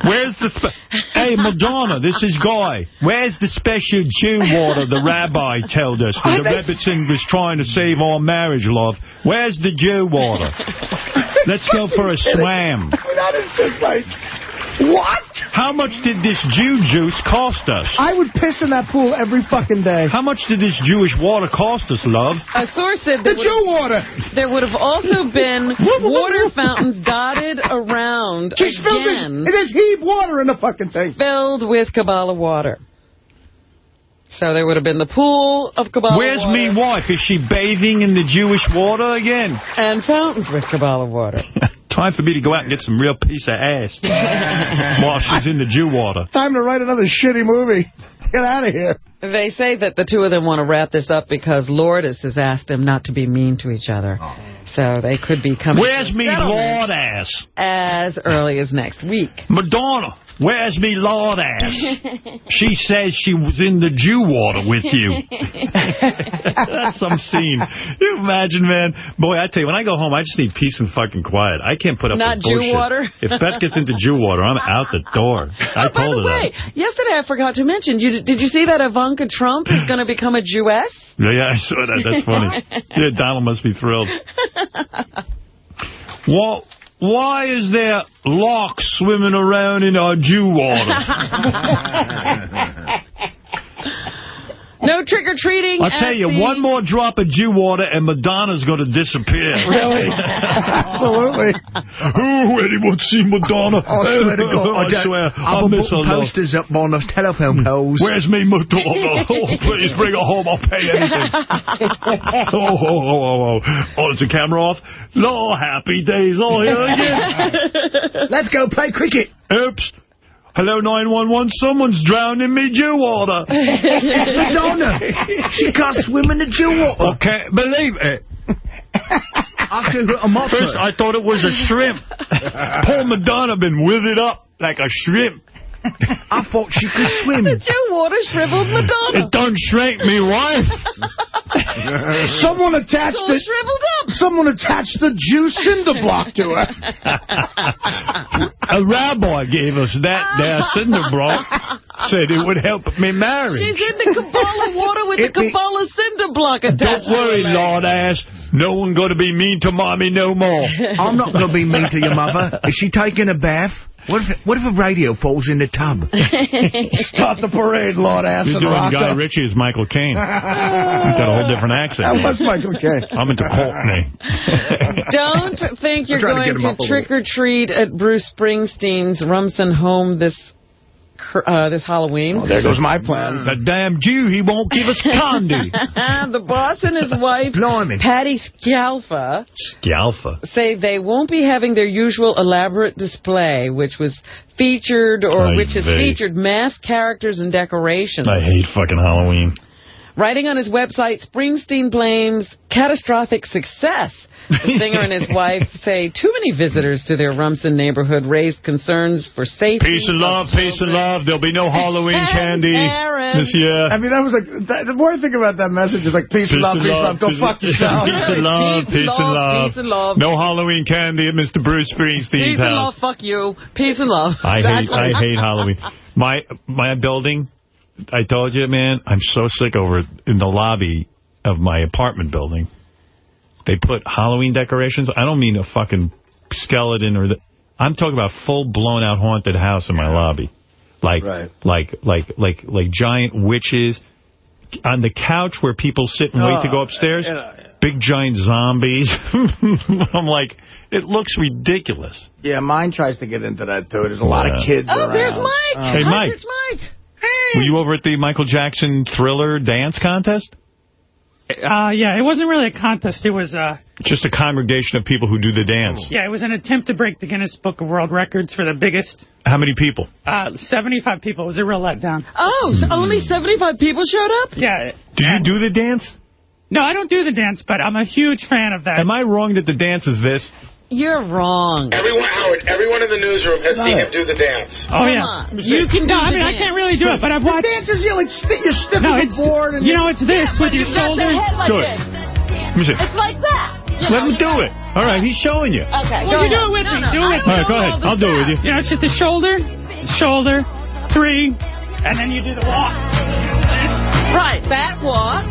Where's the... Spe hey, Madonna, this is Guy. Where's the special Jew water the rabbi told us when the Rebbetzin was trying to save our marriage, love? Where's the Jew water? Let's go for a swam. That is just like, what? How much did this Jew juice cost us? I would piss in that pool every fucking day. How much did this Jewish water cost us, love? A source said The there Jew would, water. there would have also been water fountains dotted around Just fill this, again, just heave water in the fucking thing. filled with Kabbalah water. So there would have been the pool of Kabbalah Where's water. me wife? Is she bathing in the Jewish water again? And fountains with Kabbalah water. Time for me to go out and get some real piece of ass while she's in the Jew water. Time to write another shitty movie. Get out of here. They say that the two of them want to wrap this up because Lourdes has asked them not to be mean to each other. Oh. So they could be coming Where's me settlement lord ass? as early as next week. Madonna, where's me lord ass? She says she was in the Jew water with you. That's some scene. You imagine, man. Boy, I tell you, when I go home, I just need peace and fucking quiet. I can't put up Not with Jew bullshit. water? If Beth gets into Jew water, I'm out the door. I oh, By told the her way, yesterday I forgot to mention, you, did you see that Ivanka Trump is going to become a Jewess? Yeah, yeah, I saw that. That's funny. yeah, Donald must be thrilled. Well, why is there larks swimming around in our dew water? No No trick-or-treating. I'll tell you, the- one more drop of Jew water and Madonna's going to disappear. Really? Absolutely. Oh, anyone see Madonna? Oh, I swear to God, I, I don't- swear, I I've miss her put love. posters up on the telephone poles. Where's me Madonna? Oh, please bring her home. I'll pay anything. oh, oh, oh, oh, oh. Oh, is the camera off? Lord, happy days. Oh, here again. Let's go play cricket. Oops. Hello, 911. Someone's drowning me Jew water. it's Madonna. She can't swim in the Jew water. Okay, believe it. I feel a monster. First, I thought it was a shrimp. Poor Madonna been withered up like a shrimp. I thought she could swim. The Jew water shriveled Madonna. It done shrank me wife. Someone attached It's all it. shriveled up. Someone attached the Jew cinder block to her. A rabbi gave us that ah. there cinder block. Said it would help me marry. She's in the Kabbalah water with the It be- Kabbalah cinder block Don't attached to worry, her. Lord ass. No one going to be mean to mommy no more. I'm not going to be mean to your mother. Is she taking a bath? What if, what if a radio falls in the tub? Start the parade, Lord ass You're doing Guy up. Ritchie as Michael Caine. You've got a whole different accent. That was Michael Caine. I'm into Courtney. Don't think you're trying to going to, up a little. trick-or-treat at Bruce Springsteen's Rumson home this cr- uh, this Halloween. There goes my plans. The damn Jew, he won't give us candy. the boss and his wife, Patti Scialfa, Scialfa. say they won't be having their usual elaborate display, which was featured or Ay which has vey. featured masked characters and decorations. I hate fucking Halloween. Writing on his website, Springsteen blames catastrophic success. The singer and his wife say too many visitors to their Rumson neighborhood raised concerns for safety. Peace and love, peace and love. There'll be no Halloween candy Aaron. this year. I mean, that was like, that, the more I think about that message, it's like, peace, and love, peace and love, go peace- fuck yourself. Peace and love, Peace and love, love. peace and love. No Halloween candy at Mr. Bruce Springsteen's Peace and love, fuck you. Peace and love. I hate I hate Halloween. My my building, I told you, man, I'm so sick over it. In the lobby of my apartment building, they put Halloween decorations. I don't mean a fucking skeleton or the. I'm talking about full blown out haunted house in my lobby, like like like like like giant witches on the couch where people sit and wait to go Oh, upstairs. yeah, Big giant zombies. I'm like, it looks ridiculous. Yeah, mine tries to get into that, too. There's a lot of kids Oh, around. there's Mike. Oh. Hey, Hi, Mike. Hey. Mike. Were you over at the Michael Jackson Thriller dance contest? Uh, yeah, it wasn't really a contest. It was, uh, Just a congregation of people who do the dance. yeah, it was an attempt to break the Guinness Book of World Records for the biggest. How many people? Uh, 75 people. It was a real letdown. Oh, so only 75 people showed up? Yeah. Do you do the dance? No, I don't do the dance, but I'm a huge fan of that. Am I wrong that the dance is this? You're wrong. Everyone, Howard, everyone in the newsroom has seen him do the dance. Oh, yeah. You can do No, I the mean, I can't really do it, but I've watched... The dance is, you like, sti you're stiff No, as it's, board. And you know, it's this with your You've shoulder. the head like Do it. this. Let me see. It's like that. You Let know, him do it. All right, he's showing you. Okay, Well, go you do it with No, me. no, Do I it. don't All right, go ahead. I'll do it with you. You know, it's just the shoulder, shoulder, three, and then you do the walk. Right, that walk.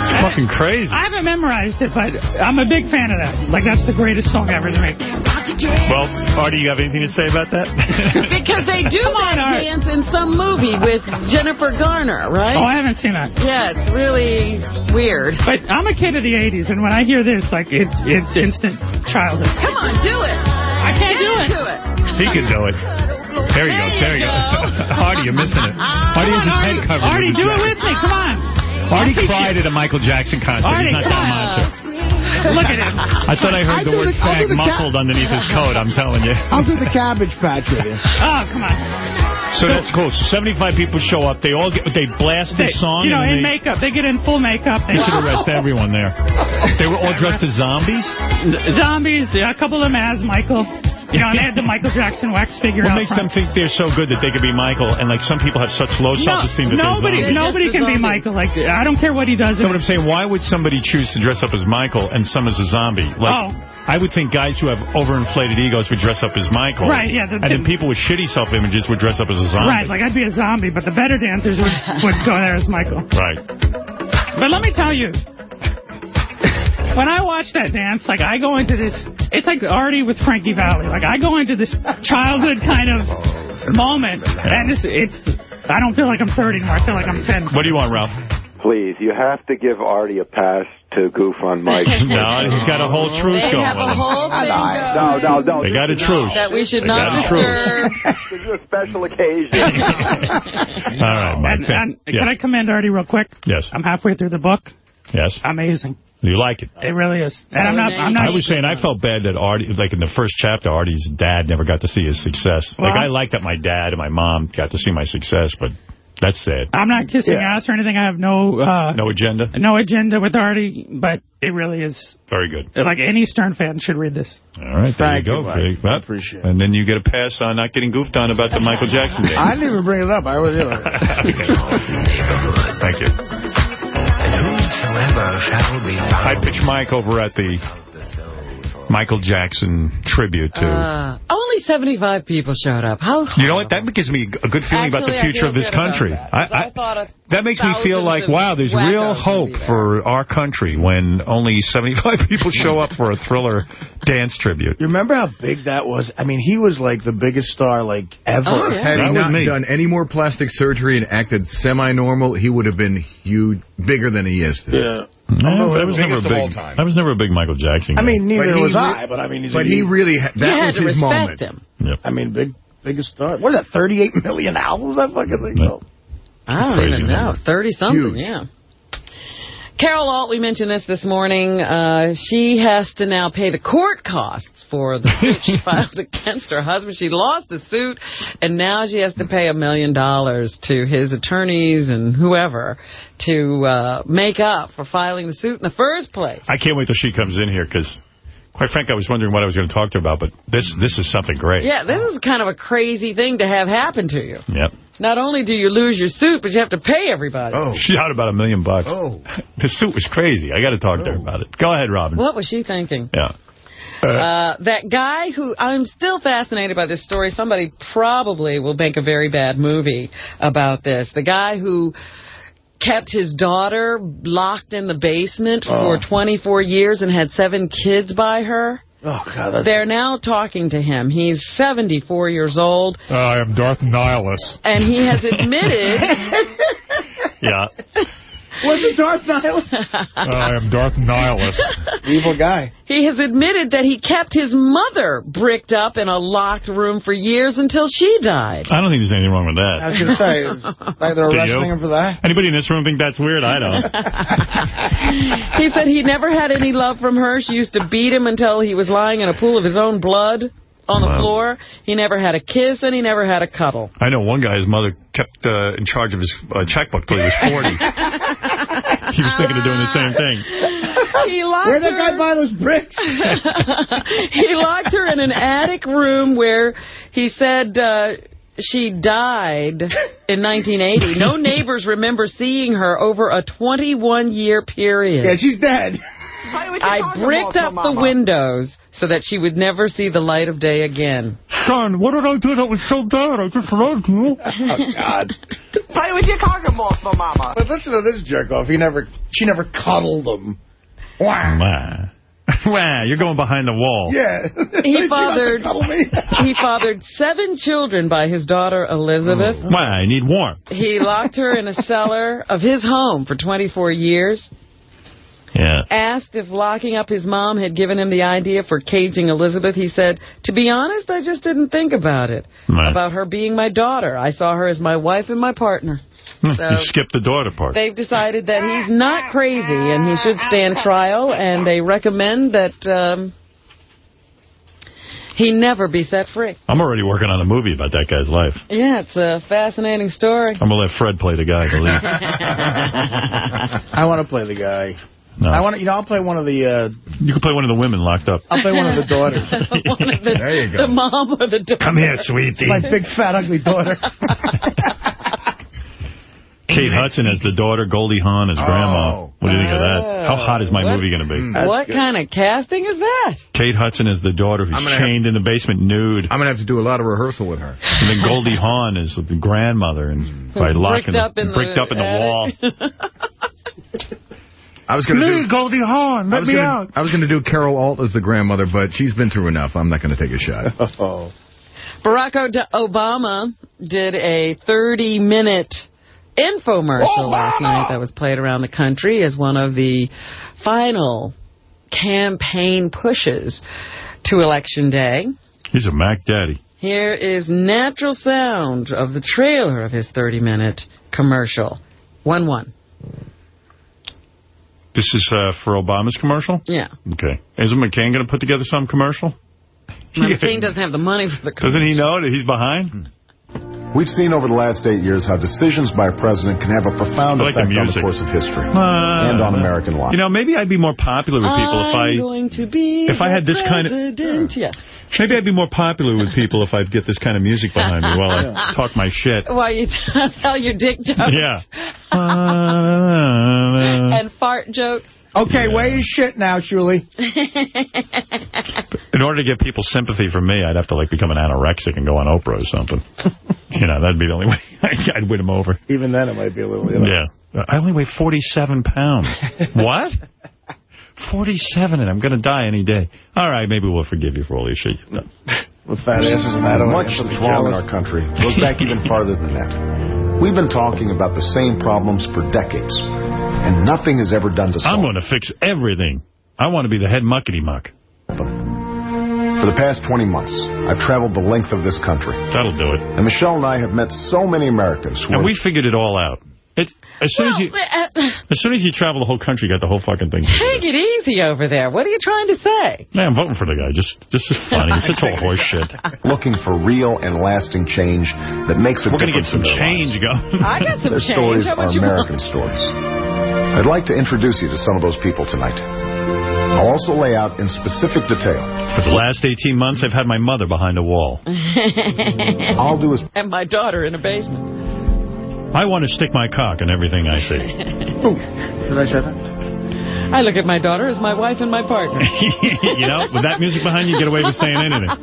It's fucking crazy. I haven't memorized it, but I'm a big fan of that. Like, that's the greatest song ever to make. Well, Artie, you have anything to say about that? Because they do Come on, that dance in some movie with Jennifer Garner, right? Oh, I haven't seen that. Yeah, it's really weird. But I'm a kid of the 80s, and when I hear this, like, it's it's instant childhood. Come on, do it. I can't do it. It. he can do it. There you go. There you go. Artie, you're missing it. Artie has his head covered. Artie, do it with me. Come on. Artie I'll cried you. at a Michael Jackson concert. Artie, He's not that on. Look at him. I thought I heard I the word the- fag muffled underneath his coat, I'm telling you. I'll do the cabbage patch with you. Oh, come on. So that's cool. So 75 people show up. They all get, they blast They, this song. you know, and in they, makeup. They get in full makeup. they should arrest everyone there. They were all dressed as zombies? Zombies, Yeah, a couple of them as Michael. You know, and they had the Michael Jackson wax figure What makes them think they're so good that they could be Michael, and like some people have such low self-esteem that nobody, they're nobody can be Michael. Like, I don't care what he does. No, but I'm saying, why would somebody choose to dress up as Michael and some as a zombie? Like, Oh. I would think guys who have overinflated egos would dress up as Michael. Right, yeah, the- and then people with shitty self-images would dress up as a zombie. Right, like I'd be a zombie, but the better dancers would, would go there as Michael. Right. But let me tell you, when I watch that dance, like I go into this, it's like already with Frankie Valli. Like I go into this childhood kind of moment, and it's, it's I don't feel like I'm 30 anymore. I feel like I'm 10. What do you want, Ralph? Please, you have to give Artie a pass to goof on Mike. no, he's got a whole truce They going have a whole thing No, no, no. They got a this is truce. that we should They not got a truce. disturb. This is a special occasion. All right, Mike. And, and yes. Can I commend Artie real quick? Yes. I'm halfway through the book. Yes. Amazing. You like it? It really is. And I'm not. I'm not. I was saying I felt bad that Artie, like in the first chapter, Artie's dad never got to see his success. like I like that my dad and my mom got to see my success, but that's sad. I'm not kissing ass or anything. I have no. Uh, No agenda. no agenda with Artie, but it really is. Very good. Like any Stern fan should read this. All right, there Thank you you, go. Mike. Big. Well, appreciate it. And then you get a pass on not getting goofed on about the Michael Jackson game. I didn't even bring it up. I was, you know. Thank you. High pitch Mike over at the Michael Jackson tribute to. Uh, only 75 people showed up. How? you know what? That gives me a good feeling about the future of this good about country. that, 'cause I thought of that makes me feel like, wow, there's real hope there. for our country when only 75 people show up for a thriller dance tribute. You remember how big that was? I mean, he was like the biggest star like ever. Oh, yeah. Had he That was not me. done any more plastic surgery and acted semi-normal, he would have been huge, bigger than he is today. Yeah. No, the I was never a biggest of all big. I was never a big Michael Jackson. I mean, neither was I, but I mean, he's But a, he really, ha- that you was to his respect moment. him. Yep. I mean, big, biggest star. What is that, 38 million albums? That fucking thing. Yeah. I don't even know. number. 30 something, Huge. yeah. Carol Alt, we mentioned this this morning. Uh, she has to now pay the court costs for the suit she filed against her husband. She lost the suit, and now she has to pay a million dollars to his attorneys and whoever to uh, make up for filing the suit in the first place. I can't wait till she comes in here because, quite frankly, I was wondering what I was going to talk to her about, but this this is something great. Yeah, this is kind of a crazy thing to have happen to you. Yep. Not only do you lose your suit, but you have to pay everybody. Oh. She got about a million bucks. Oh. The suit was crazy. I got to talk to her about it. Go ahead, Robin. What was she thinking? Yeah. Uh, that guy who, I'm still fascinated by this story. Somebody probably will make a very bad movie about this. The guy who kept his daughter locked in the basement for 24 years and had seven kids by her. Oh, God. That's, They're now talking to him. He's 74 years old, uh, I am Darth Nihilus. and he has admitted Yeah. Was it Darth Nihilus? I am Darth Nihilus. Evil guy. he has admitted that he kept his mother bricked up in a locked room for years until she died. I don't think there's anything wrong with I that. was going to say, like they're arresting you? him for that? Anybody in this room think that's weird? I don't. He said he never had any love from her. She used to beat him until he was lying in a pool of his own blood on the Wow. floor. He never had a kiss, and he never had a cuddle. I know one guy, his mother kept uh, in charge of his uh, checkbook till he was 40. he was thinking of doing the same thing. He locked Where'd that her. guy buy those bricks? he locked her in an attic room where he said uh, she died in 1980. No neighbors remember seeing her over a 21-year period. yeah, she's dead. I bricked up the windows so that she would never see the light of day again. Son, what did I do that was so bad? I just loved you. Oh, God. Play with your cargo monster, mama. But listen to this jerk off. He never, she never cuddled him. Wow. Wow. Wow, you're going behind the wall. Yeah. He She fathered he fathered seven children by his daughter Elizabeth. Wow, I need warmth. He locked her in a cellar of his home for 24 years. Yeah. Asked if locking up his mom had given him the idea for caging Elizabeth, he said, to be honest, I just didn't think about it. Right. About her being my daughter. I saw her as my wife and my partner. Hmm, So- you skipped the daughter part. They've decided that he's not crazy and he should stand trial, and they recommend that um, he never be set free. I'm already working on a movie about that guy's life. Yeah, it's a fascinating story. I'm going to let Fred play the guy, I believe. I want to play the guy. No. I want to, you know, I'll play one of the, uh, You can play one of the women locked up. I'll play one of the daughters. Of the, There you go. the mom or the daughter. Come here, sweetie. My big, fat, ugly daughter. Kate Hudson as the daughter, Goldie Hawn as grandma. Oh. What do you think of that? How hot is my What? movie going to be? That's what good. kind of casting is that? Kate Hudson as the daughter who's I'm gonna chained in the basement nude. I'm going to have to do a lot of rehearsal with her. And then Goldie Hawn is the grandmother and by locking bricked up in bricked the up in the wall. I was going to do... Goldie Hawn, I was gonna, I was going to do Carol Alt as the grandmother, but she's been through enough. I'm not going to take a shot. Oh. Barack Obama did a 30-minute infomercial last night that was played around the country as one of the final campaign pushes to Election Day. He's a Mac Daddy. Here is natural sound of the trailer of his 30-minute commercial. 1-1. This is uh, for Obama's commercial? Yeah. Okay. Isn't McCain going to put together some commercial? Now, McCain doesn't have the money for the Doesn't he know that he's behind? We've seen over the last eight years how decisions by a president can have a profound I like the effect on the course of history Uh, and on American life. You know, maybe I'd be more popular with people if I'm I... going to be if I had the this kind of- president. Yes. Maybe I'd be more popular with people if I'd get this kind of music behind me while I talk my shit. While you tell your dick jokes. Yeah. and fart jokes. Okay, weigh your shit now, Julie? In order to get people sympathy from me, I'd have to like become an anorexic and go on Oprah or something. you know, that'd be the only way I'd win them over. Even then, it might be a little... You know. Yeah. I only weigh 47 pounds. what? 47, and I'm going to die any day. All right, maybe we'll forgive you for all your shit you've done. With fat asses and that. Much that's wrong in our country goes back even farther than that. We've been talking about the same problems for decades, and nothing is ever done to solve I'm going to fix everything. I want to be the head muckety muck. For the past 20 months, I've traveled the length of this country. That'll do it. And Michelle and I have met so many Americans who And are we figured it all out. It, as soon as you uh, as soon as you travel the whole country, you got the whole fucking thing. Take it easy over there. What are you trying to say? Man, I'm voting for the guy. Just this is funny. It's just all horse shit. looking for real and lasting change that makes a We're gonna get difference some in their change lives. going. I got some Their change. stories How are American want? stories. I'd like to introduce you to some of those people tonight. I'll also lay out in specific detail. For the last 18 months, I've had my mother behind a wall. I'll do as and my daughter in a basement. I want to stick my cock in everything I see. Did I say that? I look at my daughter as my wife and my partner. you know, with that music behind you, you get away with saying anything.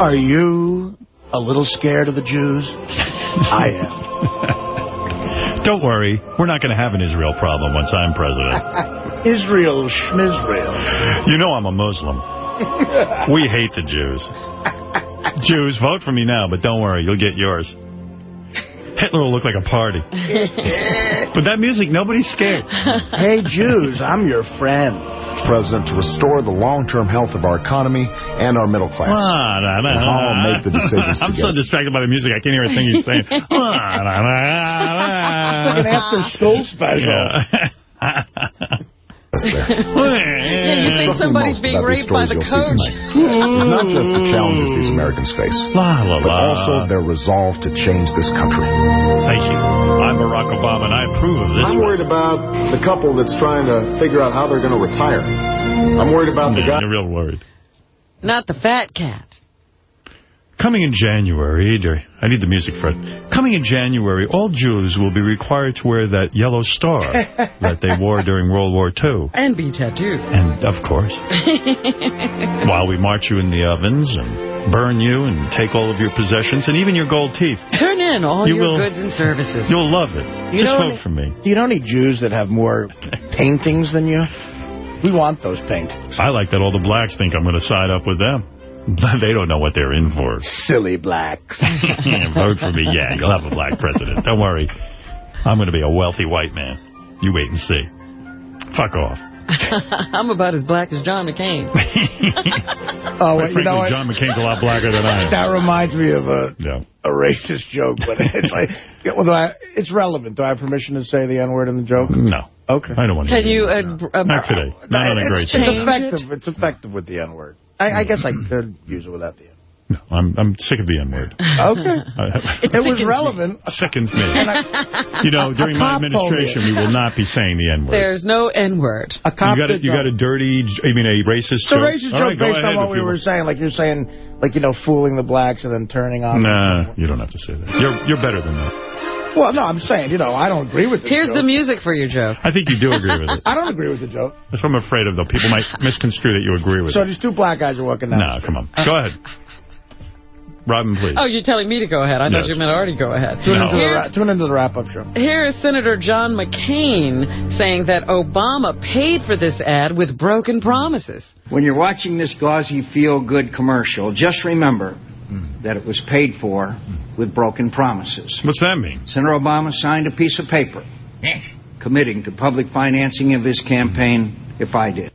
Are you a little scared of the Jews? I am. Don't worry. We're not going to have an Israel problem once I'm president. Israel schmizrael. You know I'm a Muslim. We hate the Jews. Jews, vote for me now, but don't worry. You'll get yours. Hitler will look like a party. But that music, nobody's scared. hey, Jews, I'm your friend. president to restore the long-term health of our economy and our middle class. Ah, nah, nah, And how I'll make the decisions I'm so distracted by the music, I can't hear a thing he's saying. Ah, nah, nah, nah. It's like an after-school special. Yeah. Yeah, you think somebody's being raped by the you'll coach? It's not just the challenges these Americans face, La, la, but la. also their resolve to change this country. Thank you. I'm Barack Obama, and I approve of this. I'm worried about the couple that's trying to figure out how they're going to retire. I'm worried about the guy. You're real worried. Not the fat cat. Coming in January, I need the music for it. Coming in January, all Jews will be required to wear that yellow star that they wore during World War II. And be tattooed. And, of course, while we march you in the ovens and burn you and take all of your possessions and even your gold teeth. Turn in all You your will- goods and services. You'll love it. You Just vote any- for me. You Do you know any Jews that have more paintings than you? We want those paintings. I like that all the blacks think I'm going to side up with them. They don't know what they're in for. Silly blacks. Vote for me. Yeah, you'll have a black president. Don't worry. I'm going to be a wealthy white man. You wait and see. Fuck off. I'm about as black as John McCain. Oh, Quite well, you know what? John McCain's a lot blacker than I am. That reminds me of a Yeah. a racist joke, but it's like, well, I, it's relevant. Do I have permission to say the N-word in the joke? No. Okay. I don't want to Can hear you... it. Uh, uh, Not today. Not on a great it's, it's effective. It's effective with the N-word. I, I guess I hmm. could use it without the N. I'm I'm sick of the N-word. Okay. it It was relevant. Sickens me. I- You know, during my cop told me. administration, we will not be saying the N-word. There's no N-word. A cop You got a, did you got a dirty, I mean, a racist It's a joke? racist All joke right, based on what we were want. saying. Like you're saying, like, you know, fooling the blacks and then turning on. Nah, you don't have to say that. You're you're better than that. Well, no, I'm saying, you know, I don't agree with this Here's joke. the music for your joke. I think you do agree with it. I don't agree with the joke. That's what I'm afraid of, though. People might misconstrue that you agree with So it. So these two black guys are walking down. No, come on. Go ahead. Robin, please. Oh, you're telling me to go ahead. I thought Yes. you meant already go ahead. Tune, No. into the, Here's- ra- tune into the wrap-up show. Here is Senator John McCain saying that Obama paid for this ad with broken promises. When you're watching this gauzy feel-good commercial, just remember, that it was paid for with broken promises. What's that mean? Senator Obama signed a piece of paper committing to public financing of his campaign if I did.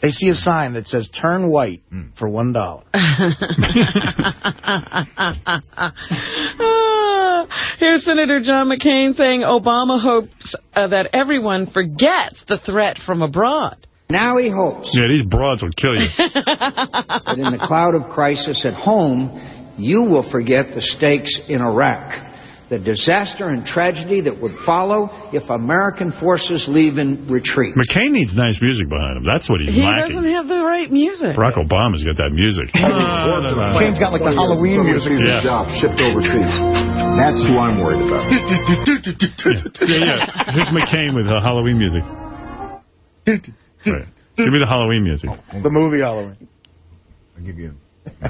They see a sign that says, turn white for one dollar. Ah, Here's Senator John McCain saying Obama hopes uh, that everyone forgets the threat from abroad. Now he hopes Yeah, these broads will kill you. that in the cloud of crisis at home, you will forget the stakes in Iraq, the disaster and tragedy that would follow if American forces leave in retreat. McCain needs nice music behind him. That's what he's He lacking. He doesn't have the right music. Barack Obama's got that music. McCain's got like the Halloween music. Yeah. job shipped overseas. That's who I'm worried about. yeah, yeah. Here's McCain with uh, Halloween music. Right. Give me the Halloween music. Oh, the movie Halloween. I'll give you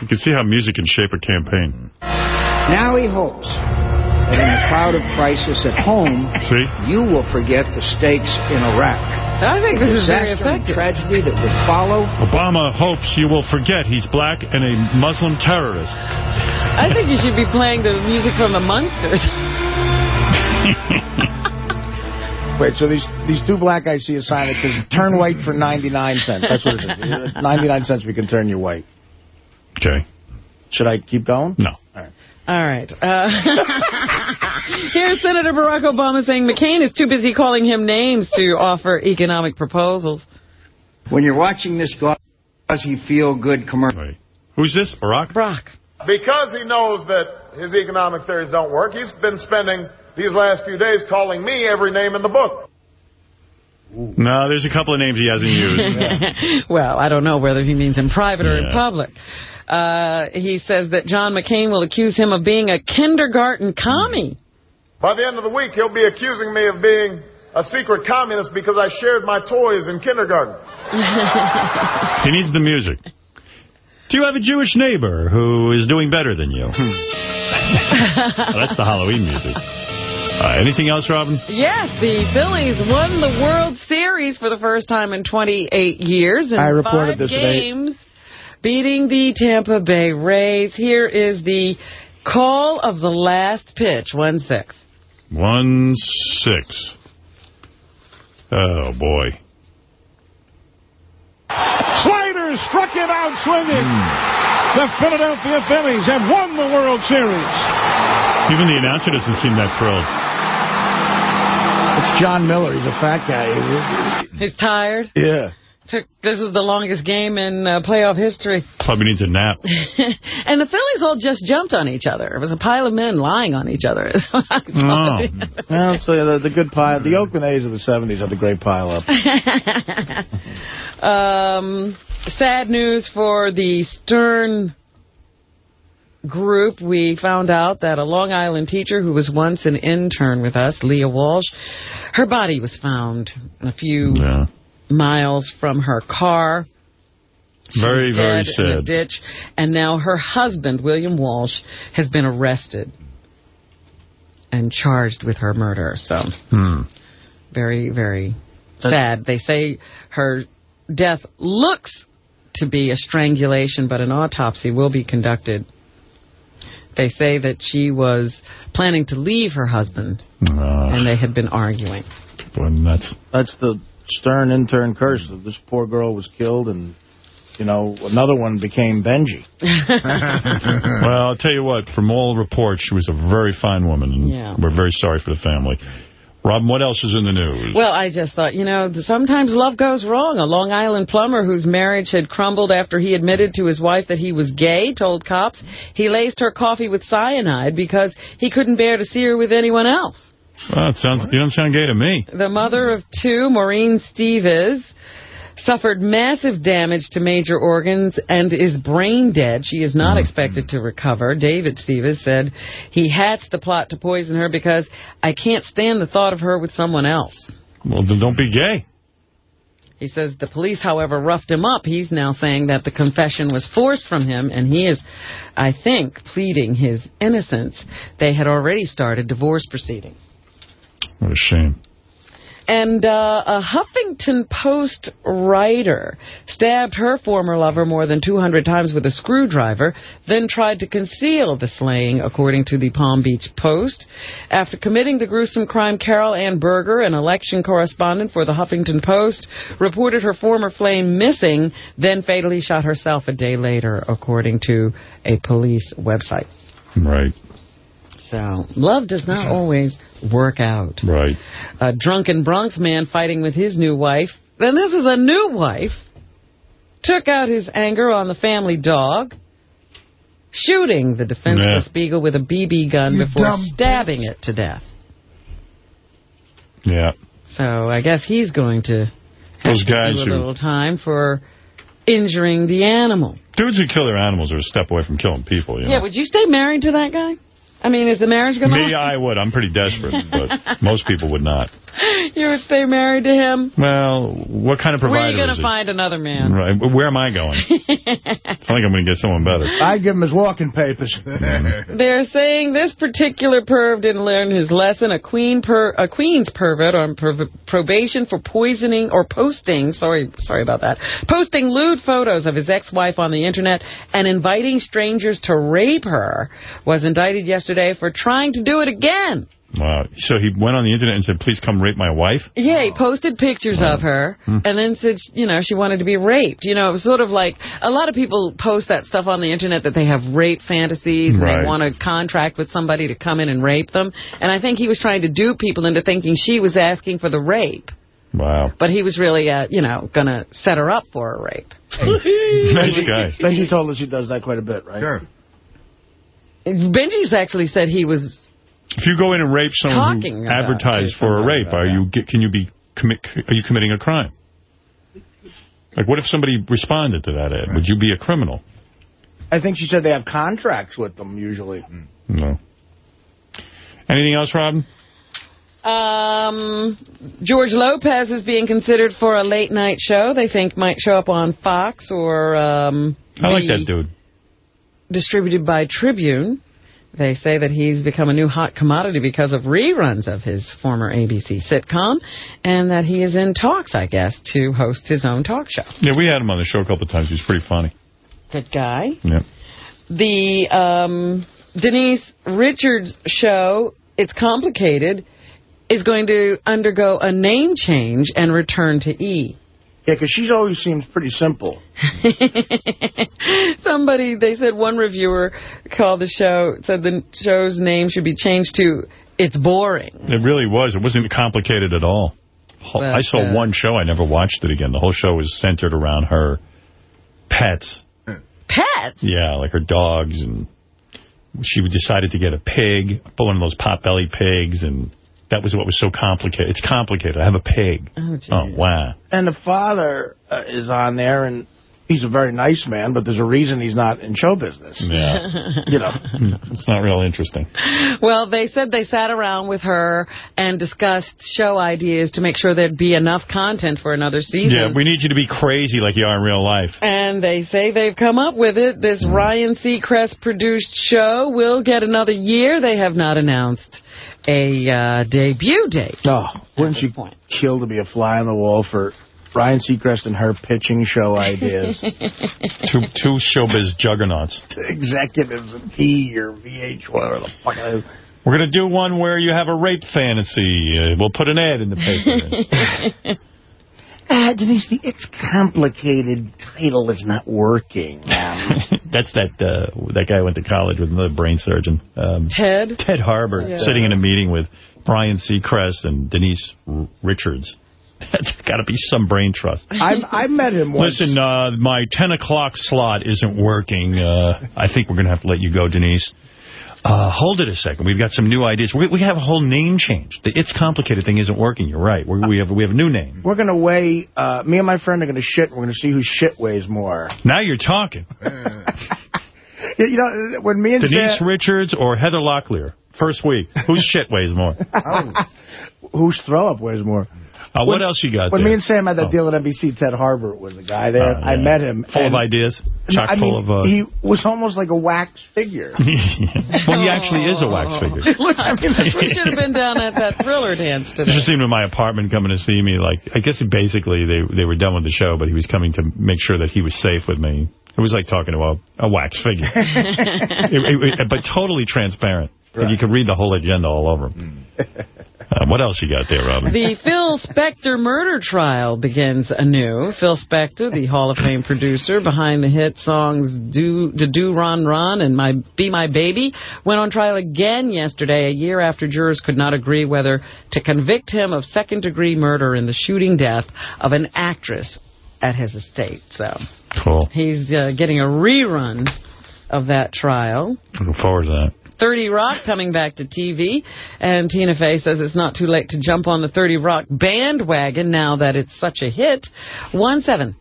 You can see how music can shape a campaign. Now he hopes that in the cloud of crisis at home, See? you will forget the stakes in Iraq. I think this is very disaster and effective. tragedy that would follow Obama hopes you will forget he's black and a Muslim terrorist. I think you should be playing the music from the Munsters. Wait, so these these two black guys see a sign that says, turn white for 99 cents. That's what it is. 99 cents, we can turn you white. Okay. Should I keep going? No. All right. Uh, here's Senator Barack Obama saying McCain is too busy calling him names to offer economic proposals. when you're watching this quasi feel good commercial. Who's this? Barack? Barack. Because he knows that his economic theories don't work, he's been spending these last few days calling me every name in the book. No, there's a couple of names he hasn't used. well, I don't know whether he means in private or in public. Uh, he says that John McCain will accuse him of being a kindergarten commie. By the end of the week, he'll be accusing me of being a secret communist because I shared my toys in kindergarten. He needs the music. Do you have a Jewish neighbor who is doing better than you? Oh, that's the Halloween music. Uh, anything else, Robin? Yes, the Phillies won the World Series for the first time in 28 years in I reported five this games, beating the Tampa Bay Rays. Here is the call of the last pitch, 1-6. One six. Oh, boy. Sliders struck him out swinging. The Philadelphia Phillies have won the World Series. Even the announcer doesn't seem that thrilled. It's John Miller. He's a fat guy. He's tired. Yeah. Took, this was the longest game in uh, playoff history. Probably needs a nap. and the Phillies all just jumped on each other. It was a pile of men lying on each other. is what Well, so the, the good pile, the Oakland A's of the 70s had the great pile up. um, sad news for the Stern group. We found out that a Long Island teacher who was once an intern with us, Leah Walsh, her body was found a few miles from her car. Very, She's very dead in a ditch. And now her husband, William Walsh, has been arrested and charged with her murder. So Hmm. very, very sad. They say her death looks to be a strangulation, but an autopsy will be conducted. They say that she was planning to leave her husband, ah. and they had been arguing. Boy, nuts. That's the Stern intern curse. This poor girl was killed, and, you know, another one became Benji. well, I'll tell you what, from all reports, she was a very fine woman, and Yeah. we're very sorry for the family. Robin, what else is in the news? Well, I just thought, you know, sometimes love goes wrong. A Long Island plumber whose marriage had crumbled after he admitted to his wife that he was gay told cops he laced her coffee with cyanide because he couldn't bear to see her with anyone else. Well, it sounds, you don't sound gay to me. The mother of two, Maureen Stevens, suffered massive damage to major organs and is brain dead. She is not mm-hmm. expected to recover. David Stevens said he hatched the plot to poison her because I can't stand the thought of her with someone else. Well, then don't be gay. He says the police, however, roughed him up. He's now saying that the confession was forced from him, and he is, I think, pleading his innocence. They had already started divorce proceedings. What a shame. And uh, a Huffington Post writer stabbed her former lover more than 200 times with a screwdriver, then tried to conceal the slaying, according to the Palm Beach Post. After committing the gruesome crime, Carol Ann Berger, an election correspondent for the Huffington Post, reported her former flame missing, then fatally shot herself a day later, according to a police website. Right. So, love does not always work out. Right. A drunken Bronx man fighting with his new wife, then this is a new wife, took out his anger on the family dog, shooting the defenseless Yeah. beagle with a BB gun You before dumb stabbing it to death. Yeah. So I guess he's going to Those guys do a who... little time for injuring the animal. Dudes who kill their animals are a step away from killing people, you know? Yeah, would you stay married to that guy? I mean, is the marriage going to Me, I would. I'm pretty desperate, but most people would not. You would stay married to him? Well, what kind of Where are you going to find another man? Right. Where am I going? it's not like I'm going to get someone better. I'd give him his walking papers. Mm-hmm. They're saying this particular perv didn't learn his lesson. A queen per a queen's pervert on prov- probation for poisoning or posting. Sorry, sorry about that. Posting lewd photos of his ex-wife on the internet and inviting strangers to rape her was indicted yesterday for trying to do it again. Wow. So he went on the internet and said, please come rape my wife? Yeah, he posted pictures of her Hmm. and then said, you know, she wanted to be raped. You know, it was sort of like a lot of people post that stuff on the internet that they have rape fantasies and Right. they want to contract with somebody to come in and rape them. And I think he was trying to dupe people into thinking she was asking for the rape. Wow. But he was really, uh, you know, going to set her up for a rape. nice guy. Benji told us he does that quite a bit, right? Sure. Benji's actually said he was If you go in and rape someone Talking who advertised for a rape, are you get- can you be commit are you committing a crime? Like what if somebody responded to that ad? Would you be a criminal? I think she said they have contracts with them usually. No. Anything else, Robin? Um, George Lopez is being considered for a late night show. They think might show up on Fox or um, I like that dude. distributed by Tribune. They say that he's become a new hot commodity because of reruns of his former ABC sitcom, and that he is in talks, I guess, to host his own talk show. Yeah, we had him on the show a couple of times. He was pretty funny. Good guy. Yeah. The um, Denise Richards show, It's Complicated, is going to undergo a name change and return to E. Yeah, because she's always seems pretty simple. Somebody, they said one reviewer called the show, said the show's name should be changed to It's Boring. It really was. It wasn't complicated at all. But, I saw uh, one show. I never watched it again. The whole show was centered around her pets. Pets? Yeah, like her dogs. And she decided to get a pig, one of those pot-belly pigs, and that was what was so complicated. It's complicated. I have a pig. Oh, Oh, wow. And the father uh, is on there, and he's a very nice man, but there's a reason he's not in show business. Yeah. You know. it's not real interesting. Well, they said they sat around with her and discussed show ideas to make sure there'd be enough content for another season. Yeah, we need you to be crazy like you are in real life. And they say they've come up with it. This Ryan Seacrest produced show will get another year. They have not announced a uh, debut date. Oh, wouldn't you kill to be a fly on the wall for Ryan Seacrest and her pitching show ideas? two, two showbiz juggernauts. Executives of P or VH, whatever the fuck it is. We're going to do one where you have a rape fantasy. Uh, we'll put an ad in the paper. Ah, Denise, the It's Complicated title is not working. Um, That's that uh, that guy who went to college with another brain surgeon. Um, Ted? Ted Harbert, Yeah. sitting in a meeting with Brian Seacrest and Denise R Richards. That's got to be some brain trust. I, I met him once. Listen, uh, my 10 o'clock slot isn't working. Uh, I think we're going to have to let you go, Denise. Uh, hold it a second. We've got some new ideas. We, we have a whole name change. The It's Complicated thing isn't working. You're right. We're, we have we have a new name. We're going to weigh, uh, me and my friend are going to shit, and we're going to see who shit weighs more. Now you're talking. You know, when me and Denise Richards or Heather Locklear. First week. Whose shit weighs more? whose throw up weighs more? Uh, what else you got When there? me and Sam had that Oh. deal at NBC, Ted Harbert was the guy there. Oh, I met him. Full of ideas? Chock I full mean, of... Uh... he was almost like a wax figure. well, he actually is a wax figure. I mean, we should have been down at that thriller dance He today. just seemed in my apartment coming to see me. Like, I guess basically they they were done with the show, but he was coming to make sure that he was safe with me. It was like talking to a, a wax figure. It- it- it- but totally transparent. Like you could read the whole agenda all over him. Uh, what else you got there, Robin? The Phil Spector murder trial begins anew. Phil Spector, the Hall of Fame producer behind the hit songs Do Do, Do Ron Ron and My Be My Baby, went on trial again yesterday, a year after jurors could not agree whether to convict him of second-degree murder in the shooting death of an actress at his estate. So Cool. he's uh, getting a rerun of that trial. Looking forward to that. 30 Rock coming back to TV, and Tina Fey says it's not too late to jump on the 30 Rock bandwagon now that it's such a hit. 1-7.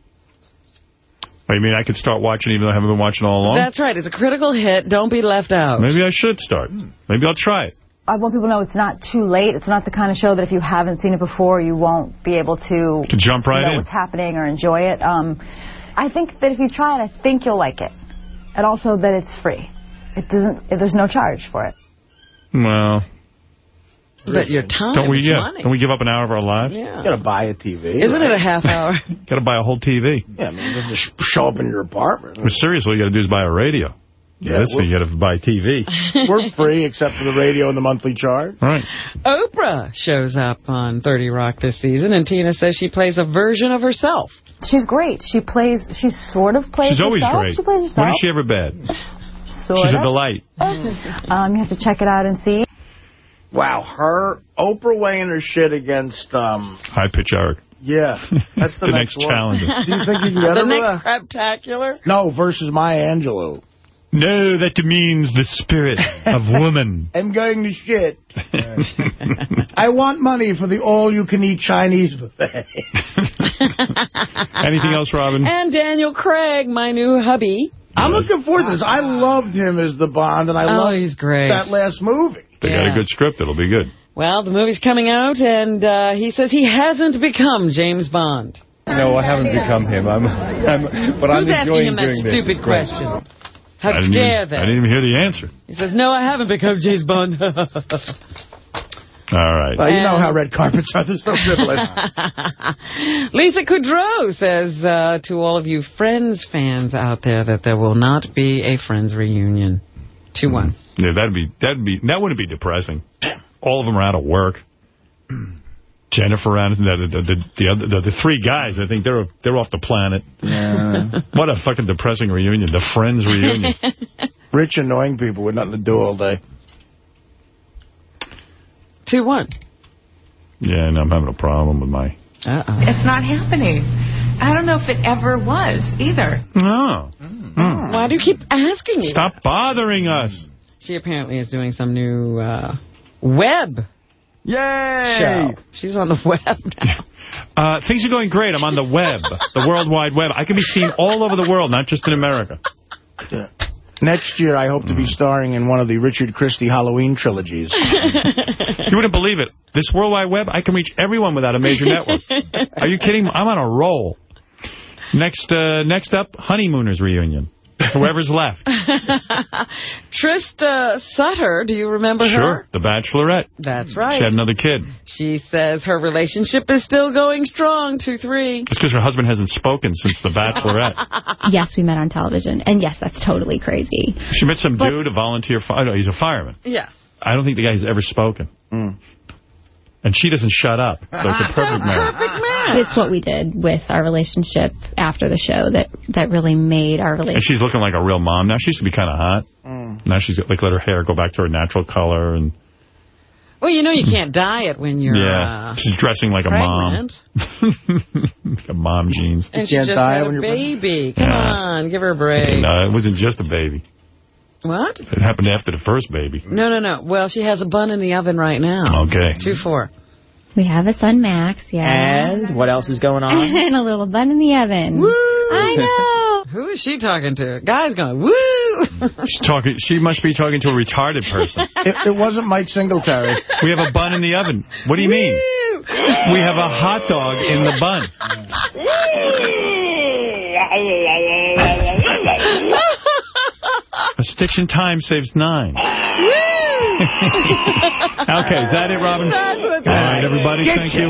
Oh, you mean I could start watching even though I haven't been watching all along? That's right. It's a critical hit. Don't be left out. Maybe I should start. Maybe I'll try it. I want people to know it's not too late. It's not the kind of show that if you haven't seen it before, you won't be able to, To jump right know in. what's happening or enjoy it. Um, I think that if you try it, I think you'll like it. And also that it's free. It doesn't. There's no charge for it. Well, But your time don't we? is Yeah, money. don't we give up an hour of our lives? Yeah. You got to buy a TV. Isn't right? it a half hour? Got to buy a whole TV. Yeah, I mean, it just show up in your apartment. But seriously, all you got to do is buy a radio. Yeah, this thing, you got to buy TV. We're free except for the radio and the monthly charge. Right. Oprah shows up on 30 Rock this season, and Tina says she plays a version of herself. She's great. She plays. She sort of plays She's always herself. great. She plays herself. When is she ever bad? Sort She's a delight. Um, you have to check it out and see. Wow, her, Oprah weighing her shit against, um, High pitch Eric. yeah, that's the, The next one. challenger. Do you think you can get the her next for that? craptacular? No, versus Maya Angelou. No, that demeans the spirit of woman. I'm going to shit. I want money for the all-you-can-eat Chinese buffet. Anything else, Robin? And Daniel Craig, my new hubby. I'm looking forward to this. I loved him as the Bond, and I Oh, loved he's great. that last movie. They got a good script. It'll be good. Well, the movie's coming out, and uh, he says he hasn't become James Bond. No, I haven't become him. I'm, I'm but Who's I'm asking enjoying him that doing this. stupid It's great. question? How dare even, they? I didn't even hear the answer. He says, no, I haven't become James Bond. All right. Well, you know how red carpets are. There's no privilege. Lisa Kudrow says uh, to all of you Friends fans out there that there will not be a Friends reunion. 2-1. Yeah, that'd be that'd be that wouldn't be depressing. All of them are out of work. Jennifer Aniston, the the the, the, other, the the three guys, I think they're they're off the planet. Yeah. What a fucking depressing reunion. The Friends reunion. Rich, annoying people with nothing to do all day. 2-1. yeah, and I'm having a problem with my. Uh-oh. It's not happening. I don't know if it ever was either. No. Why do you keep asking you? Stop bothering us. She apparently is doing some new uh, web Yay! show. She's on the web now. Uh, things are going great. I'm on the web, the World Wide Web. I can be seen all over the world, not just in America. Next year, I hope to be starring in one of the Richard Christy Halloween trilogies. You wouldn't believe it. This World Wide Web, I can reach everyone without a major network. Are you kidding? I'm on a roll. Next, uh, next up, Honeymooners reunion. Whoever's left. Trista Sutter, do you remember Sure, her? Sure, The Bachelorette. That's right. She had another kid. She says her relationship is still going strong, 2-3. It's because her husband hasn't spoken since The Bachelorette. yes, we met on television. And yes, that's totally crazy. She met some But- dude, a volunteer. Fi no, he's a fireman. Yeah. I don't think the guy's ever spoken. Mm. And she doesn't shut up. So it's a perfect match. It's what we did with our relationship after the show that, that really made our relationship. And she's looking like a real mom now. She used to be kind of hot. Now she's like let her hair go back to her natural color and Well, you know you can't dye it when you're yeah, uh, she's dressing like a mom, like a mom jeans. And she just had a baby. Come Yeah. on, give her a break. No, it wasn't just a baby. What? It happened after the first baby. No, no, no. Well, she has a bun in the oven right now. Okay. 2-4. We have a son, Max, yeah. And what else is going on? and a little bun in the oven. I know. Who is she talking to? Guy's going, woo! She's talking. She must be talking to a retarded person. it, it wasn't Mike Singletary. We have a bun in the oven. What do you mean? We have a hot dog in the bun. A stitch in time saves nine. okay, is that it, Robin? All right, everybody, thank you.